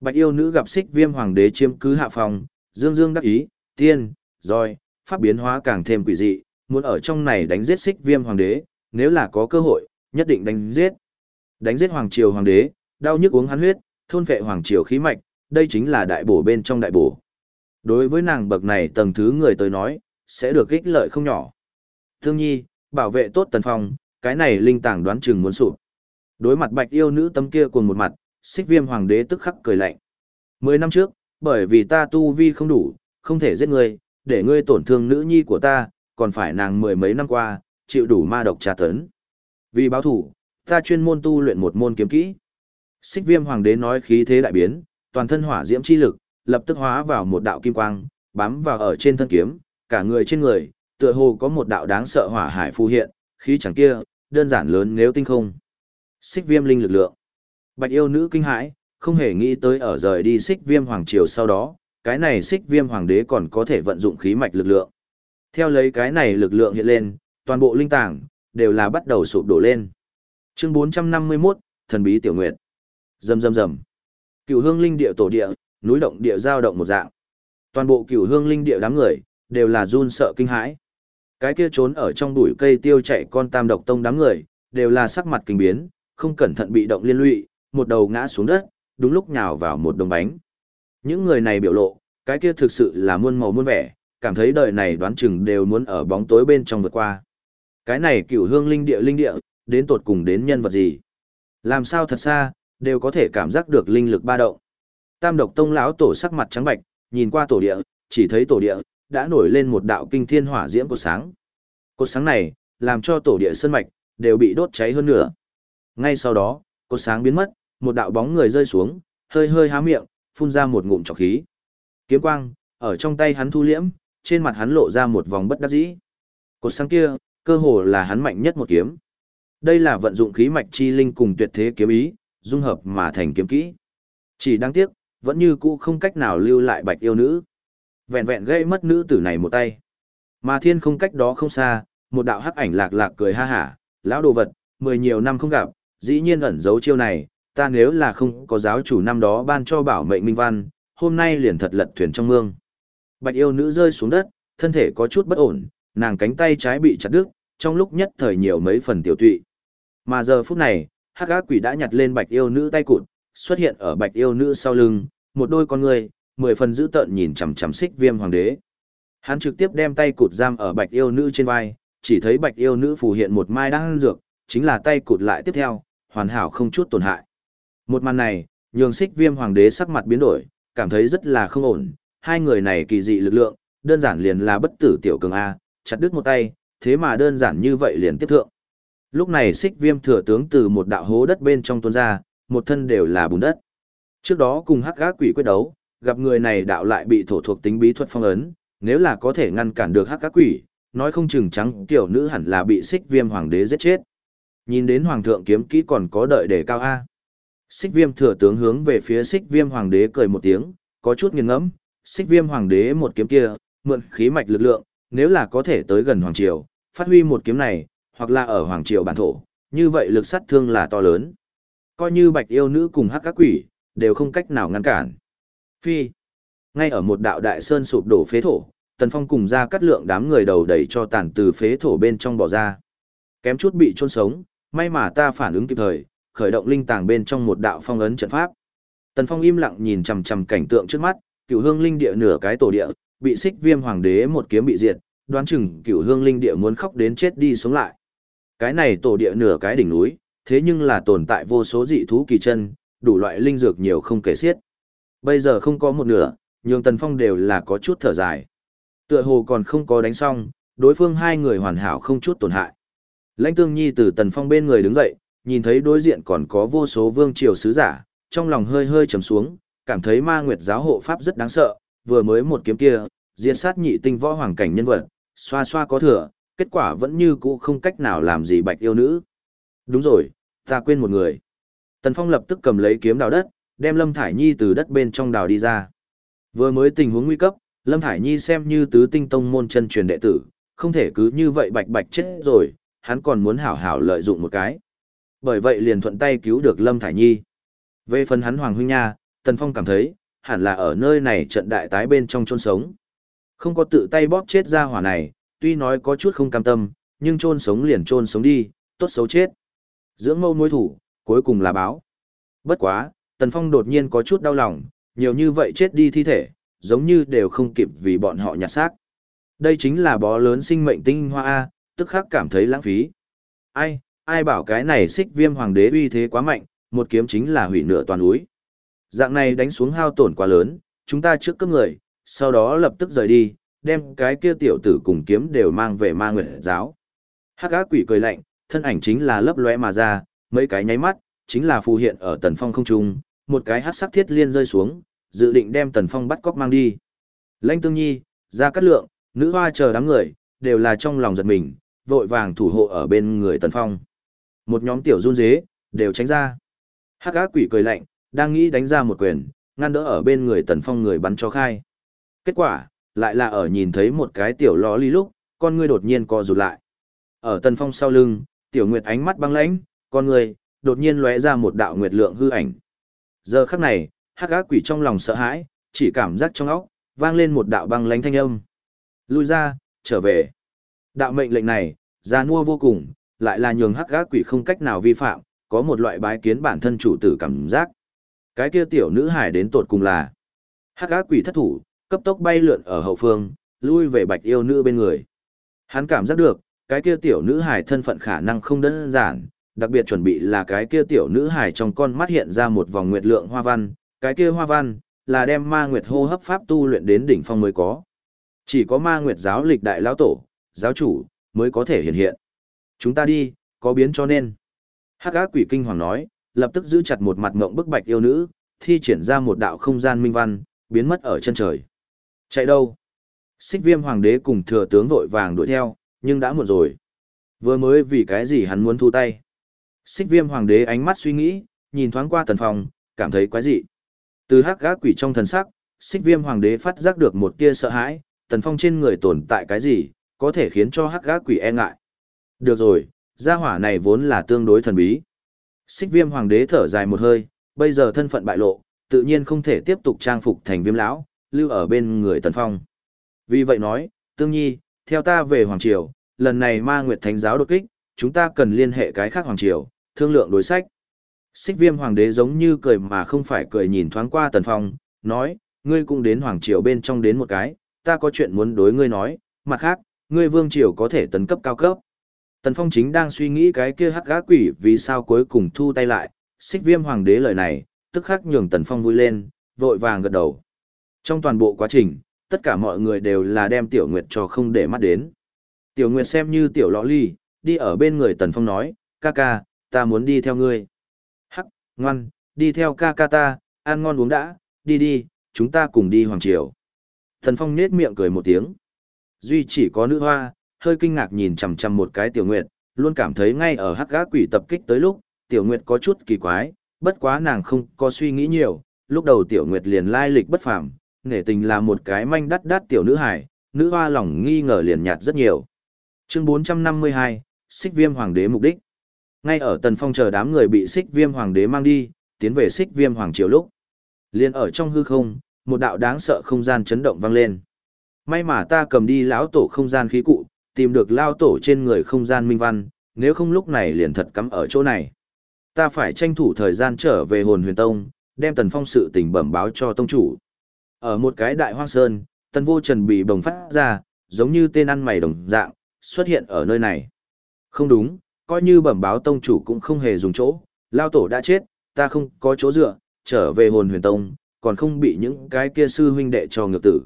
Bạch yêu nữ gặp Xích Viêm hoàng đế chiếm cứ hạ phòng, dương dương đắc ý, tiên, roi, pháp biến hóa càng thêm quỷ dị, muốn ở trong này đánh giết xích viêm hoàng đế, nếu là có cơ hội, nhất định đánh giết. Đánh giết hoàng triều hoàng đế, đau nhức uống hắn huyết, thôn vệ hoàng triều khí mạch, đây chính là đại bổ bên trong đại bổ. Đối với nàng bậc này tầng thứ người tới nói, sẽ được ích lợi không nhỏ. Thương nhi, bảo vệ tốt tần phong, cái này linh tàng đoán chừng muốn sụp. Đối mặt bạch yêu nữ tâm kia cùng một mặt, xích viêm hoàng đế tức khắc cười lạnh. Mười năm trước, bởi vì ta tu vi không đủ, không thể giết ngươi, để ngươi tổn thương nữ nhi của ta, còn phải nàng mười mấy năm qua, chịu đủ ma độc tra tấn. Vì báo thủ, ta chuyên môn tu luyện một môn kiếm kỹ. Xích viêm hoàng đế nói khí thế đại biến, toàn thân hỏa diễm chi lực, lập tức hóa vào một đạo kim quang, bám vào ở trên thân kiếm, cả người trên người, tựa hồ có một đạo đáng sợ hỏa hải phù hiện, khí chẳng kia, đơn giản lớn nếu tinh không. Xích viêm linh lực lượng. Bạch yêu nữ kinh hãi, không hề nghĩ tới ở rời đi xích viêm hoàng triều sau đó, cái này xích viêm hoàng đế còn có thể vận dụng khí mạch lực lượng. Theo lấy cái này lực lượng hiện lên, toàn bộ linh tảng, đều là bắt đầu sụp đổ lên. Chương 451, thần bí tiểu nguyệt. Rầm rầm rầm. Cửu hương linh địa tổ địa, núi động địa giao động một dạng. Toàn bộ cửu hương linh địa đám người, đều là run sợ kinh hãi. Cái kia trốn ở trong bụi cây tiêu chạy con tam độc tông đám người, đều là sắc mặt kinh biến, không cẩn thận bị động liên lụy, một đầu ngã xuống đất, đúng lúc nhào vào một đồng bánh. Những người này biểu lộ, cái kia thực sự là muôn màu muôn vẻ, cảm thấy đời này đoán chừng đều muốn ở bóng tối bên trong vượt qua. Cái này cửu hương linh địa linh địa, đến tột cùng đến nhân vật gì? Làm sao thật xa, đều có thể cảm giác được linh lực ba động. Tam độc tông lão tổ sắc mặt trắng bạch, nhìn qua tổ địa, chỉ thấy tổ địa, đã nổi lên một đạo kinh thiên hỏa diễm của sáng. Cột sáng này, làm cho tổ địa sơn mạch, đều bị đốt cháy hơn nữa. Ngay sau đó, cột sáng biến mất, một đạo bóng người rơi xuống, hơi hơi há miệng, phun ra một ngụm trọc khí. Kiếm quang, ở trong tay hắn thu liễm, trên mặt hắn lộ ra một vòng bất đắc dĩ. Cột sáng kia, cơ hồ là hắn mạnh nhất một kiếm. Đây là vận dụng khí mạch chi linh cùng tuyệt thế kiếm ý, dung hợp mà thành kiếm kỹ. Chỉ đáng tiếc, vẫn như cũ không cách nào lưu lại bạch yêu nữ. Vẹn vẹn gây mất nữ tử này một tay. Mà thiên không cách đó không xa, một đạo hắc ảnh lạc lạc cười ha hả, lão đồ vật, mười nhiều năm không gặp, dĩ nhiên ẩn giấu chiêu này, ta nếu là không có giáo chủ năm đó ban cho bảo mệnh minh văn, hôm nay liền thật lật thuyền trong mương. Bạch yêu nữ rơi xuống đất, thân thể có chút bất ổn, nàng cánh tay trái bị chặt đứt, trong lúc nhất thời nhiều mấy phần tiểu tụy. Mà giờ phút này, hắc ác quỷ đã nhặt lên bạch yêu nữ tay cụt, xuất hiện ở bạch yêu nữ sau lưng, một đôi con người, mười phần dữ tợn nhìn chằm chằm xích viêm hoàng đế. Hắn trực tiếp đem tay cụt giam ở bạch yêu nữ trên vai, chỉ thấy bạch yêu nữ phù hiện một mai đang dược, chính là tay cụt lại tiếp theo, hoàn hảo không chút tổn hại. Một màn này, nhường xích viêm hoàng đế sắc mặt biến đổi, cảm thấy rất là không ổn, hai người này kỳ dị lực lượng, đơn giản liền là bất tử tiểu cường A, chặt đứt một tay, thế mà đơn giản như vậy liền tiếp thượng. Lúc này xích viêm thừa tướng từ một đạo hố đất bên trong tuôn ra, một thân đều là bùn đất. Trước đó cùng hắc gác quỷ quyết đấu, gặp người này đạo lại bị thổ thuộc tính bí thuật phong ấn, nếu là có thể ngăn cản được hắc gác quỷ, nói không chừng trắng tiểu nữ hẳn là bị xích viêm hoàng đế giết chết. Nhìn đến hoàng thượng kiếm kỹ còn có đợi để cao A. Xích viêm thừa tướng hướng về phía xích viêm hoàng đế cười một tiếng, có chút nghiêng ngẫm, xích viêm hoàng đế một kiếm kia, mượn khí mạch lực lượng, nếu là có thể tới gần hoàng triều, phát huy một kiếm này, hoặc là ở hoàng triều bản thổ, như vậy lực sát thương là to lớn. Coi như bạch yêu nữ cùng hắc các quỷ, đều không cách nào ngăn cản. Phi. Ngay ở một đạo đại sơn sụp đổ phế thổ, Tần Phong cùng ra cắt lượng đám người đầu đầy cho tàn từ phế thổ bên trong bỏ ra. Kém chút bị chôn sống, may mà ta phản ứng kịp thời, khởi động linh tàng bên trong một đạo phong ấn trận pháp. Tần Phong im lặng nhìn chằm chằm cảnh tượng trước mắt, cửu hương linh địa nửa cái tổ địa, bị xích viêm hoàng đế một kiếm bị diệt, đoán chừng cửu hương linh địa muốn khóc đến chết đi sống lại. Cái này tổ địa nửa cái đỉnh núi, thế nhưng là tồn tại vô số dị thú kỳ chân, đủ loại linh dược nhiều không kể xiết. Bây giờ không có một nửa, nhường Tần Phong đều là có chút thở dài. Tựa hồ còn không có đánh xong, đối phương hai người hoàn hảo không chút tổn hại. Lãnh Tương Nhi từ Tần Phong bên người đứng dậy, nhìn thấy đối diện còn có vô số vương triều sứ giả, trong lòng hơi hơi trầm xuống, cảm thấy ma nguyệt giáo hộ pháp rất đáng sợ, vừa mới một kiếm kia, diệt sát nhị tinh võ hoàng cảnh nhân vật, xoa xoa có thừa, kết quả vẫn như cũ không cách nào làm gì bạch yêu nữ. Đúng rồi, ta quên một người. Tần Phong lập tức cầm lấy kiếm đào đất, đem Lâm Thải Nhi từ đất bên trong đào đi ra. Vừa mới tình huống nguy cấp, Lâm Thải Nhi xem như tứ tinh tông môn chân truyền đệ tử, không thể cứ như vậy bạch bạch chết rồi, hắn còn muốn hảo hảo lợi dụng một cái. Bởi vậy liền thuận tay cứu được Lâm Thải Nhi. Về phần hắn Hoàng Huynh Nha, Tần Phong cảm thấy, hẳn là ở nơi này trận đại tái bên trong chôn sống. Không có tự tay bóp chết ra hỏa này, tuy nói có chút không cam tâm, nhưng chôn sống liền chôn sống đi, tốt xấu chết. Dưỡng mâu mối thủ, cuối cùng là báo. Bất quá, Tần Phong đột nhiên có chút đau lòng, nhiều như vậy chết đi thi thể, giống như đều không kịp vì bọn họ nhặt xác. Đây chính là bó lớn sinh mệnh tinh hoa A, tức khắc cảm thấy lãng phí. Ai, ai bảo cái này xích viêm hoàng đế uy thế quá mạnh, một kiếm chính là hủy nửa toàn núi. Dạng này đánh xuống hao tổn quá lớn, chúng ta trước cấp người, sau đó lập tức rời đi, đem cái kia tiểu tử cùng kiếm đều mang về ma nguyện giáo. Hắc ác quỷ cười lạnh, thân ảnh chính là lấp lóe mà ra, mấy cái nháy mắt, chính là phù hiện ở tần phong không trung, một cái hắc sắc thiết liên rơi xuống, dự định đem tần phong bắt cóc mang đi. Lãnh tương nhi, ra cắt lượng, nữ hoa chờ đám người, đều là trong lòng giật mình, vội vàng thủ hộ ở bên người tần phong. Một nhóm tiểu run dế, đều tránh ra. Hắc ác quỷ cười lạnh, đang nghĩ đánh ra một quyền, ngăn đỡ ở bên người tần phong người bắn cho khai. Kết quả, lại là ở nhìn thấy một cái tiểu ló ly lúc, con ngươi đột nhiên co rụt lại. Ở tần phong sau lưng, tiểu nguyệt ánh mắt băng lãnh, con người, đột nhiên lóe ra một đạo nguyệt lượng hư ảnh. Giờ khắc này, hắc ác quỷ trong lòng sợ hãi, chỉ cảm giác trong óc, vang lên một đạo băng lánh thanh âm. Lui ra, trở về. Đạo mệnh lệnh này, ra nua vô cùng, lại là nhường hắc ác quỷ không cách nào vi phạm, có một loại bái kiến bản thân chủ tử cảm giác. Cái kia tiểu nữ hải đến tột cùng là hắc ác quỷ thất thủ, cấp tốc bay lượn ở hậu phương, lui về bạch yêu nữ bên người. Hắn cảm giác được, cái kia tiểu nữ hải thân phận khả năng không đơn giản, đặc biệt chuẩn bị là cái kia tiểu nữ hải trong con mắt hiện ra một vòng nguyệt lượng hoa văn, cái kia hoa văn là đem ma nguyệt hô hấp pháp tu luyện đến đỉnh phong mới có. Chỉ có ma nguyệt giáo lịch đại lão tổ, giáo chủ mới có thể hiện hiện. Chúng ta đi, có biến cho nên. Hắc ác quỷ kinh hoàng nói, lập tức giữ chặt một mặt ngộng bức bạch yêu nữ, thi triển ra một đạo không gian minh văn, biến mất ở chân trời. Chạy đâu? Xích viêm hoàng đế cùng thừa tướng vội vàng đuổi theo, nhưng đã muộn rồi. Vừa mới vì cái gì hắn muốn thu tay. Xích viêm hoàng đế ánh mắt suy nghĩ, nhìn thoáng qua tần phòng, cảm thấy quái dị. Từ hắc gác quỷ trong thần sắc, xích viêm hoàng đế phát giác được một tia sợ hãi, tần phong trên người tồn tại cái gì, có thể khiến cho hắc gác quỷ e ngại. Được rồi, gia hỏa này vốn là tương đối thần bí. Xích viêm hoàng đế thở dài một hơi, bây giờ thân phận bại lộ, tự nhiên không thể tiếp tục trang phục thành viêm lão, lưu ở bên người tần phong. Vì vậy nói, tương nhi, theo ta về Hoàng Triều, lần này ma nguyệt thánh giáo đột kích, chúng ta cần liên hệ cái khác Hoàng Triều, thương lượng đối sách. Xích viêm hoàng đế giống như cười mà không phải cười nhìn thoáng qua tần phong, nói, ngươi cũng đến Hoàng Triều bên trong đến một cái, ta có chuyện muốn đối ngươi nói, mặt khác, ngươi vương triều có thể tấn cấp cao cấp. Tần Phong chính đang suy nghĩ cái kia hắc gá quỷ vì sao cuối cùng thu tay lại, xích viêm hoàng đế lời này, tức khắc nhường Tần Phong vui lên, vội vàng gật đầu. Trong toàn bộ quá trình, tất cả mọi người đều là đem Tiểu Nguyệt cho không để mắt đến. Tiểu Nguyệt xem như Tiểu lõ Ly, đi ở bên người Tần Phong nói, ca ca, ta muốn đi theo ngươi. Hắc, ngoan, đi theo ca ca ta, ăn ngon uống đã, đi đi, chúng ta cùng đi Hoàng Triều. Tần Phong nết miệng cười một tiếng. Duy chỉ có nữ hoa, hơi kinh ngạc nhìn chằm chằm một cái Tiểu Nguyệt, luôn cảm thấy ngay ở hắc gã quỷ tập kích tới lúc, Tiểu Nguyệt có chút kỳ quái, bất quá nàng không có suy nghĩ nhiều, lúc đầu Tiểu Nguyệt liền lai lịch bất phàm, nể tình là một cái manh đắt đắt tiểu nữ hải, nữ hoa lòng nghi ngờ liền nhạt rất nhiều. Chương 452, Xích Viêm Hoàng đế mục đích. Ngay ở Tần Phong chờ đám người bị Xích Viêm Hoàng đế mang đi, tiến về Xích Viêm Hoàng triều lúc, Liên ở trong hư không, một đạo đáng sợ không gian chấn động vang lên. May mà ta cầm đi lão tổ không gian khí cụ, tìm được lao tổ trên người không gian minh văn, nếu không lúc này liền thật cắm ở chỗ này. Ta phải tranh thủ thời gian trở về hồn huyền tông, đem tần phong sự tình bẩm báo cho tông chủ. Ở một cái đại hoang sơn, tần vô trần bị bồng phát ra, giống như tên ăn mày đồng dạng, xuất hiện ở nơi này. Không đúng, coi như bẩm báo tông chủ cũng không hề dùng chỗ, lao tổ đã chết, ta không có chỗ dựa, trở về hồn huyền tông, còn không bị những cái kia sư huynh đệ cho ngược tử.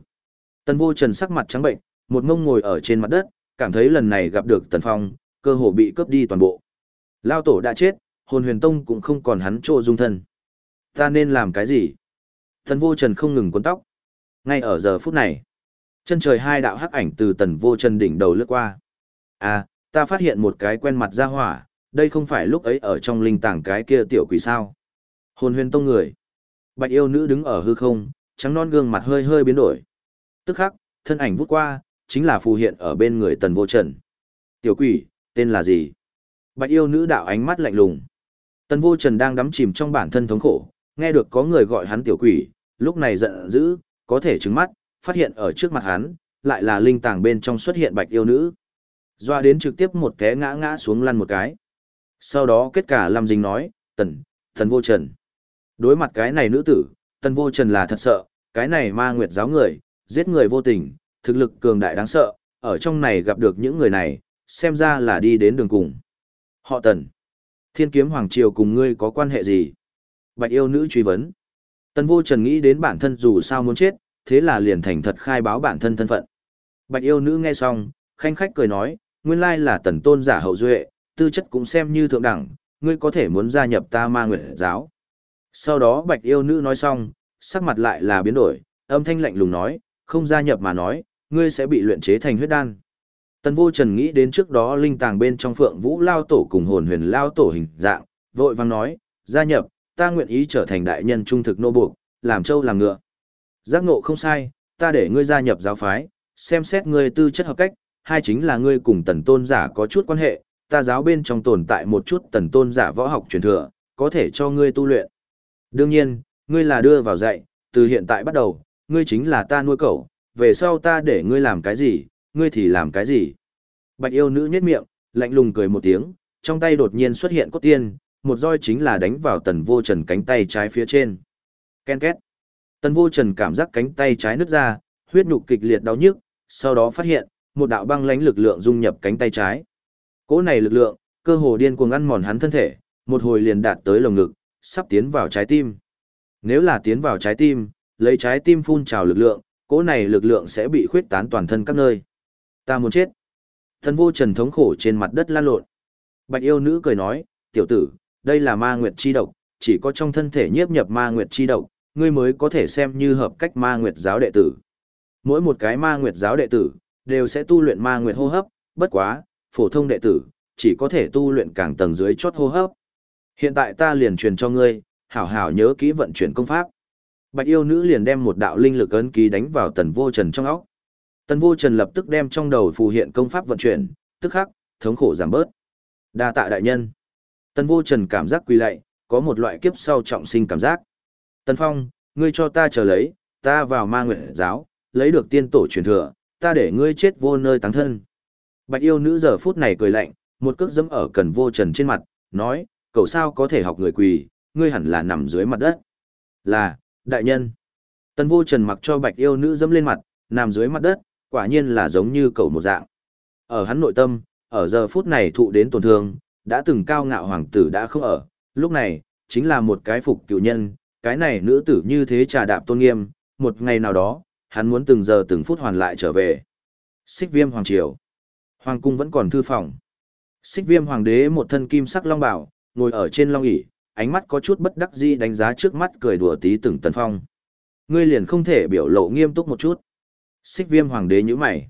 Tần vô trần sắc mặt trắng bệnh, một mông ngồi ở trên mặt đất, cảm thấy lần này gặp được tần phong, cơ hồ bị cướp đi toàn bộ. Lao tổ đã chết, hồn huyền tông cũng không còn hắn chỗ dung thân. Ta nên làm cái gì? Tần vô trần không ngừng cuốn tóc. Ngay ở giờ phút này, chân trời hai đạo hắc ảnh từ tần vô trần đỉnh đầu lướt qua. À, ta phát hiện một cái quen mặt ra hỏa, đây không phải lúc ấy ở trong linh tảng cái kia tiểu quỷ sao. Hồn huyền tông người. Bạch yêu nữ đứng ở hư không, trắng non gương mặt hơi hơi biến đổi. Tức khắc, thân ảnh vút qua, chính là phù hiện ở bên người tần vô trần. Tiểu quỷ, tên là gì? Bạch yêu nữ đạo ánh mắt lạnh lùng. Tần vô trần đang đắm chìm trong bản thân thống khổ, nghe được có người gọi hắn tiểu quỷ, lúc này giận dữ, có thể trứng mắt, phát hiện ở trước mặt hắn, lại là linh tàng bên trong xuất hiện bạch yêu nữ. Doa đến trực tiếp một té ngã ngã xuống lăn một cái. Sau đó kết cả làm Dinh nói, tần, tần vô trần. Đối mặt cái này nữ tử, tần vô trần là thật sợ, cái này ma nguyệt giáo người, giết người vô tình, thực lực cường đại đáng sợ, ở trong này gặp được những người này, xem ra là đi đến đường cùng. Họ tần. Thiên kiếm hoàng triều cùng ngươi có quan hệ gì? Bạch yêu nữ truy vấn. Tần vô trần nghĩ đến bản thân dù sao muốn chết, thế là liền thành thật khai báo bản thân thân phận. Bạch yêu nữ nghe xong, khanh khách cười nói, nguyên lai là tần tôn giả hậu duệ, tư chất cũng xem như thượng đẳng, ngươi có thể muốn gia nhập ta ma nguyện giáo. Sau đó bạch yêu nữ nói xong, sắc mặt lại là biến đổi, âm thanh lạnh lùng nói, không gia nhập mà nói, ngươi sẽ bị luyện chế thành huyết đan. Tần vô trần nghĩ đến trước đó linh tàng bên trong phượng vũ lao tổ cùng hồn huyền lao tổ hình dạng, vội vang nói, gia nhập, ta nguyện ý trở thành đại nhân trung thực nô buộc, làm trâu làm ngựa. Giác ngộ không sai, ta để ngươi gia nhập giáo phái, xem xét ngươi tư chất hợp cách, hai chính là ngươi cùng tần tôn giả có chút quan hệ, ta giáo bên trong tồn tại một chút tần tôn giả võ học truyền thừa, có thể cho ngươi tu luyện. Đương nhiên, ngươi là đưa vào dạy, từ hiện tại bắt đầu, ngươi chính là ta nuôi cậu, về sau ta để ngươi làm cái gì, ngươi thì làm cái gì. Bạch yêu nữ nhếch miệng, lạnh lùng cười một tiếng, trong tay đột nhiên xuất hiện cốt tiên, một roi chính là đánh vào tần vô trần cánh tay trái phía trên. Ken két. Tần vô trần cảm giác cánh tay trái nứt ra, huyết nhục kịch liệt đau nhức, sau đó phát hiện, một đạo băng lãnh lực lượng dung nhập cánh tay trái. Cỗ này lực lượng, cơ hồ điên cuồng ăn mòn hắn thân thể, một hồi liền đạt tới lồng ngực, sắp tiến vào trái tim. Nếu là tiến vào trái tim, lấy trái tim phun trào lực lượng, cỗ này lực lượng sẽ bị khuyết tán toàn thân các nơi. Ta muốn chết. Thần vô trần thống khổ trên mặt đất lan lộn. Bạch yêu nữ cười nói, tiểu tử, đây là ma nguyệt chi độc, chỉ có trong thân thể nhiếp nhập ma nguyệt chi độc, ngươi mới có thể xem như hợp cách ma nguyệt giáo đệ tử. Mỗi một cái ma nguyệt giáo đệ tử, đều sẽ tu luyện ma nguyệt hô hấp, bất quá, phổ thông đệ tử, chỉ có thể tu luyện càng tầng dưới chót hô hấp. Hiện tại ta liền truyền cho ngươi, hảo hảo nhớ kỹ vận chuyển công pháp. Bạch yêu nữ liền đem một đạo linh lực ấn ký đánh vào tần vô trần trong óc. Tần vô trần lập tức đem trong đầu phù hiện công pháp vận chuyển, tức khắc, thống khổ giảm bớt. đa tạ đại nhân. Tần vô trần cảm giác quỳ lạy, có một loại kiếp sau trọng sinh cảm giác. Tần phong, ngươi cho ta chờ lấy, ta vào ma nguyện giáo, lấy được tiên tổ truyền thừa, ta để ngươi chết vô nơi táng thân. Bạch yêu nữ giờ phút này cười lạnh, một cước dẫm ở cần vô trần trên mặt, nói, cậu sao có thể học người quỳ, ngươi hẳn là nằm dưới mặt đất. Là, đại nhân. Tần vô trần mặc cho bạch yêu nữ dẫm lên mặt, nằm dưới mặt đất, quả nhiên là giống như cậu một dạng. Ở hắn nội tâm, ở giờ phút này thụ đến tổn thương, đã từng cao ngạo hoàng tử đã không ở, lúc này, chính là một cái phục cựu nhân, cái này nữ tử như thế trà đạp tôn nghiêm, một ngày nào đó, hắn muốn từng giờ từng phút hoàn lại trở về. Xích viêm hoàng triều. Hoàng cung vẫn còn thư phòng. Xích viêm hoàng đế một thân kim sắc long bảo, ngồi ở trên long ỷ ánh mắt có chút bất đắc dĩ đánh giá trước mắt cười đùa tí từng tần phong. Ngươi liền không thể biểu lộ nghiêm túc một chút. Xích viêm hoàng đế như mày.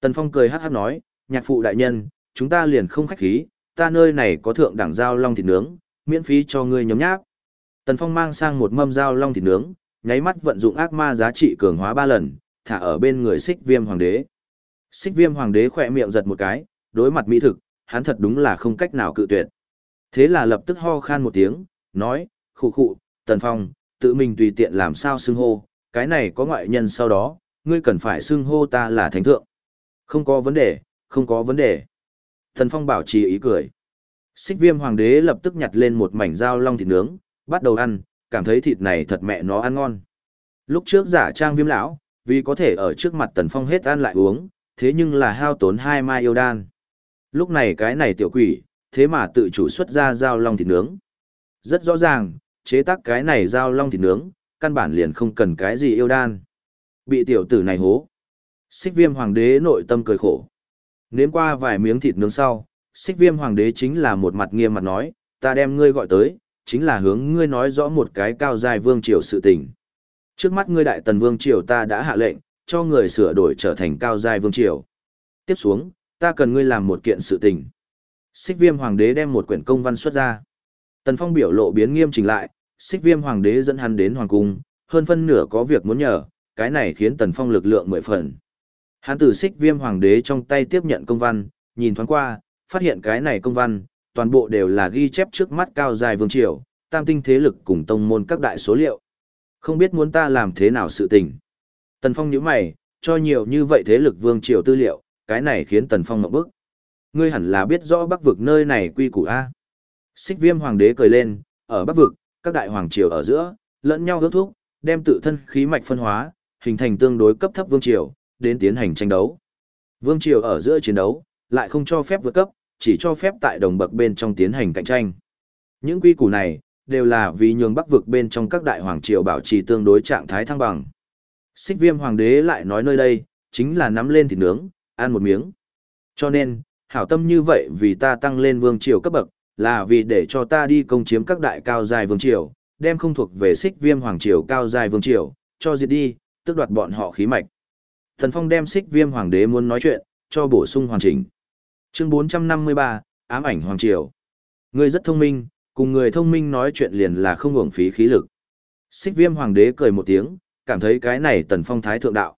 Tần phong cười hát hát nói, nhạc phụ đại nhân, chúng ta liền không khách khí, ta nơi này có thượng đẳng giao long thịt nướng, miễn phí cho ngươi nhóm nháp. Tần phong mang sang một mâm giao long thịt nướng, nháy mắt vận dụng ác ma giá trị cường hóa ba lần, thả ở bên người xích viêm hoàng đế. Xích viêm hoàng đế khỏe miệng giật một cái, đối mặt mỹ thực, hắn thật đúng là không cách nào cự tuyệt. Thế là lập tức ho khan một tiếng, nói, khụ khụ, tần phong, tự mình tùy tiện làm sao xưng hô, cái này có ngoại nhân sau đó, ngươi cần phải xưng hô ta là thánh thượng. Không có vấn đề, không có vấn đề. Thần Phong bảo trì ý cười. Xích viêm hoàng đế lập tức nhặt lên một mảnh dao long thịt nướng, bắt đầu ăn, cảm thấy thịt này thật mẹ nó ăn ngon. Lúc trước giả trang viêm lão, vì có thể ở trước mặt Tần Phong hết ăn lại uống, thế nhưng là hao tốn hai mai yêu đan. Lúc này cái này tiểu quỷ, thế mà tự chủ xuất ra dao long thịt nướng. Rất rõ ràng, chế tác cái này dao long thịt nướng, căn bản liền không cần cái gì yêu đan. Bị tiểu tử này hố. Xích viêm hoàng đế nội tâm cười khổ. Nếm qua vài miếng thịt nướng sau, xích viêm hoàng đế chính là một mặt nghiêm mặt nói, ta đem ngươi gọi tới, chính là hướng ngươi nói rõ một cái cao giai vương triều sự tình. Trước mắt ngươi đại tần vương triều ta đã hạ lệnh, cho người sửa đổi trở thành cao giai vương triều. Tiếp xuống, ta cần ngươi làm một kiện sự tình. Xích viêm hoàng đế đem một quyển công văn xuất ra. Tần phong biểu lộ biến nghiêm chỉnh lại, xích viêm hoàng đế dẫn hắn đến hoàng cung, hơn phân nửa có việc muốn nhờ, cái này khiến tần phong lực lượng mười phần. Hắn từ xích viêm hoàng đế trong tay tiếp nhận công văn, nhìn thoáng qua, phát hiện cái này công văn, toàn bộ đều là ghi chép trước mắt cao dài vương triều, tam tinh thế lực cùng tông môn các đại số liệu. Không biết muốn ta làm thế nào sự tình. Tần Phong nhíu mày, cho nhiều như vậy thế lực vương triều tư liệu, cái này khiến Tần Phong ngậm bức. Ngươi hẳn là biết rõ Bắc vực nơi này quy củ a. Xích Viêm hoàng đế cười lên, ở Bắc vực, các đại hoàng triều ở giữa, lẫn nhau ước thúc, đem tự thân khí mạch phân hóa, hình thành tương đối cấp thấp vương triều, đến tiến hành tranh đấu. Vương triều ở giữa chiến đấu, lại không cho phép vượt cấp, chỉ cho phép tại đồng bậc bên trong tiến hành cạnh tranh. Những quy củ này, đều là vì nhường bắc vực bên trong các đại hoàng triều bảo trì tương đối trạng thái thăng bằng. Xích viêm hoàng đế lại nói nơi đây, chính là nắm lên thịt nướng, ăn một miếng. Cho nên, hảo tâm như vậy vì ta tăng lên vương triều cấp bậc, là vì để cho ta đi công chiếm các đại cao dài vương triều, đem không thuộc về xích viêm hoàng triều cao dài vương triều, cho diệt đi, tức đoạt bọn họ khí mạch. Thần Phong đem xích viêm hoàng đế muốn nói chuyện, cho bổ sung hoàn chỉnh. Chương 453, ám ảnh hoàng triều. Ngươi rất thông minh, cùng người thông minh nói chuyện liền là không uổng phí khí lực. Xích viêm hoàng đế cười một tiếng, cảm thấy cái này tần phong thái thượng đạo.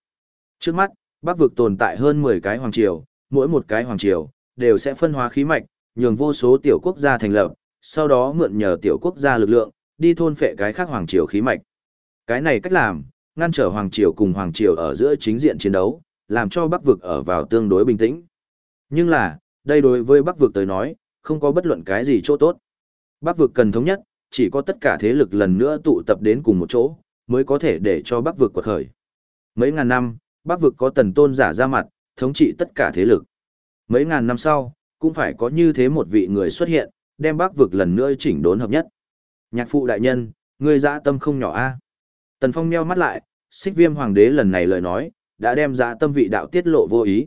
Trước mắt, bắc vực tồn tại hơn 10 cái hoàng triều, mỗi một cái hoàng triều, đều sẽ phân hóa khí mạch, nhường vô số tiểu quốc gia thành lập, sau đó mượn nhờ tiểu quốc gia lực lượng, đi thôn phệ cái khác hoàng triều khí mạch. Cái này cách làm, ngăn trở hoàng triều cùng hoàng triều ở giữa chính diện chiến đấu, làm cho bắc vực ở vào tương đối bình tĩnh. Nhưng là, đây đối với bắc vực tới nói, không có bất luận cái gì chỗ tốt. Bắc vực cần thống nhất, chỉ có tất cả thế lực lần nữa tụ tập đến cùng một chỗ, mới có thể để cho Bắc vực quật khởi. Mấy ngàn năm, Bắc vực có tần tôn giả ra mặt, thống trị tất cả thế lực. Mấy ngàn năm sau, cũng phải có như thế một vị người xuất hiện, đem Bắc vực lần nữa chỉnh đốn hợp nhất. Nhạc phụ đại nhân, người dã tâm không nhỏ a. Tần Phong nheo mắt lại, xích viêm hoàng đế lần này lời nói, đã đem dã tâm vị đạo tiết lộ vô ý.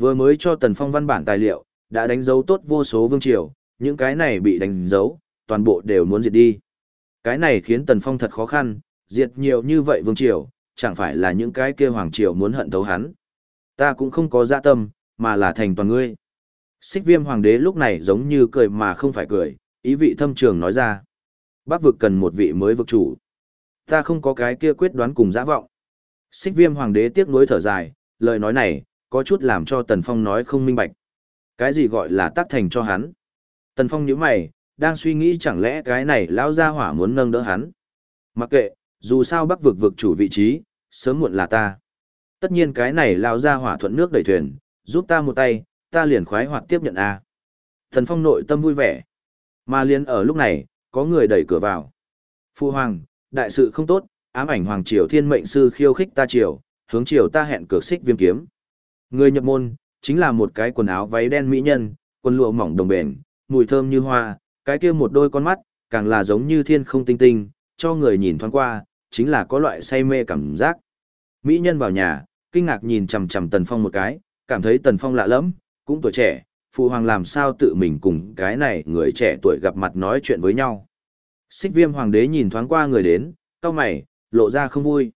Vừa mới cho Tần Phong văn bản tài liệu, đã đánh dấu tốt vô số vương triều, những cái này bị đánh dấu, toàn bộ đều muốn diệt đi. Cái này khiến Tần Phong thật khó khăn, diệt nhiều như vậy vương triều, chẳng phải là những cái kia hoàng triều muốn hận thấu hắn. Ta cũng không có dạ tâm, mà là thành toàn ngươi. Xích viêm hoàng đế lúc này giống như cười mà không phải cười, ý vị thâm trường nói ra. Bác vực cần một vị mới vực chủ. Ta không có cái kia quyết đoán cùng dã vọng. Xích viêm hoàng đế tiếc nuối thở dài, lời nói này, có chút làm cho Tần Phong nói không minh bạch. Cái gì gọi là tác thành cho hắn? Tần Phong nhíu mày, đang suy nghĩ chẳng lẽ cái này lão gia hỏa muốn nâng đỡ hắn. Mặc kệ, dù sao bắc vực vực chủ vị trí, sớm muộn là ta. Tất nhiên cái này lão gia hỏa thuận nước đẩy thuyền, giúp ta một tay, ta liền khoái hoạt tiếp nhận a. Tần Phong nội tâm vui vẻ. Mà liền ở lúc này, có người đẩy cửa vào. Phu hoàng, đại sự không tốt, ám ảnh hoàng triều thiên mệnh sư khiêu khích ta triều, hướng triều ta hẹn cược xích viêm kiếm. Người nhập môn, chính là một cái quần áo váy đen mỹ nhân, quần lụa mỏng đồng bền, mùi thơm như hoa, cái kia một đôi con mắt, càng là giống như thiên không tinh tinh, cho người nhìn thoáng qua, chính là có loại say mê cảm giác. Mỹ nhân vào nhà, kinh ngạc nhìn chằm chằm Tần Phong một cái, cảm thấy Tần Phong lạ lắm, cũng tuổi trẻ, phụ hoàng làm sao tự mình cùng cái này người trẻ tuổi gặp mặt nói chuyện với nhau. Xích viêm hoàng đế nhìn thoáng qua người đến, cao mày, lộ ra không vui.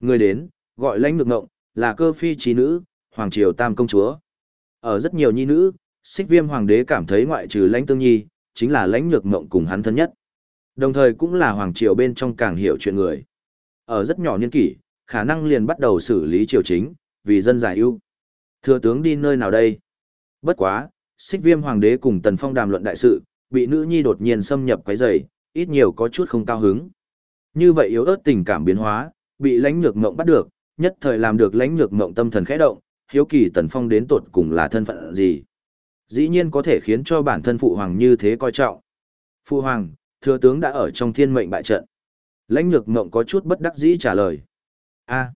Người đến, gọi lãnh ngược ngộng, là cơ phi trí nữ, hoàng triều tam công chúa. Ở rất nhiều nhi nữ, xích viêm hoàng đế cảm thấy ngoại trừ lãnh tương nhi, chính là lãnh nhược mộng cùng hắn thân nhất. Đồng thời cũng là hoàng triều bên trong càng hiểu chuyện người. Ở rất nhỏ niên kỷ, khả năng liền bắt đầu xử lý triều chính, vì dân giải ưu. Thừa tướng đi nơi nào đây? Bất quá, xích viêm hoàng đế cùng tần phong đàm luận đại sự, bị nữ nhi đột nhiên xâm nhập quấy rầy, ít nhiều có chút không cao hứng. Như vậy yếu ớt tình cảm biến hóa, bị lãnh nhược mộng bắt được, nhất thời làm được lãnh nhược mộng tâm thần khẽ động, hiếu kỳ tần phong đến tột cùng là thân phận gì. Dĩ nhiên có thể khiến cho bản thân phụ hoàng như thế coi trọng. Phụ hoàng, thừa tướng đã ở trong thiên mệnh bại trận. Lãnh nhược mộng có chút bất đắc dĩ trả lời. a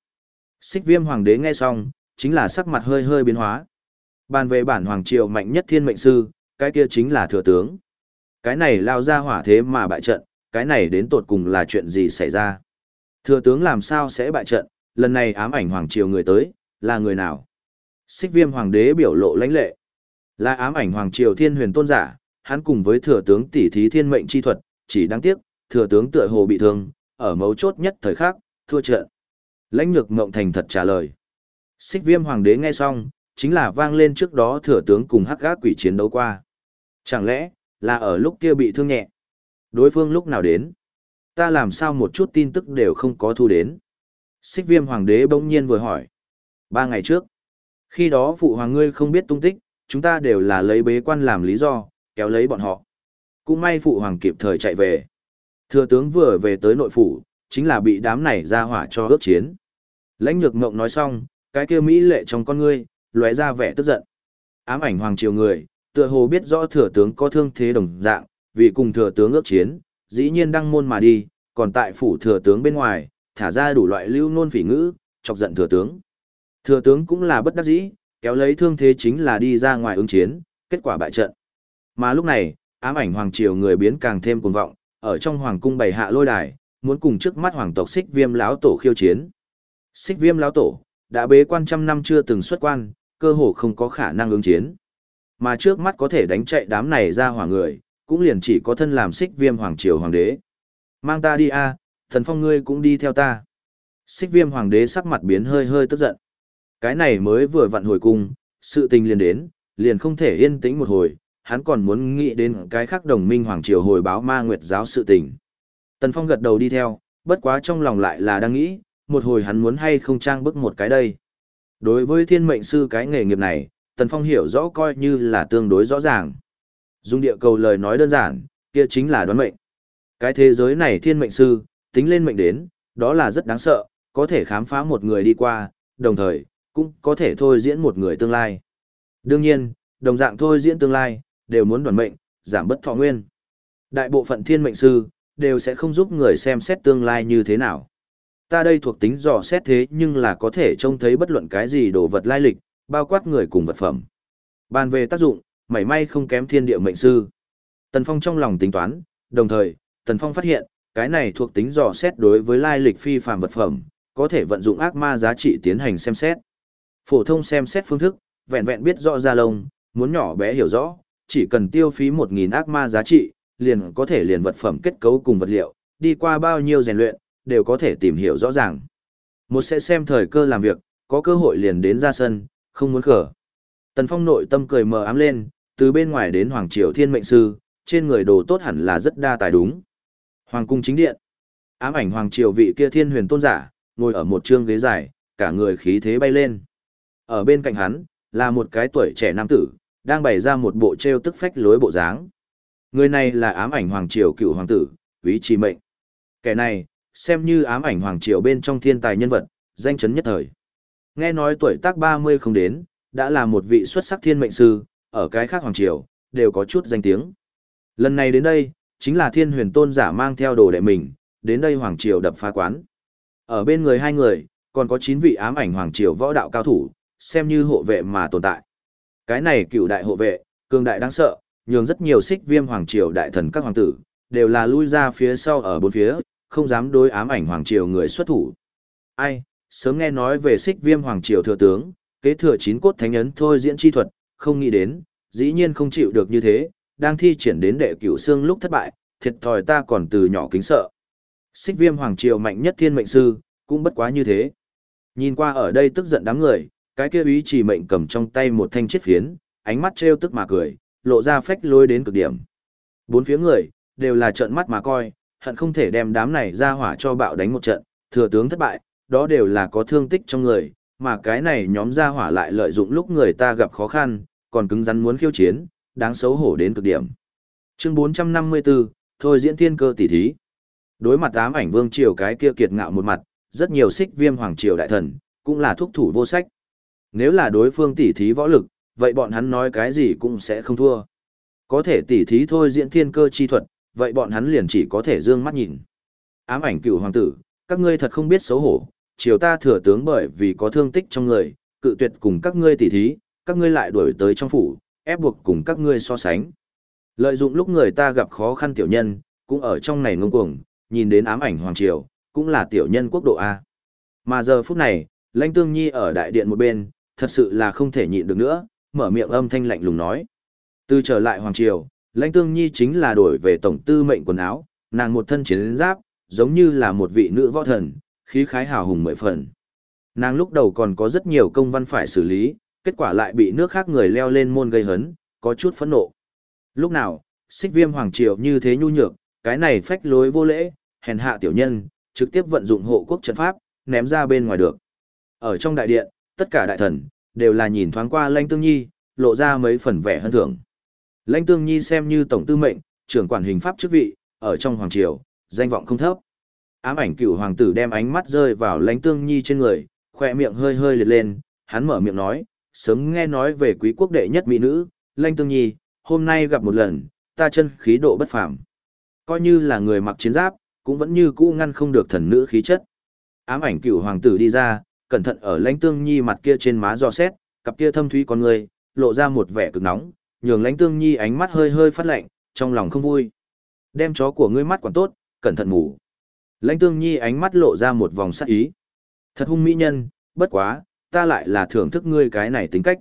xích viêm hoàng đế nghe xong, chính là sắc mặt hơi hơi biến hóa. Bàn về bản hoàng triều mạnh nhất thiên mệnh sư, cái kia chính là thừa tướng. Cái này lao ra hỏa thế mà bại trận, cái này đến tột cùng là chuyện gì xảy ra. Thừa tướng làm sao sẽ bại trận, lần này ám ảnh hoàng triều người tới, là người nào? Xích viêm hoàng đế biểu lộ lãnh lệ. Là ám ảnh hoàng triều thiên huyền tôn giả, hắn cùng với thừa tướng tỷ thí thiên mệnh chi thuật, chỉ đáng tiếc, thừa tướng tựa hồ bị thương, ở mấu chốt nhất thời khắc, thua trận. Lãnh nhược ngộng thành thật trả lời. Xích viêm hoàng đế nghe xong, chính là vang lên trước đó thừa tướng cùng hắc gác quỷ chiến đấu qua. Chẳng lẽ, là ở lúc kia bị thương nhẹ? Đối phương lúc nào đến? Ta làm sao một chút tin tức đều không có thu đến? Xích viêm hoàng đế bỗng nhiên vừa hỏi. Ba ngày trước, khi đó phụ hoàng ngươi không biết tung tích, chúng ta đều là lấy bế quan làm lý do, kéo lấy bọn họ. Cũng may phụ hoàng kịp thời chạy về. Thừa tướng vừa về tới nội phủ, chính là bị đám này ra hỏa cho ước chiến. Lãnh nhược ngộng nói xong, cái kia mỹ lệ trong con ngươi, lóe ra vẻ tức giận. Ám ảnh hoàng triều người, tựa hồ biết rõ thừa tướng có thương thế đồng dạng, vì cùng thừa tướng ước chiến, dĩ nhiên đăng môn mà đi, còn tại phủ thừa tướng bên ngoài, thả ra đủ loại lưu nôn phỉ ngữ, chọc giận thừa tướng. Thừa tướng cũng là bất đắc dĩ, kéo lấy thương thế chính là đi ra ngoài ứng chiến, kết quả bại trận. Mà lúc này, ám ảnh hoàng triều người biến càng thêm cuồng vọng, ở trong hoàng cung bày hạ lôi đài, muốn cùng trước mắt hoàng tộc Xích Viêm lão tổ khiêu chiến. Xích Viêm lão tổ đã bế quan trăm năm chưa từng xuất quan, cơ hồ không có khả năng ứng chiến. Mà trước mắt có thể đánh chạy đám này ra hỏa người, cũng liền chỉ có thân làm Xích Viêm hoàng triều hoàng đế. Mang ta đi a, thần phong ngươi cũng đi theo ta. Xích Viêm hoàng đế sắc mặt biến hơi hơi tức giận. Cái này mới vừa vặn hồi cung, sự tình liền đến, liền không thể yên tĩnh một hồi, hắn còn muốn nghĩ đến cái khác đồng minh hoàng triều hồi báo ma nguyệt giáo sự tình. Tần Phong gật đầu đi theo, bất quá trong lòng lại là đang nghĩ, một hồi hắn muốn hay không trang bức một cái đây. Đối với thiên mệnh sư cái nghề nghiệp này, Tần Phong hiểu rõ coi như là tương đối rõ ràng. Dùng địa cầu lời nói đơn giản, kia chính là đoán mệnh. Cái thế giới này thiên mệnh sư, tính lên mệnh đến, đó là rất đáng sợ, có thể khám phá một người đi qua, đồng thời, cũng có thể thôi diễn một người tương lai. Đương nhiên, đồng dạng thôi diễn tương lai, đều muốn đoàn mệnh, giảm bất thọ nguyên. Đại bộ phận thiên mệnh sư, đều sẽ không giúp người xem xét tương lai như thế nào. Ta đây thuộc tính dò xét thế nhưng là có thể trông thấy bất luận cái gì đồ vật lai lịch, bao quát người cùng vật phẩm. Bàn về tác dụng, mảy may không kém thiên địa mệnh sư. Tần Phong trong lòng tính toán, đồng thời, Tần Phong phát hiện, cái này thuộc tính dò xét đối với lai lịch phi phàm vật phẩm, có thể vận dụng ác ma giá trị tiến hành xem xét. Phổ thông xem xét phương thức, vẹn vẹn biết rõ ra lông, muốn nhỏ bé hiểu rõ, chỉ cần tiêu phí 1.000 ác ma giá trị, liền có thể liền vật phẩm kết cấu cùng vật liệu, đi qua bao nhiêu rèn luyện, đều có thể tìm hiểu rõ ràng. Một sẽ xem thời cơ làm việc, có cơ hội liền đến ra sân, không muốn khở. Tần Phong nội tâm cười mờ ám lên, từ bên ngoài đến Hoàng Triều Thiên Mệnh Sư, trên người đồ tốt hẳn là rất đa tài đúng. Hoàng cung chính điện. Ám ảnh Hoàng Triều vị kia thiên huyền tôn giả, ngồi ở một trương ghế dài, cả người khí thế bay lên. Ở bên cạnh hắn, là một cái tuổi trẻ nam tử, đang bày ra một bộ treo tức phách lối bộ dáng. Người này là ám ảnh hoàng triều cựu hoàng tử, Vĩ Trì Mệnh. Kẻ này, xem như ám ảnh hoàng triều bên trong thiên tài nhân vật, danh chấn nhất thời. Nghe nói tuổi tác 30 không đến, đã là một vị xuất sắc thiên mệnh sư, ở cái khác hoàng triều, đều có chút danh tiếng. Lần này đến đây, chính là thiên huyền tôn giả mang theo đồ đệ mình, đến đây hoàng triều đập phá quán. Ở bên người hai người, còn có 9 vị ám ảnh hoàng triều võ đạo cao thủ, xem như hộ vệ mà tồn tại. Cái này cựu đại hộ vệ, cường đại đáng sợ, nhường rất nhiều xích viêm hoàng triều đại thần các hoàng tử, đều là lui ra phía sau ở bốn phía, không dám đối ám ảnh hoàng triều người xuất thủ. Ai, sớm nghe nói về xích viêm hoàng triều thừa tướng, kế thừa chín cốt thánh ấn thôi diễn chi thuật, không nghĩ đến, dĩ nhiên không chịu được như thế, đang thi triển đến đệ cửu xương lúc thất bại, thiệt thòi ta còn từ nhỏ kính sợ. Xích viêm hoàng triều mạnh nhất thiên mệnh sư, cũng bất quá như thế. Nhìn qua ở đây tức giận đám người, cái kia ý chỉ mệnh cầm trong tay một thanh chiết phiến, ánh mắt trêu tức mà cười, lộ ra phách lôi đến cực điểm. Bốn phía người, đều là trợn mắt mà coi, hận không thể đem đám này ra hỏa cho bạo đánh một trận, thừa tướng thất bại, đó đều là có thương tích trong người, mà cái này nhóm ra hỏa lại lợi dụng lúc người ta gặp khó khăn, còn cứng rắn muốn khiêu chiến, đáng xấu hổ đến cực điểm. Chương 454, thôi diễn thiên cơ tỷ thí. Đối mặt ám ảnh vương triều cái kia kiệt ngạo một mặt, rất nhiều xích viêm hoàng triều đại thần, cũng là thúc thủ vô sách. Nếu là đối phương tỉ thí võ lực, vậy bọn hắn nói cái gì cũng sẽ không thua. Có thể tỉ thí thôi diễn thiên cơ chi thuật, vậy bọn hắn liền chỉ có thể dương mắt nhìn. Ám ảnh cựu hoàng tử, các ngươi thật không biết xấu hổ, triều ta thừa tướng bởi vì có thương tích trong người, cự tuyệt cùng các ngươi tỉ thí, các ngươi lại đuổi tới trong phủ, ép buộc cùng các ngươi so sánh. Lợi dụng lúc người ta gặp khó khăn tiểu nhân, cũng ở trong này ngông cuồng, nhìn đến ám ảnh hoàng triều, cũng là tiểu nhân quốc độ A. Mà giờ phút này, lãnh tương nhi ở đại điện một bên, thật sự là không thể nhịn được nữa, mở miệng âm thanh lạnh lùng nói. Từ trở lại hoàng triều, lãnh tương nhi chính là đổi về tổng tư mệnh quần áo, nàng một thân chiến giáp, giống như là một vị nữ võ thần, khí khái hào hùng mười phần. Nàng lúc đầu còn có rất nhiều công văn phải xử lý, kết quả lại bị nước khác người leo lên môn gây hấn, có chút phẫn nộ. Lúc nào, xích viêm hoàng triều như thế nhu nhược, cái này phách lối vô lễ, hèn hạ tiểu nhân, trực tiếp vận dụng hộ quốc trận pháp, ném ra bên ngoài được. Ở trong đại điện, tất cả đại thần, đều là nhìn thoáng qua Lãnh Tương Nhi, lộ ra mấy phần vẻ hân thưởng. Lãnh Tương Nhi xem như tổng tư mệnh, trưởng quản hình pháp chức vị, ở trong hoàng triều, danh vọng không thấp. Ám ảnh cựu hoàng tử đem ánh mắt rơi vào Lãnh Tương Nhi trên người, khoe miệng hơi hơi liệt lên, hắn mở miệng nói, sớm nghe nói về quý quốc đệ nhất mỹ nữ, Lãnh Tương Nhi, hôm nay gặp một lần, ta chân khí độ bất phàm. Coi như là người mặc chiến giáp, cũng vẫn như cũ ngăn không được thần nữ khí chất. Ám ảnh cựu hoàng tử đi ra, cẩn thận ở lãnh tương nhi mặt kia trên má do xét, cặp kia thâm thúy con người, lộ ra một vẻ cực nóng, nhường lãnh tương nhi ánh mắt hơi hơi phát lạnh, trong lòng không vui. Đem chó của ngươi mắt quản tốt, cẩn thận ngủ. Lãnh tương nhi ánh mắt lộ ra một vòng sắc ý. Thật hung mỹ nhân, bất quá, ta lại là thưởng thức ngươi cái này tính cách.